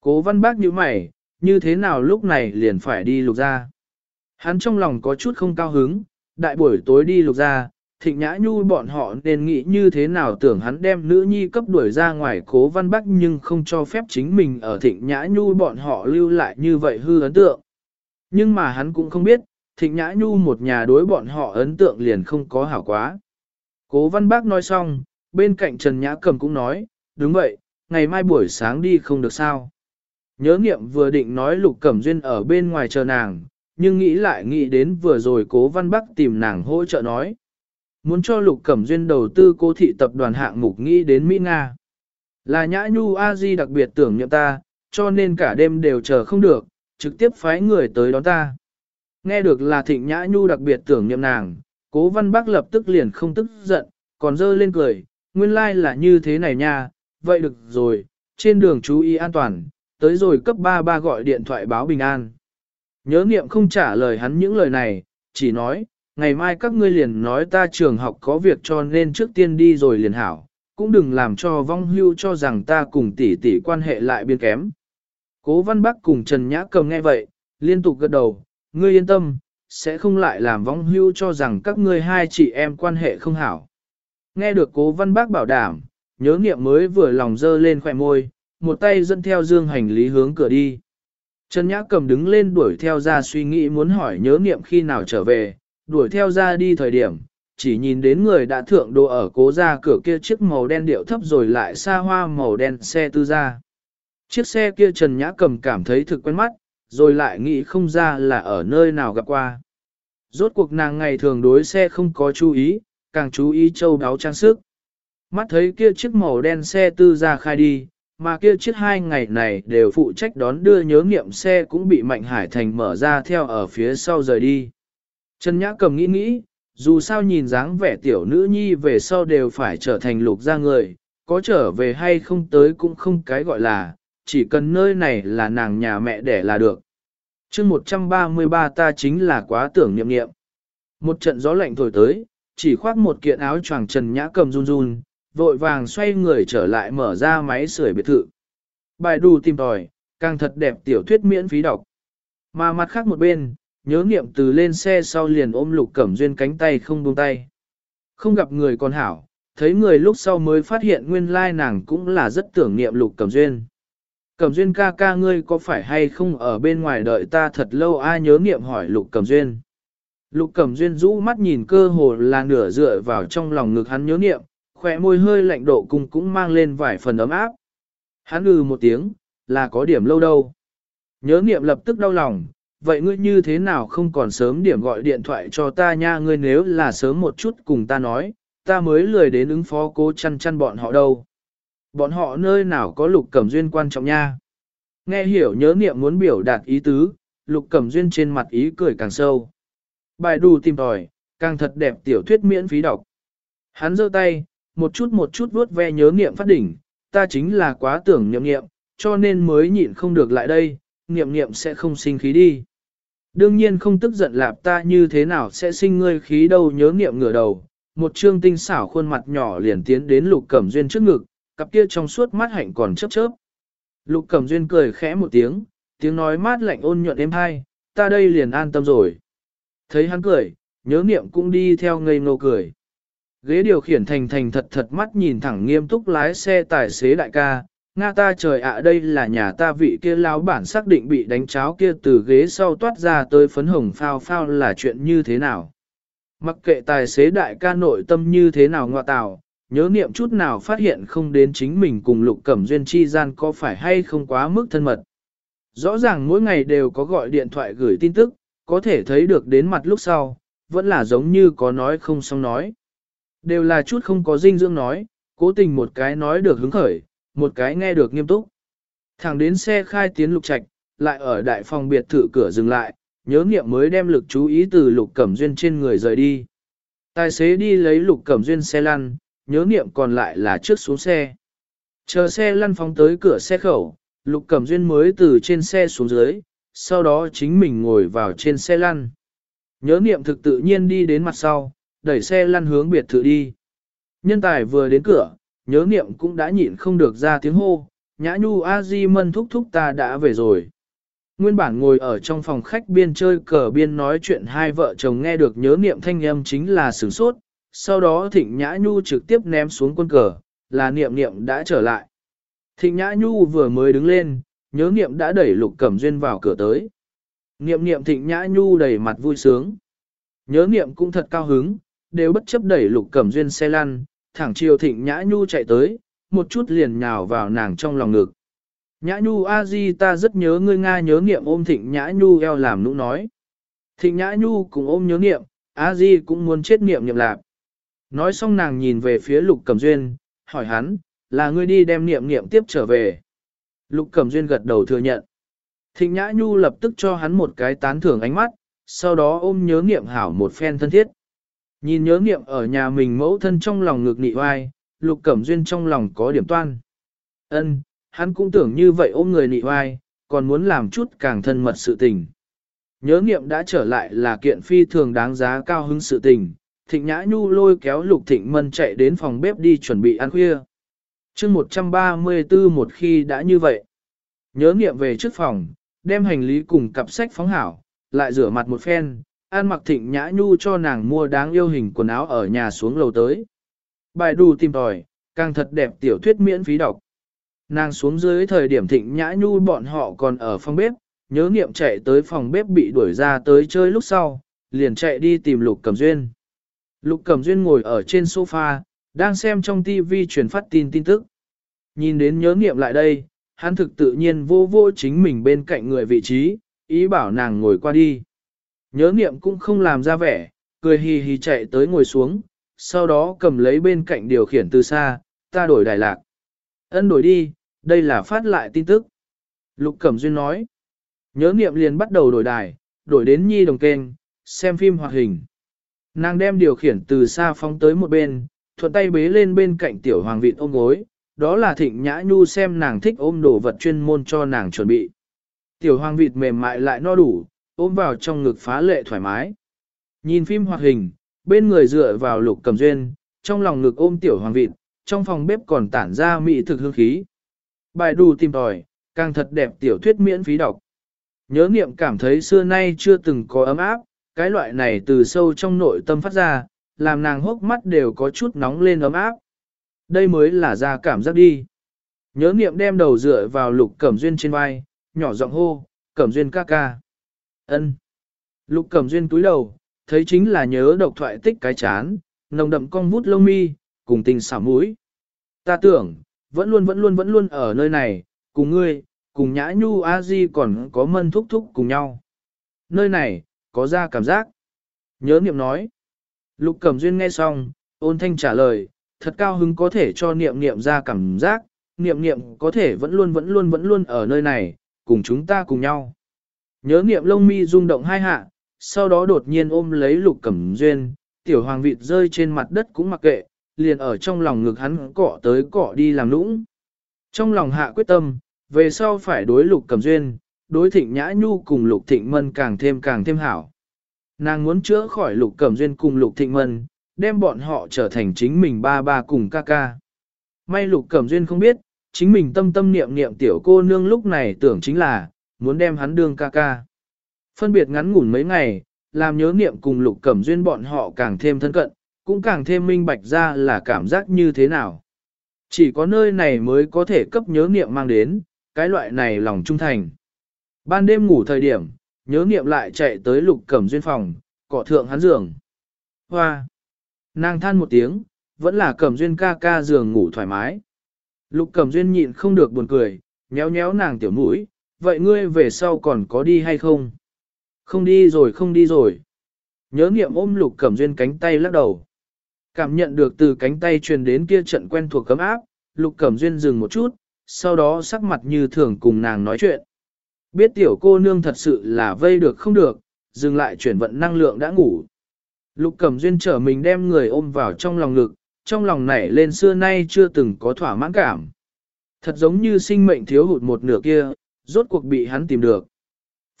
Cố văn bác như mày, như thế nào lúc này liền phải đi lục ra? Hắn trong lòng có chút không cao hứng, đại buổi tối đi lục ra, thịnh nhã nhu bọn họ nên nghĩ như thế nào tưởng hắn đem nữ nhi cấp đuổi ra ngoài cố văn bắc nhưng không cho phép chính mình ở thịnh nhã nhu bọn họ lưu lại như vậy hư ấn tượng. Nhưng mà hắn cũng không biết, thịnh nhã nhu một nhà đối bọn họ ấn tượng liền không có hảo quá. Cố văn bác nói xong, bên cạnh Trần Nhã Cầm cũng nói, đúng vậy, ngày mai buổi sáng đi không được sao. Nhớ nghiệm vừa định nói Lục Cẩm Duyên ở bên ngoài chờ nàng, nhưng nghĩ lại nghĩ đến vừa rồi cố văn bắc tìm nàng hỗ trợ nói. Muốn cho Lục Cẩm Duyên đầu tư cố thị tập đoàn hạng mục nghĩ đến Mỹ Nga. Là Nhã Nhu A Di đặc biệt tưởng nhậm ta, cho nên cả đêm đều chờ không được, trực tiếp phái người tới đón ta. Nghe được là Thịnh Nhã Nhu đặc biệt tưởng nhậm nàng, cố văn bắc lập tức liền không tức giận, còn dơ lên cười, nguyên lai like là như thế này nha, vậy được rồi, trên đường chú ý an toàn, tới rồi cấp 3 ba gọi điện thoại báo bình an. Nhớ niệm không trả lời hắn những lời này, chỉ nói, ngày mai các ngươi liền nói ta trường học có việc cho nên trước tiên đi rồi liền hảo, cũng đừng làm cho vong hưu cho rằng ta cùng tỷ tỷ quan hệ lại biên kém. Cố văn bắc cùng Trần Nhã cầm nghe vậy, liên tục gật đầu, ngươi yên tâm, sẽ không lại làm vong hưu cho rằng các ngươi hai chị em quan hệ không hảo. Nghe được cố văn bác bảo đảm, nhớ nghiệm mới vừa lòng dơ lên khỏe môi, một tay dẫn theo dương hành lý hướng cửa đi. Trần Nhã cầm đứng lên đuổi theo ra suy nghĩ muốn hỏi nhớ nghiệm khi nào trở về, đuổi theo ra đi thời điểm, chỉ nhìn đến người đã thượng đồ ở cố ra cửa kia chiếc màu đen điệu thấp rồi lại xa hoa màu đen xe tư ra. Chiếc xe kia Trần Nhã cầm cảm thấy thực quen mắt, rồi lại nghĩ không ra là ở nơi nào gặp qua. Rốt cuộc nàng ngày thường đối xe không có chú ý, càng chú ý châu đáo trang sức. Mắt thấy kia chiếc màu đen xe tư ra khai đi, mà kia chiếc hai ngày này đều phụ trách đón đưa nhớ nghiệm xe cũng bị Mạnh Hải Thành mở ra theo ở phía sau rời đi. Trần Nhã cầm nghĩ nghĩ, dù sao nhìn dáng vẻ tiểu nữ nhi về sau đều phải trở thành lục gia người, có trở về hay không tới cũng không cái gọi là, chỉ cần nơi này là nàng nhà mẹ đẻ là được. chương 133 ta chính là quá tưởng niệm niệm. Một trận gió lạnh thổi tới, chỉ khoác một kiện áo choàng Trần Nhã cầm run run, vội vàng xoay người trở lại mở ra máy sưởi biệt thự. Bài đù tìm tòi, càng thật đẹp tiểu thuyết miễn phí đọc. Mà mặt khác một bên, nhớ nghiệm từ lên xe sau liền ôm lục cẩm duyên cánh tay không buông tay. Không gặp người còn hảo, thấy người lúc sau mới phát hiện nguyên lai nàng cũng là rất tưởng niệm lục cẩm duyên. Cẩm duyên ca ca ngươi có phải hay không ở bên ngoài đợi ta thật lâu ai nhớ nghiệm hỏi lục cẩm duyên. Lục cẩm duyên rũ mắt nhìn cơ hồ là nửa dựa vào trong lòng ngực hắn nhớ nghiệm, khỏe môi hơi lạnh độ cùng cũng mang lên vài phần ấm áp. Hắn ừ một tiếng, là có điểm lâu đâu. Nhớ nghiệm lập tức đau lòng, vậy ngươi như thế nào không còn sớm điểm gọi điện thoại cho ta nha ngươi nếu là sớm một chút cùng ta nói, ta mới lười đến ứng phó cố chăn chăn bọn họ đâu. Bọn họ nơi nào có lục cẩm duyên quan trọng nha. Nghe hiểu nhớ niệm muốn biểu đạt ý tứ, lục cẩm duyên trên mặt ý cười càng sâu. Bài đù tìm tòi, càng thật đẹp tiểu thuyết miễn phí đọc. Hắn giơ tay, một chút một chút vuốt ve nhớ niệm phát đỉnh, ta chính là quá tưởng niệm niệm, cho nên mới nhịn không được lại đây, niệm niệm sẽ không sinh khí đi. Đương nhiên không tức giận lạp ta như thế nào sẽ sinh ngươi khí đâu nhớ niệm ngửa đầu, một trương tinh xảo khuôn mặt nhỏ liền tiến đến lục cẩm duyên trước ngực, cặp kia trong suốt mắt hạnh còn chớp chớp. Lục cẩm duyên cười khẽ một tiếng, tiếng nói mát lạnh ôn nhuận êm hai, ta đây liền an tâm rồi. Thấy hắn cười, nhớ niệm cũng đi theo ngây ngô cười. Ghế điều khiển thành thành thật thật mắt nhìn thẳng nghiêm túc lái xe tài xế đại ca, Nga ta trời ạ đây là nhà ta vị kia lão bản xác định bị đánh cháo kia từ ghế sau toát ra tới phấn hồng phao phao là chuyện như thế nào. Mặc kệ tài xế đại ca nội tâm như thế nào ngoại tào, nhớ niệm chút nào phát hiện không đến chính mình cùng lục cẩm duyên chi gian có phải hay không quá mức thân mật. Rõ ràng mỗi ngày đều có gọi điện thoại gửi tin tức, có thể thấy được đến mặt lúc sau, vẫn là giống như có nói không xong nói. Đều là chút không có dinh dưỡng nói, cố tình một cái nói được hứng khởi, một cái nghe được nghiêm túc. Thẳng đến xe khai tiến lục trạch, lại ở đại phòng biệt thự cửa dừng lại, nhớ nghiệm mới đem lực chú ý từ lục cẩm duyên trên người rời đi. Tài xế đi lấy lục cẩm duyên xe lăn, nhớ nghiệm còn lại là trước xuống xe. Chờ xe lăn phóng tới cửa xe khẩu, lục cẩm duyên mới từ trên xe xuống dưới, sau đó chính mình ngồi vào trên xe lăn. Nhớ nghiệm thực tự nhiên đi đến mặt sau, đẩy xe lăn hướng biệt thự đi. Nhân tài vừa đến cửa, nhớ Niệm cũng đã nhịn không được ra tiếng hô, nhã nhu a di mân thúc thúc ta đã về rồi. Nguyên bản ngồi ở trong phòng khách biên chơi cờ biên nói chuyện hai vợ chồng nghe được nhớ niệm thanh âm chính là sửng sốt, sau đó thịnh nhã nhu trực tiếp ném xuống quân cờ, là niệm niệm đã trở lại. Thịnh nhã nhu vừa mới đứng lên, nhớ niệm đã đẩy lục cẩm duyên vào cửa tới. Niệm niệm thịnh nhã nhu đầy mặt vui sướng. Nhớ niệm cũng thật cao hứng, đều bất chấp đẩy lục cẩm duyên xe lăn, thẳng chiều thịnh nhã nhu chạy tới, một chút liền nhào vào nàng trong lòng ngực. Nhã Nhu a di ta rất nhớ ngươi Nga nhớ nghiệm ôm Thịnh Nhã Nhu eo làm nụ nói. Thịnh Nhã Nhu cũng ôm nhớ nghiệm, a di cũng muốn chết niệm niệm lạp. Nói xong nàng nhìn về phía Lục Cẩm Duyên, hỏi hắn, là ngươi đi đem niệm niệm tiếp trở về. Lục Cẩm Duyên gật đầu thừa nhận. Thịnh Nhã Nhu lập tức cho hắn một cái tán thưởng ánh mắt, sau đó ôm nhớ niệm hảo một phen thân thiết. Nhìn nhớ niệm ở nhà mình mẫu thân trong lòng ngược nị oai, Lục Cẩm Duyên trong lòng có điểm toan. Ân, hắn cũng tưởng như vậy ôm người nị oai, còn muốn làm chút càng thân mật sự tình. Nhớ nghiệm đã trở lại là kiện phi thường đáng giá cao hứng sự tình, thịnh nhã nhu lôi kéo lục thịnh mân chạy đến phòng bếp đi chuẩn bị ăn khuya. chương 134 một khi đã như vậy, nhớ nghiệm về trước phòng, đem hành lý cùng cặp sách phóng hảo, lại rửa mặt một phen, An mặc thịnh nhã nhu cho nàng mua đáng yêu hình quần áo ở nhà xuống lầu tới. Bài đù tìm tòi, càng thật đẹp tiểu thuyết miễn phí đọc. Nàng xuống dưới thời điểm thịnh nhã nhu bọn họ còn ở phòng bếp, nhớ nghiệm chạy tới phòng bếp bị đuổi ra tới chơi lúc sau, liền chạy đi tìm Lục Cẩm Duyên. Lục Cẩm Duyên ngồi ở trên sofa, đang xem trong TV truyền phát tin tin tức. Nhìn đến nhớ nghiệm lại đây, hắn thực tự nhiên vô vô chính mình bên cạnh người vị trí, ý bảo nàng ngồi qua đi. Nhớ niệm cũng không làm ra vẻ, cười hì hì chạy tới ngồi xuống, sau đó cầm lấy bên cạnh điều khiển từ xa, ta đổi đài lạc. Ân đổi đi, đây là phát lại tin tức. Lục Cẩm Duyên nói. Nhớ niệm liền bắt đầu đổi đài, đổi đến nhi đồng kênh, xem phim hoạt hình. Nàng đem điều khiển từ xa phóng tới một bên, thuận tay bế lên bên cạnh tiểu hoàng vịt ôm gối, đó là thịnh nhã nhu xem nàng thích ôm đồ vật chuyên môn cho nàng chuẩn bị. Tiểu hoàng vịt mềm mại lại no đủ, ôm vào trong ngực phá lệ thoải mái. Nhìn phim hoạt hình, bên người dựa vào lục cầm duyên, trong lòng ngực ôm tiểu hoàng vịt, trong phòng bếp còn tản ra mỹ thực hương khí. Bài đù tìm tòi, càng thật đẹp tiểu thuyết miễn phí đọc. Nhớ niệm cảm thấy xưa nay chưa từng có ấm áp, cái loại này từ sâu trong nội tâm phát ra, làm nàng hốc mắt đều có chút nóng lên ấm áp. Đây mới là ra cảm giác đi. Nhớ niệm đem đầu dựa vào lục cẩm duyên trên vai, nhỏ giọng hô, cẩm duyên ca ca ân Lục cẩm duyên túi đầu, thấy chính là nhớ độc thoại tích cái chán, nồng đậm cong vút lông mi, cùng tình xảo mũi. Ta tưởng, vẫn luôn vẫn luôn vẫn luôn ở nơi này, cùng ngươi, cùng nhã nhu a di còn có mân thúc thúc cùng nhau. Nơi này, có ra cảm giác. Nhớ niệm nói. Lục cẩm duyên nghe xong, ôn thanh trả lời, thật cao hứng có thể cho niệm niệm ra cảm giác, niệm niệm có thể vẫn luôn vẫn luôn vẫn luôn ở nơi này, cùng chúng ta cùng nhau. Nhớ niệm lông mi rung động hai hạ, sau đó đột nhiên ôm lấy lục cẩm duyên, tiểu hoàng vịt rơi trên mặt đất cũng mặc kệ, liền ở trong lòng ngực hắn cọ tới cọ đi làm nũng. Trong lòng hạ quyết tâm, về sau phải đối lục cẩm duyên, đối thịnh nhã nhu cùng lục thịnh mân càng thêm càng thêm hảo. Nàng muốn chữa khỏi lục cẩm duyên cùng lục thịnh mân, đem bọn họ trở thành chính mình ba ba cùng ca ca. May lục cẩm duyên không biết, chính mình tâm tâm niệm niệm tiểu cô nương lúc này tưởng chính là, muốn đem hắn đương ca ca. Phân biệt ngắn ngủn mấy ngày, làm nhớ niệm cùng lục cẩm duyên bọn họ càng thêm thân cận, cũng càng thêm minh bạch ra là cảm giác như thế nào. Chỉ có nơi này mới có thể cấp nhớ niệm mang đến, cái loại này lòng trung thành. Ban đêm ngủ thời điểm, nhớ niệm lại chạy tới lục cẩm duyên phòng, cọ thượng hắn giường. Hoa! Nàng than một tiếng, vẫn là cẩm duyên ca ca giường ngủ thoải mái. Lục cẩm duyên nhịn không được buồn cười, nhéo nhéo nàng tiểu mũi, vậy ngươi về sau còn có đi hay không? Không đi rồi không đi rồi. Nhớ niệm ôm lục cẩm duyên cánh tay lắc đầu. Cảm nhận được từ cánh tay truyền đến kia trận quen thuộc cấm áp, lục cẩm duyên dừng một chút, sau đó sắc mặt như thường cùng nàng nói chuyện. Biết tiểu cô nương thật sự là vây được không được, dừng lại chuyển vận năng lượng đã ngủ. Lục cẩm duyên trở mình đem người ôm vào trong lòng ngực, trong lòng nảy lên xưa nay chưa từng có thỏa mãn cảm. Thật giống như sinh mệnh thiếu hụt một nửa kia, rốt cuộc bị hắn tìm được.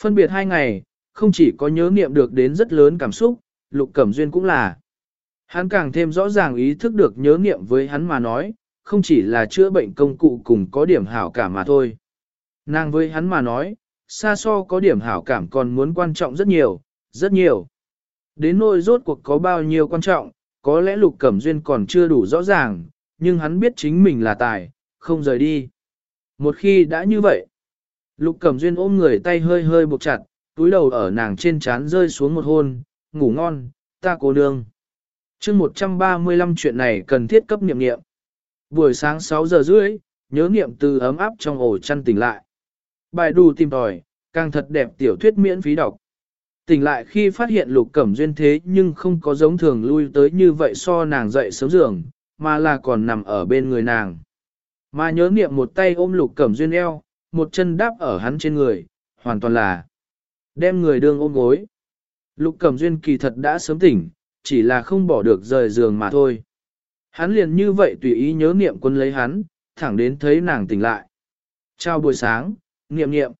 Phân biệt hai ngày, không chỉ có nhớ niệm được đến rất lớn cảm xúc, lục cẩm duyên cũng là. Hắn càng thêm rõ ràng ý thức được nhớ niệm với hắn mà nói, không chỉ là chữa bệnh công cụ cùng có điểm hảo cảm mà thôi. Nàng với hắn mà nói, xa so có điểm hảo cảm còn muốn quan trọng rất nhiều, rất nhiều. Đến nỗi rốt cuộc có bao nhiêu quan trọng, có lẽ lục cẩm duyên còn chưa đủ rõ ràng, nhưng hắn biết chính mình là tài, không rời đi. Một khi đã như vậy, lục cẩm duyên ôm người tay hơi hơi buộc chặt, túi đầu ở nàng trên trán rơi xuống một hôn, ngủ ngon, ta cố nương. chương 135 chuyện này cần thiết cấp niệm niệm. Buổi sáng 6 giờ rưỡi, nhớ niệm từ ấm áp trong ổ chăn tỉnh lại. Bài đù tìm tòi, càng thật đẹp tiểu thuyết miễn phí đọc. Tỉnh lại khi phát hiện lục cẩm duyên thế nhưng không có giống thường lui tới như vậy so nàng dậy sớm giường, mà là còn nằm ở bên người nàng. Mà nhớ niệm một tay ôm lục cẩm duyên eo, một chân đáp ở hắn trên người, hoàn toàn là đem người đương ôm gối. Lục cẩm duyên kỳ thật đã sớm tỉnh, chỉ là không bỏ được rời giường mà thôi. Hắn liền như vậy tùy ý nhớ niệm quân lấy hắn, thẳng đến thấy nàng tỉnh lại. Chào buổi sáng, niệm niệm.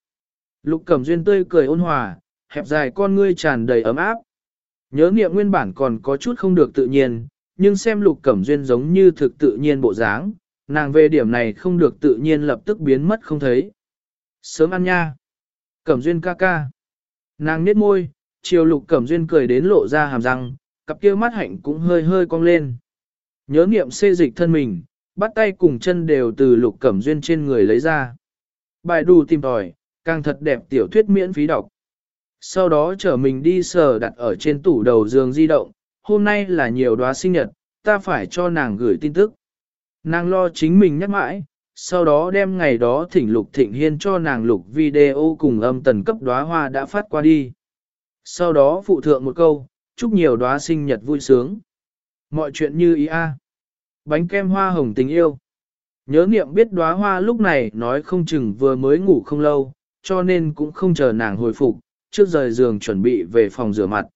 Lục cẩm duyên tươi cười ôn hòa, hẹp dài con ngươi tràn đầy ấm áp. Nhớ niệm nguyên bản còn có chút không được tự nhiên, nhưng xem lục cẩm duyên giống như thực tự nhiên bộ dáng, nàng về điểm này không được tự nhiên lập tức biến mất không thấy. Sớm ăn nha. Cẩm duyên ca ca. Nàng nết môi, chiều lục cẩm duyên cười đến lộ ra hàm răng, cặp kia mắt hạnh cũng hơi hơi cong lên. Nhớ niệm xê dịch thân mình, bắt tay cùng chân đều từ lục cẩm duyên trên người lấy ra. Bài đù tìm tòi, càng thật đẹp tiểu thuyết miễn phí đọc. Sau đó chở mình đi sờ đặt ở trên tủ đầu giường di động, hôm nay là nhiều đóa sinh nhật, ta phải cho nàng gửi tin tức. Nàng lo chính mình nhắc mãi, sau đó đem ngày đó thỉnh lục thịnh hiên cho nàng lục video cùng âm tần cấp đóa hoa đã phát qua đi. Sau đó phụ thượng một câu, chúc nhiều đóa sinh nhật vui sướng. Mọi chuyện như ý a. Bánh kem hoa hồng tình yêu. Nhớ niệm biết đóa hoa lúc này nói không chừng vừa mới ngủ không lâu, cho nên cũng không chờ nàng hồi phục, trước rời giường chuẩn bị về phòng rửa mặt.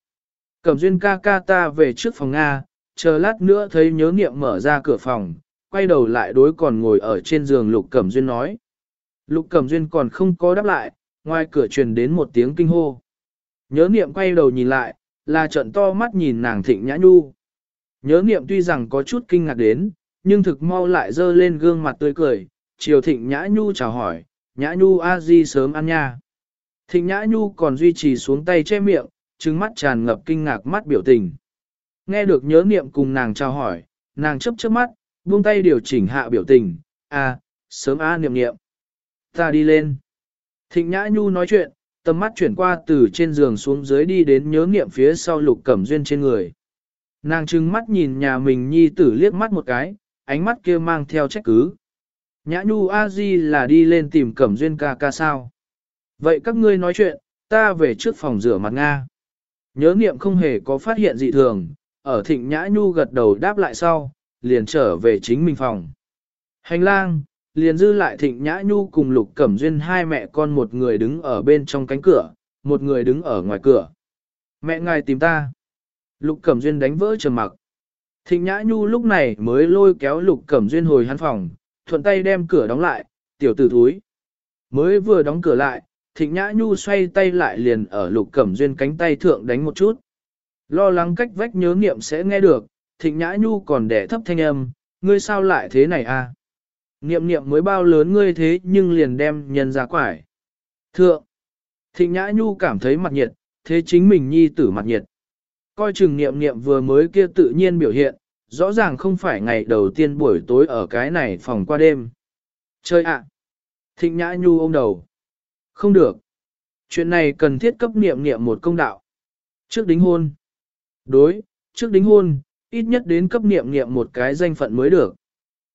Cẩm duyên ca ca ta về trước phòng Nga, chờ lát nữa thấy nhớ niệm mở ra cửa phòng, quay đầu lại đối còn ngồi ở trên giường Lục Cẩm Duyên nói. Lục Cẩm Duyên còn không có đáp lại, ngoài cửa truyền đến một tiếng kinh hô. Nhớ niệm quay đầu nhìn lại, là trận to mắt nhìn nàng thịnh nhã nhu. Nhớ niệm tuy rằng có chút kinh ngạc đến, nhưng thực mau lại dơ lên gương mặt tươi cười, chiều thịnh nhã nhu chào hỏi, nhã nhu a di sớm ăn nha. Thịnh Nhã Nhu còn duy trì xuống tay che miệng, trừng mắt tràn ngập kinh ngạc mắt biểu tình. Nghe được nhớ niệm cùng nàng chào hỏi, nàng chấp chớp mắt, buông tay điều chỉnh hạ biểu tình, à, sớm a niệm niệm. Ta đi lên. Thịnh Nhã Nhu nói chuyện, tầm mắt chuyển qua từ trên giường xuống dưới đi đến nhớ niệm phía sau lục cẩm duyên trên người. Nàng trừng mắt nhìn nhà mình nhi tử liếc mắt một cái, ánh mắt kia mang theo trách cứ. Nhã Nhu A Di là đi lên tìm cẩm duyên ca ca sao. Vậy các ngươi nói chuyện, ta về trước phòng rửa mặt Nga. Nhớ niệm không hề có phát hiện dị thường, ở thịnh Nhã Nhu gật đầu đáp lại sau, liền trở về chính mình phòng. Hành lang, liền dư lại thịnh Nhã Nhu cùng Lục Cẩm Duyên hai mẹ con một người đứng ở bên trong cánh cửa, một người đứng ở ngoài cửa. Mẹ ngài tìm ta. Lục Cẩm Duyên đánh vỡ trầm mặc. Thịnh Nhã Nhu lúc này mới lôi kéo Lục Cẩm Duyên hồi hắn phòng, thuận tay đem cửa đóng lại, tiểu tử thúi. Mới vừa đóng cửa lại, Thịnh Nhã Nhu xoay tay lại liền ở Lục Cẩm Duyên cánh tay thượng đánh một chút. Lo lắng cách vách nhớ nghiệm sẽ nghe được, Thịnh Nhã Nhu còn đẻ thấp thanh âm, ngươi sao lại thế này à? Niệm niệm mới bao lớn ngươi thế nhưng liền đem nhân ra quải. Thượng, Thịnh Nhã Nhu cảm thấy mặt nhiệt, thế chính mình nhi tử mặt nhiệt. Coi chừng niệm niệm vừa mới kia tự nhiên biểu hiện, rõ ràng không phải ngày đầu tiên buổi tối ở cái này phòng qua đêm. Chơi ạ! Thịnh Nhã Nhu ôm đầu. Không được. Chuyện này cần thiết cấp niệm niệm một công đạo. Trước đính hôn. Đối, trước đính hôn, ít nhất đến cấp niệm niệm một cái danh phận mới được.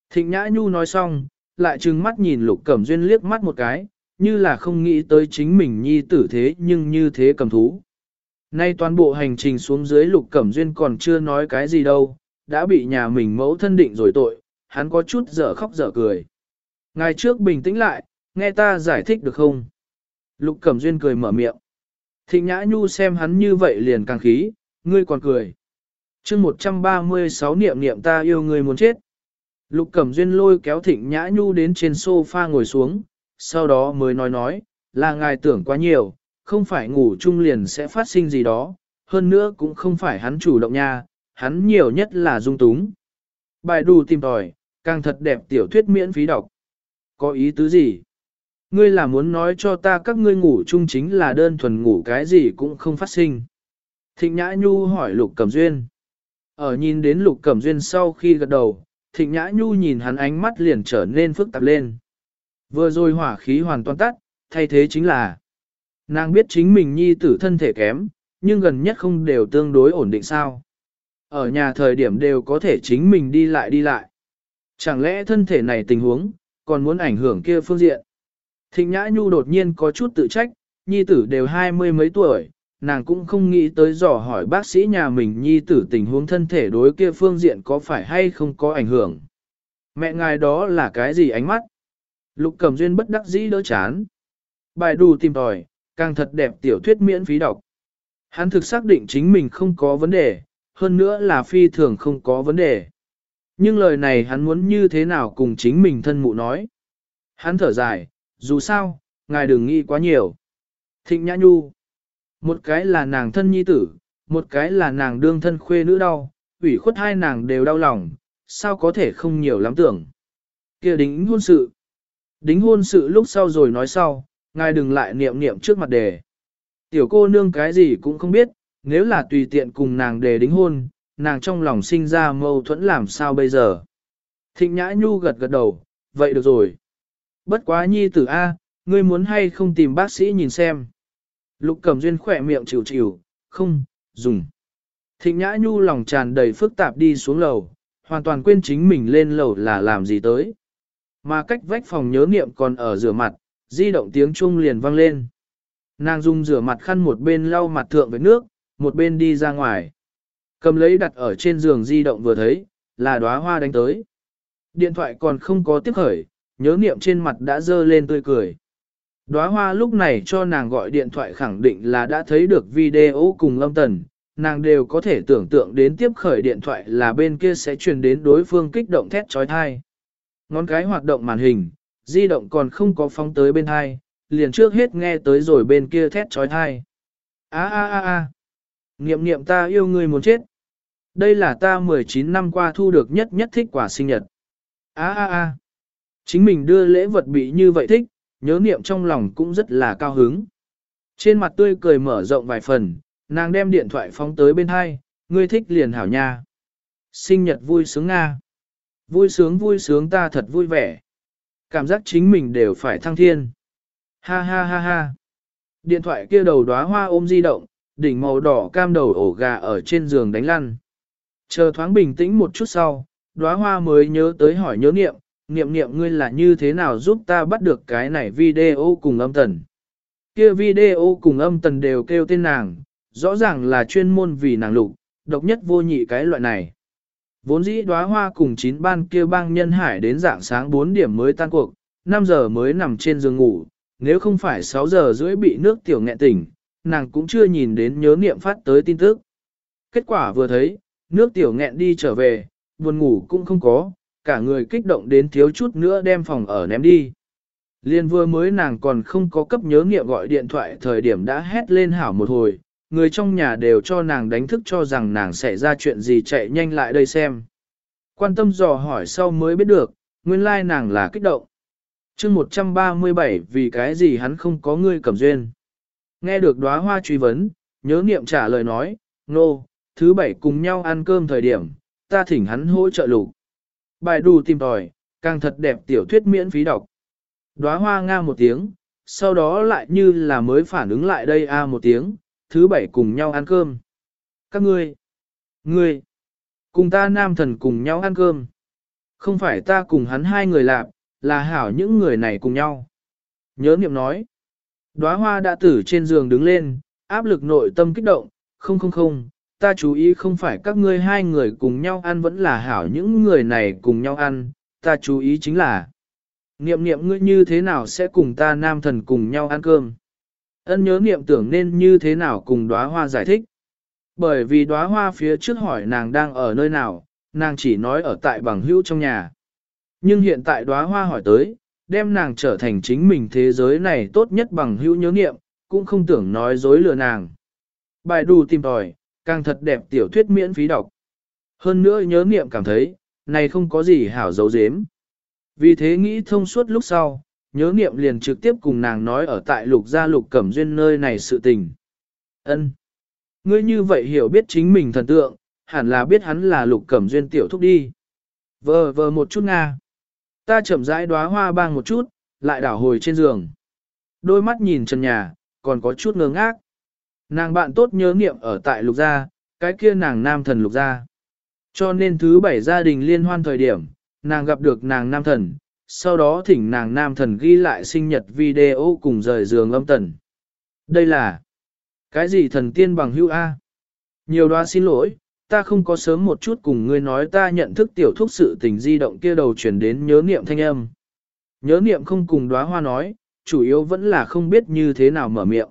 Thịnh Nhã Nhu nói xong, lại trừng mắt nhìn Lục Cẩm Duyên liếc mắt một cái, như là không nghĩ tới chính mình nhi tử thế nhưng như thế cầm thú. Nay toàn bộ hành trình xuống dưới Lục Cẩm Duyên còn chưa nói cái gì đâu, đã bị nhà mình mẫu thân định rồi tội, hắn có chút dở khóc dở cười. Ngày trước bình tĩnh lại, nghe ta giải thích được không? Lục Cẩm Duyên cười mở miệng. Thịnh Nhã Nhu xem hắn như vậy liền càng khí, ngươi còn cười chương 136 niệm niệm ta yêu người muốn chết. Lục Cẩm Duyên lôi kéo Thịnh Nhã Nhu đến trên sofa ngồi xuống, sau đó mới nói nói, là ngài tưởng quá nhiều, không phải ngủ chung liền sẽ phát sinh gì đó, hơn nữa cũng không phải hắn chủ động nha, hắn nhiều nhất là dung túng. Bài đù tìm tòi, càng thật đẹp tiểu thuyết miễn phí đọc. Có ý tứ gì? Ngươi là muốn nói cho ta các ngươi ngủ chung chính là đơn thuần ngủ cái gì cũng không phát sinh. Thịnh Nhã Nhu hỏi Lục Cẩm Duyên. Ở nhìn đến Lục Cẩm Duyên sau khi gật đầu, Thịnh Nhã Nhu nhìn hắn ánh mắt liền trở nên phức tạp lên. Vừa rồi hỏa khí hoàn toàn tắt, thay thế chính là nàng biết chính mình nhi tử thân thể kém, nhưng gần nhất không đều tương đối ổn định sao. Ở nhà thời điểm đều có thể chính mình đi lại đi lại. Chẳng lẽ thân thể này tình huống, còn muốn ảnh hưởng kia phương diện. Thịnh Nhã Nhu đột nhiên có chút tự trách, nhi tử đều hai mươi mấy tuổi, nàng cũng không nghĩ tới dò hỏi bác sĩ nhà mình nhi tử tình huống thân thể đối kia phương diện có phải hay không có ảnh hưởng. Mẹ ngài đó là cái gì ánh mắt? Lục cầm Duyên bất đắc dĩ đỡ chán. Bài đù tìm tòi, càng thật đẹp tiểu thuyết miễn phí đọc. Hắn thực xác định chính mình không có vấn đề, hơn nữa là phi thường không có vấn đề. Nhưng lời này hắn muốn như thế nào cùng chính mình thân mụ nói. Hắn thở dài, dù sao, ngài đừng nghĩ quá nhiều. Thịnh Nhã Nhu. Một cái là nàng thân nhi tử, một cái là nàng đương thân khuê nữ đau, ủy khuất hai nàng đều đau lòng, sao có thể không nhiều lắm tưởng. kia đính hôn sự. Đính hôn sự lúc sau rồi nói sau, ngài đừng lại niệm niệm trước mặt đề. Tiểu cô nương cái gì cũng không biết, nếu là tùy tiện cùng nàng đề đính hôn, nàng trong lòng sinh ra mâu thuẫn làm sao bây giờ. Thịnh Nhã Nhu gật gật đầu, vậy được rồi. Bất quá nhi tử A, ngươi muốn hay không tìm bác sĩ nhìn xem. Lục Cẩm Duyên khỏe miệng chịu chịu, không, dùng. Thịnh Nhã Nhu lòng tràn đầy phức tạp đi xuống lầu, hoàn toàn quên chính mình lên lầu là làm gì tới. Mà cách vách phòng nhớ niệm còn ở rửa mặt, di động tiếng chuông liền vang lên. Nàng dùng rửa mặt khăn một bên lau mặt thượng với nước, một bên đi ra ngoài. Cầm lấy đặt ở trên giường di động vừa thấy, là đóa hoa đánh tới. Điện thoại còn không có tiếp khởi, nhớ niệm trên mặt đã dơ lên tươi cười. Đóa hoa lúc này cho nàng gọi điện thoại khẳng định là đã thấy được video cùng lâm tần, nàng đều có thể tưởng tượng đến tiếp khởi điện thoại là bên kia sẽ truyền đến đối phương kích động thét trói thai. Ngón cái hoạt động màn hình, di động còn không có phóng tới bên thai, liền trước hết nghe tới rồi bên kia thét trói thai. a a a a Niệm niệm ta yêu người muốn chết. Đây là ta 19 năm qua thu được nhất nhất thích quả sinh nhật. a a a Chính mình đưa lễ vật bị như vậy thích, nhớ niệm trong lòng cũng rất là cao hứng. Trên mặt tươi cười mở rộng vài phần, nàng đem điện thoại phóng tới bên hai, ngươi thích liền hảo nha. Sinh nhật vui sướng Nga. Vui sướng vui sướng ta thật vui vẻ. Cảm giác chính mình đều phải thăng thiên. Ha ha ha ha. Điện thoại kia đầu đóa hoa ôm di động, đỉnh màu đỏ cam đầu ổ gà ở trên giường đánh lăn. Chờ thoáng bình tĩnh một chút sau, đóa hoa mới nhớ tới hỏi nhớ niệm, niệm niệm ngươi là như thế nào giúp ta bắt được cái này video cùng âm tần. Kia video cùng âm tần đều kêu tên nàng, rõ ràng là chuyên môn vì nàng lục, độc nhất vô nhị cái loại này. Vốn dĩ đóa hoa cùng chín ban kia bang nhân hải đến dạng sáng 4 điểm mới tan cuộc, 5 giờ mới nằm trên giường ngủ, nếu không phải 6 giờ rưỡi bị nước tiểu nghẹn tỉnh, nàng cũng chưa nhìn đến nhớ niệm phát tới tin tức. Kết quả vừa thấy, nước tiểu nghẹn đi trở về, buồn ngủ cũng không có, cả người kích động đến thiếu chút nữa đem phòng ở ném đi. Liên vừa mới nàng còn không có cấp nhớ niệm gọi điện thoại thời điểm đã hét lên hảo một hồi, người trong nhà đều cho nàng đánh thức cho rằng nàng sẽ ra chuyện gì chạy nhanh lại đây xem. Quan tâm dò hỏi sau mới biết được, nguyên lai nàng là kích động. chương 137 vì cái gì hắn không có người cầm duyên. Nghe được đóa hoa truy vấn, nhớ niệm trả lời nói, nô, no, thứ bảy cùng nhau ăn cơm thời điểm, ta thỉnh hắn hỗ trợ lục. Bài đủ tìm tòi, càng thật đẹp tiểu thuyết miễn phí đọc. Đóa hoa nga một tiếng, sau đó lại như là mới phản ứng lại đây a một tiếng, thứ bảy cùng nhau ăn cơm. Các ngươi, ngươi, cùng ta nam thần cùng nhau ăn cơm. Không phải ta cùng hắn hai người làm, là hảo những người này cùng nhau. Nhớ niệm nói, đóa hoa đã tử trên giường đứng lên, áp lực nội tâm kích động, không không không, ta chú ý không phải các ngươi hai người cùng nhau ăn vẫn là hảo những người này cùng nhau ăn, ta chú ý chính là niệm niệm ngươi như thế nào sẽ cùng ta nam thần cùng nhau ăn cơm. Ân nhớ niệm tưởng nên như thế nào cùng đóa hoa giải thích. Bởi vì đóa hoa phía trước hỏi nàng đang ở nơi nào, nàng chỉ nói ở tại bằng hữu trong nhà. Nhưng hiện tại đóa hoa hỏi tới, đem nàng trở thành chính mình thế giới này tốt nhất bằng hữu nhớ niệm, cũng không tưởng nói dối lừa nàng. Bài đù tìm tòi, càng thật đẹp tiểu thuyết miễn phí đọc. Hơn nữa nhớ niệm cảm thấy, này không có gì hảo dấu dếm. Vì thế nghĩ thông suốt lúc sau, nhớ niệm liền trực tiếp cùng nàng nói ở tại lục gia lục cẩm duyên nơi này sự tình. ân Ngươi như vậy hiểu biết chính mình thần tượng, hẳn là biết hắn là lục cẩm duyên tiểu thúc đi. Vờ vờ một chút Nga. Ta chậm rãi đóa hoa bang một chút, lại đảo hồi trên giường. Đôi mắt nhìn trần nhà, còn có chút ngơ ngác. Nàng bạn tốt nhớ niệm ở tại lục gia, cái kia nàng nam thần lục gia. Cho nên thứ bảy gia đình liên hoan thời điểm, nàng gặp được nàng nam thần, sau đó thỉnh nàng nam thần ghi lại sinh nhật video cùng rời giường âm tần. Đây là cái gì thần tiên bằng hữu A? Nhiều đoá xin lỗi, ta không có sớm một chút cùng ngươi nói ta nhận thức tiểu thúc sự tình di động kia đầu chuyển đến nhớ niệm thanh âm. Nhớ niệm không cùng đoá hoa nói, chủ yếu vẫn là không biết như thế nào mở miệng.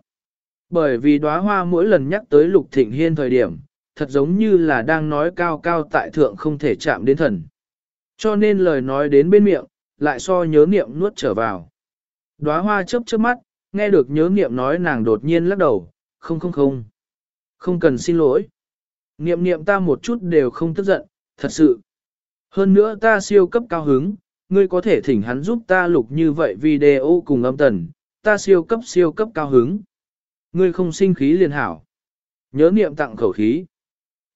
Bởi vì đóa hoa mỗi lần nhắc tới lục thịnh hiên thời điểm, thật giống như là đang nói cao cao tại thượng không thể chạm đến thần. Cho nên lời nói đến bên miệng, lại so nhớ niệm nuốt trở vào. Đóa hoa chớp chớp mắt, nghe được nhớ niệm nói nàng đột nhiên lắc đầu, không không không. Không cần xin lỗi. Niệm niệm ta một chút đều không tức giận, thật sự. Hơn nữa ta siêu cấp cao hứng, ngươi có thể thỉnh hắn giúp ta lục như vậy video cùng âm tần, ta siêu cấp siêu cấp cao hứng. Ngươi không sinh khí liền hảo. Nhớ niệm tặng khẩu khí.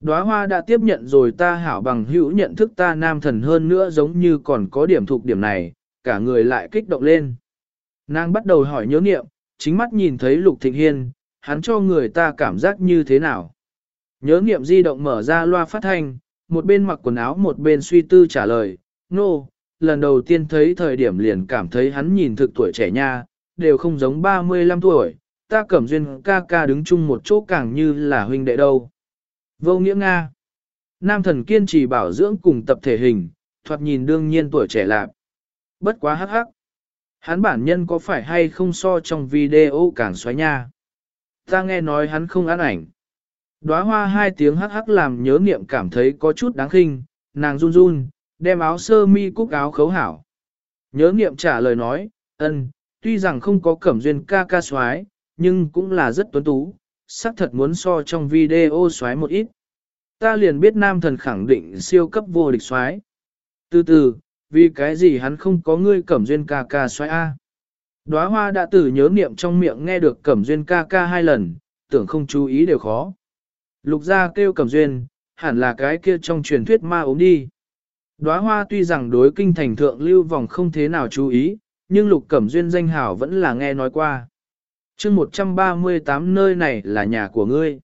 Đóa hoa đã tiếp nhận rồi ta hảo bằng hữu nhận thức ta nam thần hơn nữa giống như còn có điểm thuộc điểm này, cả người lại kích động lên. Nàng bắt đầu hỏi nhớ niệm, chính mắt nhìn thấy Lục Thịnh Hiên, hắn cho người ta cảm giác như thế nào. Nhớ niệm di động mở ra loa phát thanh, một bên mặc quần áo một bên suy tư trả lời, nô, no, lần đầu tiên thấy thời điểm liền cảm thấy hắn nhìn thực tuổi trẻ nha, đều không giống 35 tuổi, ta cẩm duyên ca ca đứng chung một chỗ càng như là huynh đệ đâu. Vô nghĩa Nga. Nam thần kiên trì bảo dưỡng cùng tập thể hình, thoạt nhìn đương nhiên tuổi trẻ lạc. Bất quá hắc hắc. Hắn bản nhân có phải hay không so trong video càng xoáy nha. Ta nghe nói hắn không ăn ảnh. Đóa hoa hai tiếng hắc hắc làm nhớ niệm cảm thấy có chút đáng khinh, nàng run run, đem áo sơ mi cúc áo khấu hảo. Nhớ niệm trả lời nói, ân, tuy rằng không có cẩm duyên ca ca xoái, nhưng cũng là rất tuấn tú, xác thật muốn so trong video xoáy một ít. Ta liền biết nam thần khẳng định siêu cấp vô địch xoáy, Từ từ, vì cái gì hắn không có ngươi cẩm duyên ca ca xoáy A. Đóa hoa đã từ nhớ niệm trong miệng nghe được Cẩm Duyên ca ca hai lần, tưởng không chú ý đều khó. Lục gia kêu Cẩm Duyên, hẳn là cái kia trong truyền thuyết ma ốm đi. Đóa hoa tuy rằng đối kinh thành thượng lưu vòng không thế nào chú ý, nhưng Lục Cẩm Duyên danh hảo vẫn là nghe nói qua chương 138 nơi này là nhà của ngươi.